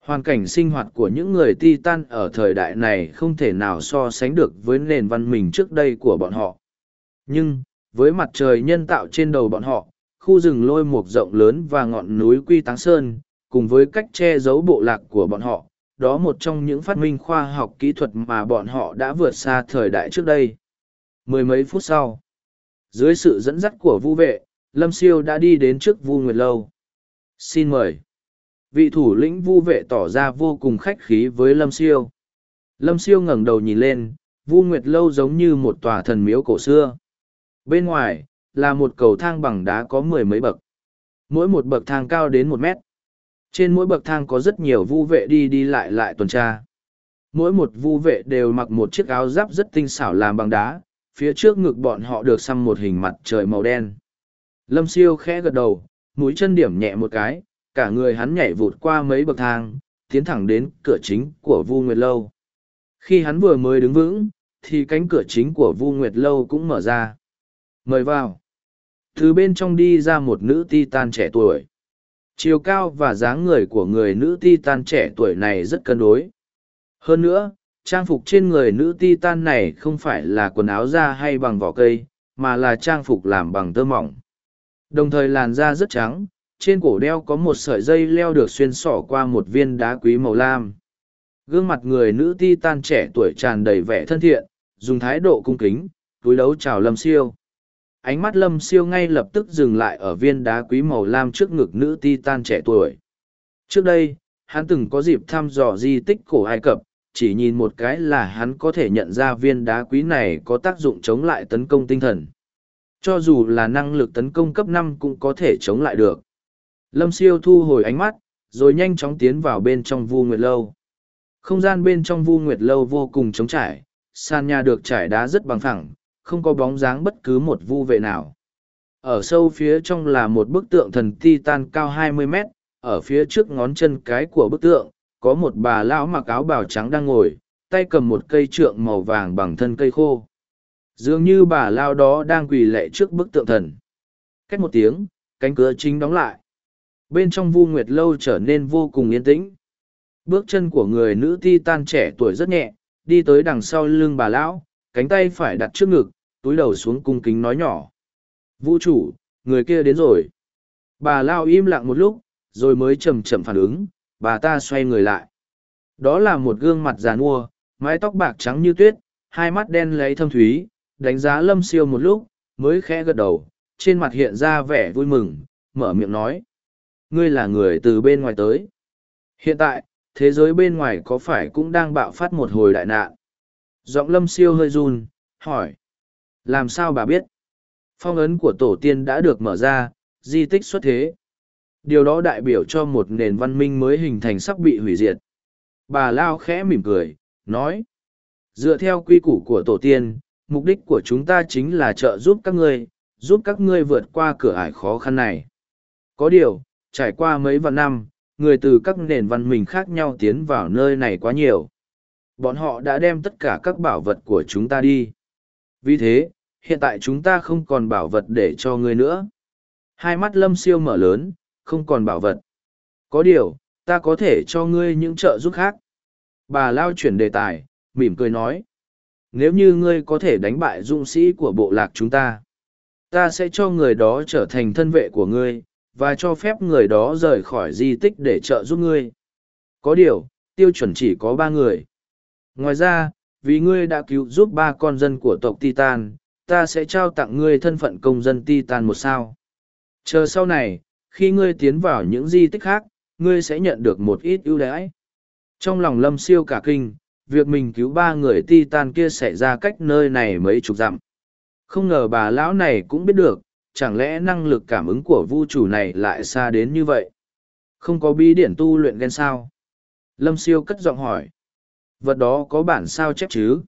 Hoàn cảnh sinh hoạt của những người Titan ở thời đại này không thể nào so sánh được với nền văn minh trước đây của bọn họ. Nhưng, với mặt trời nhân tạo trên đầu bọn họ, khu rừng lôi mục rộng lớn và ngọn núi Quy Táng Sơn, cùng với cách che giấu bộ lạc của bọn họ, đó một trong những phát minh khoa học kỹ thuật mà bọn họ đã vượt xa thời đại trước đây. Mười mấy phút sau, dưới sự dẫn dắt của vu vệ, Lâm Siêu đã đi đến trước Vu Nguyệt Lâu. Xin mời. Vị thủ lĩnh vu vệ tỏ ra vô cùng khách khí với Lâm Siêu. Lâm Siêu ngẩng đầu nhìn lên, Vu Nguyệt Lâu giống như một tòa thần miếu cổ xưa. Bên ngoài, là một cầu thang bằng đá có mười mấy bậc. Mỗi một bậc thang cao đến một mét. Trên mỗi bậc thang có rất nhiều vu vệ đi đi lại lại tuần tra. Mỗi một vu vệ đều mặc một chiếc áo giáp rất tinh xảo làm bằng đá, phía trước ngực bọn họ được xăm một hình mặt trời màu đen. Lâm siêu khẽ gật đầu, mũi chân điểm nhẹ một cái, cả người hắn nhảy vụt qua mấy bậc thang, tiến thẳng đến cửa chính của Vu Nguyệt Lâu. Khi hắn vừa mới đứng vững, thì cánh cửa chính của Vu Nguyệt Lâu cũng mở ra. Mời vào. Từ bên trong đi ra một nữ ti tan trẻ tuổi. Chiều cao và dáng người của người nữ ti tan trẻ tuổi này rất cân đối. Hơn nữa, trang phục trên người nữ ti tan này không phải là quần áo da hay bằng vỏ cây, mà là trang phục làm bằng tơ mỏng. Đồng thời làn da rất trắng, trên cổ đeo có một sợi dây leo được xuyên xỏ qua một viên đá quý màu lam. Gương mặt người nữ ti tan trẻ tuổi tràn đầy vẻ thân thiện, dùng thái độ cung kính, túi đấu chào Lâm Siêu. Ánh mắt Lâm Siêu ngay lập tức dừng lại ở viên đá quý màu lam trước ngực nữ ti tan trẻ tuổi. Trước đây, hắn từng có dịp thăm dò di tích cổ Ai Cập, chỉ nhìn một cái là hắn có thể nhận ra viên đá quý này có tác dụng chống lại tấn công tinh thần. Cho dù là năng lực tấn công cấp năm cũng có thể chống lại được. Lâm siêu thu hồi ánh mắt, rồi nhanh chóng tiến vào bên trong vu nguyệt lâu. Không gian bên trong vu nguyệt lâu vô cùng trống trải, sàn nhà được trải đá rất bằng phẳng, không có bóng dáng bất cứ một vu vệ nào. Ở sâu phía trong là một bức tượng thần Titan cao 20 mét, ở phía trước ngón chân cái của bức tượng, có một bà lão mặc áo bào trắng đang ngồi, tay cầm một cây trượng màu vàng bằng thân cây khô. Dường như bà lao đó đang quỳ lệ trước bức tượng thần. Cách một tiếng, cánh cửa chính đóng lại. Bên trong vu nguyệt lâu trở nên vô cùng yên tĩnh. Bước chân của người nữ ti tan trẻ tuổi rất nhẹ, đi tới đằng sau lưng bà lão, cánh tay phải đặt trước ngực, túi đầu xuống cung kính nói nhỏ. Vũ chủ, người kia đến rồi. Bà lao im lặng một lúc, rồi mới chậm chậm phản ứng, bà ta xoay người lại. Đó là một gương mặt già nua, mái tóc bạc trắng như tuyết, hai mắt đen lấy thâm thúy, đánh giá lâm siêu một lúc, mới khẽ gật đầu, trên mặt hiện ra vẻ vui mừng, mở miệng nói. Ngươi là người từ bên ngoài tới. Hiện tại, thế giới bên ngoài có phải cũng đang bạo phát một hồi đại nạn? Giọng lâm siêu hơi run, hỏi. Làm sao bà biết? Phong ấn của tổ tiên đã được mở ra, di tích xuất thế. Điều đó đại biểu cho một nền văn minh mới hình thành sắp bị hủy diệt. Bà Lao khẽ mỉm cười, nói. Dựa theo quy củ của tổ tiên, mục đích của chúng ta chính là trợ giúp các ngươi, giúp các ngươi vượt qua cửa ải khó khăn này. Có điều, trải qua mấy vạn năm, người từ các nền văn minh khác nhau tiến vào nơi này quá nhiều. Bọn họ đã đem tất cả các bảo vật của chúng ta đi. Vì thế, hiện tại chúng ta không còn bảo vật để cho ngươi nữa. Hai mắt lâm siêu mở lớn, không còn bảo vật. Có điều, ta có thể cho ngươi những trợ giúp khác. Bà Lao chuyển đề tài, mỉm cười nói. Nếu như ngươi có thể đánh bại dũng sĩ của bộ lạc chúng ta, ta sẽ cho người đó trở thành thân vệ của ngươi, và cho phép người đó rời khỏi di tích để trợ giúp ngươi. Có điều, tiêu chuẩn chỉ có ba người. Ngoài ra, vì ngươi đã cứu giúp ba con dân của tộc Titan, ta sẽ trao tặng ngươi thân phận công dân Titan một sao. Chờ sau này, khi ngươi tiến vào những di tích khác, ngươi sẽ nhận được một ít ưu đãi. Trong lòng lâm siêu cả kinh, việc mình cứu ba người Titan kia xảy ra cách nơi này mấy chục dặm. Không ngờ bà lão này cũng biết được, chẳng lẽ năng lực cảm ứng của vũ trụ này lại xa đến như vậy? Không có bí điển tu luyện gen sao? Lâm siêu cất giọng hỏi. Vật đó có bản sao chép chứ?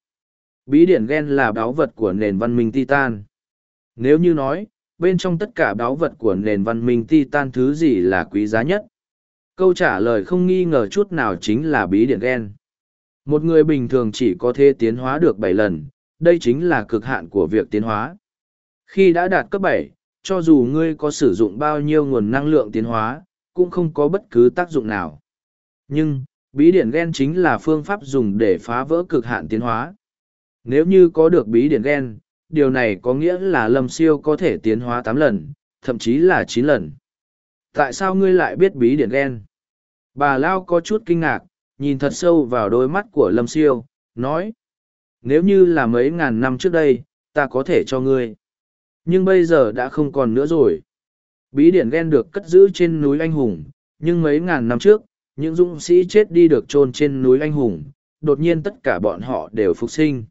Bí điển gen là báu vật của nền văn minh Titan. Nếu như nói, bên trong tất cả báu vật của nền văn minh Titan thứ gì là quý giá nhất? Câu trả lời không nghi ngờ chút nào chính là bí điển gen. Một người bình thường chỉ có thể tiến hóa được bảy lần, đây chính là cực hạn của việc tiến hóa. Khi đã đạt cấp bảy, cho dù ngươi có sử dụng bao nhiêu nguồn năng lượng tiến hóa, cũng không có bất cứ tác dụng nào. Nhưng, bí điển gen chính là phương pháp dùng để phá vỡ cực hạn tiến hóa. Nếu như có được bí điển gen, điều này có nghĩa là lâm siêu có thể tiến hóa tám lần, thậm chí là chín lần. Tại sao ngươi lại biết bí điển gen? Bà Lao có chút kinh ngạc, nhìn thật sâu vào đôi mắt của lâm siêu, nói. Nếu như là mấy ngàn năm trước đây, ta có thể cho ngươi. Nhưng bây giờ đã không còn nữa rồi. Bí điển ghen được cất giữ trên núi Anh Hùng, nhưng mấy ngàn năm trước, những dũng sĩ chết đi được chôn trên núi Anh Hùng, đột nhiên tất cả bọn họ đều phục sinh.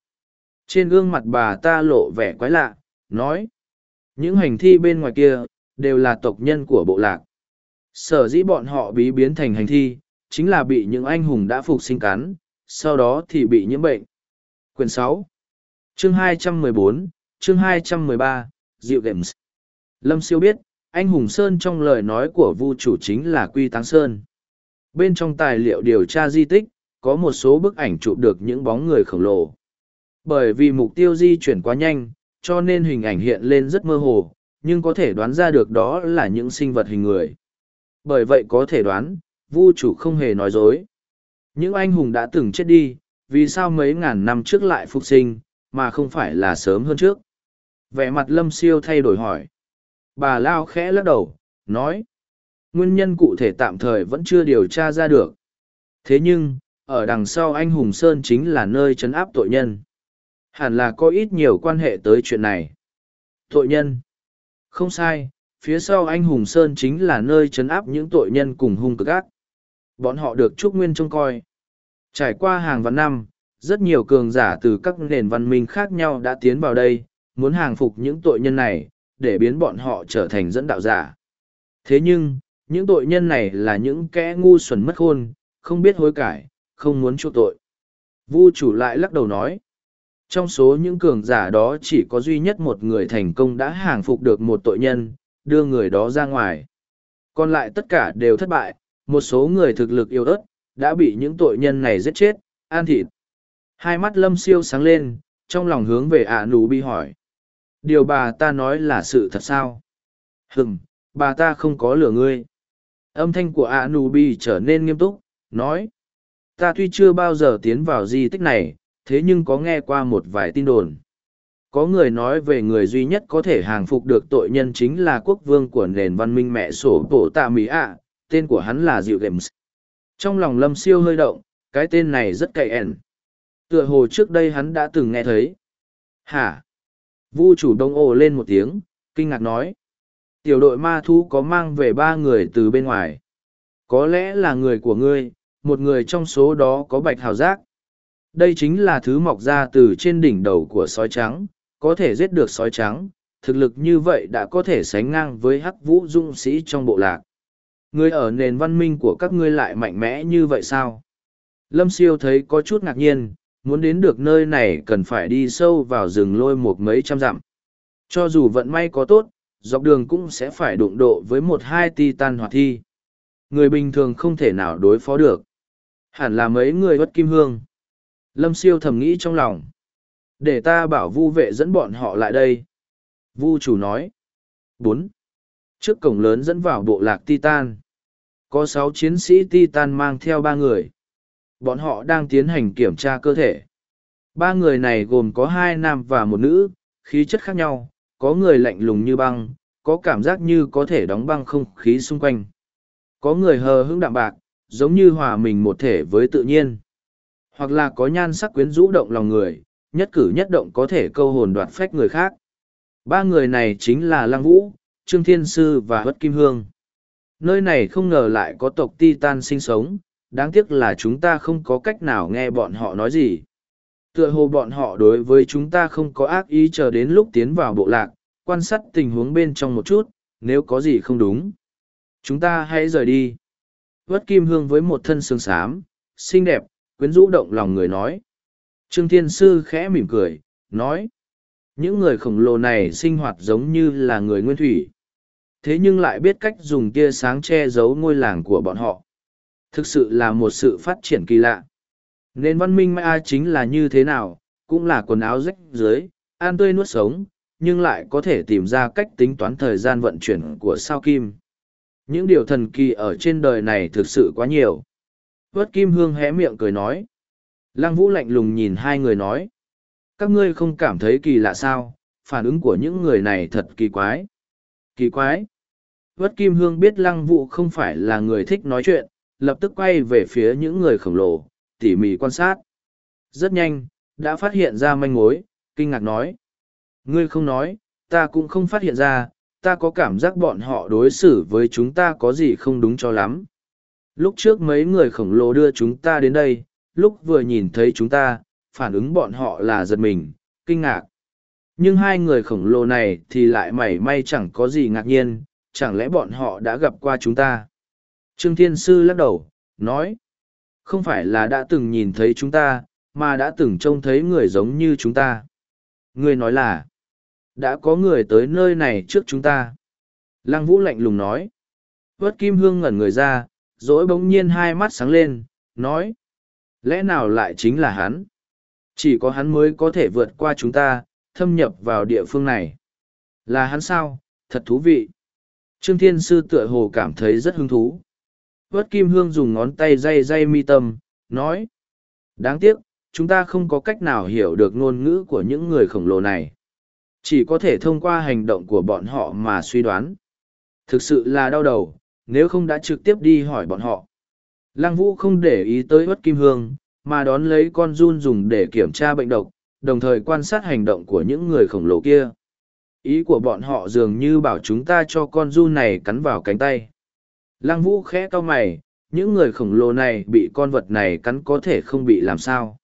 Trên gương mặt bà ta lộ vẻ quái lạ, nói. Những hành thi bên ngoài kia, đều là tộc nhân của bộ lạc. Sở dĩ bọn họ bí biến thành hành thi, chính là bị những anh hùng đã phục sinh cắn, sau đó thì bị nhiễm bệnh. Quyển sáu, Chương hai trăm mười bốn, chương hai trăm mười ba, Diệu Games. Lâm siêu biết, anh Hùng Sơn trong lời nói của vu chủ chính là Quy Táng Sơn. Bên trong tài liệu điều tra di tích, có một số bức ảnh chụp được những bóng người khổng lồ. Bởi vì mục tiêu di chuyển quá nhanh, cho nên hình ảnh hiện lên rất mơ hồ, nhưng có thể đoán ra được đó là những sinh vật hình người. Bởi vậy có thể đoán, vu chủ không hề nói dối. Những anh hùng đã từng chết đi, vì sao mấy ngàn năm trước lại phục sinh, mà không phải là sớm hơn trước? Vẻ mặt lâm siêu thay đổi hỏi. Bà Lao khẽ lắc đầu, nói. Nguyên nhân cụ thể tạm thời vẫn chưa điều tra ra được. Thế nhưng, ở đằng sau anh Hùng Sơn chính là nơi trấn áp tội nhân. Hẳn là có ít nhiều quan hệ tới chuyện này. Tội nhân. Không sai, phía sau anh Hùng Sơn chính là nơi trấn áp những tội nhân cùng hung cực ác. Bọn họ được Trúc Nguyên trông coi. Trải qua hàng vạn năm, rất nhiều cường giả từ các nền văn minh khác nhau đã tiến vào đây, muốn hàng phục những tội nhân này, để biến bọn họ trở thành dẫn đạo giả. Thế nhưng, những tội nhân này là những kẻ ngu xuẩn mất khôn, không biết hối cải, không muốn chuộc tội. Vu chủ lại lắc đầu nói. Trong số những cường giả đó chỉ có duy nhất một người thành công đã hàng phục được một tội nhân, đưa người đó ra ngoài. Còn lại tất cả đều thất bại, một số người thực lực yếu ớt, đã bị những tội nhân này giết chết, an thịt. Hai mắt lâm siêu sáng lên, trong lòng hướng về ạ nù bi hỏi. Điều bà ta nói là sự thật sao? Hừm, bà ta không có lửa ngươi. Âm thanh của a nu bi trở nên nghiêm túc, nói. Ta tuy chưa bao giờ tiến vào di tích này, thế nhưng có nghe qua một vài tin đồn. Có người nói về người duy nhất có thể hàng phục được tội nhân chính là quốc vương của nền văn minh mẹ sổ tổ tạ mỹ ạ, tên của hắn là dịu Games. Trong lòng lâm siêu hơi động, cái tên này rất cậy ẻn. Tựa hồ trước đây hắn đã từng nghe thấy. Hả? Vu chủ đông ồ lên một tiếng, kinh ngạc nói. Tiểu đội ma thú có mang về ba người từ bên ngoài. Có lẽ là người của ngươi, một người trong số đó có bạch hào giác. Đây chính là thứ mọc ra từ trên đỉnh đầu của sói trắng, có thể giết được sói trắng, thực lực như vậy đã có thể sánh ngang với hắc vũ dung sĩ trong bộ lạc. Người ở nền văn minh của các ngươi lại mạnh mẽ như vậy sao? Lâm siêu thấy có chút ngạc nhiên, muốn đến được nơi này cần phải đi sâu vào rừng lôi một mấy trăm dặm. Cho dù vận may có tốt, dọc đường cũng sẽ phải đụng độ với một hai titan hoạt thi. Người bình thường không thể nào đối phó được. Hẳn là mấy người bất kim hương. Lâm siêu thầm nghĩ trong lòng. Để ta bảo vu vệ dẫn bọn họ lại đây. Vu chủ nói. bốn Trước cổng lớn dẫn vào bộ lạc Titan. Có sáu chiến sĩ Titan mang theo ba người. Bọn họ đang tiến hành kiểm tra cơ thể. Ba người này gồm có hai nam và một nữ, khí chất khác nhau, có người lạnh lùng như băng, có cảm giác như có thể đóng băng không khí xung quanh. Có người hờ hững đạm bạc, giống như hòa mình một thể với tự nhiên. Hoặc là có nhan sắc quyến rũ động lòng người, nhất cử nhất động có thể câu hồn đoạt phách người khác. Ba người này chính là Lăng Vũ, Trương Thiên Sư và Bất Kim Hương. Nơi này không ngờ lại có tộc Titan sinh sống, đáng tiếc là chúng ta không có cách nào nghe bọn họ nói gì. Tựa hồ bọn họ đối với chúng ta không có ác ý chờ đến lúc tiến vào bộ lạc, quan sát tình huống bên trong một chút, nếu có gì không đúng. Chúng ta hãy rời đi. Vất Kim Hương với một thân xương xám, xinh đẹp, quyến rũ động lòng người nói. Trương Thiên Sư khẽ mỉm cười, nói. Những người khổng lồ này sinh hoạt giống như là người nguyên thủy. Thế nhưng lại biết cách dùng tia sáng che giấu ngôi làng của bọn họ. Thực sự là một sự phát triển kỳ lạ. Nên văn minh Maya chính là như thế nào, cũng là quần áo rách dưới, an tươi nuốt sống, nhưng lại có thể tìm ra cách tính toán thời gian vận chuyển của sao kim. Những điều thần kỳ ở trên đời này thực sự quá nhiều. Vất Kim Hương hé miệng cười nói. Lăng Vũ lạnh lùng nhìn hai người nói. Các ngươi không cảm thấy kỳ lạ sao, phản ứng của những người này thật kỳ quái. Kỳ quái. Vất Kim Hương biết Lăng Vũ không phải là người thích nói chuyện, lập tức quay về phía những người khổng lồ, tỉ mỉ quan sát. Rất nhanh, đã phát hiện ra manh mối, kinh ngạc nói. Ngươi không nói, ta cũng không phát hiện ra, ta có cảm giác bọn họ đối xử với chúng ta có gì không đúng cho lắm. Lúc trước mấy người khổng lồ đưa chúng ta đến đây, lúc vừa nhìn thấy chúng ta, phản ứng bọn họ là giật mình, kinh ngạc. Nhưng hai người khổng lồ này thì lại mảy may chẳng có gì ngạc nhiên, chẳng lẽ bọn họ đã gặp qua chúng ta. Trương Thiên Sư lắc đầu, nói, không phải là đã từng nhìn thấy chúng ta, mà đã từng trông thấy người giống như chúng ta. Người nói là, đã có người tới nơi này trước chúng ta. Lăng Vũ lạnh lùng nói, Vất Kim Hương ngẩn người ra, rồi bỗng nhiên hai mắt sáng lên, nói, lẽ nào lại chính là hắn? Chỉ có hắn mới có thể vượt qua chúng ta, thâm nhập vào địa phương này. Là hắn sao? Thật thú vị. Trương Thiên Sư tựa hồ cảm thấy rất hứng thú. Vất Kim Hương dùng ngón tay day day mi tâm, nói. Đáng tiếc, chúng ta không có cách nào hiểu được ngôn ngữ của những người khổng lồ này. Chỉ có thể thông qua hành động của bọn họ mà suy đoán. Thực sự là đau đầu, nếu không đã trực tiếp đi hỏi bọn họ. Lăng Vũ không để ý tới Vất Kim Hương, mà đón lấy con run dùng để kiểm tra bệnh độc, đồng thời quan sát hành động của những người khổng lồ kia. Ý của bọn họ dường như bảo chúng ta cho con run này cắn vào cánh tay. Lăng vũ khẽ cau mày, những người khổng lồ này bị con vật này cắn có thể không bị làm sao.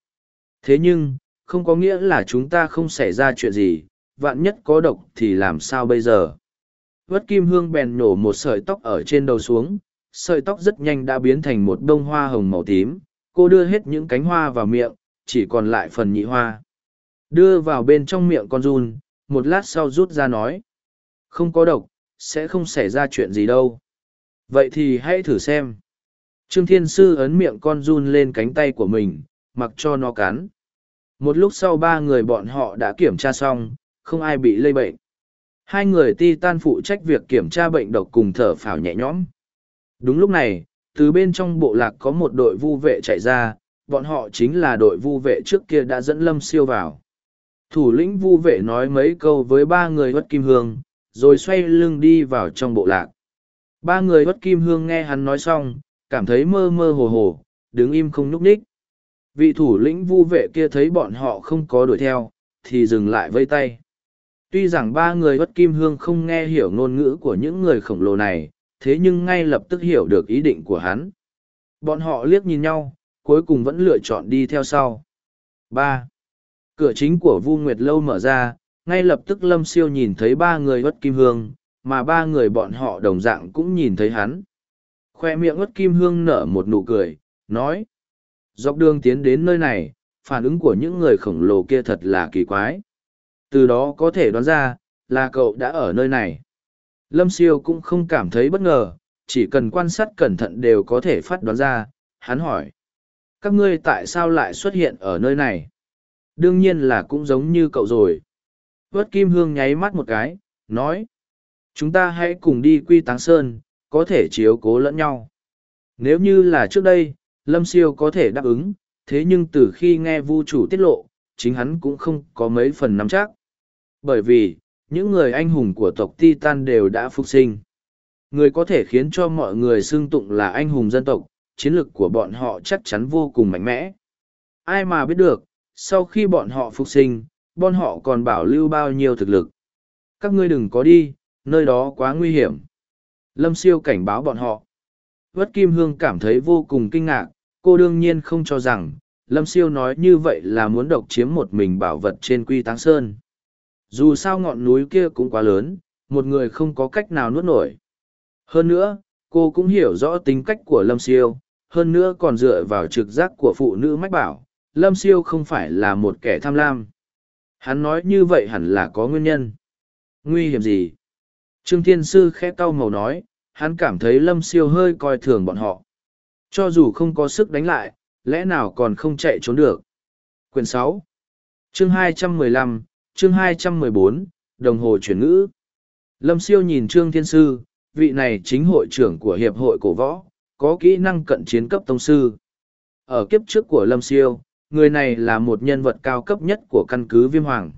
Thế nhưng, không có nghĩa là chúng ta không xảy ra chuyện gì, vạn nhất có độc thì làm sao bây giờ. vất kim hương bèn nổ một sợi tóc ở trên đầu xuống sợi tóc rất nhanh đã biến thành một bông hoa hồng màu tím cô đưa hết những cánh hoa vào miệng chỉ còn lại phần nhị hoa đưa vào bên trong miệng con run một lát sau rút ra nói không có độc sẽ không xảy ra chuyện gì đâu vậy thì hãy thử xem. Trương thiên sư ấn miệng con run lên cánh tay của mình, mặc cho nó cắn. Một lúc sau ba người bọn họ đã kiểm tra xong, không ai bị lây bệnh. Hai người ti tan phụ trách việc kiểm tra bệnh độc cùng thở phào nhẹ nhõm. Đúng lúc này, từ bên trong bộ lạc có một đội vu vệ chạy ra, bọn họ chính là đội vu vệ trước kia đã dẫn lâm siêu vào. Thủ lĩnh vu vệ nói mấy câu với ba người bất kim hương, rồi xoay lưng đi vào trong bộ lạc ba người bất kim hương nghe hắn nói xong, cảm thấy mơ mơ hồ hồ, đứng im không nhúc nhích. vị thủ lĩnh vu vệ kia thấy bọn họ không có đuổi theo, thì dừng lại vây tay. Tuy rằng ba người bất kim hương không nghe hiểu ngôn ngữ của những người khổng lồ này, thế nhưng ngay lập tức hiểu được ý định của hắn. Bọn họ liếc nhìn nhau, cuối cùng vẫn lựa chọn đi theo sau. Ba. Cửa chính của vu nguyệt lâu mở ra, ngay lập tức lâm siêu nhìn thấy ba người bất kim hương mà ba người bọn họ đồng dạng cũng nhìn thấy hắn. Khoe miệng ất kim hương nở một nụ cười, nói, dọc đường tiến đến nơi này, phản ứng của những người khổng lồ kia thật là kỳ quái. Từ đó có thể đoán ra là cậu đã ở nơi này. Lâm siêu cũng không cảm thấy bất ngờ, chỉ cần quan sát cẩn thận đều có thể phát đoán ra, hắn hỏi, các ngươi tại sao lại xuất hiện ở nơi này? Đương nhiên là cũng giống như cậu rồi. Vớt kim hương nháy mắt một cái, nói chúng ta hãy cùng đi quy táng sơn, có thể chiếu cố lẫn nhau. Nếu như là trước đây, lâm siêu có thể đáp ứng, thế nhưng từ khi nghe vu chủ tiết lộ, chính hắn cũng không có mấy phần nắm chắc. Bởi vì, những người anh hùng của tộc titan đều đã phục sinh. Người có thể khiến cho mọi người xưng tụng là anh hùng dân tộc, chiến lược của bọn họ chắc chắn vô cùng mạnh mẽ. Ai mà biết được, sau khi bọn họ phục sinh, bọn họ còn bảo lưu bao nhiêu thực lực. Các ngươi đừng có đi nơi đó quá nguy hiểm. Lâm siêu cảnh báo bọn họ. Vất kim hương cảm thấy vô cùng kinh ngạc, cô đương nhiên không cho rằng, lâm siêu nói như vậy là muốn độc chiếm một mình bảo vật trên quy táng sơn. Dù sao ngọn núi kia cũng quá lớn, một người không có cách nào nuốt nổi. Hơn nữa, cô cũng hiểu rõ tính cách của lâm siêu, hơn nữa còn dựa vào trực giác của phụ nữ mách bảo, lâm siêu không phải là một kẻ tham lam. Hắn nói như vậy hẳn là có nguyên nhân. Nguy hiểm gì? Trương thiên sư khẽ cau màu nói, hắn cảm thấy lâm siêu hơi coi thường bọn họ. Cho dù không có sức đánh lại, lẽ nào còn không chạy trốn được? Quyển sáu. Chương hai trăm mười lăm, chương hai trăm mười bốn, đồng hồ chuyển ngữ. Lâm siêu nhìn trương thiên sư, vị này chính hội trưởng của hiệp hội cổ võ, có kỹ năng cận chiến cấp tông sư. Ở kiếp trước của lâm siêu, người này là một nhân vật cao cấp nhất của căn cứ viêm hoàng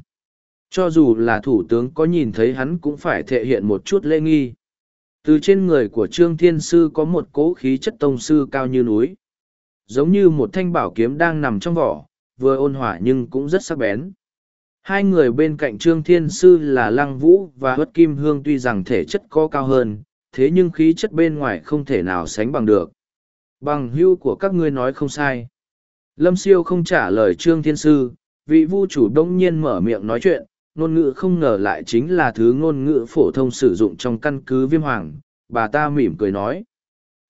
cho dù là thủ tướng có nhìn thấy hắn cũng phải thể hiện một chút lễ nghi. Từ trên người của trương thiên sư có một cỗ khí chất tông sư cao như núi. Giống như một thanh bảo kiếm đang nằm trong vỏ, vừa ôn hỏa nhưng cũng rất sắc bén. Hai người bên cạnh trương thiên sư là lăng vũ và Hất kim hương tuy rằng thể chất có cao hơn, thế nhưng khí chất bên ngoài không thể nào sánh bằng được. Bằng hưu của các ngươi nói không sai. Lâm siêu không trả lời trương thiên sư, vị vu chủ đông nhiên mở miệng nói chuyện ngôn ngữ không ngờ lại chính là thứ ngôn ngữ phổ thông sử dụng trong căn cứ viêm hoàng, bà ta mỉm cười nói.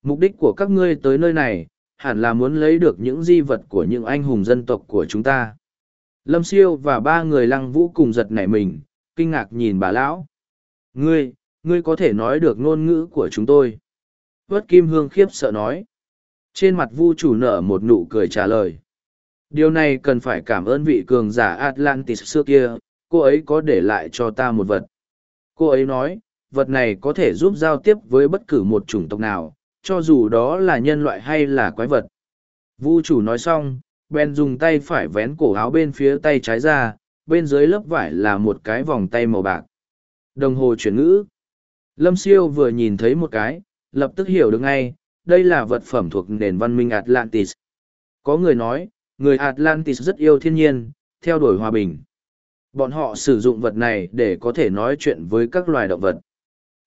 Mục đích của các ngươi tới nơi này, hẳn là muốn lấy được những di vật của những anh hùng dân tộc của chúng ta. Lâm siêu và ba người lăng vũ cùng giật nảy mình, kinh ngạc nhìn bà lão. Ngươi ngươi có thể nói được ngôn ngữ của chúng tôi? Vất kim hương khiếp sợ nói. Trên mặt vu chủ nở một nụ cười trả lời. Điều này cần phải cảm ơn vị cường giả atlantis xưa kia cô ấy có để lại cho ta một vật. Cô ấy nói, vật này có thể giúp giao tiếp với bất cứ một chủng tộc nào, cho dù đó là nhân loại hay là quái vật. Vu chủ nói xong, ben dùng tay phải vén cổ áo bên phía tay trái ra, bên dưới lớp vải là một cái vòng tay màu bạc. Đồng hồ chuyển ngữ. Lâm siêu vừa nhìn thấy một cái, lập tức hiểu được ngay, đây là vật phẩm thuộc nền văn minh atlantis. Có người nói, người atlantis rất yêu thiên nhiên, theo đuổi hòa bình bọn họ sử dụng vật này để có thể nói chuyện với các loài động vật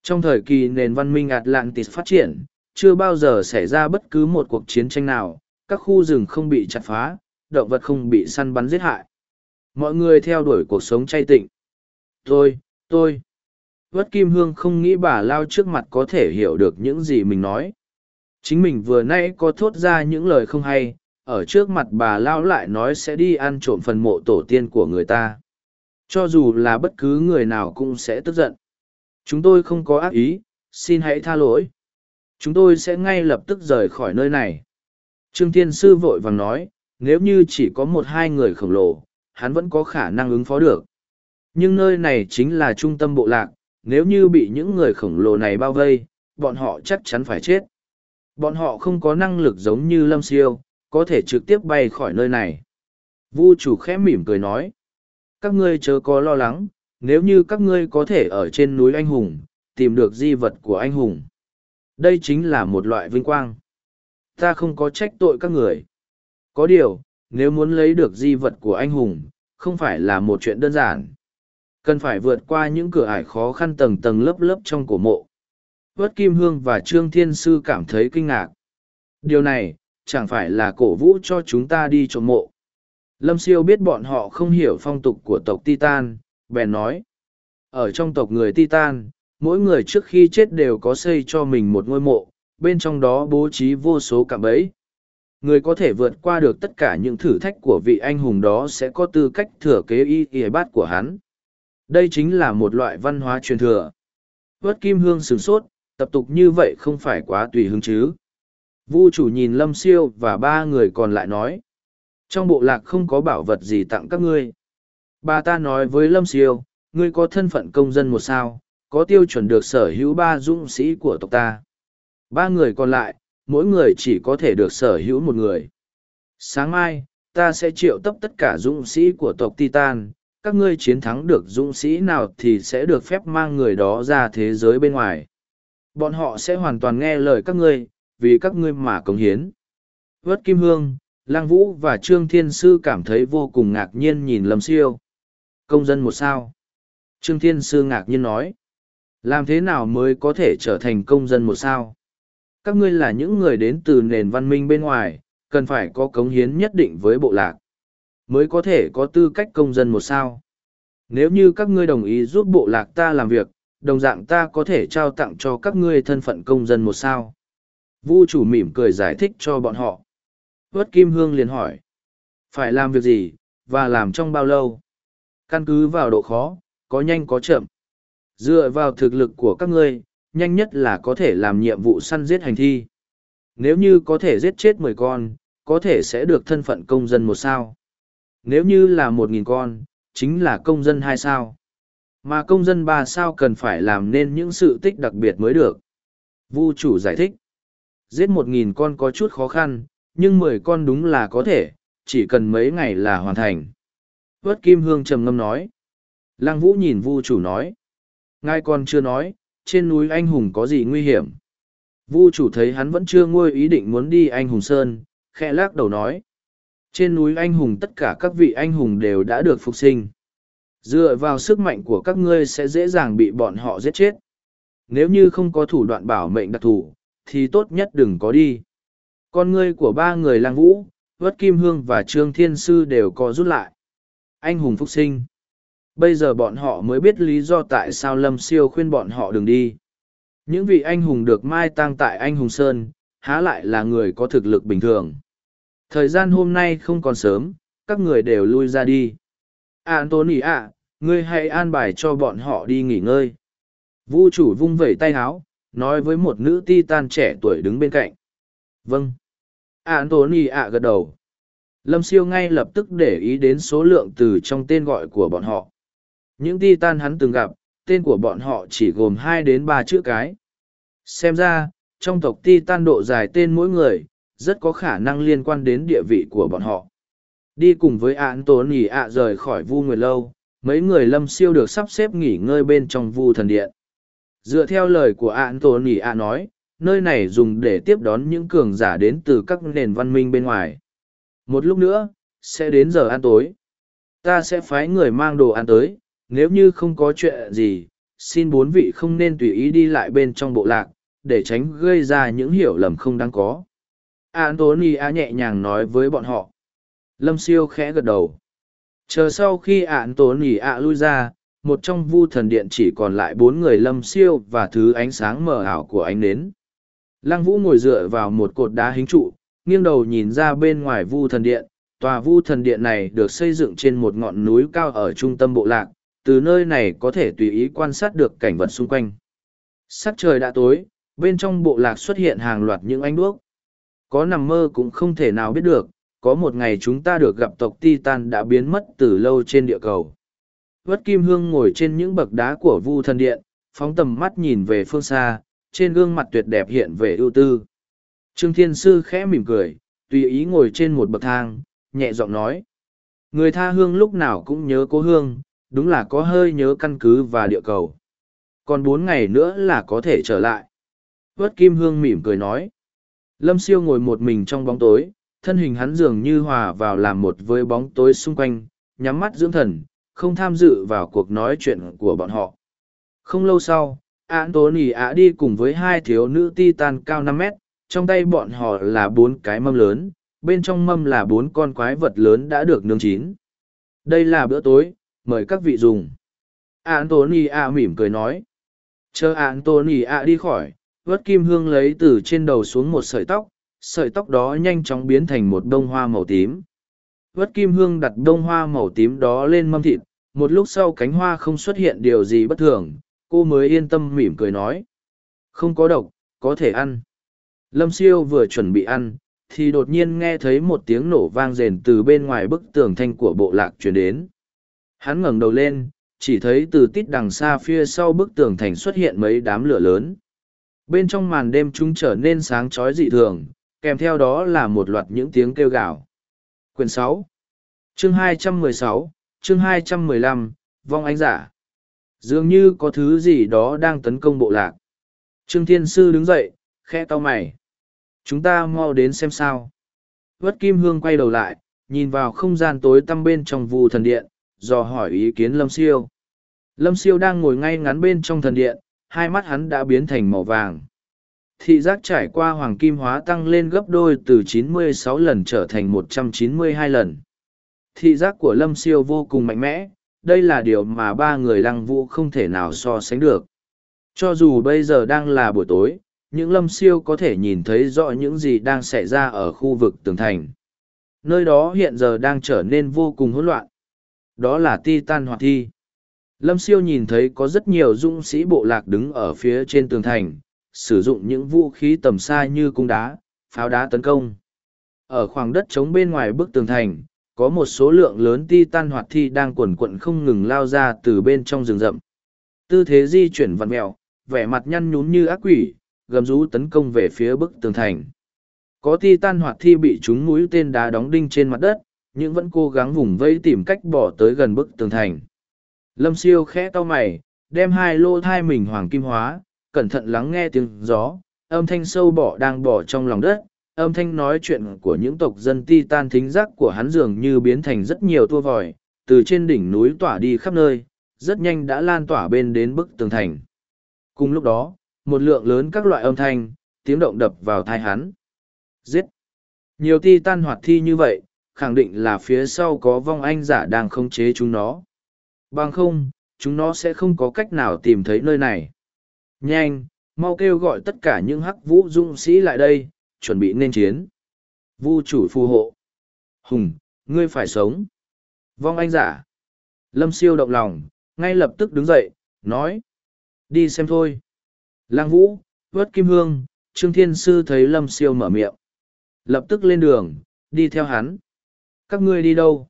trong thời kỳ nền văn minh atlantis phát triển chưa bao giờ xảy ra bất cứ một cuộc chiến tranh nào các khu rừng không bị chặt phá động vật không bị săn bắn giết hại mọi người theo đuổi cuộc sống chay tịnh tôi tôi Vất Kim Hương không nghĩ bà Lao trước mặt có thể hiểu được những gì mình nói. Chính mình vừa nãy có thốt ra những lời không hay, ở trước mặt bà Lao lại nói sẽ đi ăn trộm phần mộ tổ tiên của người ta. Cho dù là bất cứ người nào cũng sẽ tức giận. Chúng tôi không có ác ý, xin hãy tha lỗi. Chúng tôi sẽ ngay lập tức rời khỏi nơi này. Trương Thiên Sư vội vàng nói, nếu như chỉ có một hai người khổng lồ, hắn vẫn có khả năng ứng phó được. Nhưng nơi này chính là trung tâm bộ lạc, nếu như bị những người khổng lồ này bao vây, bọn họ chắc chắn phải chết. Bọn họ không có năng lực giống như Lâm Siêu, có thể trực tiếp bay khỏi nơi này. Vu chủ khẽ mỉm cười nói, các ngươi chớ có lo lắng, nếu như các ngươi có thể ở trên núi anh hùng, tìm được di vật của anh hùng. Đây chính là một loại vinh quang. Ta không có trách tội các người. Có điều, nếu muốn lấy được di vật của anh hùng, không phải là một chuyện đơn giản. Cần phải vượt qua những cửa ải khó khăn tầng tầng lớp lớp trong cổ mộ. Vất Kim Hương và Trương Thiên Sư cảm thấy kinh ngạc. Điều này, chẳng phải là cổ vũ cho chúng ta đi trộm mộ. Lâm Siêu biết bọn họ không hiểu phong tục của tộc Titan, bèn nói. Ở trong tộc người Titan, mỗi người trước khi chết đều có xây cho mình một ngôi mộ, bên trong đó bố trí vô số cạm bẫy. Người có thể vượt qua được tất cả những thử thách của vị anh hùng đó sẽ có tư cách thừa kế y y bát của hắn. Đây chính là một loại văn hóa truyền thừa. Vất Kim Hương sửng sốt, tập tục như vậy không phải quá tùy hứng chứ. Vu chủ nhìn Lâm Siêu và ba người còn lại nói. Trong bộ lạc không có bảo vật gì tặng các ngươi. Bà ta nói với Lâm Siêu, ngươi có thân phận công dân một sao, có tiêu chuẩn được sở hữu ba dũng sĩ của tộc ta. Ba người còn lại, mỗi người chỉ có thể được sở hữu một người. Sáng mai, ta sẽ triệu tập tất cả dũng sĩ của tộc Titan, các ngươi chiến thắng được dũng sĩ nào thì sẽ được phép mang người đó ra thế giới bên ngoài. Bọn họ sẽ hoàn toàn nghe lời các ngươi, vì các ngươi mà cống hiến. Vớt Kim Hương, Lang Vũ và Trương Thiên Sư cảm thấy vô cùng ngạc nhiên nhìn Lâm Siêu. Công dân một sao. Trương Thiên Sư ngạc nhiên nói. Làm thế nào mới có thể trở thành công dân một sao? Các ngươi là những người đến từ nền văn minh bên ngoài, cần phải có cống hiến nhất định với bộ lạc. Mới có thể có tư cách công dân một sao. Nếu như các ngươi đồng ý giúp bộ lạc ta làm việc, đồng dạng ta có thể trao tặng cho các ngươi thân phận công dân một sao. Vu chủ mỉm cười giải thích cho bọn họ. Vất Kim Hương liền hỏi. Phải làm việc gì, và làm trong bao lâu? Căn cứ vào độ khó, có nhanh có chậm. Dựa vào thực lực của các ngươi, nhanh nhất là có thể làm nhiệm vụ săn giết hành thi. Nếu như có thể giết chết mười con, có thể sẽ được thân phận công dân một sao. Nếu như là một nghìn con, chính là công dân hai sao. Mà công dân ba sao cần phải làm nên những sự tích đặc biệt mới được. Vu chủ giải thích. Giết một nghìn con có chút khó khăn, nhưng mười con đúng là có thể, chỉ cần mấy ngày là hoàn thành. Vất Kim Hương trầm ngâm nói. Lăng Vũ nhìn Vu chủ nói. Ngài còn chưa nói, trên núi anh hùng có gì nguy hiểm. Vu chủ thấy hắn vẫn chưa nguôi ý định muốn đi anh hùng sơn, khẽ lắc đầu nói. Trên núi anh hùng tất cả các vị anh hùng đều đã được phục sinh. Dựa vào sức mạnh của các ngươi sẽ dễ dàng bị bọn họ giết chết. Nếu như không có thủ đoạn bảo mệnh đặc thù, thì tốt nhất đừng có đi. Con ngươi của ba người lang vũ, Vất Kim Hương và Trương Thiên Sư đều có rút lại. Anh hùng phục sinh. Bây giờ bọn họ mới biết lý do tại sao Lâm Siêu khuyên bọn họ đừng đi. Những vị anh hùng được mai tang tại anh hùng Sơn, há lại là người có thực lực bình thường. Thời gian hôm nay không còn sớm, các người đều lui ra đi. Anthony ạ, ngươi hãy an bài cho bọn họ đi nghỉ ngơi. Vu chủ vung vẩy tay háo, nói với một nữ ti tan trẻ tuổi đứng bên cạnh. Vâng. Anthony ạ gật đầu. Lâm siêu ngay lập tức để ý đến số lượng từ trong tên gọi của bọn họ. Những Titan hắn từng gặp, tên của bọn họ chỉ gồm hai đến ba chữ cái. Xem ra, trong tộc Titan độ dài tên mỗi người, rất có khả năng liên quan đến địa vị của bọn họ. Đi cùng với án tốn Nỉ ạ rời khỏi Vu Nguyệt Lâu, mấy người lâm siêu được sắp xếp nghỉ ngơi bên trong Vu Thần Điện. Dựa theo lời của án tốn Nỉ ạ nói, nơi này dùng để tiếp đón những cường giả đến từ các nền văn minh bên ngoài. Một lúc nữa, sẽ đến giờ ăn tối. Ta sẽ phái người mang đồ ăn tới, nếu như không có chuyện gì, xin bốn vị không nên tùy ý đi lại bên trong bộ lạc, để tránh gây ra những hiểu lầm không đáng có. Antonia nhẹ nhàng nói với bọn họ. Lâm siêu khẽ gật đầu. Chờ sau khi Antonia lui ra, một trong vu thần điện chỉ còn lại bốn người lâm siêu và thứ ánh sáng mờ ảo của ánh nến. Lăng Vũ ngồi dựa vào một cột đá hính trụ, nghiêng đầu nhìn ra bên ngoài vu thần điện. Tòa vu thần điện này được xây dựng trên một ngọn núi cao ở trung tâm bộ lạc, từ nơi này có thể tùy ý quan sát được cảnh vật xung quanh. Sắc trời đã tối, bên trong bộ lạc xuất hiện hàng loạt những ánh đuốc. Có nằm mơ cũng không thể nào biết được, có một ngày chúng ta được gặp tộc Titan đã biến mất từ lâu trên địa cầu. Vất Kim Hương ngồi trên những bậc đá của Vu Thần Điện, phóng tầm mắt nhìn về phương xa, trên gương mặt tuyệt đẹp hiện về ưu tư. Trương Thiên Sư khẽ mỉm cười, tùy ý ngồi trên một bậc thang, nhẹ giọng nói. Người tha hương lúc nào cũng nhớ cố hương, đúng là có hơi nhớ căn cứ và địa cầu. Còn bốn ngày nữa là có thể trở lại. Vất Kim Hương mỉm cười nói. Lâm Siêu ngồi một mình trong bóng tối, thân hình hắn dường như hòa vào làm một với bóng tối xung quanh, nhắm mắt dưỡng thần, không tham dự vào cuộc nói chuyện của bọn họ. Không lâu sau, Anthony ạ đi cùng với hai thiếu nữ titan cao năm mét, trong tay bọn họ là bốn cái mâm lớn, bên trong mâm là bốn con quái vật lớn đã được nướng chín. Đây là bữa tối, mời các vị dùng. Anthony ạ mỉm cười nói. Chờ Anthony ạ đi khỏi, vớt kim hương lấy từ trên đầu xuống một sợi tóc, sợi tóc đó nhanh chóng biến thành một bông hoa màu tím. Vớt kim hương đặt bông hoa màu tím đó lên mâm thịt, một lúc sau cánh hoa không xuất hiện điều gì bất thường, cô mới yên tâm mỉm cười nói. Không có độc, có thể ăn. Lâm siêu vừa chuẩn bị ăn, thì đột nhiên nghe thấy một tiếng nổ vang rền từ bên ngoài bức tường thanh của bộ lạc truyền đến. Hắn ngẩng đầu lên, chỉ thấy từ tít đằng xa phía sau bức tường thành xuất hiện mấy đám lửa lớn. Bên trong màn đêm chúng trở nên sáng chói dị thường, kèm theo đó là một loạt những tiếng kêu gào. Quyển sáu, Chương hai trăm mười sáu, chương hai trăm mười lăm, Vong Ánh Giả. Dường như có thứ gì đó đang tấn công bộ lạc. Trương Thiên Sư đứng dậy, khẽ to mày. Chúng ta mau đến xem sao. Vất Kim Hương quay đầu lại, nhìn vào không gian tối tăm bên trong vụ thần điện, dò hỏi ý kiến Lâm Siêu. Lâm Siêu đang ngồi ngay ngắn bên trong thần điện, hai mắt hắn đã biến thành màu vàng thị giác trải qua hoàng kim hóa tăng lên gấp đôi từ 96 lần trở thành 192 lần. Thị giác của Lâm Siêu vô cùng mạnh mẽ, đây là điều mà ba người lăng vũ không thể nào so sánh được. Cho dù bây giờ đang là buổi tối, những Lâm Siêu có thể nhìn thấy rõ những gì đang xảy ra ở khu vực tường thành. Nơi đó hiện giờ đang trở nên vô cùng hỗn loạn. Đó là Titan Hoạt Thi. Lâm Siêu nhìn thấy có rất nhiều dũng sĩ bộ lạc đứng ở phía trên tường thành, sử dụng những vũ khí tầm xa như cung đá, pháo đá tấn công. Ở khoảng đất trống bên ngoài bức tường thành, có một số lượng lớn ti tan hoạt thi đang quần quận không ngừng lao ra từ bên trong rừng rậm. Tư thế di chuyển vặn mẹo, vẻ mặt nhăn nhún như ác quỷ, gầm rú tấn công về phía bức tường thành. Có ti tan hoạt thi bị chúng mũi tên đá đóng đinh trên mặt đất, nhưng vẫn cố gắng vùng vây tìm cách bỏ tới gần bức tường thành. Lâm siêu khẽ to mày, đem hai lô thai mình hoàng kim hóa, cẩn thận lắng nghe tiếng gió, âm thanh sâu bỏ đang bỏ trong lòng đất, âm thanh nói chuyện của những tộc dân ti tan thính giác của hắn dường như biến thành rất nhiều tua vòi, từ trên đỉnh núi tỏa đi khắp nơi, rất nhanh đã lan tỏa bên đến bức tường thành. Cùng lúc đó, một lượng lớn các loại âm thanh, tiếng động đập vào thai hắn. Giết! Nhiều ti tan hoạt thi như vậy, khẳng định là phía sau có vong anh giả đang khống chế chúng nó. Bằng không, chúng nó sẽ không có cách nào tìm thấy nơi này. Nhanh, mau kêu gọi tất cả những hắc vũ dũng sĩ lại đây, chuẩn bị nên chiến. Vu chủ phù hộ. Hùng, ngươi phải sống. Vong anh giả. Lâm siêu động lòng, ngay lập tức đứng dậy, nói. Đi xem thôi. Lang vũ, vớt kim hương, Trương Thiên Sư thấy Lâm siêu mở miệng. Lập tức lên đường, đi theo hắn. Các ngươi đi đâu?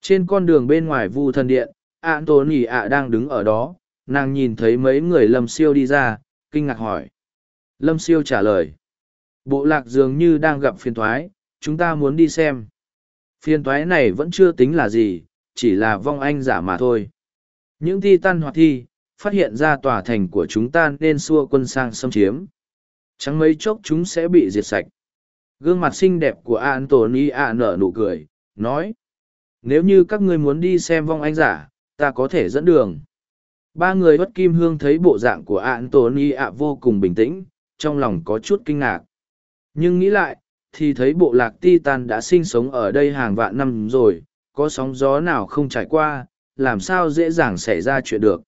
Trên con đường bên ngoài vu thần điện, Anthony ạ đang đứng ở đó, nàng nhìn thấy mấy người lâm siêu đi ra kinh ngạc hỏi lâm siêu trả lời bộ lạc dường như đang gặp phiền thoái chúng ta muốn đi xem. Phiền thoái này vẫn chưa tính là gì chỉ là vong anh giả mà thôi. Những thi tan hoạt thi phát hiện ra tòa thành của chúng ta nên xua quân sang xâm chiếm. Chẳng mấy chốc chúng sẽ bị diệt sạch. Gương mặt xinh đẹp của antony a nở nụ cười nói nếu như các ngươi muốn đi xem vong anh giả ta có thể dẫn đường. Ba người bất kim hương thấy bộ dạng của Anthony ạ vô cùng bình tĩnh, trong lòng có chút kinh ngạc. Nhưng nghĩ lại, thì thấy bộ lạc Titan đã sinh sống ở đây hàng vạn năm rồi, có sóng gió nào không trải qua, làm sao dễ dàng xảy ra chuyện được.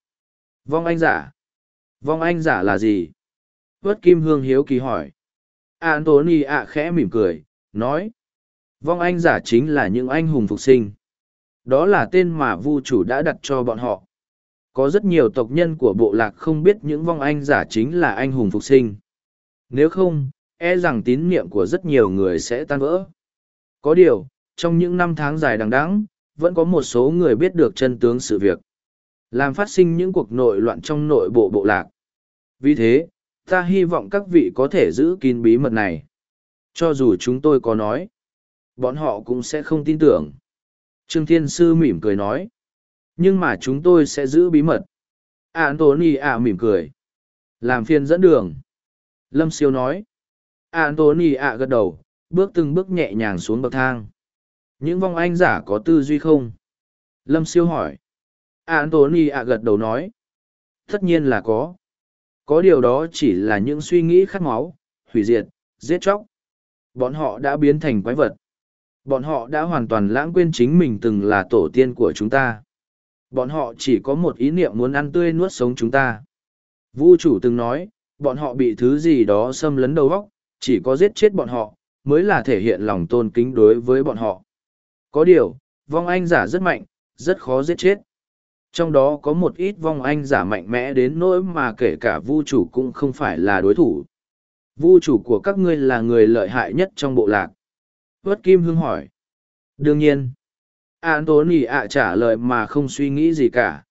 Vong anh giả. Vong anh giả là gì? Vất Kim Hương hiếu kỳ hỏi. Anthony ạ khẽ mỉm cười, nói. Vong anh giả chính là những anh hùng phục sinh. Đó là tên mà vu chủ đã đặt cho bọn họ. Có rất nhiều tộc nhân của bộ lạc không biết những vong anh giả chính là anh hùng phục sinh. Nếu không, e rằng tín niệm của rất nhiều người sẽ tan vỡ. Có điều, trong những năm tháng dài đằng đẵng, vẫn có một số người biết được chân tướng sự việc. Làm phát sinh những cuộc nội loạn trong nội bộ bộ lạc. Vì thế, ta hy vọng các vị có thể giữ kín bí mật này. Cho dù chúng tôi có nói, bọn họ cũng sẽ không tin tưởng. Trương Thiên Sư mỉm cười nói. Nhưng mà chúng tôi sẽ giữ bí mật. Antony à mỉm cười. Làm phiên dẫn đường. Lâm Siêu nói. Anthony ạ gật đầu, bước từng bước nhẹ nhàng xuống bậc thang. Những vong anh giả có tư duy không? Lâm Siêu hỏi. Anthony ạ gật đầu nói. Tất nhiên là có. Có điều đó chỉ là những suy nghĩ khát máu, hủy diệt, giết chóc. Bọn họ đã biến thành quái vật. Bọn họ đã hoàn toàn lãng quên chính mình từng là tổ tiên của chúng ta. Bọn họ chỉ có một ý niệm muốn ăn tươi nuốt sống chúng ta. Vu chủ từng nói, bọn họ bị thứ gì đó xâm lấn đầu óc, chỉ có giết chết bọn họ, mới là thể hiện lòng tôn kính đối với bọn họ. Có điều, vong anh giả rất mạnh, rất khó giết chết. Trong đó có một ít vong anh giả mạnh mẽ đến nỗi mà kể cả vu chủ cũng không phải là đối thủ. Vu chủ của các ngươi là người lợi hại nhất trong bộ lạc. Vất Kim Hương hỏi. Đương nhiên. Anthony ạ trả lời mà không suy nghĩ gì cả.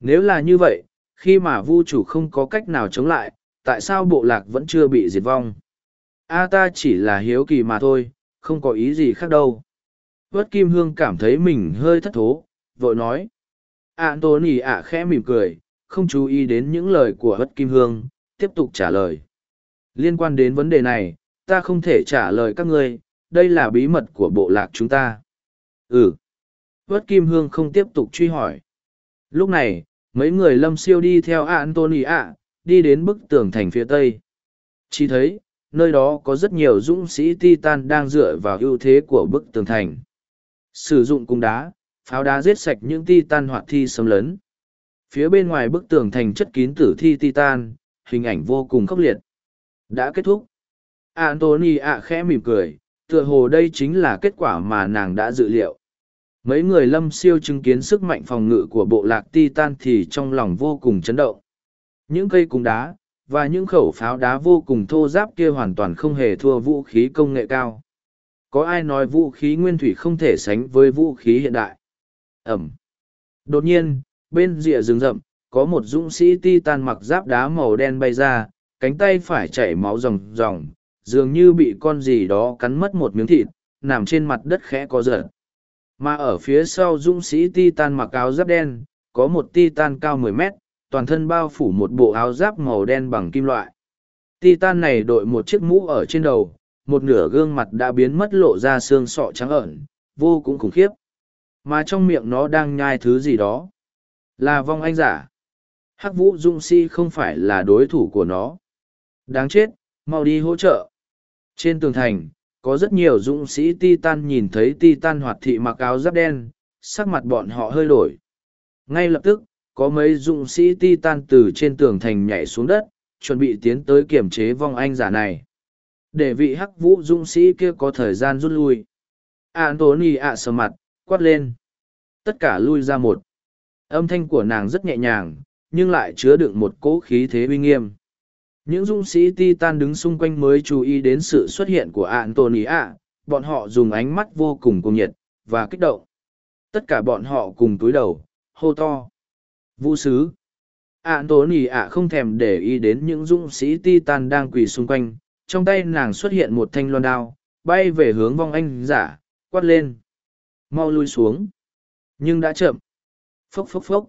Nếu là như vậy, khi mà vu chủ không có cách nào chống lại, tại sao bộ lạc vẫn chưa bị diệt vong? A ta chỉ là hiếu kỳ mà thôi, không có ý gì khác đâu. Vất Kim Hương cảm thấy mình hơi thất thố, vội nói. Anthony ạ khẽ mỉm cười, không chú ý đến những lời của Vất Kim Hương, tiếp tục trả lời. Liên quan đến vấn đề này, ta không thể trả lời các ngươi, đây là bí mật của bộ lạc chúng ta. Ừ. Vất Kim Hương không tiếp tục truy hỏi. Lúc này, mấy người lâm siêu đi theo Anthony ạ, đi đến bức tường thành phía tây. Chỉ thấy, nơi đó có rất nhiều dũng sĩ Titan đang dựa vào ưu thế của bức tường thành. Sử dụng cung đá, pháo đá giết sạch những Titan hoạt thi xâm lấn. Phía bên ngoài bức tường thành chất kín tử thi Titan, hình ảnh vô cùng khốc liệt. Đã kết thúc. Anthony ạ khẽ mỉm cười, tựa hồ đây chính là kết quả mà nàng đã dự liệu. Mấy người lâm siêu chứng kiến sức mạnh phòng ngự của bộ lạc Titan thì trong lòng vô cùng chấn động. Những cây cung đá, và những khẩu pháo đá vô cùng thô giáp kia hoàn toàn không hề thua vũ khí công nghệ cao. Có ai nói vũ khí nguyên thủy không thể sánh với vũ khí hiện đại? Ẩm. Đột nhiên, bên rìa rừng rậm, có một dũng sĩ Titan mặc giáp đá màu đen bay ra, cánh tay phải chảy máu ròng ròng, dường như bị con gì đó cắn mất một miếng thịt, nằm trên mặt đất khẽ có giật. Mà ở phía sau dũng sĩ Titan mặc áo giáp đen, có một Titan cao 10 mét, toàn thân bao phủ một bộ áo giáp màu đen bằng kim loại. Titan này đội một chiếc mũ ở trên đầu, một nửa gương mặt đã biến mất lộ ra xương sọ trắng ẩn, vô cùng khủng khiếp. Mà trong miệng nó đang nhai thứ gì đó. Là vong anh giả. Hắc vũ Dung sĩ không phải là đối thủ của nó. Đáng chết, mau đi hỗ trợ. Trên tường thành, có rất nhiều dũng sĩ Titan nhìn thấy Titan hoạt thị mặc áo giáp đen, sắc mặt bọn họ hơi đổi. Ngay lập tức, có mấy dũng sĩ Titan từ trên tường thành nhảy xuống đất, chuẩn bị tiến tới kiểm chế vong anh giả này. Để vị hắc vũ dũng sĩ kia có thời gian rút lui. antony ạ sờ mặt, quát lên. Tất cả lui ra một. Âm thanh của nàng rất nhẹ nhàng, nhưng lại chứa đựng một cỗ khí thế uy nghiêm. Những dũng sĩ Titan đứng xung quanh mới chú ý đến sự xuất hiện của antony ạ, bọn họ dùng ánh mắt vô cùng cuồng nhiệt, và kích động. Tất cả bọn họ cùng túi đầu, hô to. Vũ sứ. Anthony ạ không thèm để ý đến những dũng sĩ Titan đang quỳ xung quanh, trong tay nàng xuất hiện một thanh loan đao, bay về hướng vong anh giả, quát lên. Mau lui xuống. Nhưng đã chậm. Phốc phốc phốc.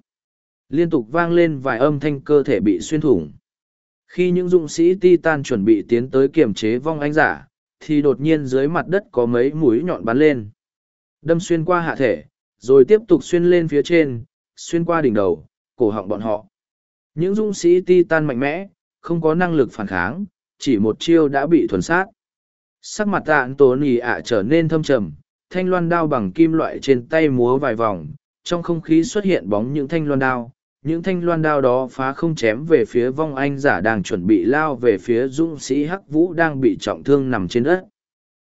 Liên tục vang lên vài âm thanh cơ thể bị xuyên thủng. Khi những dũng sĩ Titan chuẩn bị tiến tới kiềm chế vong anh giả, thì đột nhiên dưới mặt đất có mấy mũi nhọn bắn lên. Đâm xuyên qua hạ thể, rồi tiếp tục xuyên lên phía trên, xuyên qua đỉnh đầu, cổ họng bọn họ. Những dũng sĩ Titan mạnh mẽ, không có năng lực phản kháng, chỉ một chiêu đã bị thuần sát. Sắc mặt tạng tố nì ạ trở nên thâm trầm, thanh loan đao bằng kim loại trên tay múa vài vòng, trong không khí xuất hiện bóng những thanh loan đao. Những thanh loan đao đó phá không chém về phía vong anh giả đang chuẩn bị lao về phía dũng sĩ Hắc Vũ đang bị trọng thương nằm trên đất.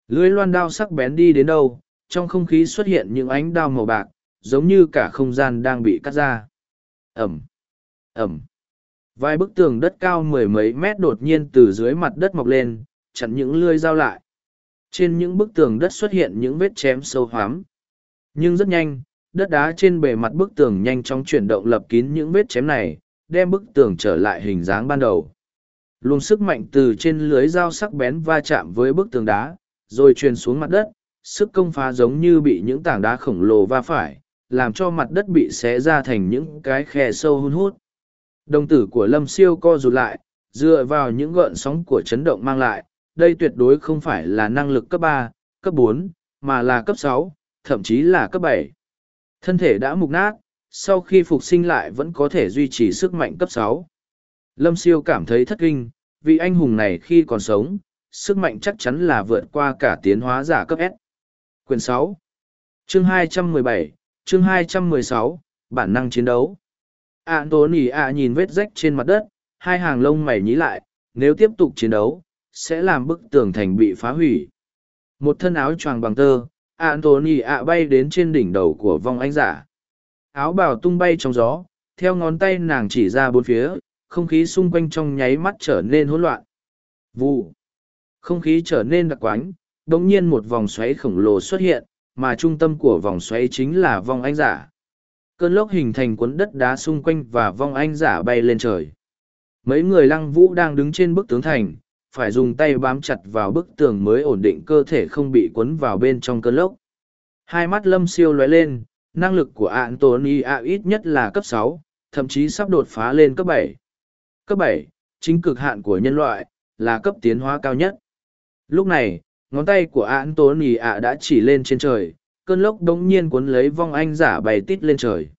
Lưới loan đao sắc bén đi đến đâu, trong không khí xuất hiện những ánh đao màu bạc, giống như cả không gian đang bị cắt ra. Ẩm, Ẩm. Vài bức tường đất cao mười mấy mét đột nhiên từ dưới mặt đất mọc lên, chặn những lưới dao lại. Trên những bức tường đất xuất hiện những vết chém sâu hoám Nhưng rất nhanh, đất đá trên bề mặt bức tường nhanh chóng chuyển động lập kín những vết chém này, đem bức tường trở lại hình dáng ban đầu. Luồng sức mạnh từ trên lưới dao sắc bén va chạm với bức tường đá, rồi truyền xuống mặt đất, sức công phá giống như bị những tảng đá khổng lồ va phải, làm cho mặt đất bị xé ra thành những cái khe sâu hun hút. Đồng tử của Lâm Siêu co rụt lại, dựa vào những gợn sóng của chấn động mang lại, đây tuyệt đối không phải là năng lực cấp ba, cấp bốn, mà là cấp sáu, thậm chí là cấp bảy. Thân thể đã mục nát, sau khi phục sinh lại vẫn có thể duy trì sức mạnh cấp sáu. Lâm Siêu cảm thấy thất kinh, vì anh hùng này khi còn sống, sức mạnh chắc chắn là vượt qua cả tiến hóa giả cấp S. Quyền sáu, Chương hai trăm mười bảy, chương hai trăm mười sáu, Bản năng chiến đấu. Anthony A nhìn vết rách trên mặt đất, hai hàng lông mày nhí lại, nếu tiếp tục chiến đấu, sẽ làm bức tường thành bị phá hủy. Một thân áo choàng bằng tơ, Anthony A bay đến trên đỉnh đầu của vong anh giả. Áo bào tung bay trong gió, theo ngón tay nàng chỉ ra bốn phía, không khí xung quanh trong nháy mắt trở nên hỗn loạn. Vụ. Không khí trở nên đặc quánh, đồng nhiên một vòng xoáy khổng lồ xuất hiện, mà trung tâm của vòng xoáy chính là vong anh giả. Cơn lốc hình thành cuốn đất đá xung quanh và vong anh giả bay lên trời. Mấy người lăng vũ đang đứng trên bức tướng thành, phải dùng tay bám chặt vào bức tường mới ổn định cơ thể không bị cuốn vào bên trong cơn lốc. Hai mắt lâm siêu lóe lên, năng lực của Antony A ít nhất là cấp sáu, thậm chí sắp đột phá lên cấp bảy. Cấp bảy, chính cực hạn của nhân loại, là cấp tiến hóa cao nhất. Lúc này, ngón tay của án tố nỉ ạ đã chỉ lên trên trời, cơn lốc đống nhiên cuốn lấy vong anh giả bày tít lên trời.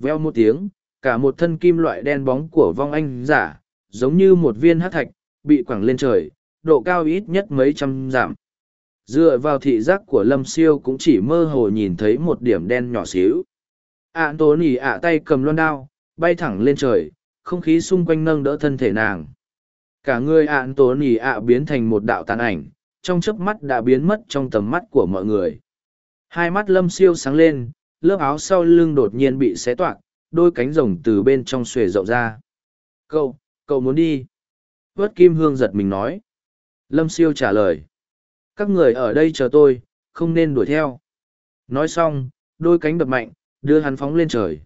Veo một tiếng, cả một thân kim loại đen bóng của vong anh giả, giống như một viên hát thạch, bị quẳng lên trời, độ cao ít nhất mấy trăm dặm. Dựa vào thị giác của Lâm Siêu cũng chỉ mơ hồ nhìn thấy một điểm đen nhỏ xíu. Án Tố Nỉ ạ tay cầm loan đao, bay thẳng lên trời, không khí xung quanh nâng đỡ thân thể nàng. Cả người Án Tố Nỉ ạ biến thành một đạo tàn ảnh, trong chớp mắt đã biến mất trong tầm mắt của mọi người. Hai mắt Lâm Siêu sáng lên, lớp áo sau lưng đột nhiên bị xé toạc, đôi cánh rồng từ bên trong xuề rộng ra. Cậu, cậu muốn đi. Vớt Kim Hương giật mình nói. Lâm Siêu trả lời. Các người ở đây chờ tôi, không nên đuổi theo. Nói xong, đôi cánh đập mạnh, đưa hắn phóng lên trời.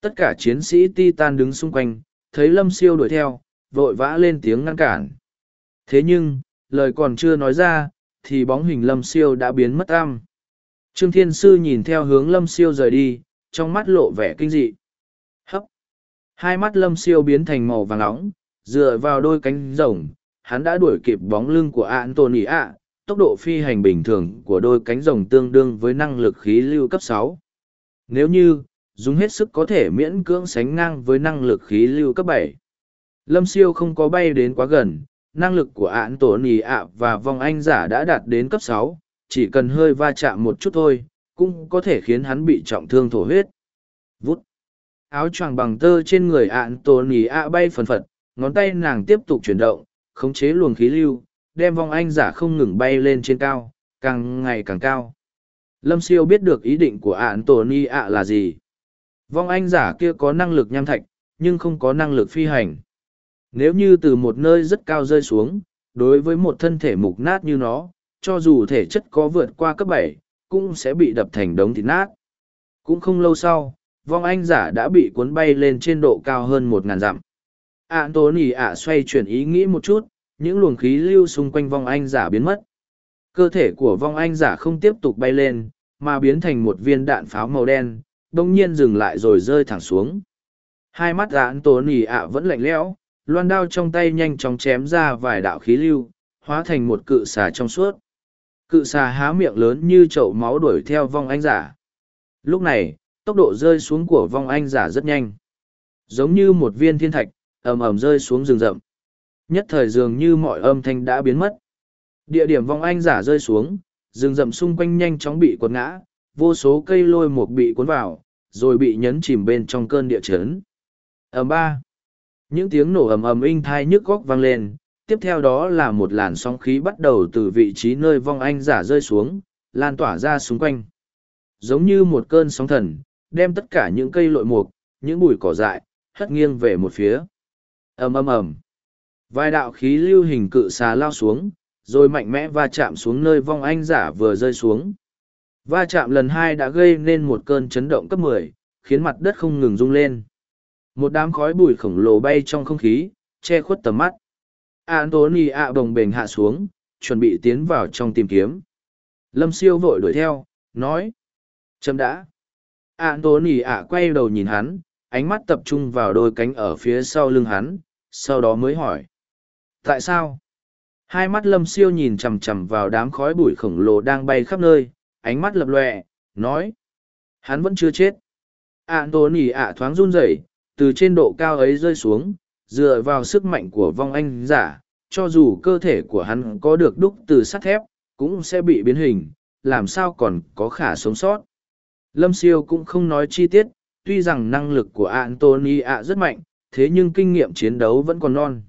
Tất cả chiến sĩ Titan đứng xung quanh, thấy Lâm Siêu đuổi theo, vội vã lên tiếng ngăn cản. Thế nhưng, lời còn chưa nói ra, thì bóng hình Lâm Siêu đã biến mất am. Trương Thiên Sư nhìn theo hướng Lâm Siêu rời đi, trong mắt lộ vẻ kinh dị. Hấp! Hai mắt Lâm Siêu biến thành màu vàng nóng, dựa vào đôi cánh rồng, hắn đã đuổi kịp bóng lưng của Anthony ạ, tốc độ phi hành bình thường của đôi cánh rồng tương đương với năng lực khí lưu cấp sáu. Nếu như, dùng hết sức có thể miễn cưỡng sánh ngang với năng lực khí lưu cấp bảy. Lâm siêu không có bay đến quá gần, năng lực của ạn tổ nì ạ và Vong anh giả đã đạt đến cấp sáu, chỉ cần hơi va chạm một chút thôi, cũng có thể khiến hắn bị trọng thương thổ huyết. Vút! Áo choàng bằng tơ trên người ạn tổ nì ạ bay phần phật, ngón tay nàng tiếp tục chuyển động, khống chế luồng khí lưu, đem vong anh giả không ngừng bay lên trên cao, càng ngày càng cao. Lâm siêu biết được ý định của ạn tổ ni ạ là gì. Vong anh giả kia có năng lực nham thạch, nhưng không có năng lực phi hành. Nếu như từ một nơi rất cao rơi xuống, đối với một thân thể mục nát như nó, cho dù thể chất có vượt qua cấp bảy, cũng sẽ bị đập thành đống thịt nát. Cũng không lâu sau, vong anh giả đã bị cuốn bay lên trên độ cao hơn một ngàn dặm. Anthony ạ xoay chuyển ý nghĩ một chút, những luồng khí lưu xung quanh vong anh giả biến mất. Cơ thể của vong anh giả không tiếp tục bay lên, mà biến thành một viên đạn pháo màu đen, đồng nhiên dừng lại rồi rơi thẳng xuống. Hai mắt Anthony ạ vẫn lạnh lẽo, loan đao trong tay nhanh chóng chém ra vài đạo khí lưu, hóa thành một cự xà trong suốt. Cự xà há miệng lớn như chậu máu đuổi theo vong anh giả. Lúc này, tốc độ rơi xuống của vong anh giả rất nhanh. Giống như một viên thiên thạch, ầm ầm rơi xuống rừng rậm. Nhất thời dường như mọi âm thanh đã biến mất. Địa điểm vong anh giả rơi xuống, rừng rậm xung quanh nhanh chóng bị quật ngã, vô số cây lôi một bị cuốn vào, rồi bị nhấn chìm bên trong cơn địa chấn. Ầm ba. Những tiếng nổ ầm ầm inh thai nhức góc vang lên, tiếp theo đó là một làn sóng khí bắt đầu từ vị trí nơi vong anh giả rơi xuống, lan tỏa ra xung quanh. Giống như một cơn sóng thần, đem tất cả những cây lội mục, những bụi cỏ dại, hất nghiêng về một phía. ầm ầm ầm. Vài đạo khí lưu hình cự xà lao xuống, rồi mạnh mẽ va chạm xuống nơi vong anh giả vừa rơi xuống. Va chạm lần hai đã gây nên một cơn chấn động cấp 10, khiến mặt đất không ngừng rung lên. Một đám khói bụi khổng lồ bay trong không khí, che khuất tầm mắt. antony ạ bồng bềnh hạ xuống, chuẩn bị tiến vào trong tìm kiếm. Lâm siêu vội đuổi theo, nói. Chấm đã. antony ạ quay đầu nhìn hắn, ánh mắt tập trung vào đôi cánh ở phía sau lưng hắn, sau đó mới hỏi. Tại sao? Hai mắt lâm siêu nhìn chằm chằm vào đám khói bụi khổng lồ đang bay khắp nơi, ánh mắt lập lọe nói. Hắn vẫn chưa chết. Anthony ạ thoáng run rẩy, từ trên độ cao ấy rơi xuống, dựa vào sức mạnh của vong anh giả, cho dù cơ thể của hắn có được đúc từ sắt thép, cũng sẽ bị biến hình, làm sao còn có khả sống sót. Lâm siêu cũng không nói chi tiết, tuy rằng năng lực của Anthony ạ rất mạnh, thế nhưng kinh nghiệm chiến đấu vẫn còn non.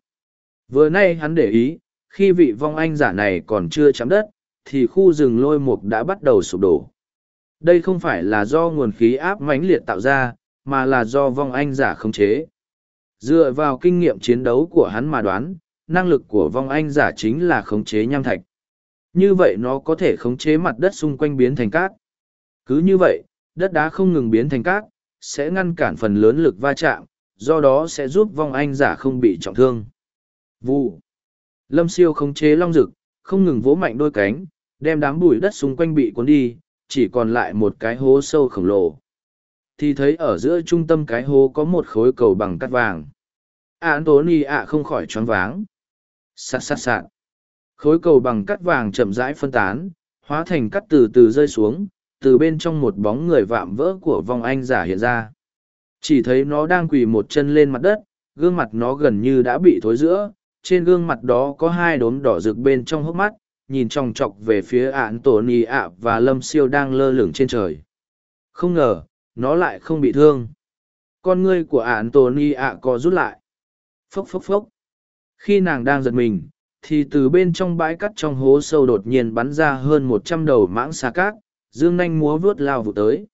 Vừa nay hắn để ý, khi vị vong anh giả này còn chưa chạm đất, thì khu rừng lôi mục đã bắt đầu sụp đổ. Đây không phải là do nguồn khí áp mãnh liệt tạo ra, mà là do vong anh giả khống chế. Dựa vào kinh nghiệm chiến đấu của hắn mà đoán, năng lực của vong anh giả chính là khống chế nham thạch. Như vậy nó có thể khống chế mặt đất xung quanh biến thành cát. Cứ như vậy, đất đá không ngừng biến thành cát, sẽ ngăn cản phần lớn lực va chạm, do đó sẽ giúp vong anh giả không bị trọng thương. Vụ. Lâm siêu khống chế long rực, không ngừng vỗ mạnh đôi cánh, đem đám bụi đất xung quanh bị cuốn đi, chỉ còn lại một cái hố sâu khổng lồ. Thì thấy ở giữa trung tâm cái hố có một khối cầu bằng cắt vàng. Anthony ạ không khỏi choáng váng. Sạt sạt sạt. Khối cầu bằng cắt vàng chậm rãi phân tán, hóa thành cắt từ từ rơi xuống, từ bên trong một bóng người vạm vỡ của vong anh giả hiện ra. Chỉ thấy nó đang quỳ một chân lên mặt đất, gương mặt nó gần như đã bị thối giữa, trên gương mặt đó có hai đốm đỏ rực bên trong hốc mắt, nhìn tròng trọc về phía ạn tổ nì ạ và lâm siêu đang lơ lửng trên trời. Không ngờ, nó lại không bị thương. Con ngươi của ạn tổ y ạ có rút lại. Phốc phốc phốc. Khi nàng đang giật mình, thì từ bên trong bãi cắt trong hố sâu đột nhiên bắn ra hơn một trăm đầu mãng xà cát, dương nanh múa vuốt lao vụ tới.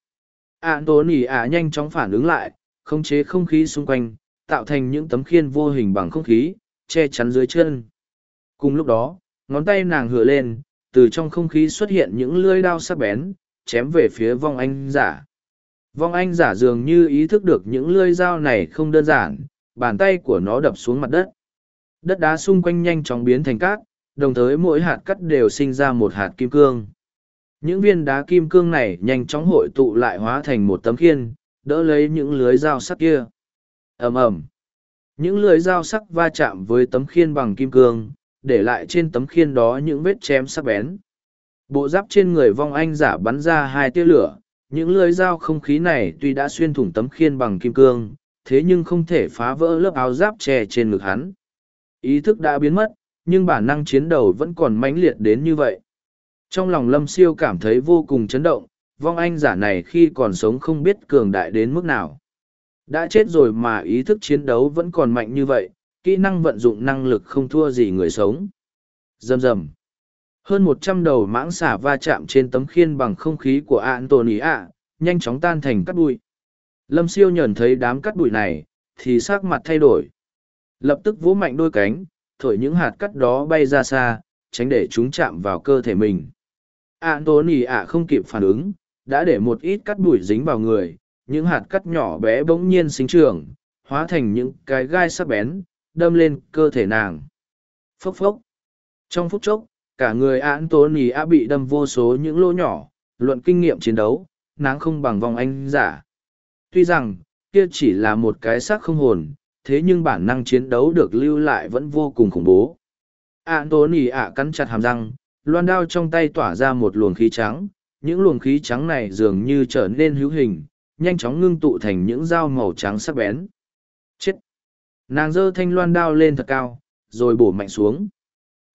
ạn tổ y ạ nhanh chóng phản ứng lại, khống chế không khí xung quanh, tạo thành những tấm khiên vô hình bằng không khí, che chắn dưới chân. Cùng lúc đó, ngón tay nàng hựa lên, từ trong không khí xuất hiện những lưỡi đao sắc bén, chém về phía vong anh giả. Vong anh giả dường như ý thức được những lưỡi dao này không đơn giản, bàn tay của nó đập xuống mặt đất. Đất đá xung quanh nhanh chóng biến thành cát, đồng thời mỗi hạt cắt đều sinh ra một hạt kim cương. Những viên đá kim cương này nhanh chóng hội tụ lại hóa thành một tấm khiên, đỡ lấy những lưới dao sắc kia. ầm ầm những lưới dao sắc va chạm với tấm khiên bằng kim cương, để lại trên tấm khiên đó những vết chém sắc bén. Bộ giáp trên người vong anh giả bắn ra hai tia lửa, những lưới dao không khí này tuy đã xuyên thủng tấm khiên bằng kim cương, thế nhưng không thể phá vỡ lớp áo giáp tre trên ngực hắn. Ý thức đã biến mất, nhưng bản năng chiến đấu vẫn còn mãnh liệt đến như vậy. Trong lòng Lâm Siêu cảm thấy vô cùng chấn động, vong anh giả này khi còn sống không biết cường đại đến mức nào. Đã chết rồi mà ý thức chiến đấu vẫn còn mạnh như vậy, kỹ năng vận dụng năng lực không thua gì người sống. Dầm dầm. Hơn một trăm đầu mãng xả va chạm trên tấm khiên bằng không khí của Anthony ạ, nhanh chóng tan thành cắt bụi. Lâm siêu nhận thấy đám cắt bụi này, thì sắc mặt thay đổi. Lập tức vỗ mạnh đôi cánh, thổi những hạt cắt đó bay ra xa, tránh để chúng chạm vào cơ thể mình. Anthony ạ không kịp phản ứng, đã để một ít cắt bụi dính vào người, những hạt cắt nhỏ bé bỗng nhiên sinh trưởng, hóa thành những cái gai sắc bén, đâm lên cơ thể nàng. Phốc phốc. Trong phút chốc, cả người án tố nì á bị đâm vô số những lỗ nhỏ, luận kinh nghiệm chiến đấu, náng không bằng vòng anh giả. Tuy rằng, kia chỉ là một cái xác không hồn, thế nhưng bản năng chiến đấu được lưu lại vẫn vô cùng khủng bố. Án tố nì ạ cắn chặt hàm răng, loan đao trong tay tỏa ra một luồng khí trắng, những luồng khí trắng này dường như trở nên hữu hình, nhanh chóng ngưng tụ thành những dao màu trắng sắc bén. Chết! Nàng giơ thanh loan đao lên thật cao, rồi bổ mạnh xuống.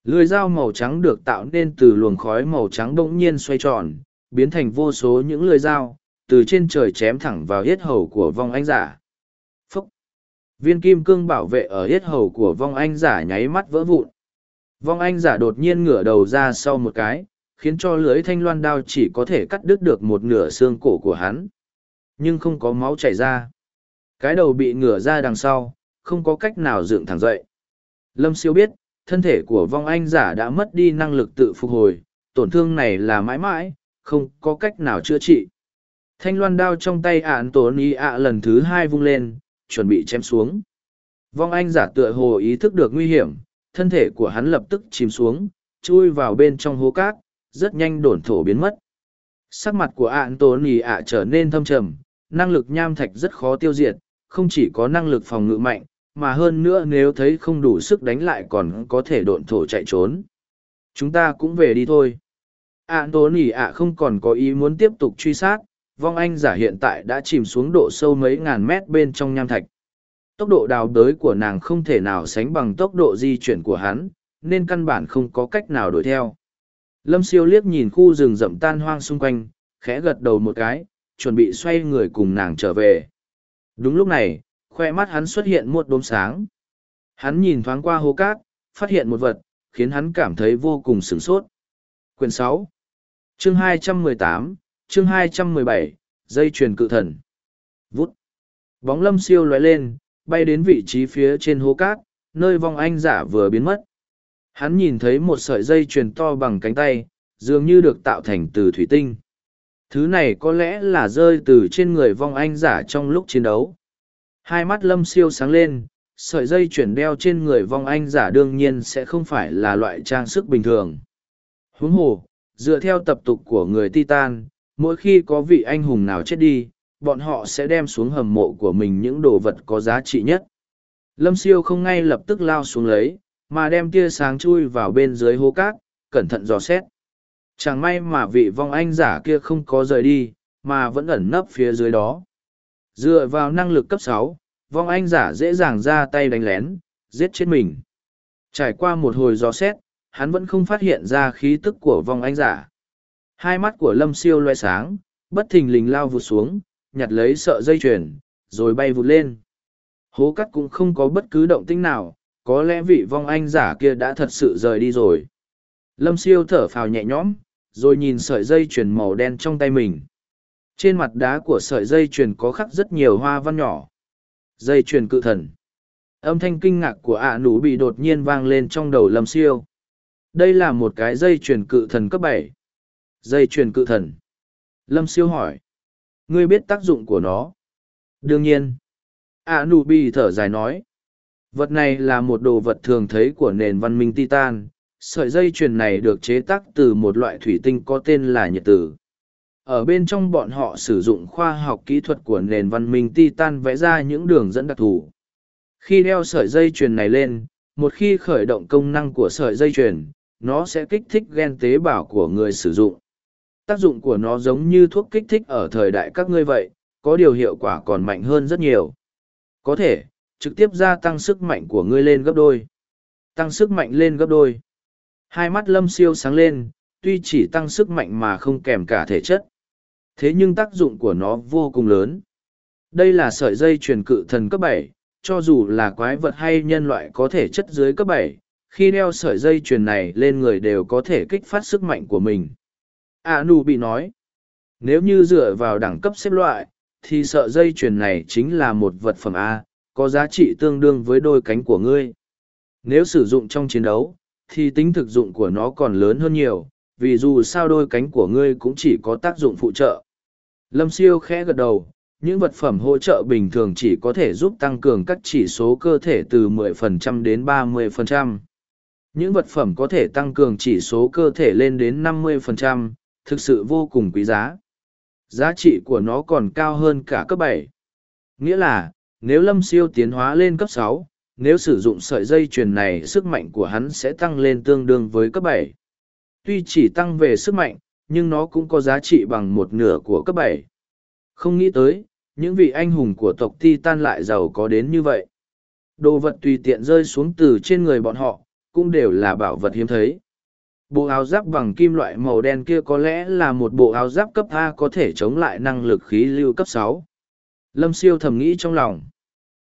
Lưỡi dao màu trắng được tạo nên từ luồng khói màu trắng bỗng nhiên xoay tròn, biến thành vô số những lưỡi dao, từ trên trời chém thẳng vào yết hầu của vong anh giả. Phúc! Viên kim cương bảo vệ ở yết hầu của vong anh giả nháy mắt vỡ vụn. Vong anh giả đột nhiên ngửa đầu ra sau một cái, khiến cho lưới thanh loan đao chỉ có thể cắt đứt được một nửa xương cổ của hắn. Nhưng không có máu chảy ra. Cái đầu bị ngửa ra đằng sau, không có cách nào dựng thẳng dậy. Lâm siêu biết, thân thể của vong anh giả đã mất đi năng lực tự phục hồi, tổn thương này là mãi mãi, không có cách nào chữa trị. Thanh loan đao trong tay ạn tổn y ạ lần thứ hai vung lên, chuẩn bị chém xuống. Vong anh giả tựa hồ ý thức được nguy hiểm, thân thể của hắn lập tức chìm xuống, chui vào bên trong hố cát, rất nhanh đổn thổ biến mất. Sắc mặt của ạn tổn y ạ trở nên thâm trầm, năng lực nham thạch rất khó tiêu diệt, không chỉ có năng lực phòng ngự mạnh, mà hơn nữa nếu thấy không đủ sức đánh lại còn có thể độn thổ chạy trốn. Chúng ta cũng về đi thôi. À tố nỉ ạ không còn có ý muốn tiếp tục truy sát, vong anh giả hiện tại đã chìm xuống độ sâu mấy ngàn mét bên trong nham thạch. Tốc độ đào đới của nàng không thể nào sánh bằng tốc độ di chuyển của hắn, nên căn bản không có cách nào đuổi theo. Lâm siêu liếc nhìn khu rừng rậm tan hoang xung quanh, khẽ gật đầu một cái, chuẩn bị xoay người cùng nàng trở về. Đúng lúc này, khoe mắt hắn xuất hiện một đốm sáng. Hắn nhìn thoáng qua hố cát, phát hiện một vật, khiến hắn cảm thấy vô cùng sửng sốt. Quyển sáu, Chương hai trăm mười tám, chương hai trăm mười bảy, dây chuyền cự thần. Vút. Bóng lâm siêu lóe lên, bay đến vị trí phía trên hố cát, nơi vong anh giả vừa biến mất. Hắn nhìn thấy một sợi dây chuyền to bằng cánh tay, dường như được tạo thành từ thủy tinh. Thứ này có lẽ là rơi từ trên người vong anh giả trong lúc chiến đấu. Hai mắt lâm siêu sáng lên, sợi dây chuyển đeo trên người vong anh giả đương nhiên sẽ không phải là loại trang sức bình thường. Huống hồ, dựa theo tập tục của người Titan, mỗi khi có vị anh hùng nào chết đi, bọn họ sẽ đem xuống hầm mộ của mình những đồ vật có giá trị nhất. Lâm siêu không ngay lập tức lao xuống lấy, mà đem tia sáng chui vào bên dưới hố cát, cẩn thận dò xét. Chẳng may mà vị vong anh giả kia không có rời đi, mà vẫn ẩn nấp phía dưới đó. Dựa vào năng lực cấp sáu, vong anh giả dễ dàng ra tay đánh lén, giết chết mình. Trải qua một hồi gió xét, hắn vẫn không phát hiện ra khí tức của vong anh giả. Hai mắt của lâm siêu loe sáng, bất thình lình lao vụt xuống, nhặt lấy sợ dây chuyền, rồi bay vụt lên. Hố cắt cũng không có bất cứ động tĩnh nào, có lẽ vị vong anh giả kia đã thật sự rời đi rồi. Lâm siêu thở phào nhẹ nhõm, rồi nhìn sợi dây chuyền màu đen trong tay mình. Trên mặt đá của sợi dây chuyền có khắc rất nhiều hoa văn nhỏ. Dây chuyền cự thần. Âm thanh kinh ngạc của ạ nú bị đột nhiên vang lên trong đầu lâm siêu. Đây là một cái dây chuyền cự thần cấp bảy. Dây chuyền cự thần. Lâm siêu hỏi. Ngươi biết tác dụng của nó? Đương nhiên. ạ nú bị thở dài nói. Vật này là một đồ vật thường thấy của nền văn minh Titan. Sợi dây chuyền này được chế tác từ một loại thủy tinh có tên là nhiệt tử ở bên trong bọn họ sử dụng khoa học kỹ thuật của nền văn minh titan vẽ ra những đường dẫn đặc thù. Khi đeo sợi dây chuyền này lên, một khi khởi động công năng của sợi dây chuyền, nó sẽ kích thích gen tế bào của người sử dụng. Tác dụng của nó giống như thuốc kích thích ở thời đại các ngươi vậy, có điều hiệu quả còn mạnh hơn rất nhiều. Có thể, trực tiếp gia tăng sức mạnh của ngươi lên gấp đôi. Tăng sức mạnh lên gấp đôi. Hai mắt lâm siêu sáng lên, tuy chỉ tăng sức mạnh mà không kèm cả thể chất. Thế nhưng tác dụng của nó vô cùng lớn. Đây là sợi dây truyền cự thần cấp bảy, cho dù là quái vật hay nhân loại có thể chất dưới cấp bảy, khi đeo sợi dây truyền này lên người đều có thể kích phát sức mạnh của mình. A Nu bị nói, nếu như dựa vào đẳng cấp xếp loại, thì sợi dây truyền này chính là một vật phẩm A, có giá trị tương đương với đôi cánh của ngươi. Nếu sử dụng trong chiến đấu, thì tính thực dụng của nó còn lớn hơn nhiều, vì dù sao đôi cánh của ngươi cũng chỉ có tác dụng phụ trợ. Lâm siêu khẽ gật đầu, những vật phẩm hỗ trợ bình thường chỉ có thể giúp tăng cường các chỉ số cơ thể từ 10% đến 30%. Những vật phẩm có thể tăng cường chỉ số cơ thể lên đến 50%, thực sự vô cùng quý giá. Giá trị của nó còn cao hơn cả cấp 7. Nghĩa là, nếu lâm siêu tiến hóa lên cấp 6, nếu sử dụng sợi dây chuyền này sức mạnh của hắn sẽ tăng lên tương đương với cấp 7. Tuy chỉ tăng về sức mạnh, nhưng nó cũng có giá trị bằng một nửa của cấp bảy. Không nghĩ tới, những vị anh hùng của tộc Titan lại giàu có đến như vậy. Đồ vật tùy tiện rơi xuống từ trên người bọn họ, cũng đều là bảo vật hiếm thấy. Bộ áo giáp bằng kim loại màu đen kia có lẽ là một bộ áo giáp cấp A có thể chống lại năng lực khí lưu cấp sáu. Lâm siêu thầm nghĩ trong lòng.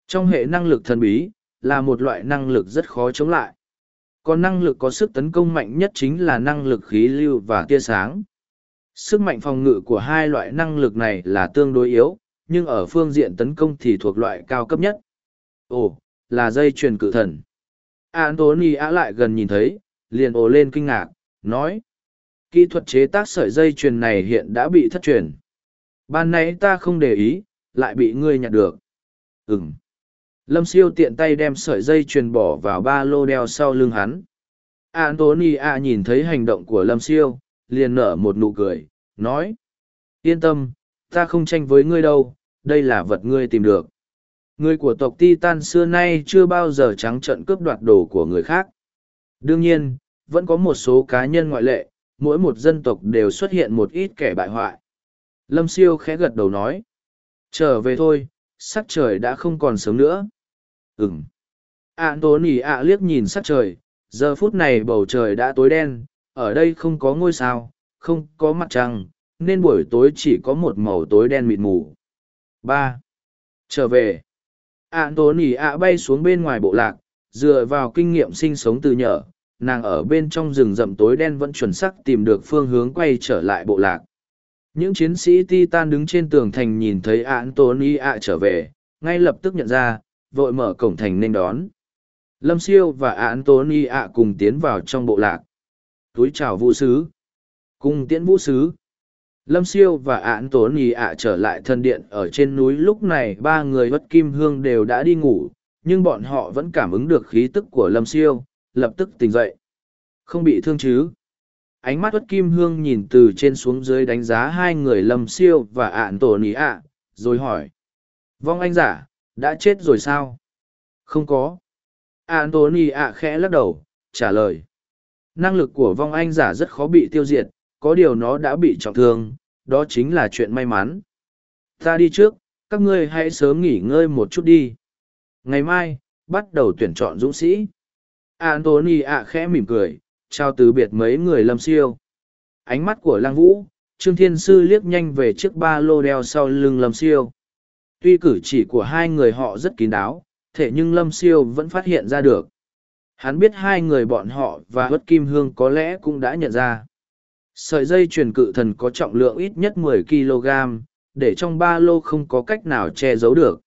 Trong hệ năng lực thần bí, là một loại năng lực rất khó chống lại. Còn năng lực có sức tấn công mạnh nhất chính là năng lực khí lưu và tia sáng. Sức mạnh phòng ngự của hai loại năng lực này là tương đối yếu, nhưng ở phương diện tấn công thì thuộc loại cao cấp nhất. Ồ, là dây chuyền cự thần. Anthony á lại gần nhìn thấy, liền ồ lên kinh ngạc, nói. Kỹ thuật chế tác sợi dây chuyền này hiện đã bị thất truyền. Ban nãy ta không để ý, lại bị ngươi nhặt được. Ừm. Lâm siêu tiện tay đem sợi dây truyền bỏ vào ba lô đeo sau lưng hắn. antony A nhìn thấy hành động của Lâm siêu, liền nở một nụ cười, nói. Yên tâm, ta không tranh với ngươi đâu, đây là vật ngươi tìm được. Người của tộc Titan xưa nay chưa bao giờ trắng trợn cướp đoạt đồ của người khác. Đương nhiên, vẫn có một số cá nhân ngoại lệ, mỗi một dân tộc đều xuất hiện một ít kẻ bại hoại. Lâm siêu khẽ gật đầu nói. Trở về thôi, sắc trời đã không còn sớm nữa. Ừm. Nỉ ạ liếc nhìn sắc trời, giờ phút này bầu trời đã tối đen, ở đây không có ngôi sao, không có mặt trăng, nên buổi tối chỉ có một màu tối đen mịt mù. ba Trở về. Anthony ạ bay xuống bên ngoài bộ lạc, dựa vào kinh nghiệm sinh sống từ nhỏ, nàng ở bên trong rừng rậm tối đen vẫn chuẩn xác tìm được phương hướng quay trở lại bộ lạc. Những chiến sĩ Titan đứng trên tường thành nhìn thấy Antony ạ trở về, ngay lập tức nhận ra, vội mở cổng thành nên đón. Lâm Siêu và Anthony ạ cùng tiến vào trong bộ lạc. Túi chào vũ sứ. Cùng tiễn vũ sứ. Lâm Siêu và Anthony ạ trở lại thân điện ở trên núi lúc này ba người bất kim hương đều đã đi ngủ, nhưng bọn họ vẫn cảm ứng được khí tức của Lâm Siêu, lập tức tỉnh dậy. Không bị thương chứ? Ánh mắt bất kim hương nhìn từ trên xuống dưới đánh giá hai người Lâm Siêu và Anthony ạ, rồi hỏi. Vong anh giả, đã chết rồi sao? Không có. Anthony ạ khẽ lắc đầu, trả lời. Năng lực của vong anh giả rất khó bị tiêu diệt, có điều nó đã bị trọng thương, đó chính là chuyện may mắn. Ta đi trước, các ngươi hãy sớm nghỉ ngơi một chút đi. Ngày mai, bắt đầu tuyển chọn dũng sĩ. Anthony ạ khẽ mỉm cười, chào từ biệt mấy người lâm siêu. Ánh mắt của Lang Vũ, Trương Thiên Sư liếc nhanh về chiếc ba lô đeo sau lưng lâm siêu. Tuy cử chỉ của hai người họ rất kín đáo, thế nhưng lâm siêu vẫn phát hiện ra được. Hắn biết hai người bọn họ và Hất Kim Hương có lẽ cũng đã nhận ra. Sợi dây truyền cự thần có trọng lượng ít nhất 10 kg, để trong ba lô không có cách nào che giấu được.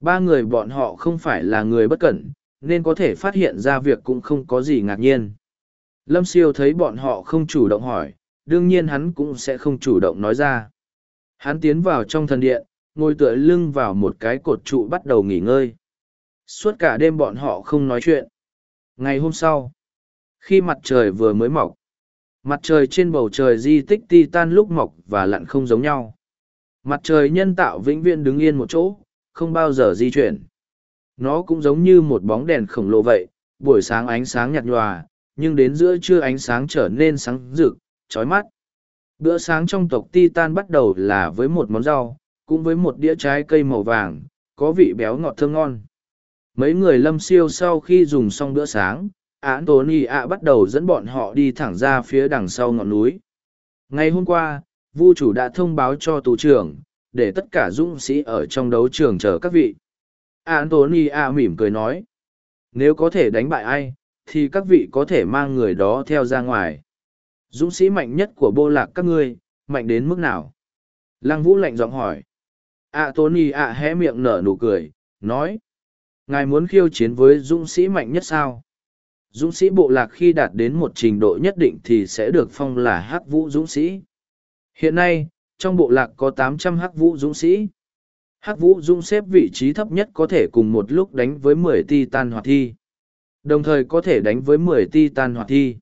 Ba người bọn họ không phải là người bất cẩn, nên có thể phát hiện ra việc cũng không có gì ngạc nhiên. Lâm siêu thấy bọn họ không chủ động hỏi, đương nhiên hắn cũng sẽ không chủ động nói ra. Hắn tiến vào trong thần điện, ngồi tựa lưng vào một cái cột trụ bắt đầu nghỉ ngơi. Suốt cả đêm bọn họ không nói chuyện. Ngày hôm sau, khi mặt trời vừa mới mọc, mặt trời trên bầu trời di tích titan lúc mọc và lặn không giống nhau. Mặt trời nhân tạo vĩnh viễn đứng yên một chỗ, không bao giờ di chuyển. Nó cũng giống như một bóng đèn khổng lồ vậy, buổi sáng ánh sáng nhạt nhòa, nhưng đến giữa trưa ánh sáng trở nên sáng rực, chói mắt. Bữa sáng trong tộc Titan bắt đầu là với một món rau, cũng với một đĩa trái cây màu vàng, có vị béo ngọt thơm ngon. Mấy người lâm siêu sau khi dùng xong bữa sáng, án tony ạ bắt đầu dẫn bọn họ đi thẳng ra phía đằng sau ngọn núi. Ngày hôm qua, vu chủ đã thông báo cho tù trưởng, để tất cả dũng sĩ ở trong đấu trường chờ các vị. Anthony A mỉm cười nói, nếu có thể đánh bại ai, thì các vị có thể mang người đó theo ra ngoài. Dũng sĩ mạnh nhất của bô lạc các ngươi, mạnh đến mức nào? Lăng Vũ lạnh giọng hỏi. Anthony ạ hé miệng nở nụ cười, nói, ngài muốn khiêu chiến với dũng sĩ mạnh nhất sao? Dũng sĩ bộ lạc khi đạt đến một trình độ nhất định thì sẽ được phong là hắc vũ dũng sĩ. Hiện nay, trong bộ lạc có 800 hắc vũ dũng sĩ. Hắc vũ dũng xếp vị trí thấp nhất có thể cùng một lúc đánh với 10 titan hoạt thi. Đồng thời có thể đánh với 10 titan hoạt thi.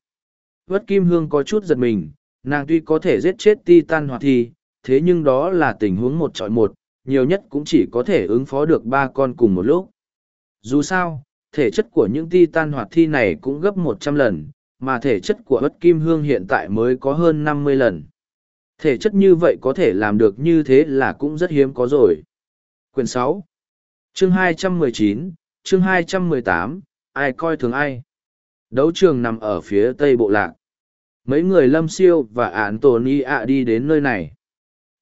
Vất Kim Hương có chút giật mình, nàng tuy có thể giết chết titan hoạt thi, thế nhưng đó là tình huống một trọi một, nhiều nhất cũng chỉ có thể ứng phó được ba con cùng một lúc. Dù sao, thể chất của những titan hoạt thi này cũng gấp 100 lần, mà thể chất của bất Kim Hương hiện tại mới có hơn 50 lần. Thể chất như vậy có thể làm được như thế là cũng rất hiếm có rồi. Quyển sáu, Chương hai trăm mười chín, chương hai trăm mười tám, ai coi thường ai. Đấu trường nằm ở phía tây bộ lạc. mấy người lâm siêu và ạn tồn y ạ đi đến nơi này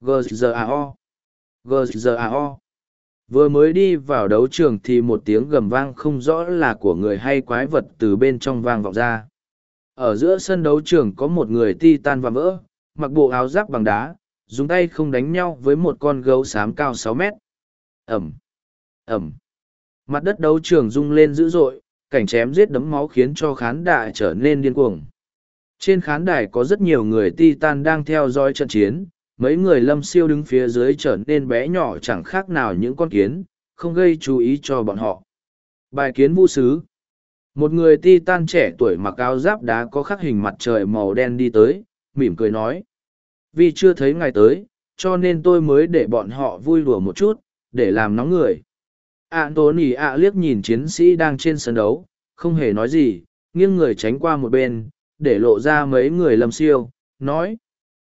gzao gzao vừa mới đi vào đấu trường thì một tiếng gầm vang không rõ là của người hay quái vật từ bên trong vang vọng ra. Ở giữa sân đấu trường có một người ti tan và vỡ, mặc bộ áo giáp bằng đá, dùng tay không đánh nhau với một con gấu xám cao sáu mét. Ẩm ẩm. Mặt đất đấu trường rung lên dữ dội, cảnh chém giết đấm máu khiến cho khán đài trở nên điên cuồng. Trên khán đài có rất nhiều người ti tan đang theo dõi trận chiến mấy người lâm siêu đứng phía dưới trở nên bé nhỏ chẳng khác nào những con kiến, không gây chú ý cho bọn họ. Bài kiến vũ sứ. Một người ti tan trẻ tuổi mặc áo giáp đá có khắc hình mặt trời màu đen đi tới, mỉm cười nói. Vì chưa thấy ngài tới, cho nên tôi mới để bọn họ vui đùa một chút, để làm nóng người. A tố nỉ ạ liếc nhìn chiến sĩ đang trên sân đấu, không hề nói gì, nghiêng người tránh qua một bên, để lộ ra mấy người lâm siêu, nói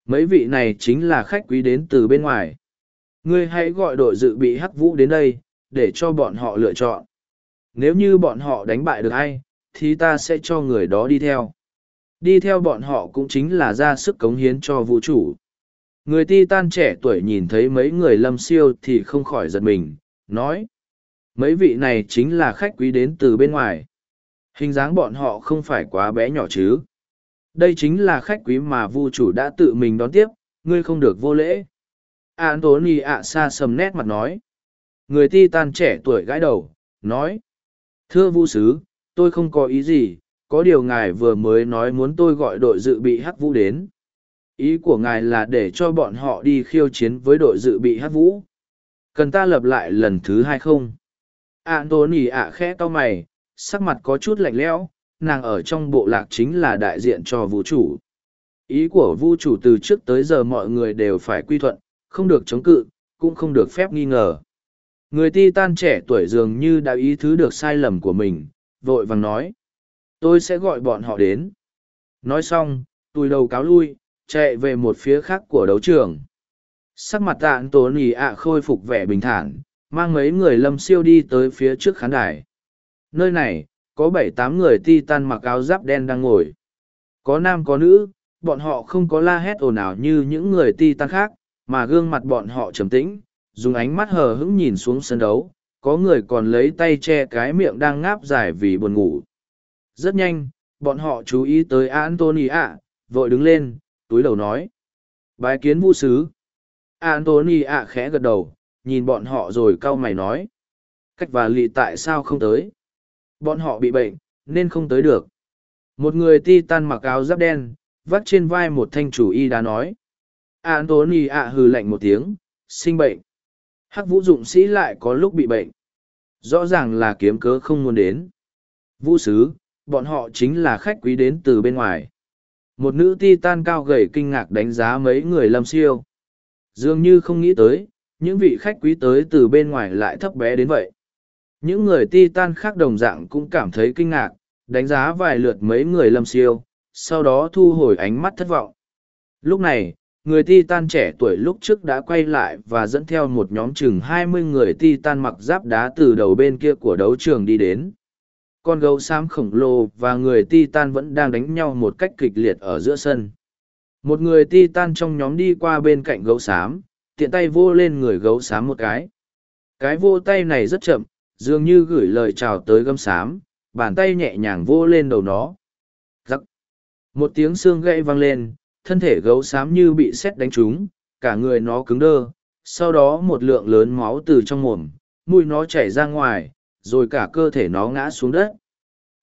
mấy vị này chính là khách quý đến từ bên ngoài. Ngươi hãy gọi đội dự bị hắc vũ đến đây, để cho bọn họ lựa chọn. Nếu như bọn họ đánh bại được ai, thì ta sẽ cho người đó đi theo. Đi theo bọn họ cũng chính là ra sức cống hiến cho vũ trụ. Người ti tan trẻ tuổi nhìn thấy mấy người lâm siêu thì không khỏi giật mình, nói, mấy vị này chính là khách quý đến từ bên ngoài. Hình dáng bọn họ không phải quá bé nhỏ chứ? Đây chính là khách quý mà vu chủ đã tự mình đón tiếp, ngươi không được vô lễ. Antony ạ xa sầm nét mặt nói. Người ti tan trẻ tuổi gãi đầu, nói. Thưa vu sứ, tôi không có ý gì, có điều ngài vừa mới nói muốn tôi gọi đội dự bị hắc vũ đến. Ý của ngài là để cho bọn họ đi khiêu chiến với đội dự bị hắc vũ. Cần ta lập lại lần thứ hai không? Antony ạ khẽ to mày, sắc mặt có chút lạnh lẽo nàng ở trong bộ lạc chính là đại diện cho vũ trụ. Ý của vũ trụ từ trước tới giờ mọi người đều phải quy thuận, không được chống cự, cũng không được phép nghi ngờ. Người ti tan trẻ tuổi dường như đã ý thứ được sai lầm của mình, vội vàng nói, tôi sẽ gọi bọn họ đến. Nói xong, tùi đầu cáo lui, chạy về một phía khác của đấu trường. Sắc mặt tạng tố nỉ ạ khôi phục vẻ bình thản, mang mấy người lâm siêu đi tới phía trước khán đài. Nơi này có bảy tám người ti tan mặc áo giáp đen đang ngồi. Có nam, có nữ, bọn họ không có la hét ồn ào như những người ti tan khác, mà gương mặt bọn họ trầm tĩnh, dùng ánh mắt hờ hững nhìn xuống sân đấu. Có người còn lấy tay che cái miệng đang ngáp dài vì buồn ngủ. Rất nhanh, bọn họ chú ý tới antony ạ vội đứng lên, túi đầu nói. Bái kiến vũ sứ. Antony ạ khẽ gật đầu, nhìn bọn họ rồi cau mày nói. Cách và lị tại sao không tới? Bọn họ bị bệnh, nên không tới được. Một người ti tan mặc áo giáp đen, vắt trên vai một thanh chủ y đã nói. Anthony ạ hừ lạnh một tiếng, sinh bệnh. Hắc vũ dụng sĩ lại có lúc bị bệnh. Rõ ràng là kiếm cớ không muốn đến. Vũ sứ, bọn họ chính là khách quý đến từ bên ngoài. Một nữ ti tan cao gầy kinh ngạc đánh giá mấy người lâm siêu. Dường như không nghĩ tới, những vị khách quý tới từ bên ngoài lại thấp bé đến vậy. Những người Titan khác đồng dạng cũng cảm thấy kinh ngạc, đánh giá vài lượt mấy người lâm siêu, sau đó thu hồi ánh mắt thất vọng. Lúc này, người Titan trẻ tuổi lúc trước đã quay lại và dẫn theo một nhóm chừng mươi người Titan mặc giáp đá từ đầu bên kia của đấu trường đi đến. Con gấu xám khổng lồ và người Titan vẫn đang đánh nhau một cách kịch liệt ở giữa sân. Một người Titan trong nhóm đi qua bên cạnh gấu xám, tiện tay vô lên người gấu xám một cái. Cái vô tay này rất chậm, dường như gửi lời chào tới gâm xám, bàn tay nhẹ nhàng vô lên đầu nó. Giặc một tiếng xương gãy vang lên, thân thể gấu xám như bị sét đánh trúng, cả người nó cứng đơ, sau đó một lượng lớn máu từ trong mồm, mùi nó chảy ra ngoài, rồi cả cơ thể nó ngã xuống đất.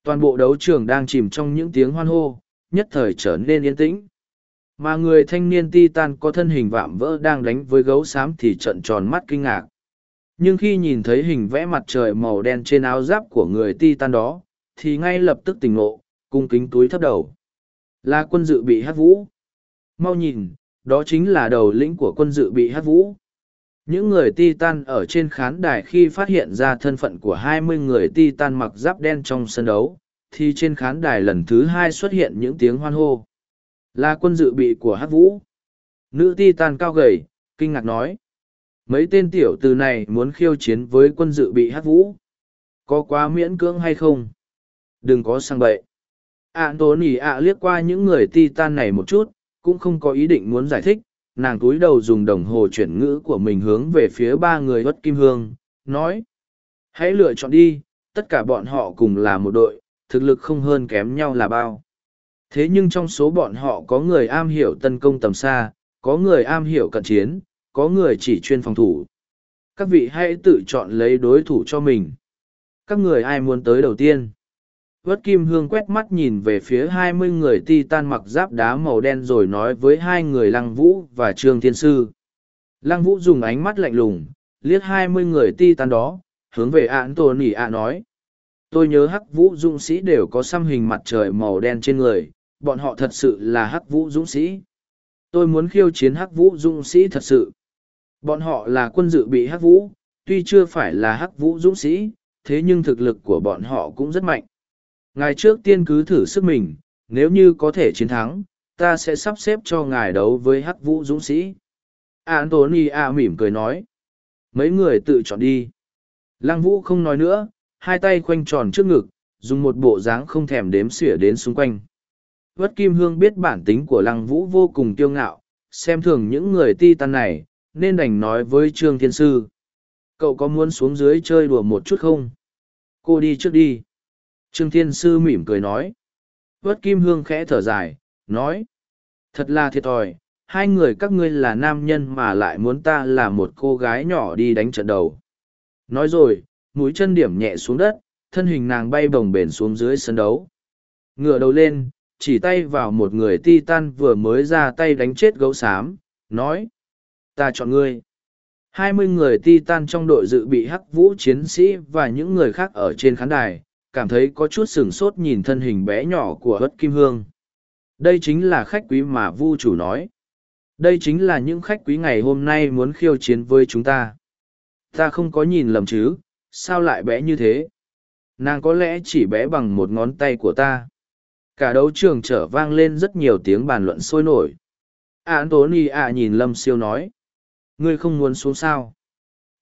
Toàn bộ đấu trường đang chìm trong những tiếng hoan hô, nhất thời trở nên yên tĩnh. Mà người thanh niên titan có thân hình vạm vỡ đang đánh với gấu xám thì trận tròn mắt kinh ngạc nhưng khi nhìn thấy hình vẽ mặt trời màu đen trên áo giáp của người ti tan đó, thì ngay lập tức tỉnh ngộ, cung kính túi thấp đầu. Là quân dự bị hát vũ. Mau nhìn, đó chính là đầu lĩnh của quân dự bị hát vũ. Những người ti tan ở trên khán đài khi phát hiện ra thân phận của hai mươi người ti tan mặc giáp đen trong sân đấu, thì trên khán đài lần thứ hai xuất hiện những tiếng hoan hô. Là quân dự bị của hát vũ. Nữ ti tan cao gầy, kinh ngạc nói mấy tên tiểu từ này muốn khiêu chiến với quân dự bị hát vũ. Có quá miễn cưỡng hay không? Đừng có sang bậy. Ạn tố nỉ ạ liếc qua những người ti tan này một chút, cũng không có ý định muốn giải thích. Nàng túi đầu dùng đồng hồ chuyển ngữ của mình hướng về phía ba người bất kim hương, nói, hãy lựa chọn đi, tất cả bọn họ cùng là một đội, thực lực không hơn kém nhau là bao. Thế nhưng trong số bọn họ có người am hiểu tấn công tầm xa, có người am hiểu cận chiến có người chỉ chuyên phòng thủ. Các vị hãy tự chọn lấy đối thủ cho mình. Các người ai muốn tới đầu tiên? Vất kim hương quét mắt nhìn về phía hai mươi người ti tan mặc giáp đá màu đen rồi nói với hai người lăng vũ và trương thiên sư. Lăng vũ dùng ánh mắt lạnh lùng, liếc hai mươi người ti tan đó, hướng về ạn tổ nỉ ạ nói. Tôi nhớ hắc vũ dũng sĩ đều có xăm hình mặt trời màu đen trên người, bọn họ thật sự là hắc vũ dũng sĩ. Tôi muốn khiêu chiến hắc vũ dũng sĩ thật sự bọn họ là quân dự bị hắc vũ, tuy chưa phải là hắc vũ dũng sĩ, thế nhưng thực lực của bọn họ cũng rất mạnh. Ngài trước tiên cứ thử sức mình, nếu như có thể chiến thắng, ta sẽ sắp xếp cho ngài đấu với hắc vũ dũng sĩ. Antony a mỉm cười nói. Mấy người tự chọn đi. Lăng vũ không nói nữa, hai tay khoanh tròn trước ngực, dùng một bộ dáng không thèm đếm xỉa đến xung quanh. Vất kim hương biết bản tính của lăng vũ vô cùng kiêu ngạo, xem thường những người ti tan này nên đành nói với trương thiên sư. Cậu có muốn xuống dưới chơi đùa một chút không? Cô đi trước đi. Trương thiên sư mỉm cười nói. Vớt kim hương khẽ thở dài, nói. Thật là thiệt thòi, hai người các ngươi là nam nhân mà lại muốn ta là một cô gái nhỏ đi đánh trận đầu. Nói rồi, mũi chân điểm nhẹ xuống đất, thân hình nàng bay bồng bềnh xuống dưới sân đấu. Ngựa đầu lên, chỉ tay vào một người ti tan vừa mới ra tay đánh chết gấu xám, nói ta chọn ngươi. Hai mươi người Titan trong đội dự bị hắc vũ chiến sĩ và những người khác ở trên khán đài, cảm thấy có chút sửng sốt nhìn thân hình bé nhỏ của hất kim hương. Đây chính là khách quý mà vu chủ nói. Đây chính là những khách quý ngày hôm nay muốn khiêu chiến với chúng ta. Ta không có nhìn lầm chứ, sao lại bé như thế? Nàng có lẽ chỉ bé bằng một ngón tay của ta. Cả đấu trường trở vang lên rất nhiều tiếng bàn luận sôi nổi. An tố ni ạ nhìn lâm siêu nói ngươi không muốn xuống sao?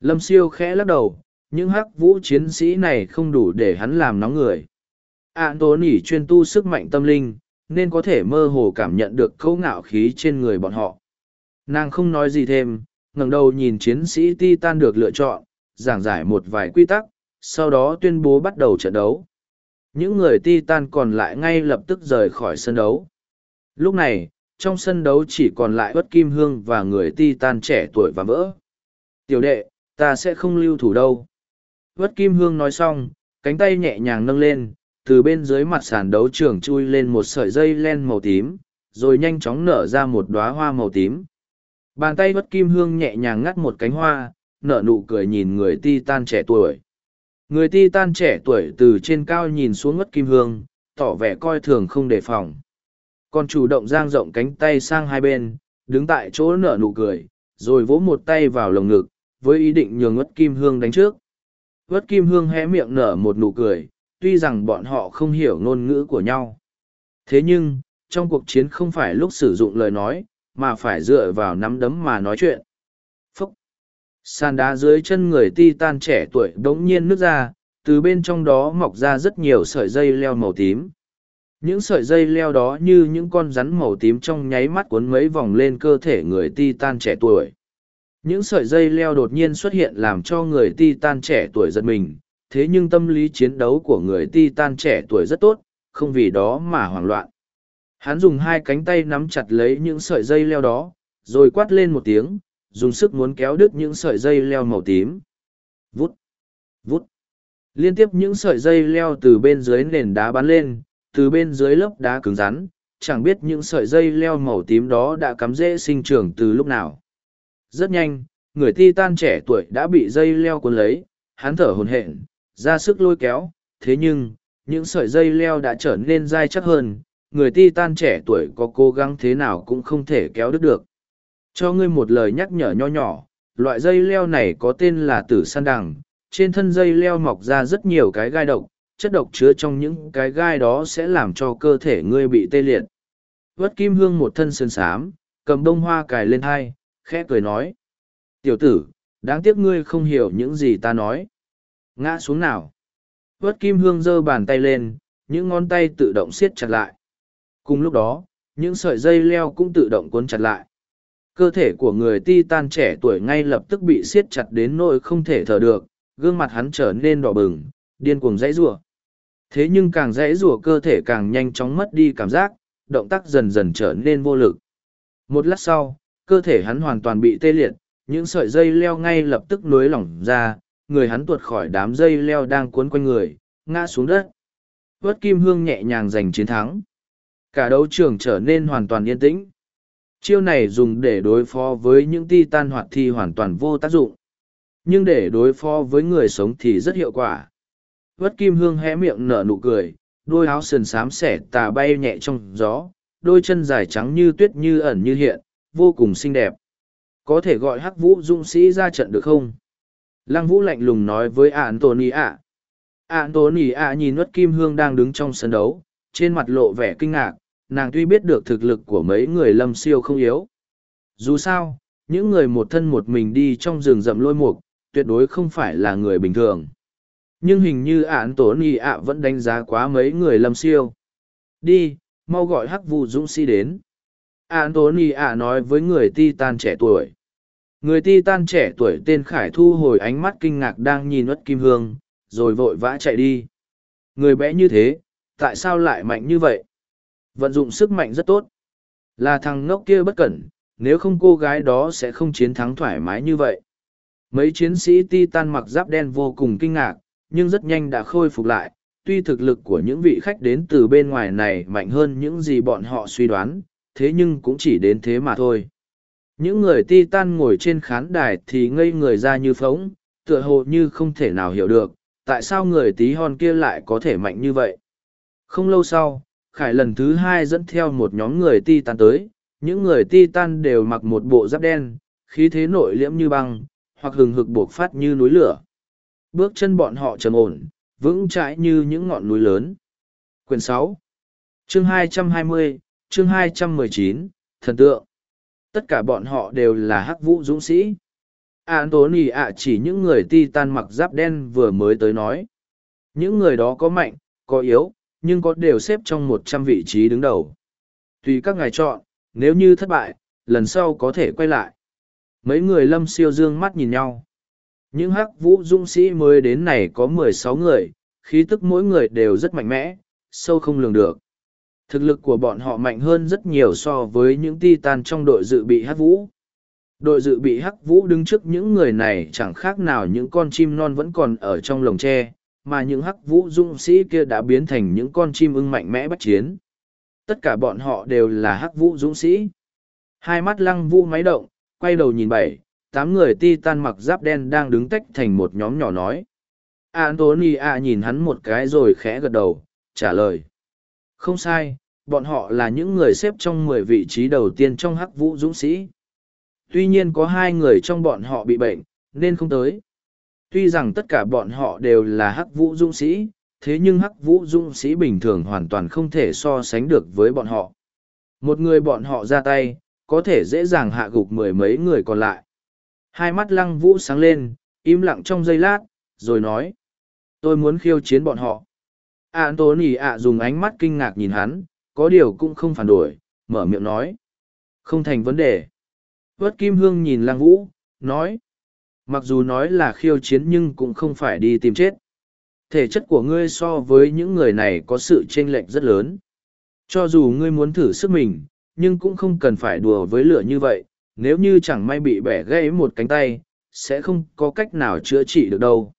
Lâm siêu khẽ lắc đầu, những hắc vũ chiến sĩ này không đủ để hắn làm nóng người. An tố nỉ chuyên tu sức mạnh tâm linh, nên có thể mơ hồ cảm nhận được câu ngạo khí trên người bọn họ. Nàng không nói gì thêm, ngẩng đầu nhìn chiến sĩ ti tan được lựa chọn, giảng giải một vài quy tắc, sau đó tuyên bố bắt đầu trận đấu. Những người ti tan còn lại ngay lập tức rời khỏi sân đấu. Lúc này trong sân đấu chỉ còn lại bất kim hương và người ti tan trẻ tuổi và vỡ tiểu đệ, ta sẽ không lưu thủ đâu. Bất kim hương nói xong, cánh tay nhẹ nhàng nâng lên, từ bên dưới mặt sàn đấu trường chui lên một sợi dây len màu tím, rồi nhanh chóng nở ra một đoá hoa màu tím. Bàn tay bất kim hương nhẹ nhàng ngắt một cánh hoa, nở nụ cười nhìn người ti tan trẻ tuổi. Người ti tan trẻ tuổi từ trên cao nhìn xuống bất kim hương, tỏ vẻ coi thường không đề phòng còn chủ động giang rộng cánh tay sang hai bên, đứng tại chỗ nở nụ cười, rồi vỗ một tay vào lồng ngực, với ý định nhường ất kim hương đánh trước. Ất kim hương hé miệng nở một nụ cười, tuy rằng bọn họ không hiểu ngôn ngữ của nhau. Thế nhưng, trong cuộc chiến không phải lúc sử dụng lời nói, mà phải dựa vào nắm đấm mà nói chuyện. Phúc! Sàn đá dưới chân người ti tan trẻ tuổi đống nhiên nước ra, từ bên trong đó mọc ra rất nhiều sợi dây leo màu tím những sợi dây leo đó như những con rắn màu tím trong nháy mắt cuốn mấy vòng lên cơ thể người ti tan trẻ tuổi. Những sợi dây leo đột nhiên xuất hiện làm cho người ti tan trẻ tuổi giật mình, thế nhưng tâm lý chiến đấu của người ti tan trẻ tuổi rất tốt, không vì đó mà hoảng loạn. Hắn dùng hai cánh tay nắm chặt lấy những sợi dây leo đó, rồi quát lên một tiếng, dùng sức muốn kéo đứt những sợi dây leo màu tím. Vút vút. Liên tiếp những sợi dây leo từ bên dưới nền đá bắn lên từ bên dưới lớp đá cứng rắn, chẳng biết những sợi dây leo màu tím đó đã cắm rễ sinh trưởng từ lúc nào. Rất nhanh, người ti tan trẻ tuổi đã bị dây leo cuốn lấy, hắn thở hồn hển, ra sức lôi kéo, thế nhưng, những sợi dây leo đã trở nên dai chắc hơn, người ti tan trẻ tuổi có cố gắng thế nào cũng không thể kéo đứt được. Cho ngươi một lời nhắc nhở nho nhỏ, loại dây leo này có tên là tử san đằng, trên thân dây leo mọc ra rất nhiều cái gai độc, chất độc chứa trong những cái gai đó sẽ làm cho cơ thể ngươi bị tê liệt. Vất kim hương một thân sơn sám, cầm đông hoa cài lên hai, khẽ cười nói. Tiểu tử, đáng tiếc ngươi không hiểu những gì ta nói. Ngã xuống nào. Vất kim hương giơ bàn tay lên, những ngón tay tự động siết chặt lại. Cùng lúc đó, những sợi dây leo cũng tự động cuốn chặt lại. Cơ thể của người ti tan trẻ tuổi ngay lập tức bị siết chặt đến nỗi không thể thở được, gương mặt hắn trở nên đỏ bừng, điên cuồng dãy rủa. Thế nhưng càng dãy rủa cơ thể càng nhanh chóng mất đi cảm giác, động tác dần dần trở nên vô lực. Một lát sau, cơ thể hắn hoàn toàn bị tê liệt, những sợi dây leo ngay lập tức nối lỏng ra, người hắn tuột khỏi đám dây leo đang cuốn quanh người, ngã xuống đất. Vất Kim Hương nhẹ nhàng giành chiến thắng. Cả đấu trường trở nên hoàn toàn yên tĩnh. Chiêu này dùng để đối phó với những titan hoạt thi hoàn toàn vô tác dụng. Nhưng để đối phó với người sống thì rất hiệu quả. Vất Kim Hương hé miệng nở nụ cười, đôi áo sườn xám xẻ tà bay nhẹ trong gió, đôi chân dài trắng như tuyết như ẩn như hiện, vô cùng xinh đẹp. Có thể gọi hắc vũ dũng sĩ ra trận được không? Lăng vũ lạnh lùng nói với Anthony ạ. Anthony ạ nhìn Vất Kim Hương đang đứng trong sân đấu, trên mặt lộ vẻ kinh ngạc, nàng tuy biết được thực lực của mấy người lâm siêu không yếu. Dù sao, những người một thân một mình đi trong rừng rậm lôi mục, tuyệt đối không phải là người bình thường. Nhưng hình như ạn tổ nì ạ vẫn đánh giá quá mấy người lâm siêu. Đi, mau gọi hắc vụ dũng sĩ đến. ạn tổ nì ạ nói với người ti tan trẻ tuổi. Người ti tan trẻ tuổi tên Khải thu hồi ánh mắt kinh ngạc đang nhìn ất kim hương, rồi vội vã chạy đi. Người bé như thế, tại sao lại mạnh như vậy? Vận dụng sức mạnh rất tốt. Là thằng ngốc kia bất cẩn, nếu không cô gái đó sẽ không chiến thắng thoải mái như vậy. Mấy chiến sĩ Titan mặc giáp đen vô cùng kinh ngạc, nhưng rất nhanh đã khôi phục lại. Tuy thực lực của những vị khách đến từ bên ngoài này mạnh hơn những gì bọn họ suy đoán, thế nhưng cũng chỉ đến thế mà thôi. Những người Titan ngồi trên khán đài thì ngây người ra như phóng, tựa hồ như không thể nào hiểu được, tại sao người tí hon kia lại có thể mạnh như vậy. Không lâu sau, Khải lần thứ hai dẫn theo một nhóm người Titan tới, những người Titan đều mặc một bộ giáp đen, khí thế nội liễm như băng, hoặc hừng hực buộc phát như núi lửa. Bước chân bọn họ trầm ổn, vững chãi như những ngọn núi lớn. Quyển sáu, Chương hai trăm hai mươi, chương hai trăm mười chín, Thần tượng. Tất cả bọn họ đều là hắc vũ dũng sĩ. Anthony ạ chỉ những người Titan mặc giáp đen vừa mới tới nói. Những người đó có mạnh, có yếu, nhưng có đều xếp trong một trăm vị trí đứng đầu. Tùy các ngài chọn, nếu như thất bại, lần sau có thể quay lại. Mấy người lâm siêu dương mắt nhìn nhau. Những hắc vũ dũng sĩ mới đến này có mười sáu người, khí tức mỗi người đều rất mạnh mẽ, sâu không lường được. Thực lực của bọn họ mạnh hơn rất nhiều so với những titan trong đội dự bị hắc vũ. Đội dự bị hắc vũ đứng trước những người này chẳng khác nào những con chim non vẫn còn ở trong lồng tre, mà những hắc vũ dũng sĩ kia đã biến thành những con chim ưng mạnh mẽ bắt chiến. Tất cả bọn họ đều là hắc vũ dũng sĩ. Hai mắt lăng vũ máy động, quay đầu nhìn bảy, tám người ti tan mặc giáp đen đang đứng tách thành một nhóm nhỏ nói. Anthony A nhìn hắn một cái rồi khẽ gật đầu, trả lời. Không sai, bọn họ là những người xếp trong mười vị trí đầu tiên trong hắc vũ dũng sĩ. Tuy nhiên có hai người trong bọn họ bị bệnh, nên không tới. Tuy rằng tất cả bọn họ đều là hắc vũ dũng sĩ, thế nhưng hắc vũ dũng sĩ bình thường hoàn toàn không thể so sánh được với bọn họ. Một người bọn họ ra tay, có thể dễ dàng hạ gục mười mấy người còn lại. Hai mắt lăng vũ sáng lên, im lặng trong giây lát, rồi nói. Tôi muốn khiêu chiến bọn họ. Anthony ạ dùng ánh mắt kinh ngạc nhìn hắn, có điều cũng không phản đổi, mở miệng nói. Không thành vấn đề. Vớt Kim Hương nhìn lăng vũ, nói. Mặc dù nói là khiêu chiến nhưng cũng không phải đi tìm chết. Thể chất của ngươi so với những người này có sự chênh lệch rất lớn. Cho dù ngươi muốn thử sức mình, nhưng cũng không cần phải đùa với lửa như vậy, nếu như chẳng may bị bẻ gãy một cánh tay, sẽ không có cách nào chữa trị được đâu.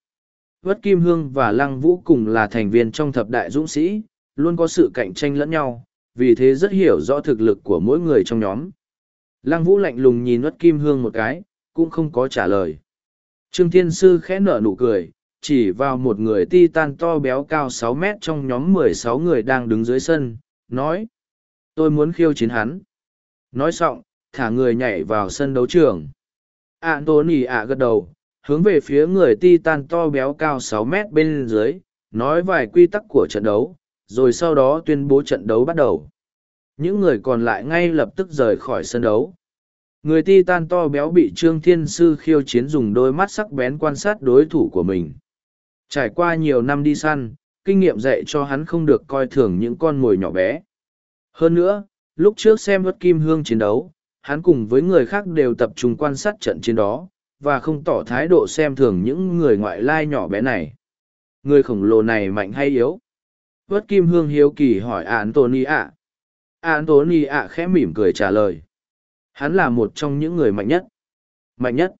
Vất Kim Hương và Lăng Vũ cùng là thành viên trong thập đại dũng sĩ, luôn có sự cạnh tranh lẫn nhau, vì thế rất hiểu rõ thực lực của mỗi người trong nhóm. Lăng Vũ lạnh lùng nhìn Vất Kim Hương một cái, cũng không có trả lời. Trương Thiên Sư khẽ nở nụ cười, chỉ vào một người ti tan to béo cao sáu mét trong nhóm mười sáu người đang đứng dưới sân, nói. Tôi muốn khiêu chiến hắn. Nói xong, thả người nhảy vào sân đấu trường. Anthony ạ gật đầu, hướng về phía người titan to béo cao sáu mét bên dưới, nói vài quy tắc của trận đấu, rồi sau đó tuyên bố trận đấu bắt đầu. Những người còn lại ngay lập tức rời khỏi sân đấu. Người titan to béo bị Trương Thiên Sư khiêu chiến dùng đôi mắt sắc bén quan sát đối thủ của mình. Trải qua nhiều năm đi săn, kinh nghiệm dạy cho hắn không được coi thường những con mồi nhỏ bé. Hơn nữa, lúc trước xem vất kim hương chiến đấu, hắn cùng với người khác đều tập trung quan sát trận chiến đó, và không tỏ thái độ xem thường những người ngoại lai nhỏ bé này. Người khổng lồ này mạnh hay yếu? Vất kim hương hiếu kỳ hỏi Anthony ạ. Anthony ạ khẽ mỉm cười trả lời. Hắn là một trong những người mạnh nhất. Mạnh nhất.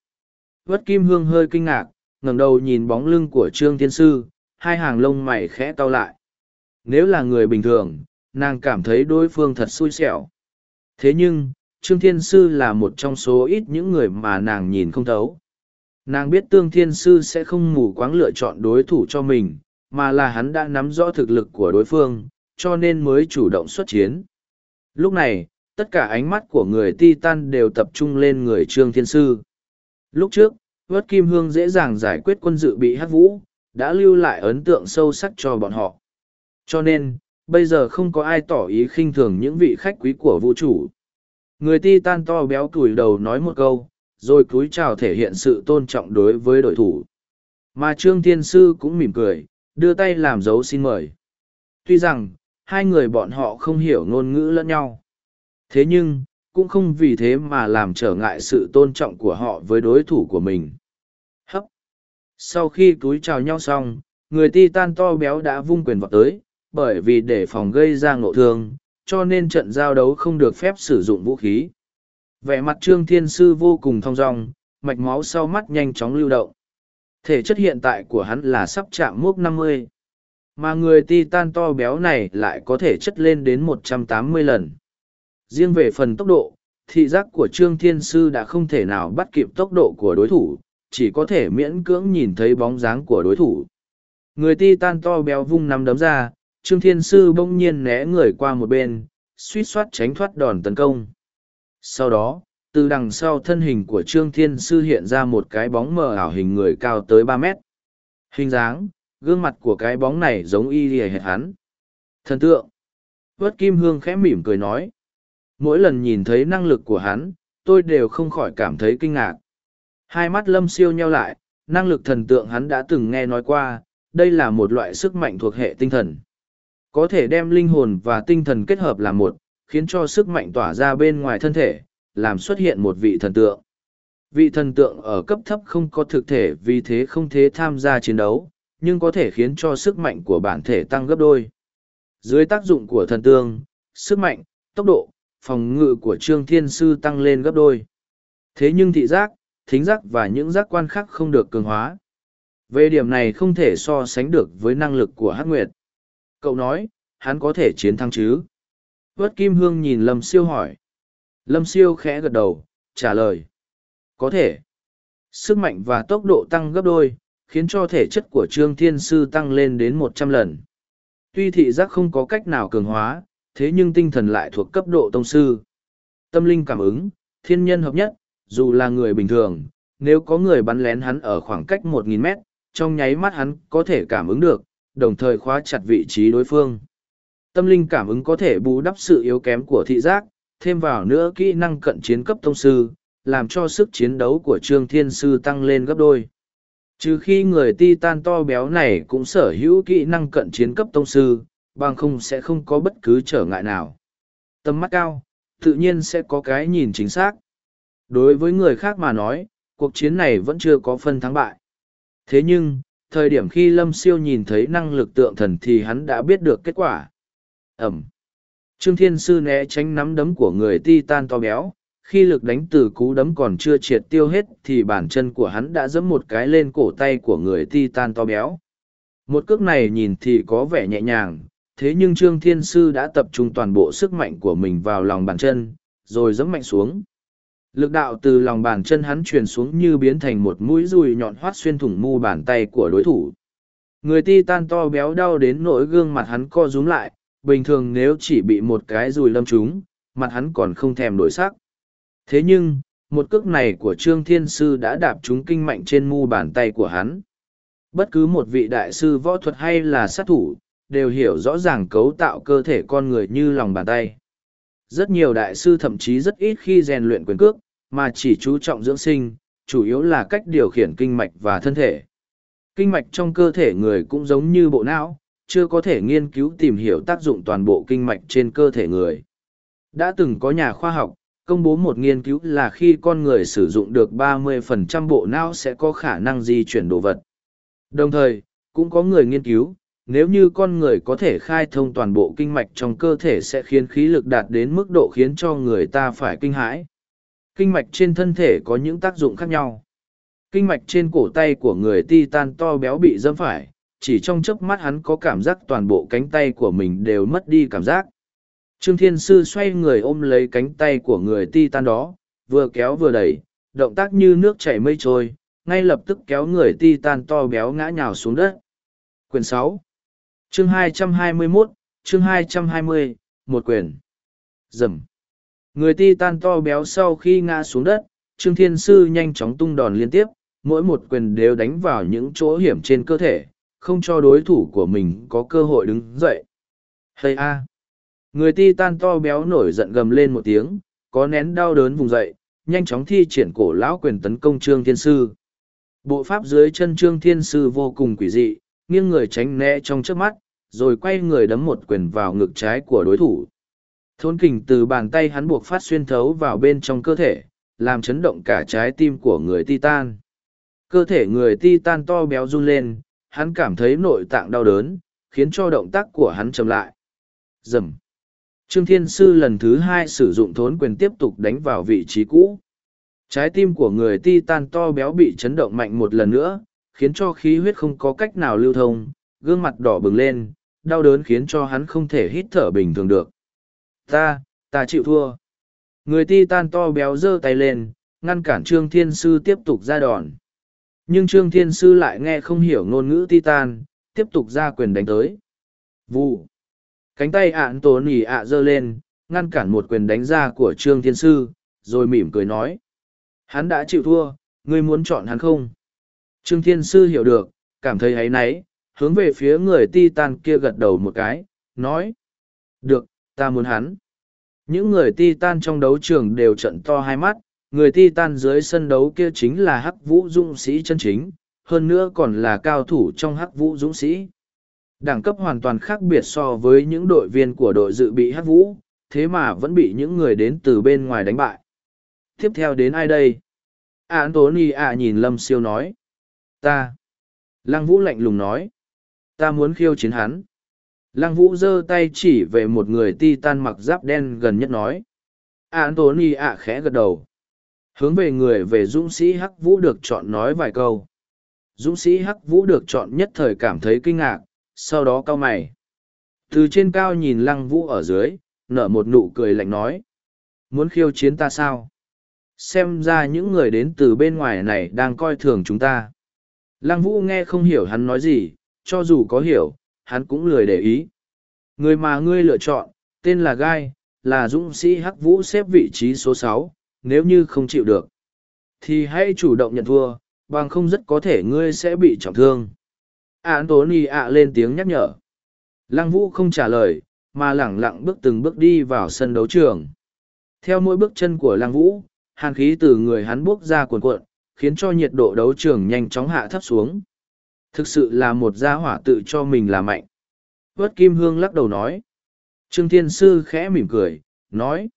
Vất kim hương hơi kinh ngạc, ngẩng đầu nhìn bóng lưng của Trương Thiên Sư, hai hàng lông mày khẽ cau lại. Nếu là người bình thường, nàng cảm thấy đối phương thật xui xẻo. Thế nhưng, Trương Thiên Sư là một trong số ít những người mà nàng nhìn không thấu. Nàng biết Tương Thiên Sư sẽ không mù quáng lựa chọn đối thủ cho mình, mà là hắn đã nắm rõ thực lực của đối phương, cho nên mới chủ động xuất chiến. Lúc này, tất cả ánh mắt của người Titan đều tập trung lên người Trương Thiên Sư. Lúc trước, vớt Kim Hương dễ dàng giải quyết quân dự bị hát vũ, đã lưu lại ấn tượng sâu sắc cho bọn họ. Cho nên, bây giờ không có ai tỏ ý khinh thường những vị khách quý của vũ trụ. Người ti tan to béo cùi đầu nói một câu, rồi cúi chào thể hiện sự tôn trọng đối với đội thủ. Mà Trương Thiên Sư cũng mỉm cười, đưa tay làm dấu xin mời. Tuy rằng, hai người bọn họ không hiểu ngôn ngữ lẫn nhau. Thế nhưng, cũng không vì thế mà làm trở ngại sự tôn trọng của họ với đối thủ của mình. Hấp! Sau khi cúi chào nhau xong, người ti tan to béo đã vung quyền vào tới, bởi vì để phòng gây ra ngộ thương, cho nên trận giao đấu không được phép sử dụng vũ khí. Vẻ mặt Trương Thiên Sư vô cùng thong dong, mạch máu sau mắt nhanh chóng lưu động. Thể chất hiện tại của hắn là sắp chạm mốc 50. Mà người titan to béo này lại có thể chất lên đến 180 lần. Riêng về phần tốc độ, thị giác của Trương Thiên Sư đã không thể nào bắt kịp tốc độ của đối thủ, chỉ có thể miễn cưỡng nhìn thấy bóng dáng của đối thủ. Người titan to béo vung nắm đấm ra, Trương Thiên Sư bỗng nhiên né người qua một bên, suýt soát tránh thoát đòn tấn công. Sau đó, từ đằng sau thân hình của Trương Thiên Sư hiện ra một cái bóng mờ ảo hình người cao tới ba mét. Hình dáng, gương mặt của cái bóng này giống y lìa hệt hắn. Thần tượng. Vất Kim Hương khẽ mỉm cười nói. Mỗi lần nhìn thấy năng lực của hắn, tôi đều không khỏi cảm thấy kinh ngạc. Hai mắt lâm siêu nheo lại, năng lực thần tượng hắn đã từng nghe nói qua, đây là một loại sức mạnh thuộc hệ tinh thần có thể đem linh hồn và tinh thần kết hợp làm một, khiến cho sức mạnh tỏa ra bên ngoài thân thể, làm xuất hiện một vị thần tượng. Vị thần tượng ở cấp thấp không có thực thể vì thế không thể tham gia chiến đấu, nhưng có thể khiến cho sức mạnh của bản thể tăng gấp đôi. Dưới tác dụng của thần tương, sức mạnh, tốc độ, phòng ngự của Trương Thiên Sư tăng lên gấp đôi. Thế nhưng thị giác, thính giác và những giác quan khác không được cường hóa. Về điểm này không thể so sánh được với năng lực của Hắc Nguyệt cậu nói, hắn có thể chiến thắng chứ? Vớt kim hương nhìn lâm siêu hỏi. Lâm siêu khẽ gật đầu, trả lời. Có thể. Sức mạnh và tốc độ tăng gấp đôi, khiến cho thể chất của trương thiên sư tăng lên đến một trăm lần. Tuy thị giác không có cách nào cường hóa, thế nhưng tinh thần lại thuộc cấp độ tông sư. Tâm linh cảm ứng, thiên nhân hợp nhất, dù là người bình thường, nếu có người bắn lén hắn ở khoảng cách một nghìn mét, trong nháy mắt hắn có thể cảm ứng được đồng thời khóa chặt vị trí đối phương. Tâm linh cảm ứng có thể bù đắp sự yếu kém của thị giác, thêm vào nữa kỹ năng cận chiến cấp tông sư, làm cho sức chiến đấu của Trương Thiên Sư tăng lên gấp đôi. Trừ khi người Titan to béo này cũng sở hữu kỹ năng cận chiến cấp tông sư, bằng không sẽ không có bất cứ trở ngại nào. Tầm mắt cao, tự nhiên sẽ có cái nhìn chính xác. Đối với người khác mà nói, cuộc chiến này vẫn chưa có phân thắng bại. Thế nhưng, thời điểm khi lâm siêu nhìn thấy năng lực tượng thần thì hắn đã biết được kết quả. Ẩm. Trương thiên sư né tránh nắm đấm của người ti tan to béo. Khi lực đánh từ cú đấm còn chưa triệt tiêu hết thì bàn chân của hắn đã giẫm một cái lên cổ tay của người ti tan to béo. Một cước này nhìn thì có vẻ nhẹ nhàng. Thế nhưng trương thiên sư đã tập trung toàn bộ sức mạnh của mình vào lòng bàn chân, rồi giẫm mạnh xuống lực đạo từ lòng bàn chân hắn truyền xuống như biến thành một mũi dùi nhọn hoắt xuyên thủng mu bàn tay của đối thủ. Người ti tan to béo đau đến nỗi gương mặt hắn co rúm lại, bình thường nếu chỉ bị một cái dùi lâm trúng, mặt hắn còn không thèm đổi sắc. Thế nhưng, một cước này của trương thiên sư đã đạp trúng kinh mạnh trên mu bàn tay của hắn. Bất cứ một vị đại sư võ thuật hay là sát thủ, đều hiểu rõ ràng cấu tạo cơ thể con người như lòng bàn tay rất nhiều đại sư thậm chí rất ít khi rèn luyện quyền cước mà chỉ chú trọng dưỡng sinh, chủ yếu là cách điều khiển kinh mạch và thân thể. Kinh mạch trong cơ thể người cũng giống như bộ não, chưa có thể nghiên cứu tìm hiểu tác dụng toàn bộ kinh mạch trên cơ thể người. Đã từng có nhà khoa học, công bố một nghiên cứu là khi con người sử dụng được 30% bộ não sẽ có khả năng di chuyển đồ vật. Đồng thời, cũng có người nghiên cứu, nếu như con người có thể khai thông toàn bộ kinh mạch trong cơ thể sẽ khiến khí lực đạt đến mức độ khiến cho người ta phải kinh hãi. Kinh mạch trên thân thể có những tác dụng khác nhau. Kinh mạch trên cổ tay của người titan to béo bị dâm phải, chỉ trong chớp mắt hắn có cảm giác toàn bộ cánh tay của mình đều mất đi cảm giác. Trương Thiên Sư xoay người ôm lấy cánh tay của người titan đó, vừa kéo vừa đẩy, động tác như nước chảy mây trôi, ngay lập tức kéo người titan to béo ngã nhào xuống đất. Quyển sáu, Chương hai trăm hai mươi 221, chương hai trăm hai mươi, một quyền. Dầm. Người titan to béo sau khi ngã xuống đất, Trương Thiên Sư nhanh chóng tung đòn liên tiếp, mỗi một quyền đều đánh vào những chỗ hiểm trên cơ thể, không cho đối thủ của mình có cơ hội đứng dậy. Hây a! Người ti tan to béo nổi giận gầm lên một tiếng, có nén đau đớn vùng dậy, nhanh chóng thi triển cổ lão quyền tấn công Trương Thiên Sư. Bộ pháp dưới chân Trương Thiên Sư vô cùng quỷ dị, nghiêng người tránh né trong trước mắt, rồi quay người đấm một quyền vào ngực trái của đối thủ. Thốn kình từ bàn tay hắn buộc phát xuyên thấu vào bên trong cơ thể, làm chấn động cả trái tim của người Titan. Cơ thể người Titan to béo run lên, hắn cảm thấy nội tạng đau đớn, khiến cho động tác của hắn chậm lại. Dầm. Trương Thiên Sư lần thứ hai sử dụng thốn quyền tiếp tục đánh vào vị trí cũ. Trái tim của người Titan to béo bị chấn động mạnh một lần nữa, khiến cho khí huyết không có cách nào lưu thông, gương mặt đỏ bừng lên, đau đớn khiến cho hắn không thể hít thở bình thường được. Ta, ta chịu thua. Người Titan to béo giơ tay lên, ngăn cản Trương Thiên Sư tiếp tục ra đòn. Nhưng Trương Thiên Sư lại nghe không hiểu ngôn ngữ Titan, tiếp tục ra quyền đánh tới. Vụ. Cánh tay ạn Tố nỉ ạ giơ lên, ngăn cản một quyền đánh ra của Trương Thiên Sư, rồi mỉm cười nói. Hắn đã chịu thua, ngươi muốn chọn hắn không? Trương Thiên Sư hiểu được, cảm thấy hấy náy, hướng về phía người Titan kia gật đầu một cái, nói. Được, ta muốn hắn. Những người Titan trong đấu trường đều trận to hai mắt, người Titan dưới sân đấu kia chính là Hắc Vũ Dũng Sĩ chân chính, hơn nữa còn là cao thủ trong Hắc Vũ Dũng Sĩ. Đẳng cấp hoàn toàn khác biệt so với những đội viên của đội dự bị Hắc Vũ, thế mà vẫn bị những người đến từ bên ngoài đánh bại. Tiếp theo đến ai đây? Anthony ạ nhìn Lâm Siêu nói. Ta. Lăng Vũ lạnh lùng nói. Ta muốn khiêu chiến hắn. Lăng Vũ giơ tay chỉ về một người ti tan mặc giáp đen gần nhất nói. antony ạ khẽ gật đầu. Hướng về người về dũng sĩ Hắc Vũ được chọn nói vài câu. Dũng sĩ Hắc Vũ được chọn nhất thời cảm thấy kinh ngạc, sau đó cau mày. Từ trên cao nhìn Lăng Vũ ở dưới, nở một nụ cười lạnh nói. Muốn khiêu chiến ta sao? Xem ra những người đến từ bên ngoài này đang coi thường chúng ta. Lăng Vũ nghe không hiểu hắn nói gì, cho dù có hiểu, hắn cũng lười để ý. Người mà ngươi lựa chọn, tên là Gai, là dũng sĩ Hắc Vũ xếp vị trí số sáu. nếu như không chịu được. Thì hãy chủ động nhận thua, bằng không rất có thể ngươi sẽ bị trọng thương. Anthony ạ lên tiếng nhắc nhở. Lăng Vũ không trả lời, mà lẳng lặng bước từng bước đi vào sân đấu trường. Theo mỗi bước chân của Lăng Vũ, hàn khí từ người hắn bước ra cuồn cuộn, khiến cho nhiệt độ đấu trường nhanh chóng hạ thấp xuống. Thực sự là một gia hỏa tự cho mình là mạnh. Vất Kim Hương lắc đầu nói. Trương Thiên Sư khẽ mỉm cười, nói.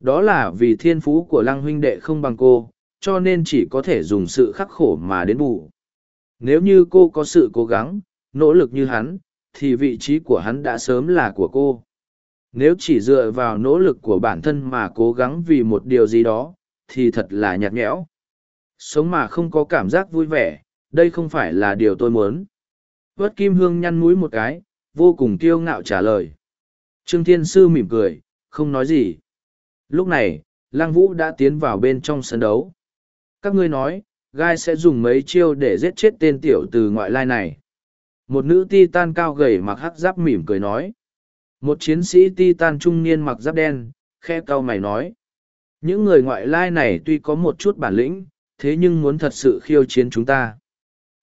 Đó là vì thiên phú của lăng huynh đệ không bằng cô, cho nên chỉ có thể dùng sự khắc khổ mà đến bù. Nếu như cô có sự cố gắng, nỗ lực như hắn, thì vị trí của hắn đã sớm là của cô. Nếu chỉ dựa vào nỗ lực của bản thân mà cố gắng vì một điều gì đó, thì thật là nhạt nhẽo. Sống mà không có cảm giác vui vẻ, đây không phải là điều tôi muốn. Vất Kim Hương nhăn mũi một cái, vô cùng kiêu ngạo trả lời. Trương Thiên Sư mỉm cười, không nói gì. Lúc này, Lang Vũ đã tiến vào bên trong sân đấu. Các ngươi nói, gai sẽ dùng mấy chiêu để giết chết tên tiểu từ ngoại lai này. Một nữ ti tan cao gầy mặc hắc giáp mỉm cười nói. Một chiến sĩ ti tan trung niên mặc giáp đen, khe cao mày nói. Những người ngoại lai này tuy có một chút bản lĩnh, thế nhưng muốn thật sự khiêu chiến chúng ta.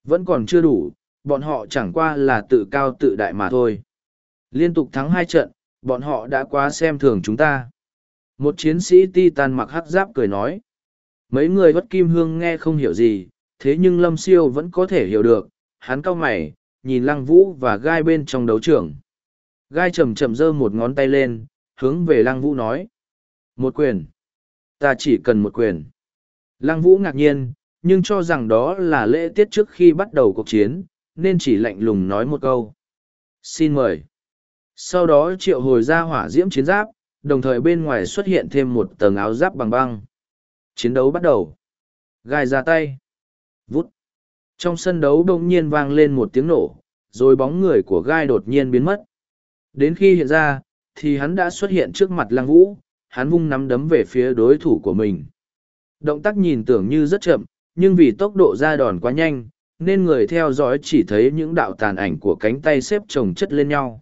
Vẫn còn chưa đủ, bọn họ chẳng qua là tự cao tự đại mà thôi. Liên tục thắng hai trận, bọn họ đã quá xem thường chúng ta. Một chiến sĩ titan mặc hắc giáp cười nói. Mấy người bất kim hương nghe không hiểu gì, thế nhưng lâm siêu vẫn có thể hiểu được, hắn cau mày, nhìn lăng vũ và gai bên trong đấu trường. Gai chầm chậm giơ một ngón tay lên, hướng về lăng vũ nói. Một quyền. Ta chỉ cần một quyền. Lăng vũ ngạc nhiên, nhưng cho rằng đó là lễ tiết trước khi bắt đầu cuộc chiến, nên chỉ lạnh lùng nói một câu. Xin mời. Sau đó triệu hồi ra hỏa diễm chiến giáp, đồng thời bên ngoài xuất hiện thêm một tầng áo giáp bằng băng. Chiến đấu bắt đầu. Gai ra tay. Vút. Trong sân đấu đông nhiên vang lên một tiếng nổ, rồi bóng người của gai đột nhiên biến mất. Đến khi hiện ra, thì hắn đã xuất hiện trước mặt lăng vũ, hắn vung nắm đấm về phía đối thủ của mình. Động tác nhìn tưởng như rất chậm, nhưng vì tốc độ ra đòn quá nhanh, nên người theo dõi chỉ thấy những đạo tàn ảnh của cánh tay xếp chồng chất lên nhau.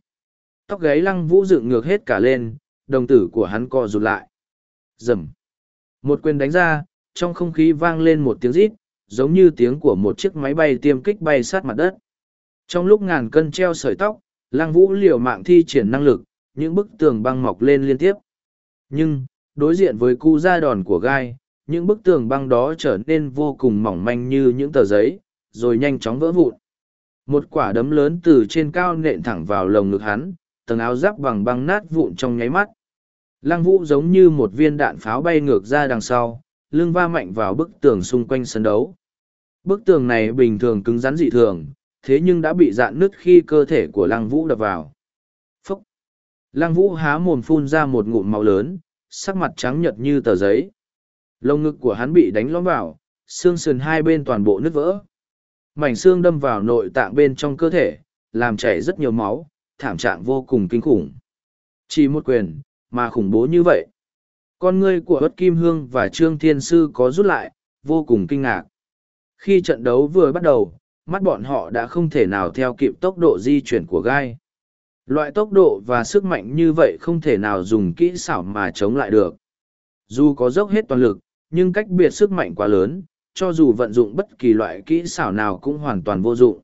Tóc gáy lăng vũ dựng ngược hết cả lên, đồng tử của hắn co rụt lại. Rầm. Một quyền đánh ra, trong không khí vang lên một tiếng rít, giống như tiếng của một chiếc máy bay tiêm kích bay sát mặt đất. Trong lúc ngàn cân treo sợi tóc, lăng vũ liều mạng thi triển năng lực, những bức tường băng mọc lên liên tiếp. Nhưng, đối diện với cu ra đòn của gai, những bức tường băng đó trở nên vô cùng mỏng manh như những tờ giấy, rồi nhanh chóng vỡ vụn. Một quả đấm lớn từ trên cao nện thẳng vào lồng ngực hắn, tầng áo giáp bằng băng nát vụn trong nháy mắt. Lăng vũ giống như một viên đạn pháo bay ngược ra đằng sau, lưng va mạnh vào bức tường xung quanh sân đấu. Bức tường này bình thường cứng rắn dị thường, thế nhưng đã bị dạn nứt khi cơ thể của lăng vũ đập vào. phốc Lăng vũ há mồm phun ra một ngụm máu lớn, sắc mặt trắng nhợt như tờ giấy. Lông ngực của hắn bị đánh lõm vào, xương sườn hai bên toàn bộ nứt vỡ. Mảnh xương đâm vào nội tạng bên trong cơ thể, làm chảy rất nhiều máu, thảm trạng vô cùng kinh khủng. Chỉ một quyền, mà khủng bố như vậy. Con ngươi của Bất Kim Hương và Trương Thiên Sư có rút lại, vô cùng kinh ngạc. Khi trận đấu vừa bắt đầu, mắt bọn họ đã không thể nào theo kịp tốc độ di chuyển của gai. Loại tốc độ và sức mạnh như vậy không thể nào dùng kỹ xảo mà chống lại được. Dù có dốc hết toàn lực, nhưng cách biệt sức mạnh quá lớn, cho dù vận dụng bất kỳ loại kỹ xảo nào cũng hoàn toàn vô dụng.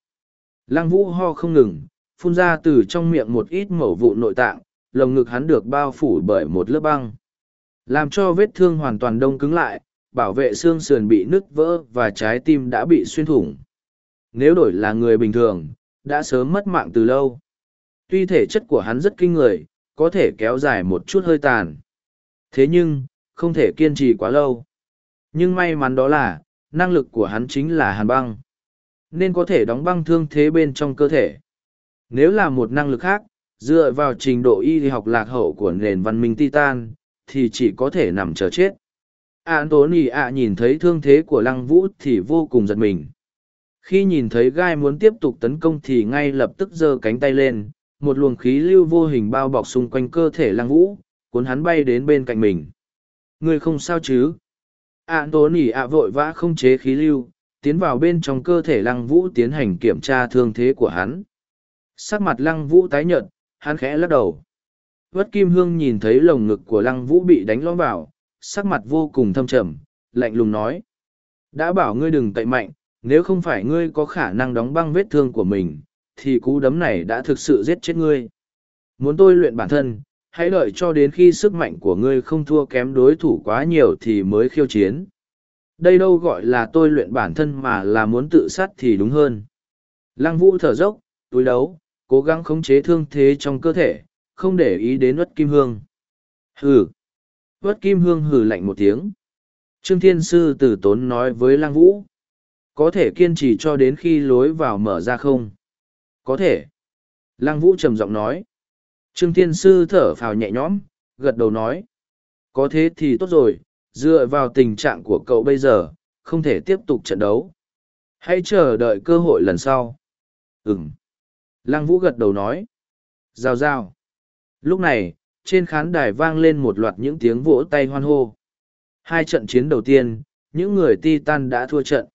Lăng vũ ho không ngừng, phun ra từ trong miệng một ít mẩu vụ nội tạng, lồng ngực hắn được bao phủ bởi một lớp băng. Làm cho vết thương hoàn toàn đông cứng lại, bảo vệ xương sườn bị nứt vỡ và trái tim đã bị xuyên thủng. Nếu đổi là người bình thường, đã sớm mất mạng từ lâu. Tuy thể chất của hắn rất kinh người, có thể kéo dài một chút hơi tàn. Thế nhưng, không thể kiên trì quá lâu. Nhưng may mắn đó là, năng lực của hắn chính là hàn băng. Nên có thể đóng băng thương thế bên trong cơ thể. Nếu là một năng lực khác, dựa vào trình độ y học lạc hậu của nền văn minh Titan, thì chỉ có thể nằm chờ chết. Anthony ạ nhìn thấy thương thế của lăng vũ thì vô cùng giật mình. Khi nhìn thấy gai muốn tiếp tục tấn công thì ngay lập tức giơ cánh tay lên, một luồng khí lưu vô hình bao bọc xung quanh cơ thể lăng vũ, cuốn hắn bay đến bên cạnh mình. Người không sao chứ? Anthony ạ vội vã không chế khí lưu, tiến vào bên trong cơ thể lăng vũ tiến hành kiểm tra thương thế của hắn. Sắc mặt lăng vũ tái nhợt, hắn khẽ lắc đầu. Vất Kim Hương nhìn thấy lồng ngực của lăng vũ bị đánh lõm vào, sắc mặt vô cùng thâm trầm, lạnh lùng nói. Đã bảo ngươi đừng cậy mạnh, nếu không phải ngươi có khả năng đóng băng vết thương của mình, thì cú đấm này đã thực sự giết chết ngươi. Muốn tôi luyện bản thân, hãy đợi cho đến khi sức mạnh của ngươi không thua kém đối thủ quá nhiều thì mới khiêu chiến. Đây đâu gọi là tôi luyện bản thân mà là muốn tự sát thì đúng hơn. Lăng vũ thở dốc, túi đấu, cố gắng khống chế thương thế trong cơ thể, không để ý đến Uất Kim Hương. Hừ. Uất Kim Hương hừ lạnh một tiếng. Trương Thiên Sư tử tốn nói với Lăng Vũ. Có thể kiên trì cho đến khi lối vào mở ra không? Có thể. Lăng Vũ trầm giọng nói. Trương Thiên Sư thở phào nhẹ nhõm, gật đầu nói. Có thế thì tốt rồi, dựa vào tình trạng của cậu bây giờ, không thể tiếp tục trận đấu. Hãy chờ đợi cơ hội lần sau. Ừm. Lăng Vũ gật đầu nói. Rào rào. Lúc này, trên khán đài vang lên một loạt những tiếng vỗ tay hoan hô. Hai trận chiến đầu tiên, những người Titan đã thua trận.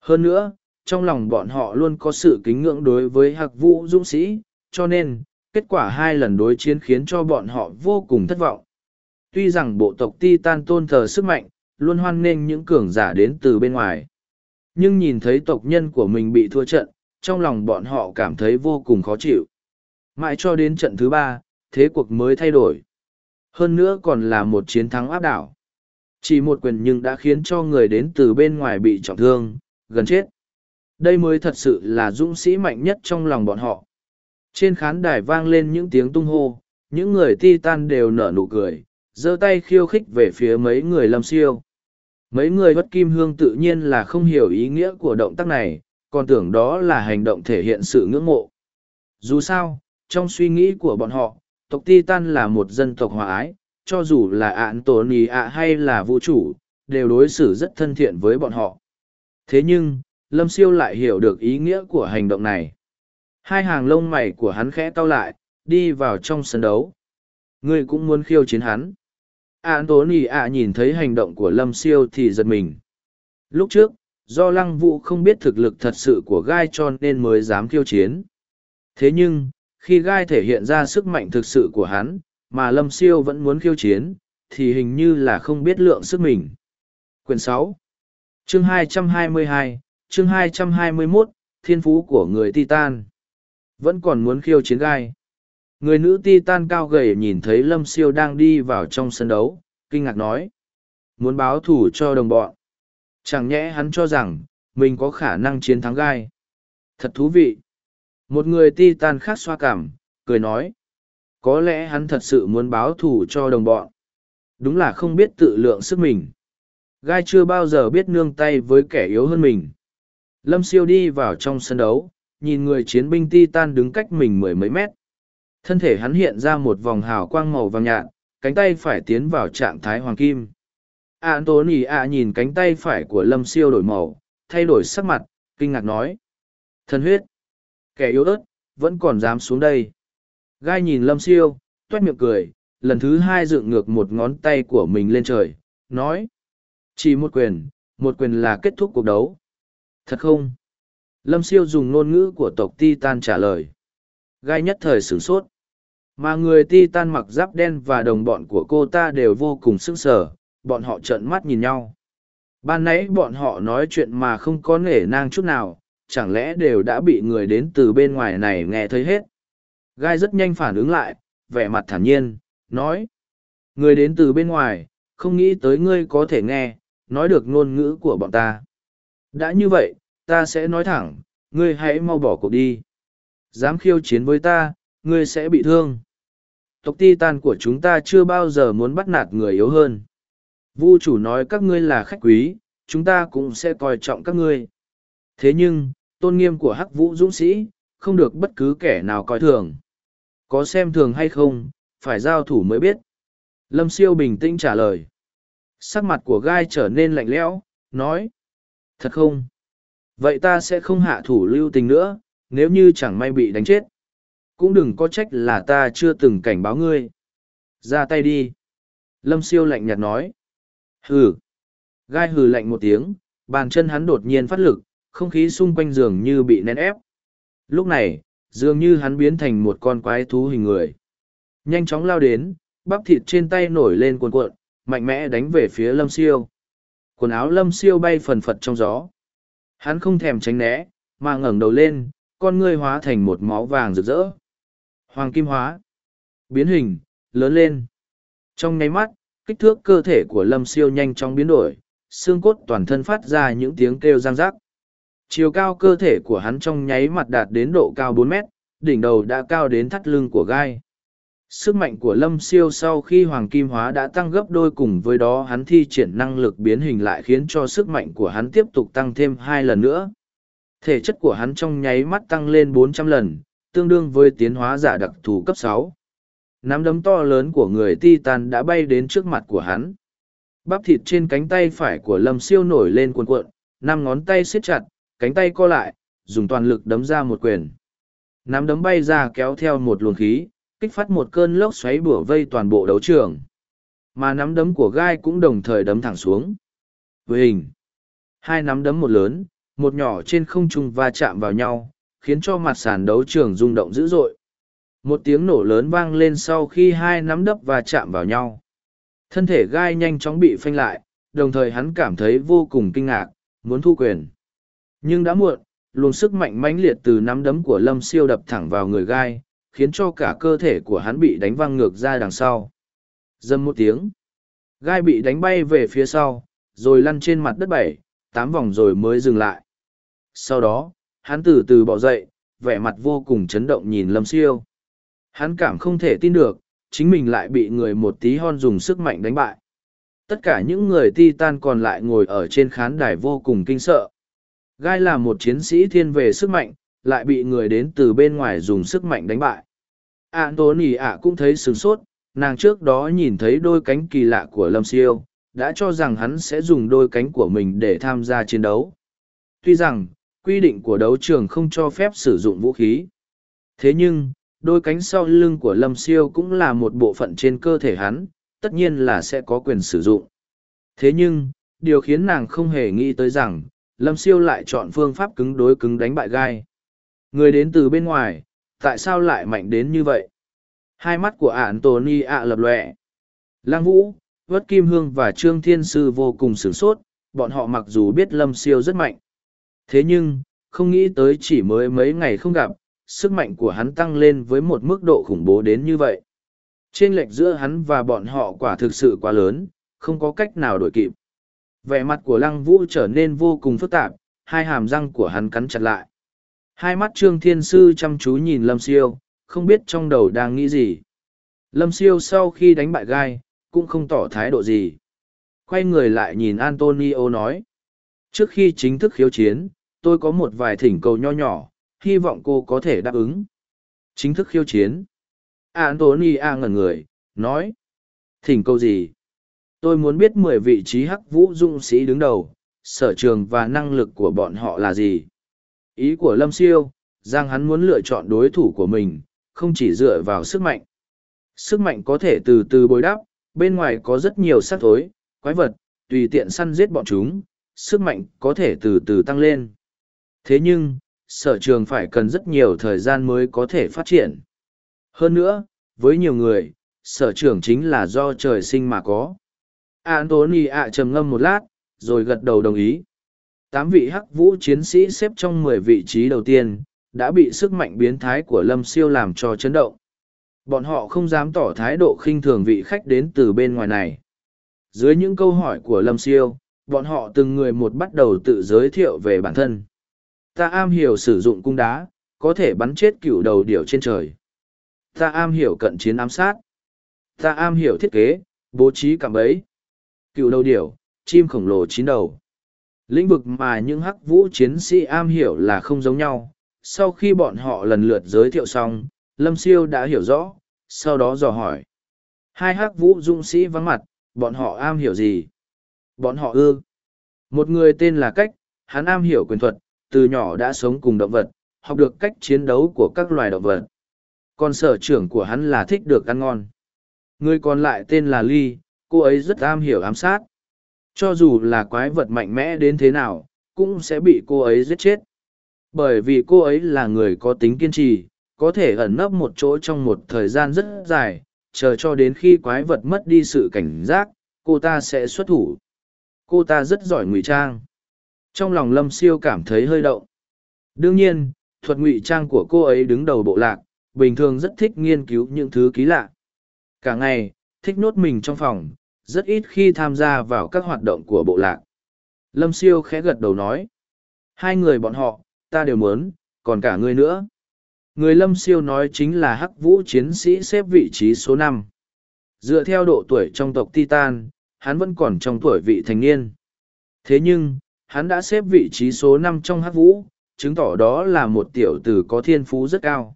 Hơn nữa, trong lòng bọn họ luôn có sự kính ngưỡng đối với Hạc Vũ Dũng Sĩ, cho nên, kết quả hai lần đối chiến khiến cho bọn họ vô cùng thất vọng. Tuy rằng bộ tộc Titan tôn thờ sức mạnh, luôn hoan nghênh những cường giả đến từ bên ngoài. Nhưng nhìn thấy tộc nhân của mình bị thua trận, trong lòng bọn họ cảm thấy vô cùng khó chịu. Mãi cho đến trận thứ ba, thế cuộc mới thay đổi. Hơn nữa còn là một chiến thắng áp đảo. Chỉ một quyền nhưng đã khiến cho người đến từ bên ngoài bị trọng thương, gần chết. Đây mới thật sự là dũng sĩ mạnh nhất trong lòng bọn họ. Trên khán đài vang lên những tiếng tung hô, những người ti tan đều nở nụ cười, giơ tay khiêu khích về phía mấy người lâm siêu. Mấy người bất kim hương tự nhiên là không hiểu ý nghĩa của động tác này, còn tưởng đó là hành động thể hiện sự ngưỡng mộ. Dù sao, trong suy nghĩ của bọn họ, tộc Titan là một dân tộc hòa ái, cho dù là ạn tổ nì ạ hay là vũ Chủ, đều đối xử rất thân thiện với bọn họ. Thế nhưng, Lâm Siêu lại hiểu được ý nghĩa của hành động này. Hai hàng lông mày của hắn khẽ cau lại, đi vào trong sân đấu. Ngươi cũng muốn khiêu chiến hắn. Anthony ạ nhìn thấy hành động của Lâm Siêu thì giật mình. Lúc trước, do lăng vũ không biết thực lực thật sự của gai cho nên mới dám khiêu chiến. Thế nhưng, khi gai thể hiện ra sức mạnh thực sự của hắn, mà Lâm Siêu vẫn muốn khiêu chiến, thì hình như là không biết lượng sức mình. Quyển sáu, Chương 222, chương 221, Thiên phú của người Titan. Vẫn còn muốn khiêu chiến gai. Người nữ Titan cao gầy nhìn thấy Lâm Siêu đang đi vào trong sân đấu, kinh ngạc nói. Muốn báo thù cho đồng bọn. Chẳng nhẽ hắn cho rằng, mình có khả năng chiến thắng gai. Thật thú vị. Một người Titan khác xoa cảm, cười nói. Có lẽ hắn thật sự muốn báo thù cho đồng bọn. Đúng là không biết tự lượng sức mình. Gai chưa bao giờ biết nương tay với kẻ yếu hơn mình. Lâm siêu đi vào trong sân đấu, nhìn người chiến binh Titan đứng cách mình mười mấy mét. Thân thể hắn hiện ra một vòng hào quang màu vàng nhạt, cánh tay phải tiến vào trạng thái hoàng kim. Anthony ạ nhìn cánh tay phải của Lâm siêu đổi màu, thay đổi sắc mặt, kinh ngạc nói. Thân huyết. Kẻ yếu ớt, vẫn còn dám xuống đây. Gai nhìn Lâm siêu, toét miệng cười, lần thứ hai dựng ngược một ngón tay của mình lên trời, nói. Chỉ một quyền, một quyền là kết thúc cuộc đấu. Thật không? Lâm siêu dùng ngôn ngữ của tộc Titan trả lời. Gai nhất thời sửng sốt. Mà người Titan mặc giáp đen và đồng bọn của cô ta đều vô cùng sững sờ, bọn họ trợn mắt nhìn nhau. Ban nãy bọn họ nói chuyện mà không có nể nang chút nào, chẳng lẽ đều đã bị người đến từ bên ngoài này nghe thấy hết. Gai rất nhanh phản ứng lại, vẻ mặt thản nhiên, nói. Người đến từ bên ngoài, không nghĩ tới ngươi có thể nghe, nói được ngôn ngữ của bọn ta. Đã như vậy, ta sẽ nói thẳng, ngươi hãy mau bỏ cuộc đi. Dám khiêu chiến với ta, ngươi sẽ bị thương. Tộc ti tan của chúng ta chưa bao giờ muốn bắt nạt người yếu hơn. Vu chủ nói các ngươi là khách quý, chúng ta cũng sẽ coi trọng các ngươi. Thế nhưng, tôn nghiêm của hắc vũ dũng sĩ, không được bất cứ kẻ nào coi thường. Có xem thường hay không, phải giao thủ mới biết. Lâm siêu bình tĩnh trả lời. Sắc mặt của gai trở nên lạnh lẽo, nói. Thật không? Vậy ta sẽ không hạ thủ lưu tình nữa, nếu như chẳng may bị đánh chết. Cũng đừng có trách là ta chưa từng cảnh báo ngươi. Ra tay đi. Lâm siêu lạnh nhạt nói. Hừ. Gai hừ lạnh một tiếng, bàn chân hắn đột nhiên phát lực, không khí xung quanh giường như bị nén ép. Lúc này, dường như hắn biến thành một con quái thú hình người. Nhanh chóng lao đến, bắp thịt trên tay nổi lên cuồn cuộn, mạnh mẽ đánh về phía lâm siêu. Quần áo lâm siêu bay phần phật trong gió. Hắn không thèm tránh né, mà ngẩng đầu lên, con ngươi hóa thành một máu vàng rực rỡ. Hoàng kim hóa. Biến hình, lớn lên. Trong nháy mắt, kích thước cơ thể của lâm siêu nhanh chóng biến đổi, xương cốt toàn thân phát ra những tiếng kêu răng rắc. Chiều cao cơ thể của hắn trong nháy mặt đạt đến độ cao bốn mét, đỉnh đầu đã cao đến thắt lưng của gai. Sức mạnh của lâm siêu sau khi hoàng kim hóa đã tăng gấp đôi cùng với đó hắn thi triển năng lực biến hình lại khiến cho sức mạnh của hắn tiếp tục tăng thêm hai lần nữa. Thể chất của hắn trong nháy mắt tăng lên bốn trăm lần, tương đương với tiến hóa giả đặc thù cấp sáu. Nắm đấm to lớn của người Titan đã bay đến trước mặt của hắn. Bắp thịt trên cánh tay phải của Lâm Siêu nổi lên cuộn cuộn, năm ngón tay siết chặt, cánh tay co lại, dùng toàn lực đấm ra một quyền. Nắm đấm bay ra kéo theo một luồng khí, kích phát một cơn lốc xoáy bủa vây toàn bộ đấu trường. Mà nắm đấm của gai cũng đồng thời đấm thẳng xuống. Với hình, hai nắm đấm một lớn, một nhỏ trên không trung va chạm vào nhau, khiến cho mặt sàn đấu trường rung động dữ dội. Một tiếng nổ lớn vang lên sau khi hai nắm đấm va chạm vào nhau. Thân thể gai nhanh chóng bị phanh lại, đồng thời hắn cảm thấy vô cùng kinh ngạc, muốn thu quyền. Nhưng đã muộn, luồng sức mạnh mãnh liệt từ nắm đấm của lâm siêu đập thẳng vào người gai, khiến cho cả cơ thể của hắn bị đánh văng ngược ra đằng sau. Dâm một tiếng. Gai bị đánh bay về phía sau, rồi lăn trên mặt đất bảy, tám vòng rồi mới dừng lại. Sau đó, hắn từ từ bỏ dậy, vẻ mặt vô cùng chấn động nhìn Lâm Siêu. Hắn cảm không thể tin được, chính mình lại bị người một tí hon dùng sức mạnh đánh bại. Tất cả những người Titan còn lại ngồi ở trên khán đài vô cùng kinh sợ. Gai là một chiến sĩ thiên về sức mạnh, lại bị người đến từ bên ngoài dùng sức mạnh đánh bại. Anthony ạ cũng thấy sửng sốt, nàng trước đó nhìn thấy đôi cánh kỳ lạ của Lâm Siêu, đã cho rằng hắn sẽ dùng đôi cánh của mình để tham gia chiến đấu. Tuy rằng, quy định của đấu trường không cho phép sử dụng vũ khí. Thế nhưng, đôi cánh sau lưng của Lâm Siêu cũng là một bộ phận trên cơ thể hắn, tất nhiên là sẽ có quyền sử dụng. Thế nhưng, điều khiến nàng không hề nghĩ tới rằng, Lâm Siêu lại chọn phương pháp cứng đối cứng đánh bại gai. Người đến từ bên ngoài, tại sao lại mạnh đến như vậy? Hai mắt của ản y ạ lập lòe. Lang Vũ, Vất Kim Hương và Trương Thiên Sư vô cùng sửng sốt, bọn họ mặc dù biết Lâm Siêu rất mạnh. Thế nhưng, không nghĩ tới chỉ mới mấy ngày không gặp, sức mạnh của hắn tăng lên với một mức độ khủng bố đến như vậy. Trên lệch giữa hắn và bọn họ quả thực sự quá lớn, không có cách nào đổi kịp. Vẻ mặt của Lăng Vũ trở nên vô cùng phức tạp, hai hàm răng của hắn cắn chặt lại. Hai mắt Trương Thiên Sư chăm chú nhìn Lâm Siêu, không biết trong đầu đang nghĩ gì. Lâm Siêu sau khi đánh bại gai, cũng không tỏ thái độ gì. Quay người lại nhìn Antonio nói. Trước khi chính thức khiếu chiến, tôi có một vài thỉnh cầu nho nhỏ, hy vọng cô có thể đáp ứng. Chính thức khiêu chiến. Antonio ngẩn người, nói. Thỉnh cầu gì? Tôi muốn biết mười vị trí hắc vũ dũng sĩ đứng đầu, sở trường và năng lực của bọn họ là gì? Ý của Lâm Siêu, rằng hắn muốn lựa chọn đối thủ của mình, không chỉ dựa vào sức mạnh. Sức mạnh có thể từ từ bồi đắp, bên ngoài có rất nhiều sắc thối, quái vật, tùy tiện săn giết bọn chúng, sức mạnh có thể từ từ tăng lên. Thế nhưng, sở trường phải cần rất nhiều thời gian mới có thể phát triển. Hơn nữa, với nhiều người, sở trường chính là do trời sinh mà có. Antony ạ trầm ngâm một lát, rồi gật đầu đồng ý. Tám vị hắc vũ chiến sĩ xếp trong mười vị trí đầu tiên, đã bị sức mạnh biến thái của Lâm Siêu làm cho chấn động. Bọn họ không dám tỏ thái độ khinh thường vị khách đến từ bên ngoài này. Dưới những câu hỏi của Lâm Siêu, bọn họ từng người một bắt đầu tự giới thiệu về bản thân. Ta am hiểu sử dụng cung đá, có thể bắn chết cựu đầu điểu trên trời. Ta am hiểu cận chiến ám sát. Ta am hiểu thiết kế, bố trí cạm ấy. Cựu đầu điểu, chim khổng lồ chín đầu. Lĩnh vực mà những hắc vũ chiến sĩ am hiểu là không giống nhau. Sau khi bọn họ lần lượt giới thiệu xong, Lâm Siêu đã hiểu rõ, sau đó dò hỏi. Hai hắc vũ dũng sĩ vắng mặt, bọn họ am hiểu gì? Bọn họ ư. Một người tên là Cách, hắn am hiểu quyền thuật, từ nhỏ đã sống cùng động vật, học được cách chiến đấu của các loài động vật. Còn sở trưởng của hắn là thích được ăn ngon. Người còn lại tên là Ly, cô ấy rất am hiểu ám sát. Cho dù là quái vật mạnh mẽ đến thế nào, cũng sẽ bị cô ấy giết chết. Bởi vì cô ấy là người có tính kiên trì, có thể ẩn nấp một chỗ trong một thời gian rất dài, chờ cho đến khi quái vật mất đi sự cảnh giác, cô ta sẽ xuất thủ. Cô ta rất giỏi ngụy trang. Trong lòng Lâm Siêu cảm thấy hơi động. Đương nhiên, thuật ngụy trang của cô ấy đứng đầu bộ lạc, bình thường rất thích nghiên cứu những thứ ký lạ. Cả ngày, thích nốt mình trong phòng, rất ít khi tham gia vào các hoạt động của bộ lạc. Lâm Siêu khẽ gật đầu nói. Hai người bọn họ, ta đều muốn, còn cả ngươi nữa. Người Lâm Siêu nói chính là Hắc Vũ chiến sĩ xếp vị trí số năm. Dựa theo độ tuổi trong tộc Titan, hắn vẫn còn trong tuổi vị thành niên. Thế nhưng, hắn đã xếp vị trí số năm trong Hắc Vũ, chứng tỏ đó là một tiểu tử có thiên phú rất cao.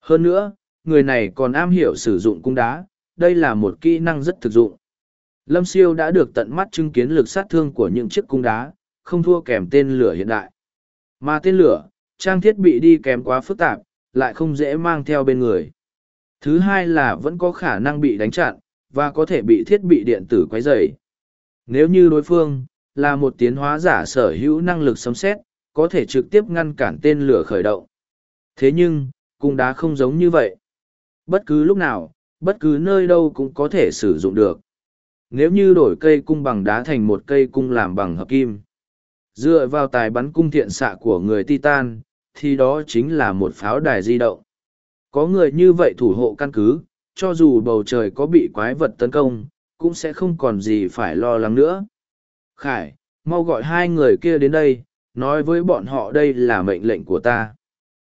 Hơn nữa, người này còn am hiểu sử dụng cung đá, đây là một kỹ năng rất thực dụng. Lâm Siêu đã được tận mắt chứng kiến lực sát thương của những chiếc cung đá, không thua kèm tên lửa hiện đại. Mà tên lửa, trang thiết bị đi kèm quá phức tạp, lại không dễ mang theo bên người. Thứ hai là vẫn có khả năng bị đánh chặn, và có thể bị thiết bị điện tử quấy rầy. Nếu như đối phương là một tiến hóa giả sở hữu năng lực sấm xét, có thể trực tiếp ngăn cản tên lửa khởi động. Thế nhưng, cung đá không giống như vậy. Bất cứ lúc nào, bất cứ nơi đâu cũng có thể sử dụng được. Nếu như đổi cây cung bằng đá thành một cây cung làm bằng hợp kim, dựa vào tài bắn cung thiện xạ của người Titan, thì đó chính là một pháo đài di động. Có người như vậy thủ hộ căn cứ, cho dù bầu trời có bị quái vật tấn công, cũng sẽ không còn gì phải lo lắng nữa. Khải, mau gọi hai người kia đến đây, nói với bọn họ đây là mệnh lệnh của ta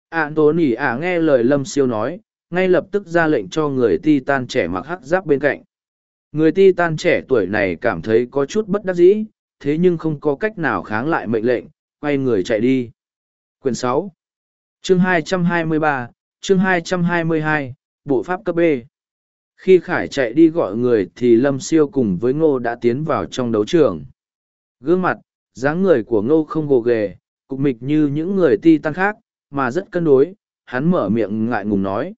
ạn tố nỉ ả nghe lời lâm siêu nói ngay lập tức ra lệnh cho người ti tan trẻ mặc hắc giáp bên cạnh người ti tan trẻ tuổi này cảm thấy có chút bất đắc dĩ thế nhưng không có cách nào kháng lại mệnh lệnh quay người chạy đi. Quyển sáu chương 223, chương 222, bộ pháp cấp b. Khi khải chạy đi gọi người thì lâm siêu cùng với ngô đã tiến vào trong đấu trường. Gương mặt dáng người của ngô không gồ ghề cục mịch như những người ti tan khác mà rất cân đối hắn mở miệng ngại ngùng nói.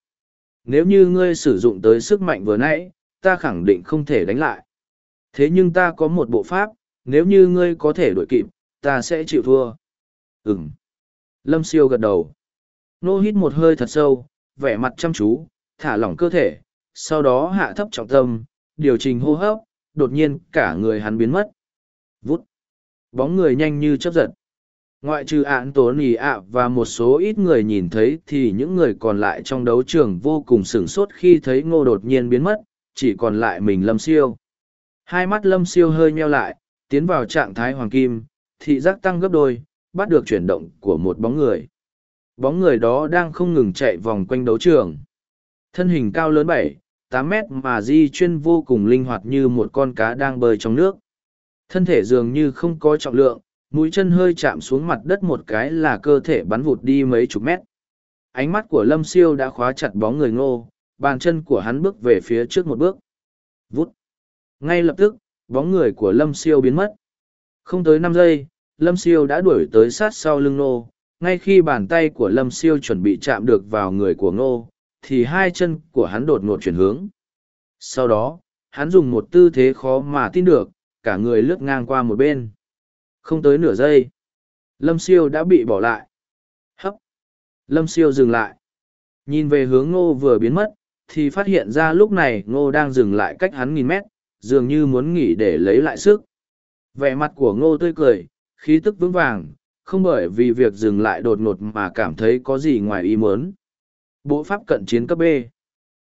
Nếu như ngươi sử dụng tới sức mạnh vừa nãy ta khẳng định không thể đánh lại. Thế nhưng ta có một bộ pháp, nếu như ngươi có thể đuổi kịp, ta sẽ chịu thua. Ừm. lâm siêu gật đầu. Nô hít một hơi thật sâu, vẻ mặt chăm chú, thả lỏng cơ thể, sau đó hạ thấp trọng tâm, điều chỉnh hô hấp, đột nhiên cả người hắn biến mất. Vút. Bóng người nhanh như chấp giật. Ngoại trừ ạn tố nỉ ạ và một số ít người nhìn thấy thì những người còn lại trong đấu trường vô cùng sửng sốt khi thấy ngô đột nhiên biến mất chỉ còn lại mình lâm siêu. Hai mắt lâm siêu hơi meo lại, tiến vào trạng thái hoàng kim, thị giác tăng gấp đôi, bắt được chuyển động của một bóng người. Bóng người đó đang không ngừng chạy vòng quanh đấu trường. Thân hình cao lớn bảy, tám mét mà di chuyên vô cùng linh hoạt như một con cá đang bơi trong nước. Thân thể dường như không có trọng lượng, mũi chân hơi chạm xuống mặt đất một cái là cơ thể bắn vụt đi mấy chục mét. Ánh mắt của lâm siêu đã khóa chặt bóng người ngô bàn chân của hắn bước về phía trước một bước. Vút. Ngay lập tức, bóng người của lâm siêu biến mất. Không tới năm giây, lâm siêu đã đuổi tới sát sau lưng ngô ngay khi bàn tay của lâm siêu chuẩn bị chạm được vào người của ngô thì hai chân của hắn đột ngột chuyển hướng. Sau đó, hắn dùng một tư thế khó mà tin được, cả người lướt ngang qua một bên. Không tới nửa giây, lâm siêu đã bị bỏ lại. Hấp. Lâm siêu dừng lại. Nhìn về hướng ngô vừa biến mất thì phát hiện ra lúc này ngô đang dừng lại cách hắn nghìn mét, dường như muốn nghỉ để lấy lại sức vẻ mặt của ngô tươi cười, khí tức vững vàng, không bởi vì việc dừng lại đột ngột mà cảm thấy có gì ngoài ý muốn bộ pháp cận chiến cấp b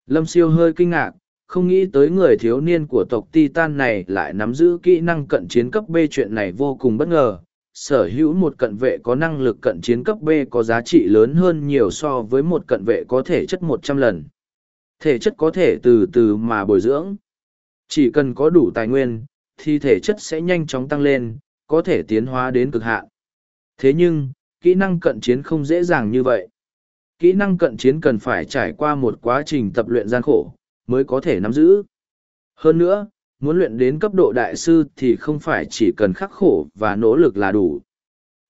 lâm siêu hơi kinh ngạc, không nghĩ tới người thiếu niên của tộc Titan này lại nắm giữ kỹ năng cận chiến cấp B chuyện này vô cùng bất ngờ. Sở hữu một cận vệ có năng lực cận chiến cấp B có giá trị lớn hơn nhiều so với một cận vệ có thể chất một trăm lần. Thể chất có thể từ từ mà bồi dưỡng. Chỉ cần có đủ tài nguyên, thì thể chất sẽ nhanh chóng tăng lên, có thể tiến hóa đến cực hạn. Thế nhưng, kỹ năng cận chiến không dễ dàng như vậy. Kỹ năng cận chiến cần phải trải qua một quá trình tập luyện gian khổ, mới có thể nắm giữ. Hơn nữa, muốn luyện đến cấp độ đại sư thì không phải chỉ cần khắc khổ và nỗ lực là đủ.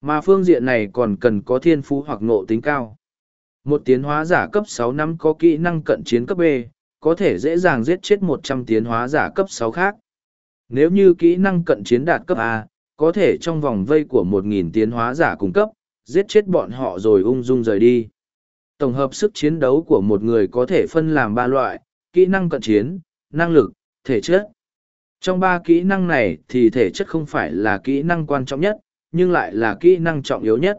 Mà phương diện này còn cần có thiên phú hoặc ngộ tính cao. Một tiến hóa giả cấp 6 năm có kỹ năng cận chiến cấp B, có thể dễ dàng giết chết một trăm tiến hóa giả cấp 6 khác. Nếu như kỹ năng cận chiến đạt cấp A, có thể trong vòng vây của một nghìn tiến hóa giả cung cấp, giết chết bọn họ rồi ung dung rời đi. Tổng hợp sức chiến đấu của một người có thể phân làm ba loại, kỹ năng cận chiến, năng lực, thể chất. Trong ba kỹ năng này thì thể chất không phải là kỹ năng quan trọng nhất, nhưng lại là kỹ năng trọng yếu nhất.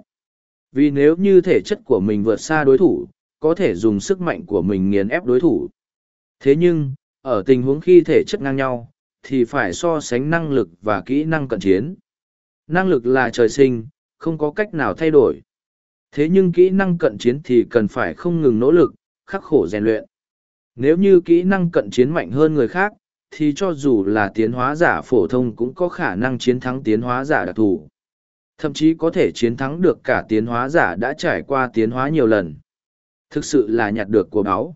Vì nếu như thể chất của mình vượt xa đối thủ, có thể dùng sức mạnh của mình nghiền ép đối thủ. Thế nhưng, ở tình huống khi thể chất ngang nhau, thì phải so sánh năng lực và kỹ năng cận chiến. Năng lực là trời sinh, không có cách nào thay đổi. Thế nhưng kỹ năng cận chiến thì cần phải không ngừng nỗ lực, khắc khổ rèn luyện. Nếu như kỹ năng cận chiến mạnh hơn người khác, thì cho dù là tiến hóa giả phổ thông cũng có khả năng chiến thắng tiến hóa giả đặc thù. Thậm chí có thể chiến thắng được cả tiến hóa giả đã trải qua tiến hóa nhiều lần. Thực sự là nhặt được của báo.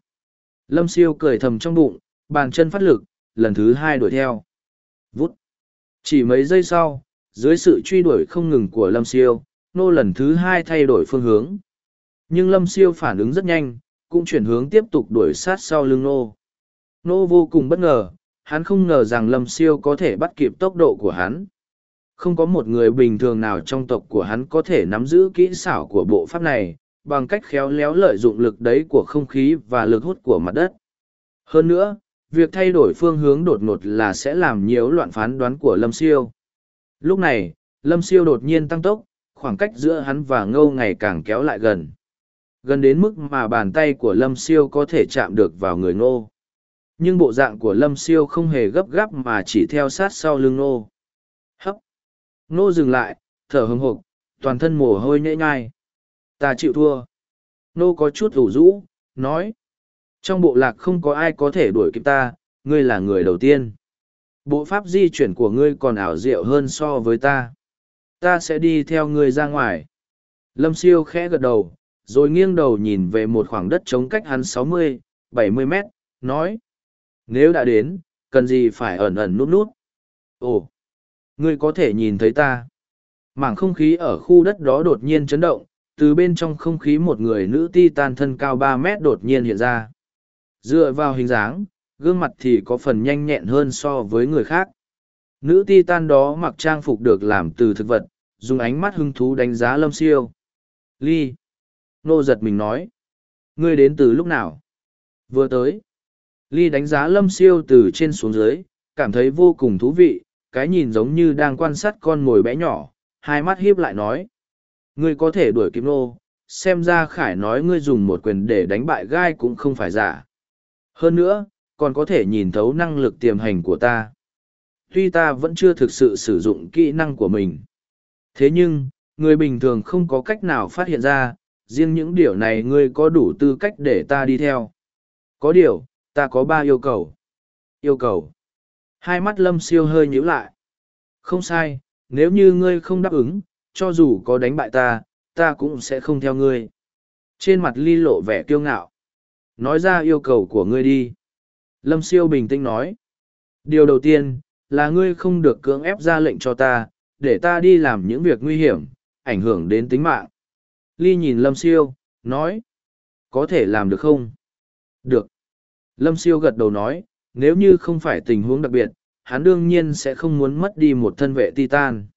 Lâm siêu cười thầm trong bụng, bàn chân phát lực, lần thứ hai đuổi theo. Vút. Chỉ mấy giây sau, dưới sự truy đuổi không ngừng của Lâm siêu, nô lần thứ hai thay đổi phương hướng. Nhưng Lâm siêu phản ứng rất nhanh, cũng chuyển hướng tiếp tục đuổi sát sau lưng nô. Nô vô cùng bất ngờ, hắn không ngờ rằng lâm siêu có thể bắt kịp tốc độ của hắn. Không có một người bình thường nào trong tộc của hắn có thể nắm giữ kỹ xảo của bộ pháp này, bằng cách khéo léo lợi dụng lực đấy của không khí và lực hút của mặt đất. Hơn nữa, việc thay đổi phương hướng đột ngột là sẽ làm nhiễu loạn phán đoán của lâm siêu. Lúc này, lâm siêu đột nhiên tăng tốc, khoảng cách giữa hắn và ngâu ngày càng kéo lại gần gần đến mức mà bàn tay của lâm siêu có thể chạm được vào người ngô nhưng bộ dạng của lâm siêu không hề gấp gáp mà chỉ theo sát sau lưng ngô nô dừng lại thở hừng hộp toàn thân mồ hôi nhễ nhai. Ta chịu thua. Nô có chút ủ rũ, nói. Trong bộ lạc không có ai có thể đuổi kịp ta, ngươi là người đầu tiên. Bộ pháp di chuyển của ngươi còn ảo diệu hơn so với ta. Ta sẽ đi theo ngươi ra ngoài. Lâm siêu khẽ gật đầu, rồi nghiêng đầu nhìn về một khoảng đất trống cách hắn sáu mươi, bảy mươi mét, nói. Nếu đã đến, cần gì phải ẩn ẩn nút nút. Ồ, ngươi có thể nhìn thấy ta. Mảng không khí ở khu đất đó đột nhiên chấn động, từ bên trong không khí một người nữ ti tan thân cao ba mét đột nhiên hiện ra. Dựa vào hình dáng, gương mặt thì có phần nhanh nhẹn hơn so với người khác. Nữ ti tan đó mặc trang phục được làm từ thực vật, dùng ánh mắt hứng thú đánh giá lâm siêu. Ly. Nô giật mình nói. Ngươi đến từ lúc nào? Vừa tới. Ly đánh giá lâm siêu từ trên xuống dưới, cảm thấy vô cùng thú vị, cái nhìn giống như đang quan sát con mồi bé nhỏ, hai mắt hiếp lại nói. Ngươi có thể đuổi kịp nô, xem ra khải nói ngươi dùng một quyền để đánh bại gai cũng không phải giả. Hơn nữa, còn có thể nhìn thấu năng lực tiềm hành của ta. Tuy ta vẫn chưa thực sự sử dụng kỹ năng của mình. Thế nhưng, người bình thường không có cách nào phát hiện ra, riêng những điều này ngươi có đủ tư cách để ta đi theo. Có điều, ta có ba yêu cầu. Yêu cầu. Hai mắt lâm siêu hơi nhíu lại. Không sai, nếu như ngươi không đáp ứng, cho dù có đánh bại ta, ta cũng sẽ không theo ngươi. Trên mặt ly lộ vẻ kiêu ngạo. Nói ra yêu cầu của ngươi đi. Lâm siêu bình tĩnh nói. Điều đầu tiên, là ngươi không được cưỡng ép ra lệnh cho ta, để ta đi làm những việc nguy hiểm, ảnh hưởng đến tính mạng. Ly nhìn Lâm siêu, nói. Có thể làm được không? Được. Lâm siêu gật đầu nói, nếu như không phải tình huống đặc biệt, hắn đương nhiên sẽ không muốn mất đi một thân vệ titan.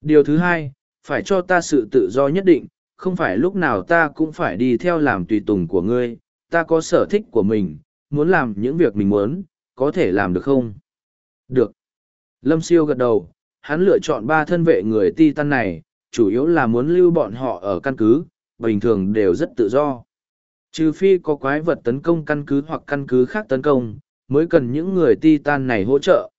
Điều thứ hai, phải cho ta sự tự do nhất định, không phải lúc nào ta cũng phải đi theo làm tùy tùng của ngươi, ta có sở thích của mình, muốn làm những việc mình muốn, có thể làm được không? Được. Lâm siêu gật đầu, hắn lựa chọn ba thân vệ người titan này, chủ yếu là muốn lưu bọn họ ở căn cứ, bình thường đều rất tự do. Trừ phi có quái vật tấn công căn cứ hoặc căn cứ khác tấn công, mới cần những người ti tan này hỗ trợ.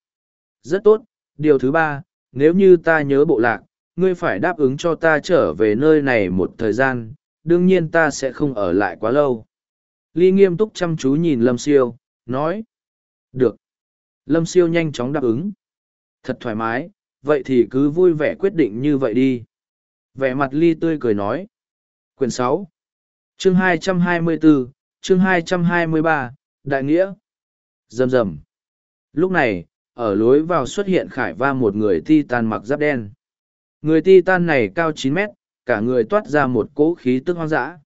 Rất tốt, điều thứ ba, nếu như ta nhớ bộ lạc, ngươi phải đáp ứng cho ta trở về nơi này một thời gian, đương nhiên ta sẽ không ở lại quá lâu. Ly nghiêm túc chăm chú nhìn Lâm Siêu, nói. Được. Lâm Siêu nhanh chóng đáp ứng. Thật thoải mái, vậy thì cứ vui vẻ quyết định như vậy đi. Vẻ mặt Ly tươi cười nói. Quyển sáu, Chương hai trăm hai mươi bốn, chương hai trăm hai mươi ba, Đại Nghĩa. Rầm rầm. Lúc này, ở lối vào xuất hiện khải va một người ti tan mặc giáp đen. Người ti tan này cao chín mét, cả người toát ra một cỗ khí tức hoang dã.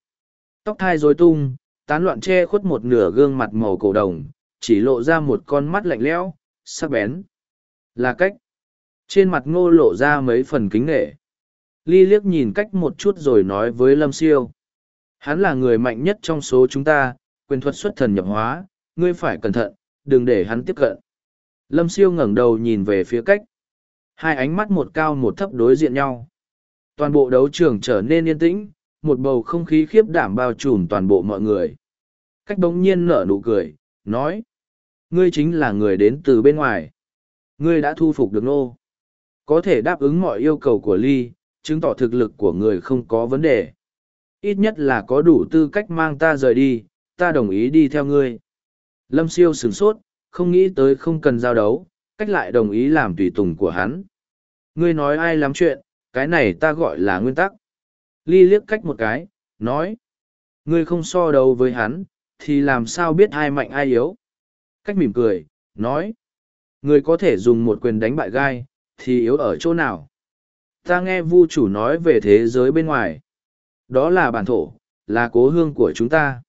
Tóc thai rối tung, tán loạn che khuất một nửa gương mặt màu cổ đồng, chỉ lộ ra một con mắt lạnh lẽo, sắc bén. Là cách. Trên mặt ngô lộ ra mấy phần kính nghệ. Ly liếc nhìn cách một chút rồi nói với Lâm Siêu. Hắn là người mạnh nhất trong số chúng ta, quyền thuật xuất thần nhập hóa, ngươi phải cẩn thận, đừng để hắn tiếp cận. Lâm Siêu ngẩng đầu nhìn về phía cách. Hai ánh mắt một cao một thấp đối diện nhau. Toàn bộ đấu trường trở nên yên tĩnh, một bầu không khí khiếp đảm bao trùm toàn bộ mọi người. Cách bỗng nhiên nở nụ cười, nói. Ngươi chính là người đến từ bên ngoài. Ngươi đã thu phục được nô. Có thể đáp ứng mọi yêu cầu của Ly, chứng tỏ thực lực của người không có vấn đề. Ít nhất là có đủ tư cách mang ta rời đi, ta đồng ý đi theo ngươi. Lâm siêu sửng sốt, không nghĩ tới không cần giao đấu, cách lại đồng ý làm tùy tùng của hắn. Ngươi nói ai lắm chuyện, cái này ta gọi là nguyên tắc. Ly liếc cách một cái, nói. Ngươi không so đấu với hắn, thì làm sao biết ai mạnh ai yếu. Cách mỉm cười, nói. Ngươi có thể dùng một quyền đánh bại gai, thì yếu ở chỗ nào? Ta nghe vu chủ nói về thế giới bên ngoài. Đó là bản thổ, là cố hương của chúng ta.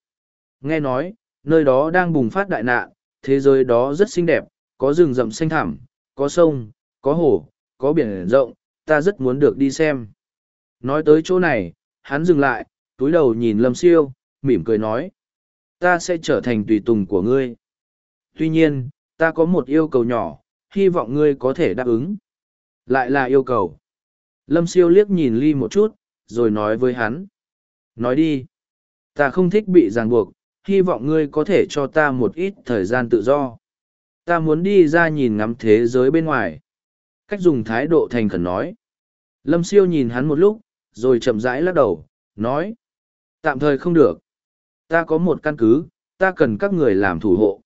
Nghe nói, nơi đó đang bùng phát đại nạn, thế giới đó rất xinh đẹp, có rừng rậm xanh thẳm, có sông, có hồ, có biển rộng, ta rất muốn được đi xem. Nói tới chỗ này, hắn dừng lại, túi đầu nhìn Lâm Siêu, mỉm cười nói. Ta sẽ trở thành tùy tùng của ngươi. Tuy nhiên, ta có một yêu cầu nhỏ, hy vọng ngươi có thể đáp ứng. Lại là yêu cầu. Lâm Siêu liếc nhìn Ly một chút, rồi nói với hắn. Nói đi. Ta không thích bị ràng buộc, hy vọng ngươi có thể cho ta một ít thời gian tự do. Ta muốn đi ra nhìn ngắm thế giới bên ngoài. Cách dùng thái độ thành khẩn nói. Lâm siêu nhìn hắn một lúc, rồi chậm rãi lắc đầu, nói. Tạm thời không được. Ta có một căn cứ, ta cần các người làm thủ hộ.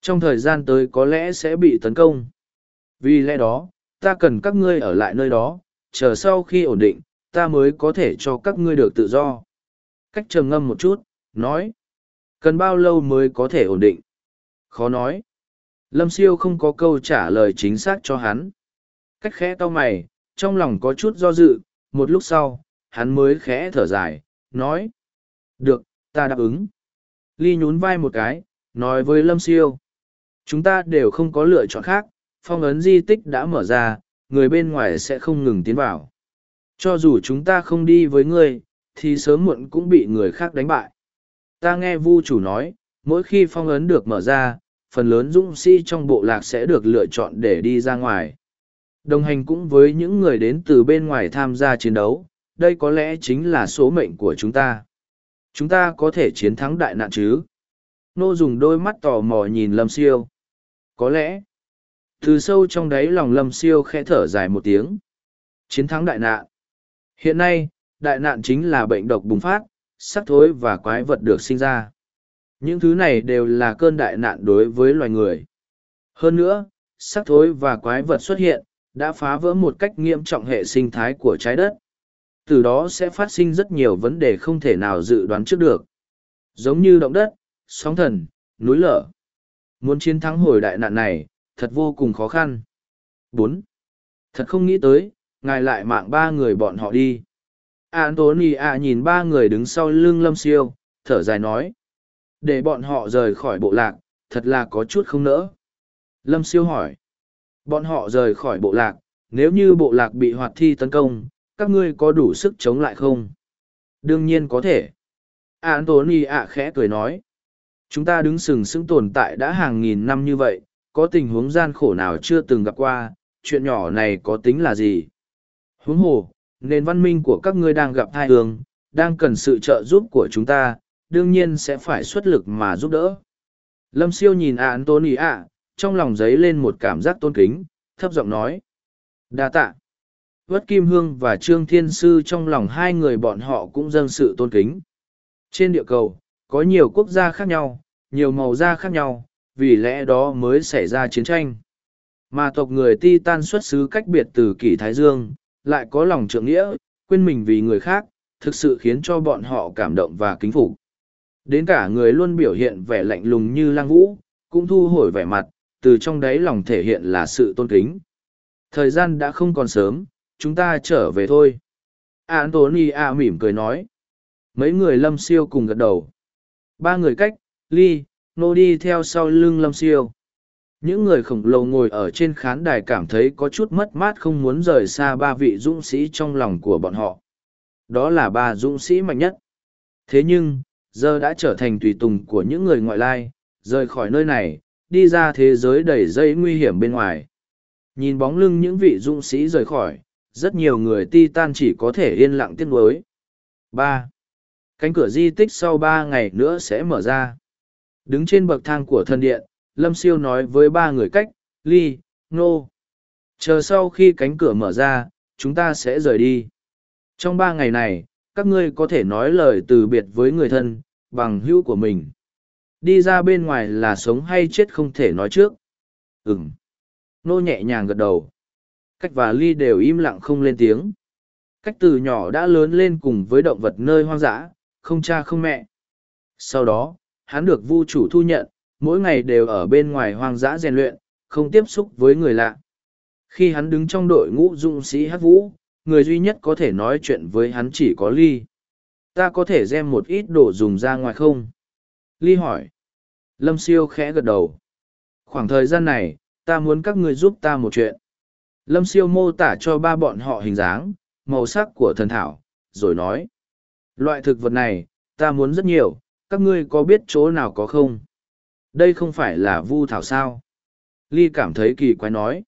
Trong thời gian tới có lẽ sẽ bị tấn công. Vì lẽ đó, ta cần các ngươi ở lại nơi đó, chờ sau khi ổn định, ta mới có thể cho các ngươi được tự do. Cách trầm ngâm một chút, nói. Cần bao lâu mới có thể ổn định? Khó nói. Lâm siêu không có câu trả lời chính xác cho hắn. Cách khẽ to mày, trong lòng có chút do dự, một lúc sau, hắn mới khẽ thở dài, nói. Được, ta đáp ứng. Ly nhún vai một cái, nói với Lâm siêu. Chúng ta đều không có lựa chọn khác, phong ấn di tích đã mở ra, người bên ngoài sẽ không ngừng tiến vào. Cho dù chúng ta không đi với ngươi, thì sớm muộn cũng bị người khác đánh bại. Ta nghe vu chủ nói, mỗi khi phong ấn được mở ra, phần lớn dũng sĩ trong bộ lạc sẽ được lựa chọn để đi ra ngoài. Đồng hành cũng với những người đến từ bên ngoài tham gia chiến đấu, đây có lẽ chính là số mệnh của chúng ta. Chúng ta có thể chiến thắng đại nạn chứ? Nô dùng đôi mắt tò mò nhìn Lâm Siêu. Có lẽ, từ sâu trong đáy lòng Lâm Siêu khẽ thở dài một tiếng. Chiến thắng đại nạn. Hiện nay, đại nạn chính là bệnh độc bùng phát, sắc thối và quái vật được sinh ra. Những thứ này đều là cơn đại nạn đối với loài người. Hơn nữa, sắc thối và quái vật xuất hiện, đã phá vỡ một cách nghiêm trọng hệ sinh thái của trái đất. Từ đó sẽ phát sinh rất nhiều vấn đề không thể nào dự đoán trước được. Giống như động đất, sóng thần, núi lở. Muốn chiến thắng hồi đại nạn này, thật vô cùng khó khăn. bốn Thật không nghĩ tới, ngài lại mạng ba người bọn họ đi. Anthony à nhìn ba người đứng sau lưng lâm siêu, thở dài nói. Để bọn họ rời khỏi bộ lạc, thật là có chút không nỡ. Lâm siêu hỏi. Bọn họ rời khỏi bộ lạc, nếu như bộ lạc bị hoạt thi tấn công, các ngươi có đủ sức chống lại không? Đương nhiên có thể. Anthony ạ khẽ cười nói. Chúng ta đứng sừng sững tồn tại đã hàng nghìn năm như vậy, có tình huống gian khổ nào chưa từng gặp qua, chuyện nhỏ này có tính là gì? Huống hồ, nền văn minh của các ngươi đang gặp thai hương, đang cần sự trợ giúp của chúng ta, đương nhiên sẽ phải xuất lực mà giúp đỡ. Lâm siêu nhìn ạ Anthony ạ, trong lòng giấy lên một cảm giác tôn kính, thấp giọng nói. đa tạ. Vất Kim Hương và Trương Thiên Sư trong lòng hai người bọn họ cũng dâng sự tôn kính. Trên địa cầu, có nhiều quốc gia khác nhau, nhiều màu da khác nhau, vì lẽ đó mới xảy ra chiến tranh. Mà tộc người ti tan xuất xứ cách biệt từ kỷ Thái Dương, lại có lòng trượng nghĩa, quên mình vì người khác, thực sự khiến cho bọn họ cảm động và kính phục. Đến cả người luôn biểu hiện vẻ lạnh lùng như lang vũ, cũng thu hồi vẻ mặt, từ trong đáy lòng thể hiện là sự tôn kính. Thời gian đã không còn sớm, chúng ta trở về thôi. Anthony A mỉm cười nói. Mấy người lâm siêu cùng gật đầu. Ba người cách, ly, nô đi theo sau lưng lâm siêu. Những người khổng lồ ngồi ở trên khán đài cảm thấy có chút mất mát không muốn rời xa ba vị dũng sĩ trong lòng của bọn họ. Đó là ba dũng sĩ mạnh nhất. Thế nhưng, giờ đã trở thành tùy tùng của những người ngoại lai, rời khỏi nơi này, đi ra thế giới đầy dây nguy hiểm bên ngoài. Nhìn bóng lưng những vị dũng sĩ rời khỏi, rất nhiều người ti tan chỉ có thể yên lặng tiếc nuối. ba Cánh cửa di tích sau ba ngày nữa sẽ mở ra. Đứng trên bậc thang của thân điện, Lâm Siêu nói với ba người cách, Ly, Nô. Chờ sau khi cánh cửa mở ra, chúng ta sẽ rời đi. Trong ba ngày này, các ngươi có thể nói lời từ biệt với người thân, bằng hữu của mình. Đi ra bên ngoài là sống hay chết không thể nói trước. Ừm. Nô nhẹ nhàng gật đầu. Cách và Ly đều im lặng không lên tiếng. Cách từ nhỏ đã lớn lên cùng với động vật nơi hoang dã, không cha không mẹ. Sau đó, hắn được vu chủ thu nhận, mỗi ngày đều ở bên ngoài hoang dã rèn luyện, không tiếp xúc với người lạ. Khi hắn đứng trong đội ngũ dũng sĩ hát vũ, người duy nhất có thể nói chuyện với hắn chỉ có Ly. Ta có thể đem một ít đồ dùng ra ngoài không? Ly hỏi. Lâm siêu khẽ gật đầu. Khoảng thời gian này, ta muốn các người giúp ta một chuyện. Lâm siêu mô tả cho ba bọn họ hình dáng, màu sắc của thần thảo, rồi nói. Loại thực vật này, ta muốn rất nhiều, các ngươi có biết chỗ nào có không? Đây không phải là vu thảo sao? Ly cảm thấy kỳ quái nói.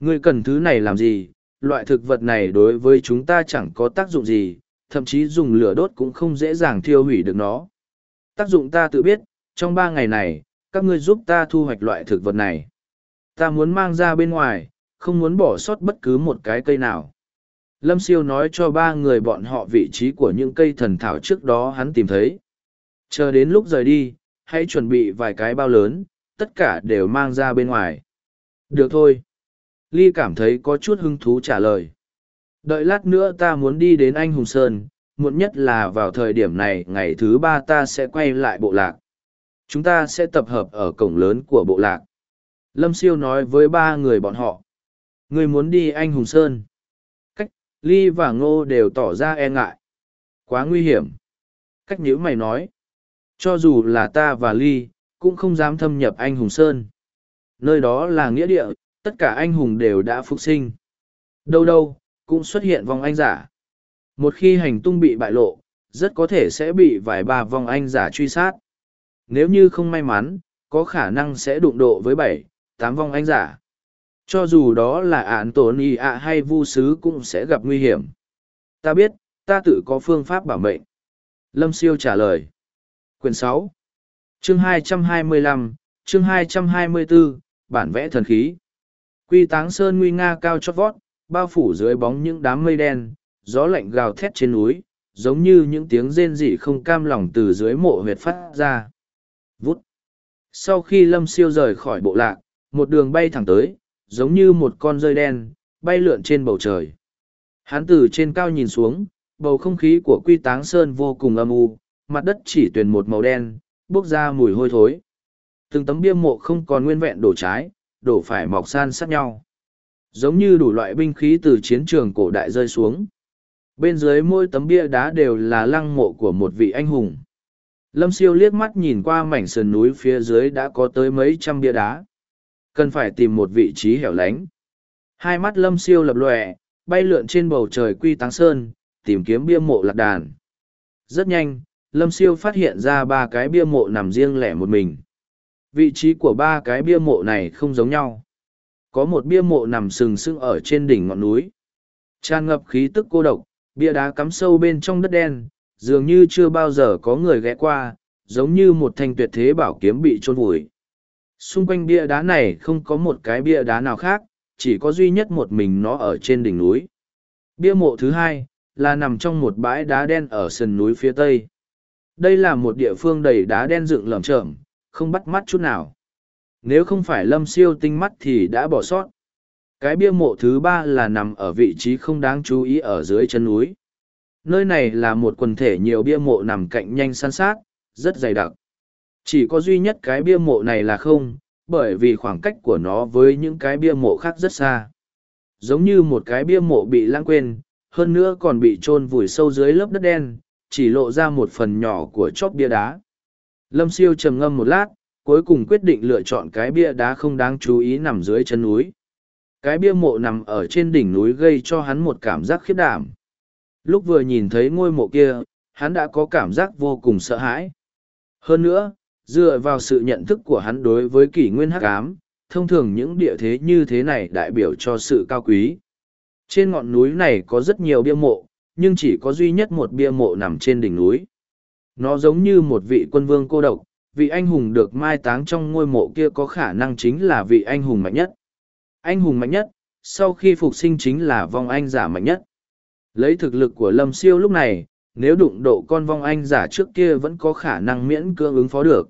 Ngươi cần thứ này làm gì? Loại thực vật này đối với chúng ta chẳng có tác dụng gì, thậm chí dùng lửa đốt cũng không dễ dàng thiêu hủy được nó. Tác dụng ta tự biết, trong ba ngày này, các ngươi giúp ta thu hoạch loại thực vật này. Ta muốn mang ra bên ngoài, không muốn bỏ sót bất cứ một cái cây nào. Lâm Siêu nói cho ba người bọn họ vị trí của những cây thần thảo trước đó hắn tìm thấy. Chờ đến lúc rời đi, hãy chuẩn bị vài cái bao lớn, tất cả đều mang ra bên ngoài. Được thôi. Ly cảm thấy có chút hứng thú trả lời. Đợi lát nữa ta muốn đi đến Anh Hùng Sơn, muộn nhất là vào thời điểm này ngày thứ ba ta sẽ quay lại bộ lạc. Chúng ta sẽ tập hợp ở cổng lớn của bộ lạc. Lâm Siêu nói với ba người bọn họ. Người muốn đi Anh Hùng Sơn. Cách, Ly và Ngô đều tỏ ra e ngại. Quá nguy hiểm. Cách nhữ mày nói. Cho dù là ta và Ly, cũng không dám thâm nhập Anh Hùng Sơn. Nơi đó là nghĩa địa, tất cả anh hùng đều đã phục sinh. Đâu đâu, cũng xuất hiện vong anh giả. Một khi hành tung bị bại lộ, rất có thể sẽ bị vài ba vong anh giả truy sát. Nếu như không may mắn, có khả năng sẽ đụng độ với bảy, tám vong anh giả. Cho dù đó là ạn tổn y ạ hay vu sứ cũng sẽ gặp nguy hiểm. Ta biết, ta tự có phương pháp bảo mệnh. Lâm Siêu trả lời. Quyển 6, Chương hai trăm hai mươi lăm, chương hai trăm hai mươi bốn, bản vẽ thần khí. Quy táng sơn nguy nga cao chót vót, bao phủ dưới bóng những đám mây đen, gió lạnh gào thét trên núi, giống như những tiếng rên rỉ không cam lòng từ dưới mộ huyệt phát ra. Vút. Sau khi lâm siêu rời khỏi bộ lạc, một đường bay thẳng tới, giống như một con rơi đen, bay lượn trên bầu trời. Hán từ trên cao nhìn xuống, bầu không khí của quy táng sơn vô cùng âm u, mặt đất chỉ tuyền một màu đen, bốc ra mùi hôi thối. Từng tấm bia mộ không còn nguyên vẹn đổ trái, đổ phải mọc san sát nhau. Giống như đủ loại binh khí từ chiến trường cổ đại rơi xuống. Bên dưới mỗi tấm bia đá đều là lăng mộ của một vị anh hùng. Lâm siêu liếc mắt nhìn qua mảnh sườn núi phía dưới đã có tới mấy trăm bia đá. Cần phải tìm một vị trí hẻo lánh. Hai mắt lâm siêu lập lòe, bay lượn trên bầu trời quy táng sơn, tìm kiếm bia mộ lạc đàn. Rất nhanh, lâm siêu phát hiện ra ba cái bia mộ nằm riêng lẻ một mình. Vị trí của ba cái bia mộ này không giống nhau. Có một bia mộ nằm sừng sững ở trên đỉnh ngọn núi. Tràn ngập khí tức cô độc, bia đá cắm sâu bên trong đất đen, dường như chưa bao giờ có người ghé qua, giống như một thanh tuyệt thế bảo kiếm bị trôn vùi. Xung quanh bia đá này không có một cái bia đá nào khác, chỉ có duy nhất một mình nó ở trên đỉnh núi. Bia mộ thứ hai là nằm trong một bãi đá đen ở sườn núi phía tây đây là một địa phương đầy đá đen dựng lởm chởm, không bắt mắt chút nào. Nếu không phải lâm siêu tinh mắt thì đã bỏ sót. Cái bia mộ thứ ba là nằm ở vị trí không đáng chú ý ở dưới chân núi. Nơi này là một quần thể nhiều bia mộ nằm cạnh nhanh san sát, rất dày đặc. Chỉ có duy nhất cái bia mộ này là không, bởi vì khoảng cách của nó với những cái bia mộ khác rất xa. Giống như một cái bia mộ bị lãng quên, hơn nữa còn bị chôn vùi sâu dưới lớp đất đen chỉ lộ ra một phần nhỏ của chóp bia đá. Lâm siêu trầm ngâm một lát, cuối cùng quyết định lựa chọn cái bia đá không đáng chú ý nằm dưới chân núi. Cái bia mộ nằm ở trên đỉnh núi gây cho hắn một cảm giác khiếp đảm. Lúc vừa nhìn thấy ngôi mộ kia, hắn đã có cảm giác vô cùng sợ hãi. Hơn nữa, dựa vào sự nhận thức của hắn đối với kỷ nguyên hắc ám, thông thường những địa thế như thế này đại biểu cho sự cao quý. Trên ngọn núi này có rất nhiều bia mộ, nhưng chỉ có duy nhất một bia mộ nằm trên đỉnh núi. Nó giống như một vị quân vương cô độc, vị anh hùng được mai táng trong ngôi mộ kia có khả năng chính là vị anh hùng mạnh nhất. Anh hùng mạnh nhất, sau khi phục sinh chính là vong anh giả mạnh nhất. Lấy thực lực của Lâm Siêu lúc này, nếu đụng độ con vong anh giả trước kia vẫn có khả năng miễn cưỡng ứng phó được.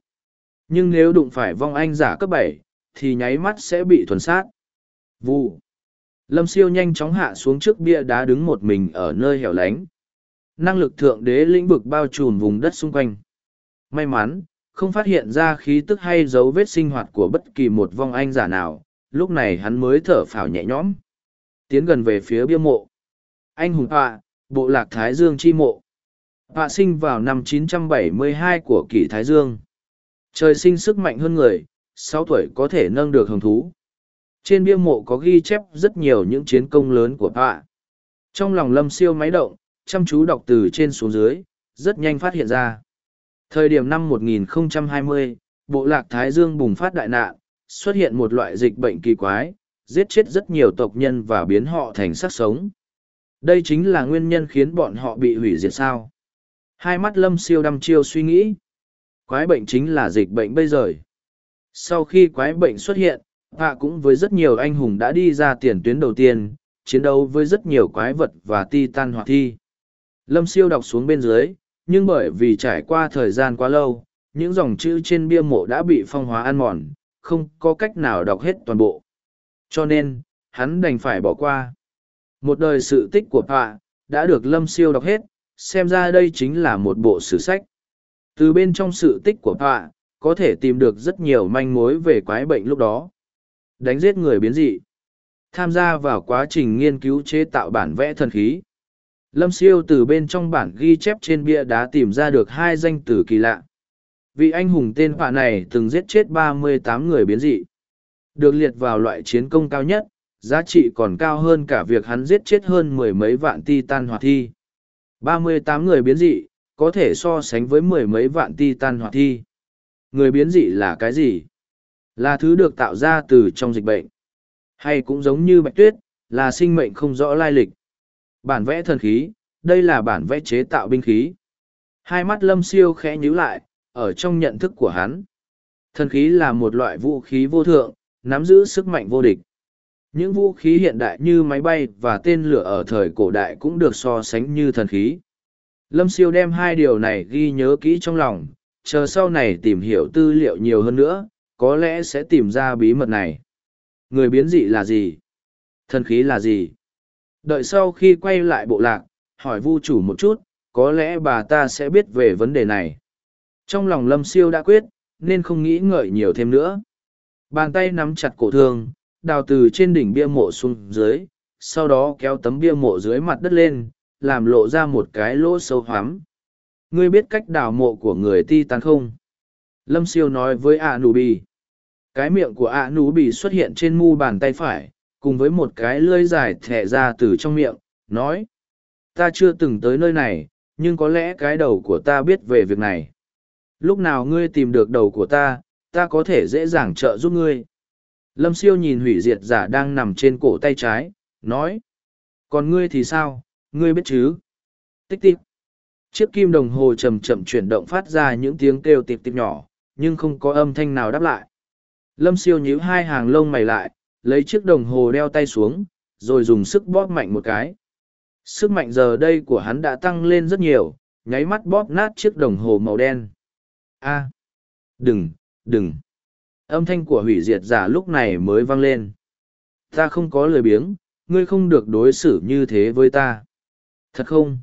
Nhưng nếu đụng phải vong anh giả cấp bảy, thì nháy mắt sẽ bị thuần sát. Vụ. Lâm siêu nhanh chóng hạ xuống trước bia đá đứng một mình ở nơi hẻo lánh. Năng lực thượng đế lĩnh vực bao trùm vùng đất xung quanh. May mắn, không phát hiện ra khí tức hay dấu vết sinh hoạt của bất kỳ một vong anh giả nào, lúc này hắn mới thở phào nhẹ nhõm. Tiến gần về phía bia mộ. Anh hùng họa, bộ lạc Thái Dương chi mộ. Họa sinh vào năm 972 của kỷ Thái Dương. Trời sinh sức mạnh hơn người, sáu tuổi có thể nâng được hồng thú, trên bia mộ có ghi chép rất nhiều những chiến công lớn của họa trong lòng lâm siêu máy động chăm chú đọc từ trên xuống dưới rất nhanh phát hiện ra. Thời điểm năm 1020, bộ lạc thái dương bùng phát đại nạn xuất hiện một loại dịch bệnh kỳ quái giết chết rất nhiều tộc nhân và biến họ thành sắc sống. Đây chính là nguyên nhân khiến bọn họ bị hủy diệt sao? Hai mắt lâm siêu đăm chiêu suy nghĩ. Quái bệnh chính là dịch bệnh bây giờ. Sau khi quái bệnh xuất hiện hạ cũng với rất nhiều anh hùng đã đi ra tiền tuyến đầu tiên, chiến đấu với rất nhiều quái vật và ti tan hoạt thi. Lâm siêu đọc xuống bên dưới, nhưng bởi vì trải qua thời gian quá lâu, những dòng chữ trên bia mộ đã bị phong hóa ăn mòn, không có cách nào đọc hết toàn bộ. Cho nên, hắn đành phải bỏ qua. Một đời sự tích của Hạ đã được Lâm Siêu đọc hết, xem ra đây chính là một bộ sử sách. Từ bên trong sự tích của Hạ, có thể tìm được rất nhiều manh mối về quái bệnh lúc đó. Đánh giết người biến dị. Tham gia vào quá trình nghiên cứu chế tạo bản vẽ thần khí. Lâm Siêu từ bên trong bản ghi chép trên bia đá tìm ra được hai danh từ kỳ lạ. Vị anh hùng tên họa này từng giết chết ba mươi tám người biến dị. Được liệt vào loại chiến công cao nhất, giá trị còn cao hơn cả việc hắn giết chết hơn mười mấy vạn ti tan hoạt thi. ba mươi tám người biến dị, có thể so sánh với mười mấy vạn ti tan hoạt thi. Người biến dị là cái gì? Là thứ được tạo ra từ trong dịch bệnh. Hay cũng giống như bạch tuyết, là sinh mệnh không rõ lai lịch. Bản vẽ thần khí, đây là bản vẽ chế tạo binh khí. Hai mắt lâm siêu khẽ nhíu lại, ở trong nhận thức của hắn. Thần khí là một loại vũ khí vô thượng, nắm giữ sức mạnh vô địch. Những vũ khí hiện đại như máy bay và tên lửa ở thời cổ đại cũng được so sánh như thần khí. Lâm siêu đem hai điều này ghi nhớ kỹ trong lòng, chờ sau này tìm hiểu tư liệu nhiều hơn nữa, có lẽ sẽ tìm ra bí mật này. Người biến dị là gì? Thần khí là gì? Đợi sau khi quay lại bộ lạc, hỏi vu chủ một chút, có lẽ bà ta sẽ biết về vấn đề này. Trong lòng lâm siêu đã quyết, nên không nghĩ ngợi nhiều thêm nữa. Bàn tay nắm chặt cổ thương, đào từ trên đỉnh bia mộ xuống dưới, sau đó kéo tấm bia mộ dưới mặt đất lên, làm lộ ra một cái lỗ sâu hoắm. Ngươi biết cách đào mộ của người ti tán không? Lâm siêu nói với A Nụ Bì. Cái miệng của ạ nú bị xuất hiện trên mu bàn tay phải, cùng với một cái lưỡi dài thẻ ra từ trong miệng, nói. Ta chưa từng tới nơi này, nhưng có lẽ cái đầu của ta biết về việc này. Lúc nào ngươi tìm được đầu của ta, ta có thể dễ dàng trợ giúp ngươi. Lâm siêu nhìn hủy diệt giả đang nằm trên cổ tay trái, nói. Còn ngươi thì sao, ngươi biết chứ? Tích tích. Chiếc kim đồng hồ chậm chậm chuyển động phát ra những tiếng kêu tịp tịp nhỏ, nhưng không có âm thanh nào đáp lại. Lâm siêu nhíu hai hàng lông mày lại, lấy chiếc đồng hồ đeo tay xuống, rồi dùng sức bóp mạnh một cái. Sức mạnh giờ đây của hắn đã tăng lên rất nhiều, nháy mắt bóp nát chiếc đồng hồ màu đen. A, đừng, đừng. Âm thanh của hủy diệt giả lúc này mới vang lên. Ta không có lời biếng, ngươi không được đối xử như thế với ta. Thật không?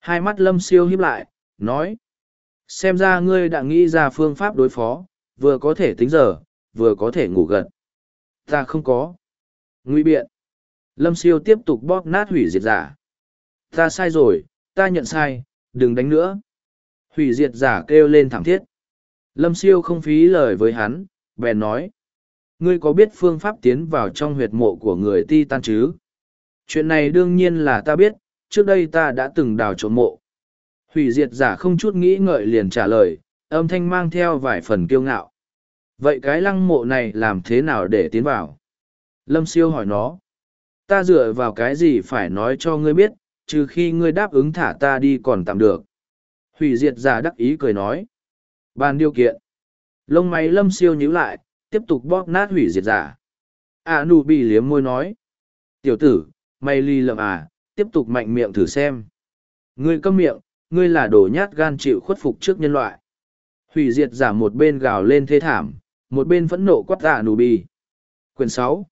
Hai mắt lâm siêu hiếp lại, nói. Xem ra ngươi đã nghĩ ra phương pháp đối phó, vừa có thể tính giờ, vừa có thể ngủ gật. Ta không có. Nguy biện. Lâm siêu tiếp tục bóp nát hủy diệt giả. Ta sai rồi, ta nhận sai, đừng đánh nữa. Hủy diệt giả kêu lên thẳng thiết. Lâm siêu không phí lời với hắn, bèn nói. Ngươi có biết phương pháp tiến vào trong huyệt mộ của người ti tan chứ? Chuyện này đương nhiên là ta biết, trước đây ta đã từng đào trộm mộ. Hủy diệt giả không chút nghĩ ngợi liền trả lời, âm thanh mang theo vài phần kiêu ngạo. Vậy cái lăng mộ này làm thế nào để tiến vào? Lâm siêu hỏi nó. Ta dựa vào cái gì phải nói cho ngươi biết, trừ khi ngươi đáp ứng thả ta đi còn tạm được. Hủy diệt giả đắc ý cười nói. Bàn điều kiện. Lông máy lâm siêu nhíu lại, tiếp tục bóp nát hủy diệt giả. À nụ bị liếm môi nói. Tiểu tử, mày ly lầm à, tiếp tục mạnh miệng thử xem. Ngươi câm miệng, ngươi là đồ nhát gan chịu khuất phục trước nhân loại. Hủy diệt giả một bên gào lên thế thảm, một bên phẫn nộ quát tạ nụ bì. Quyền sáu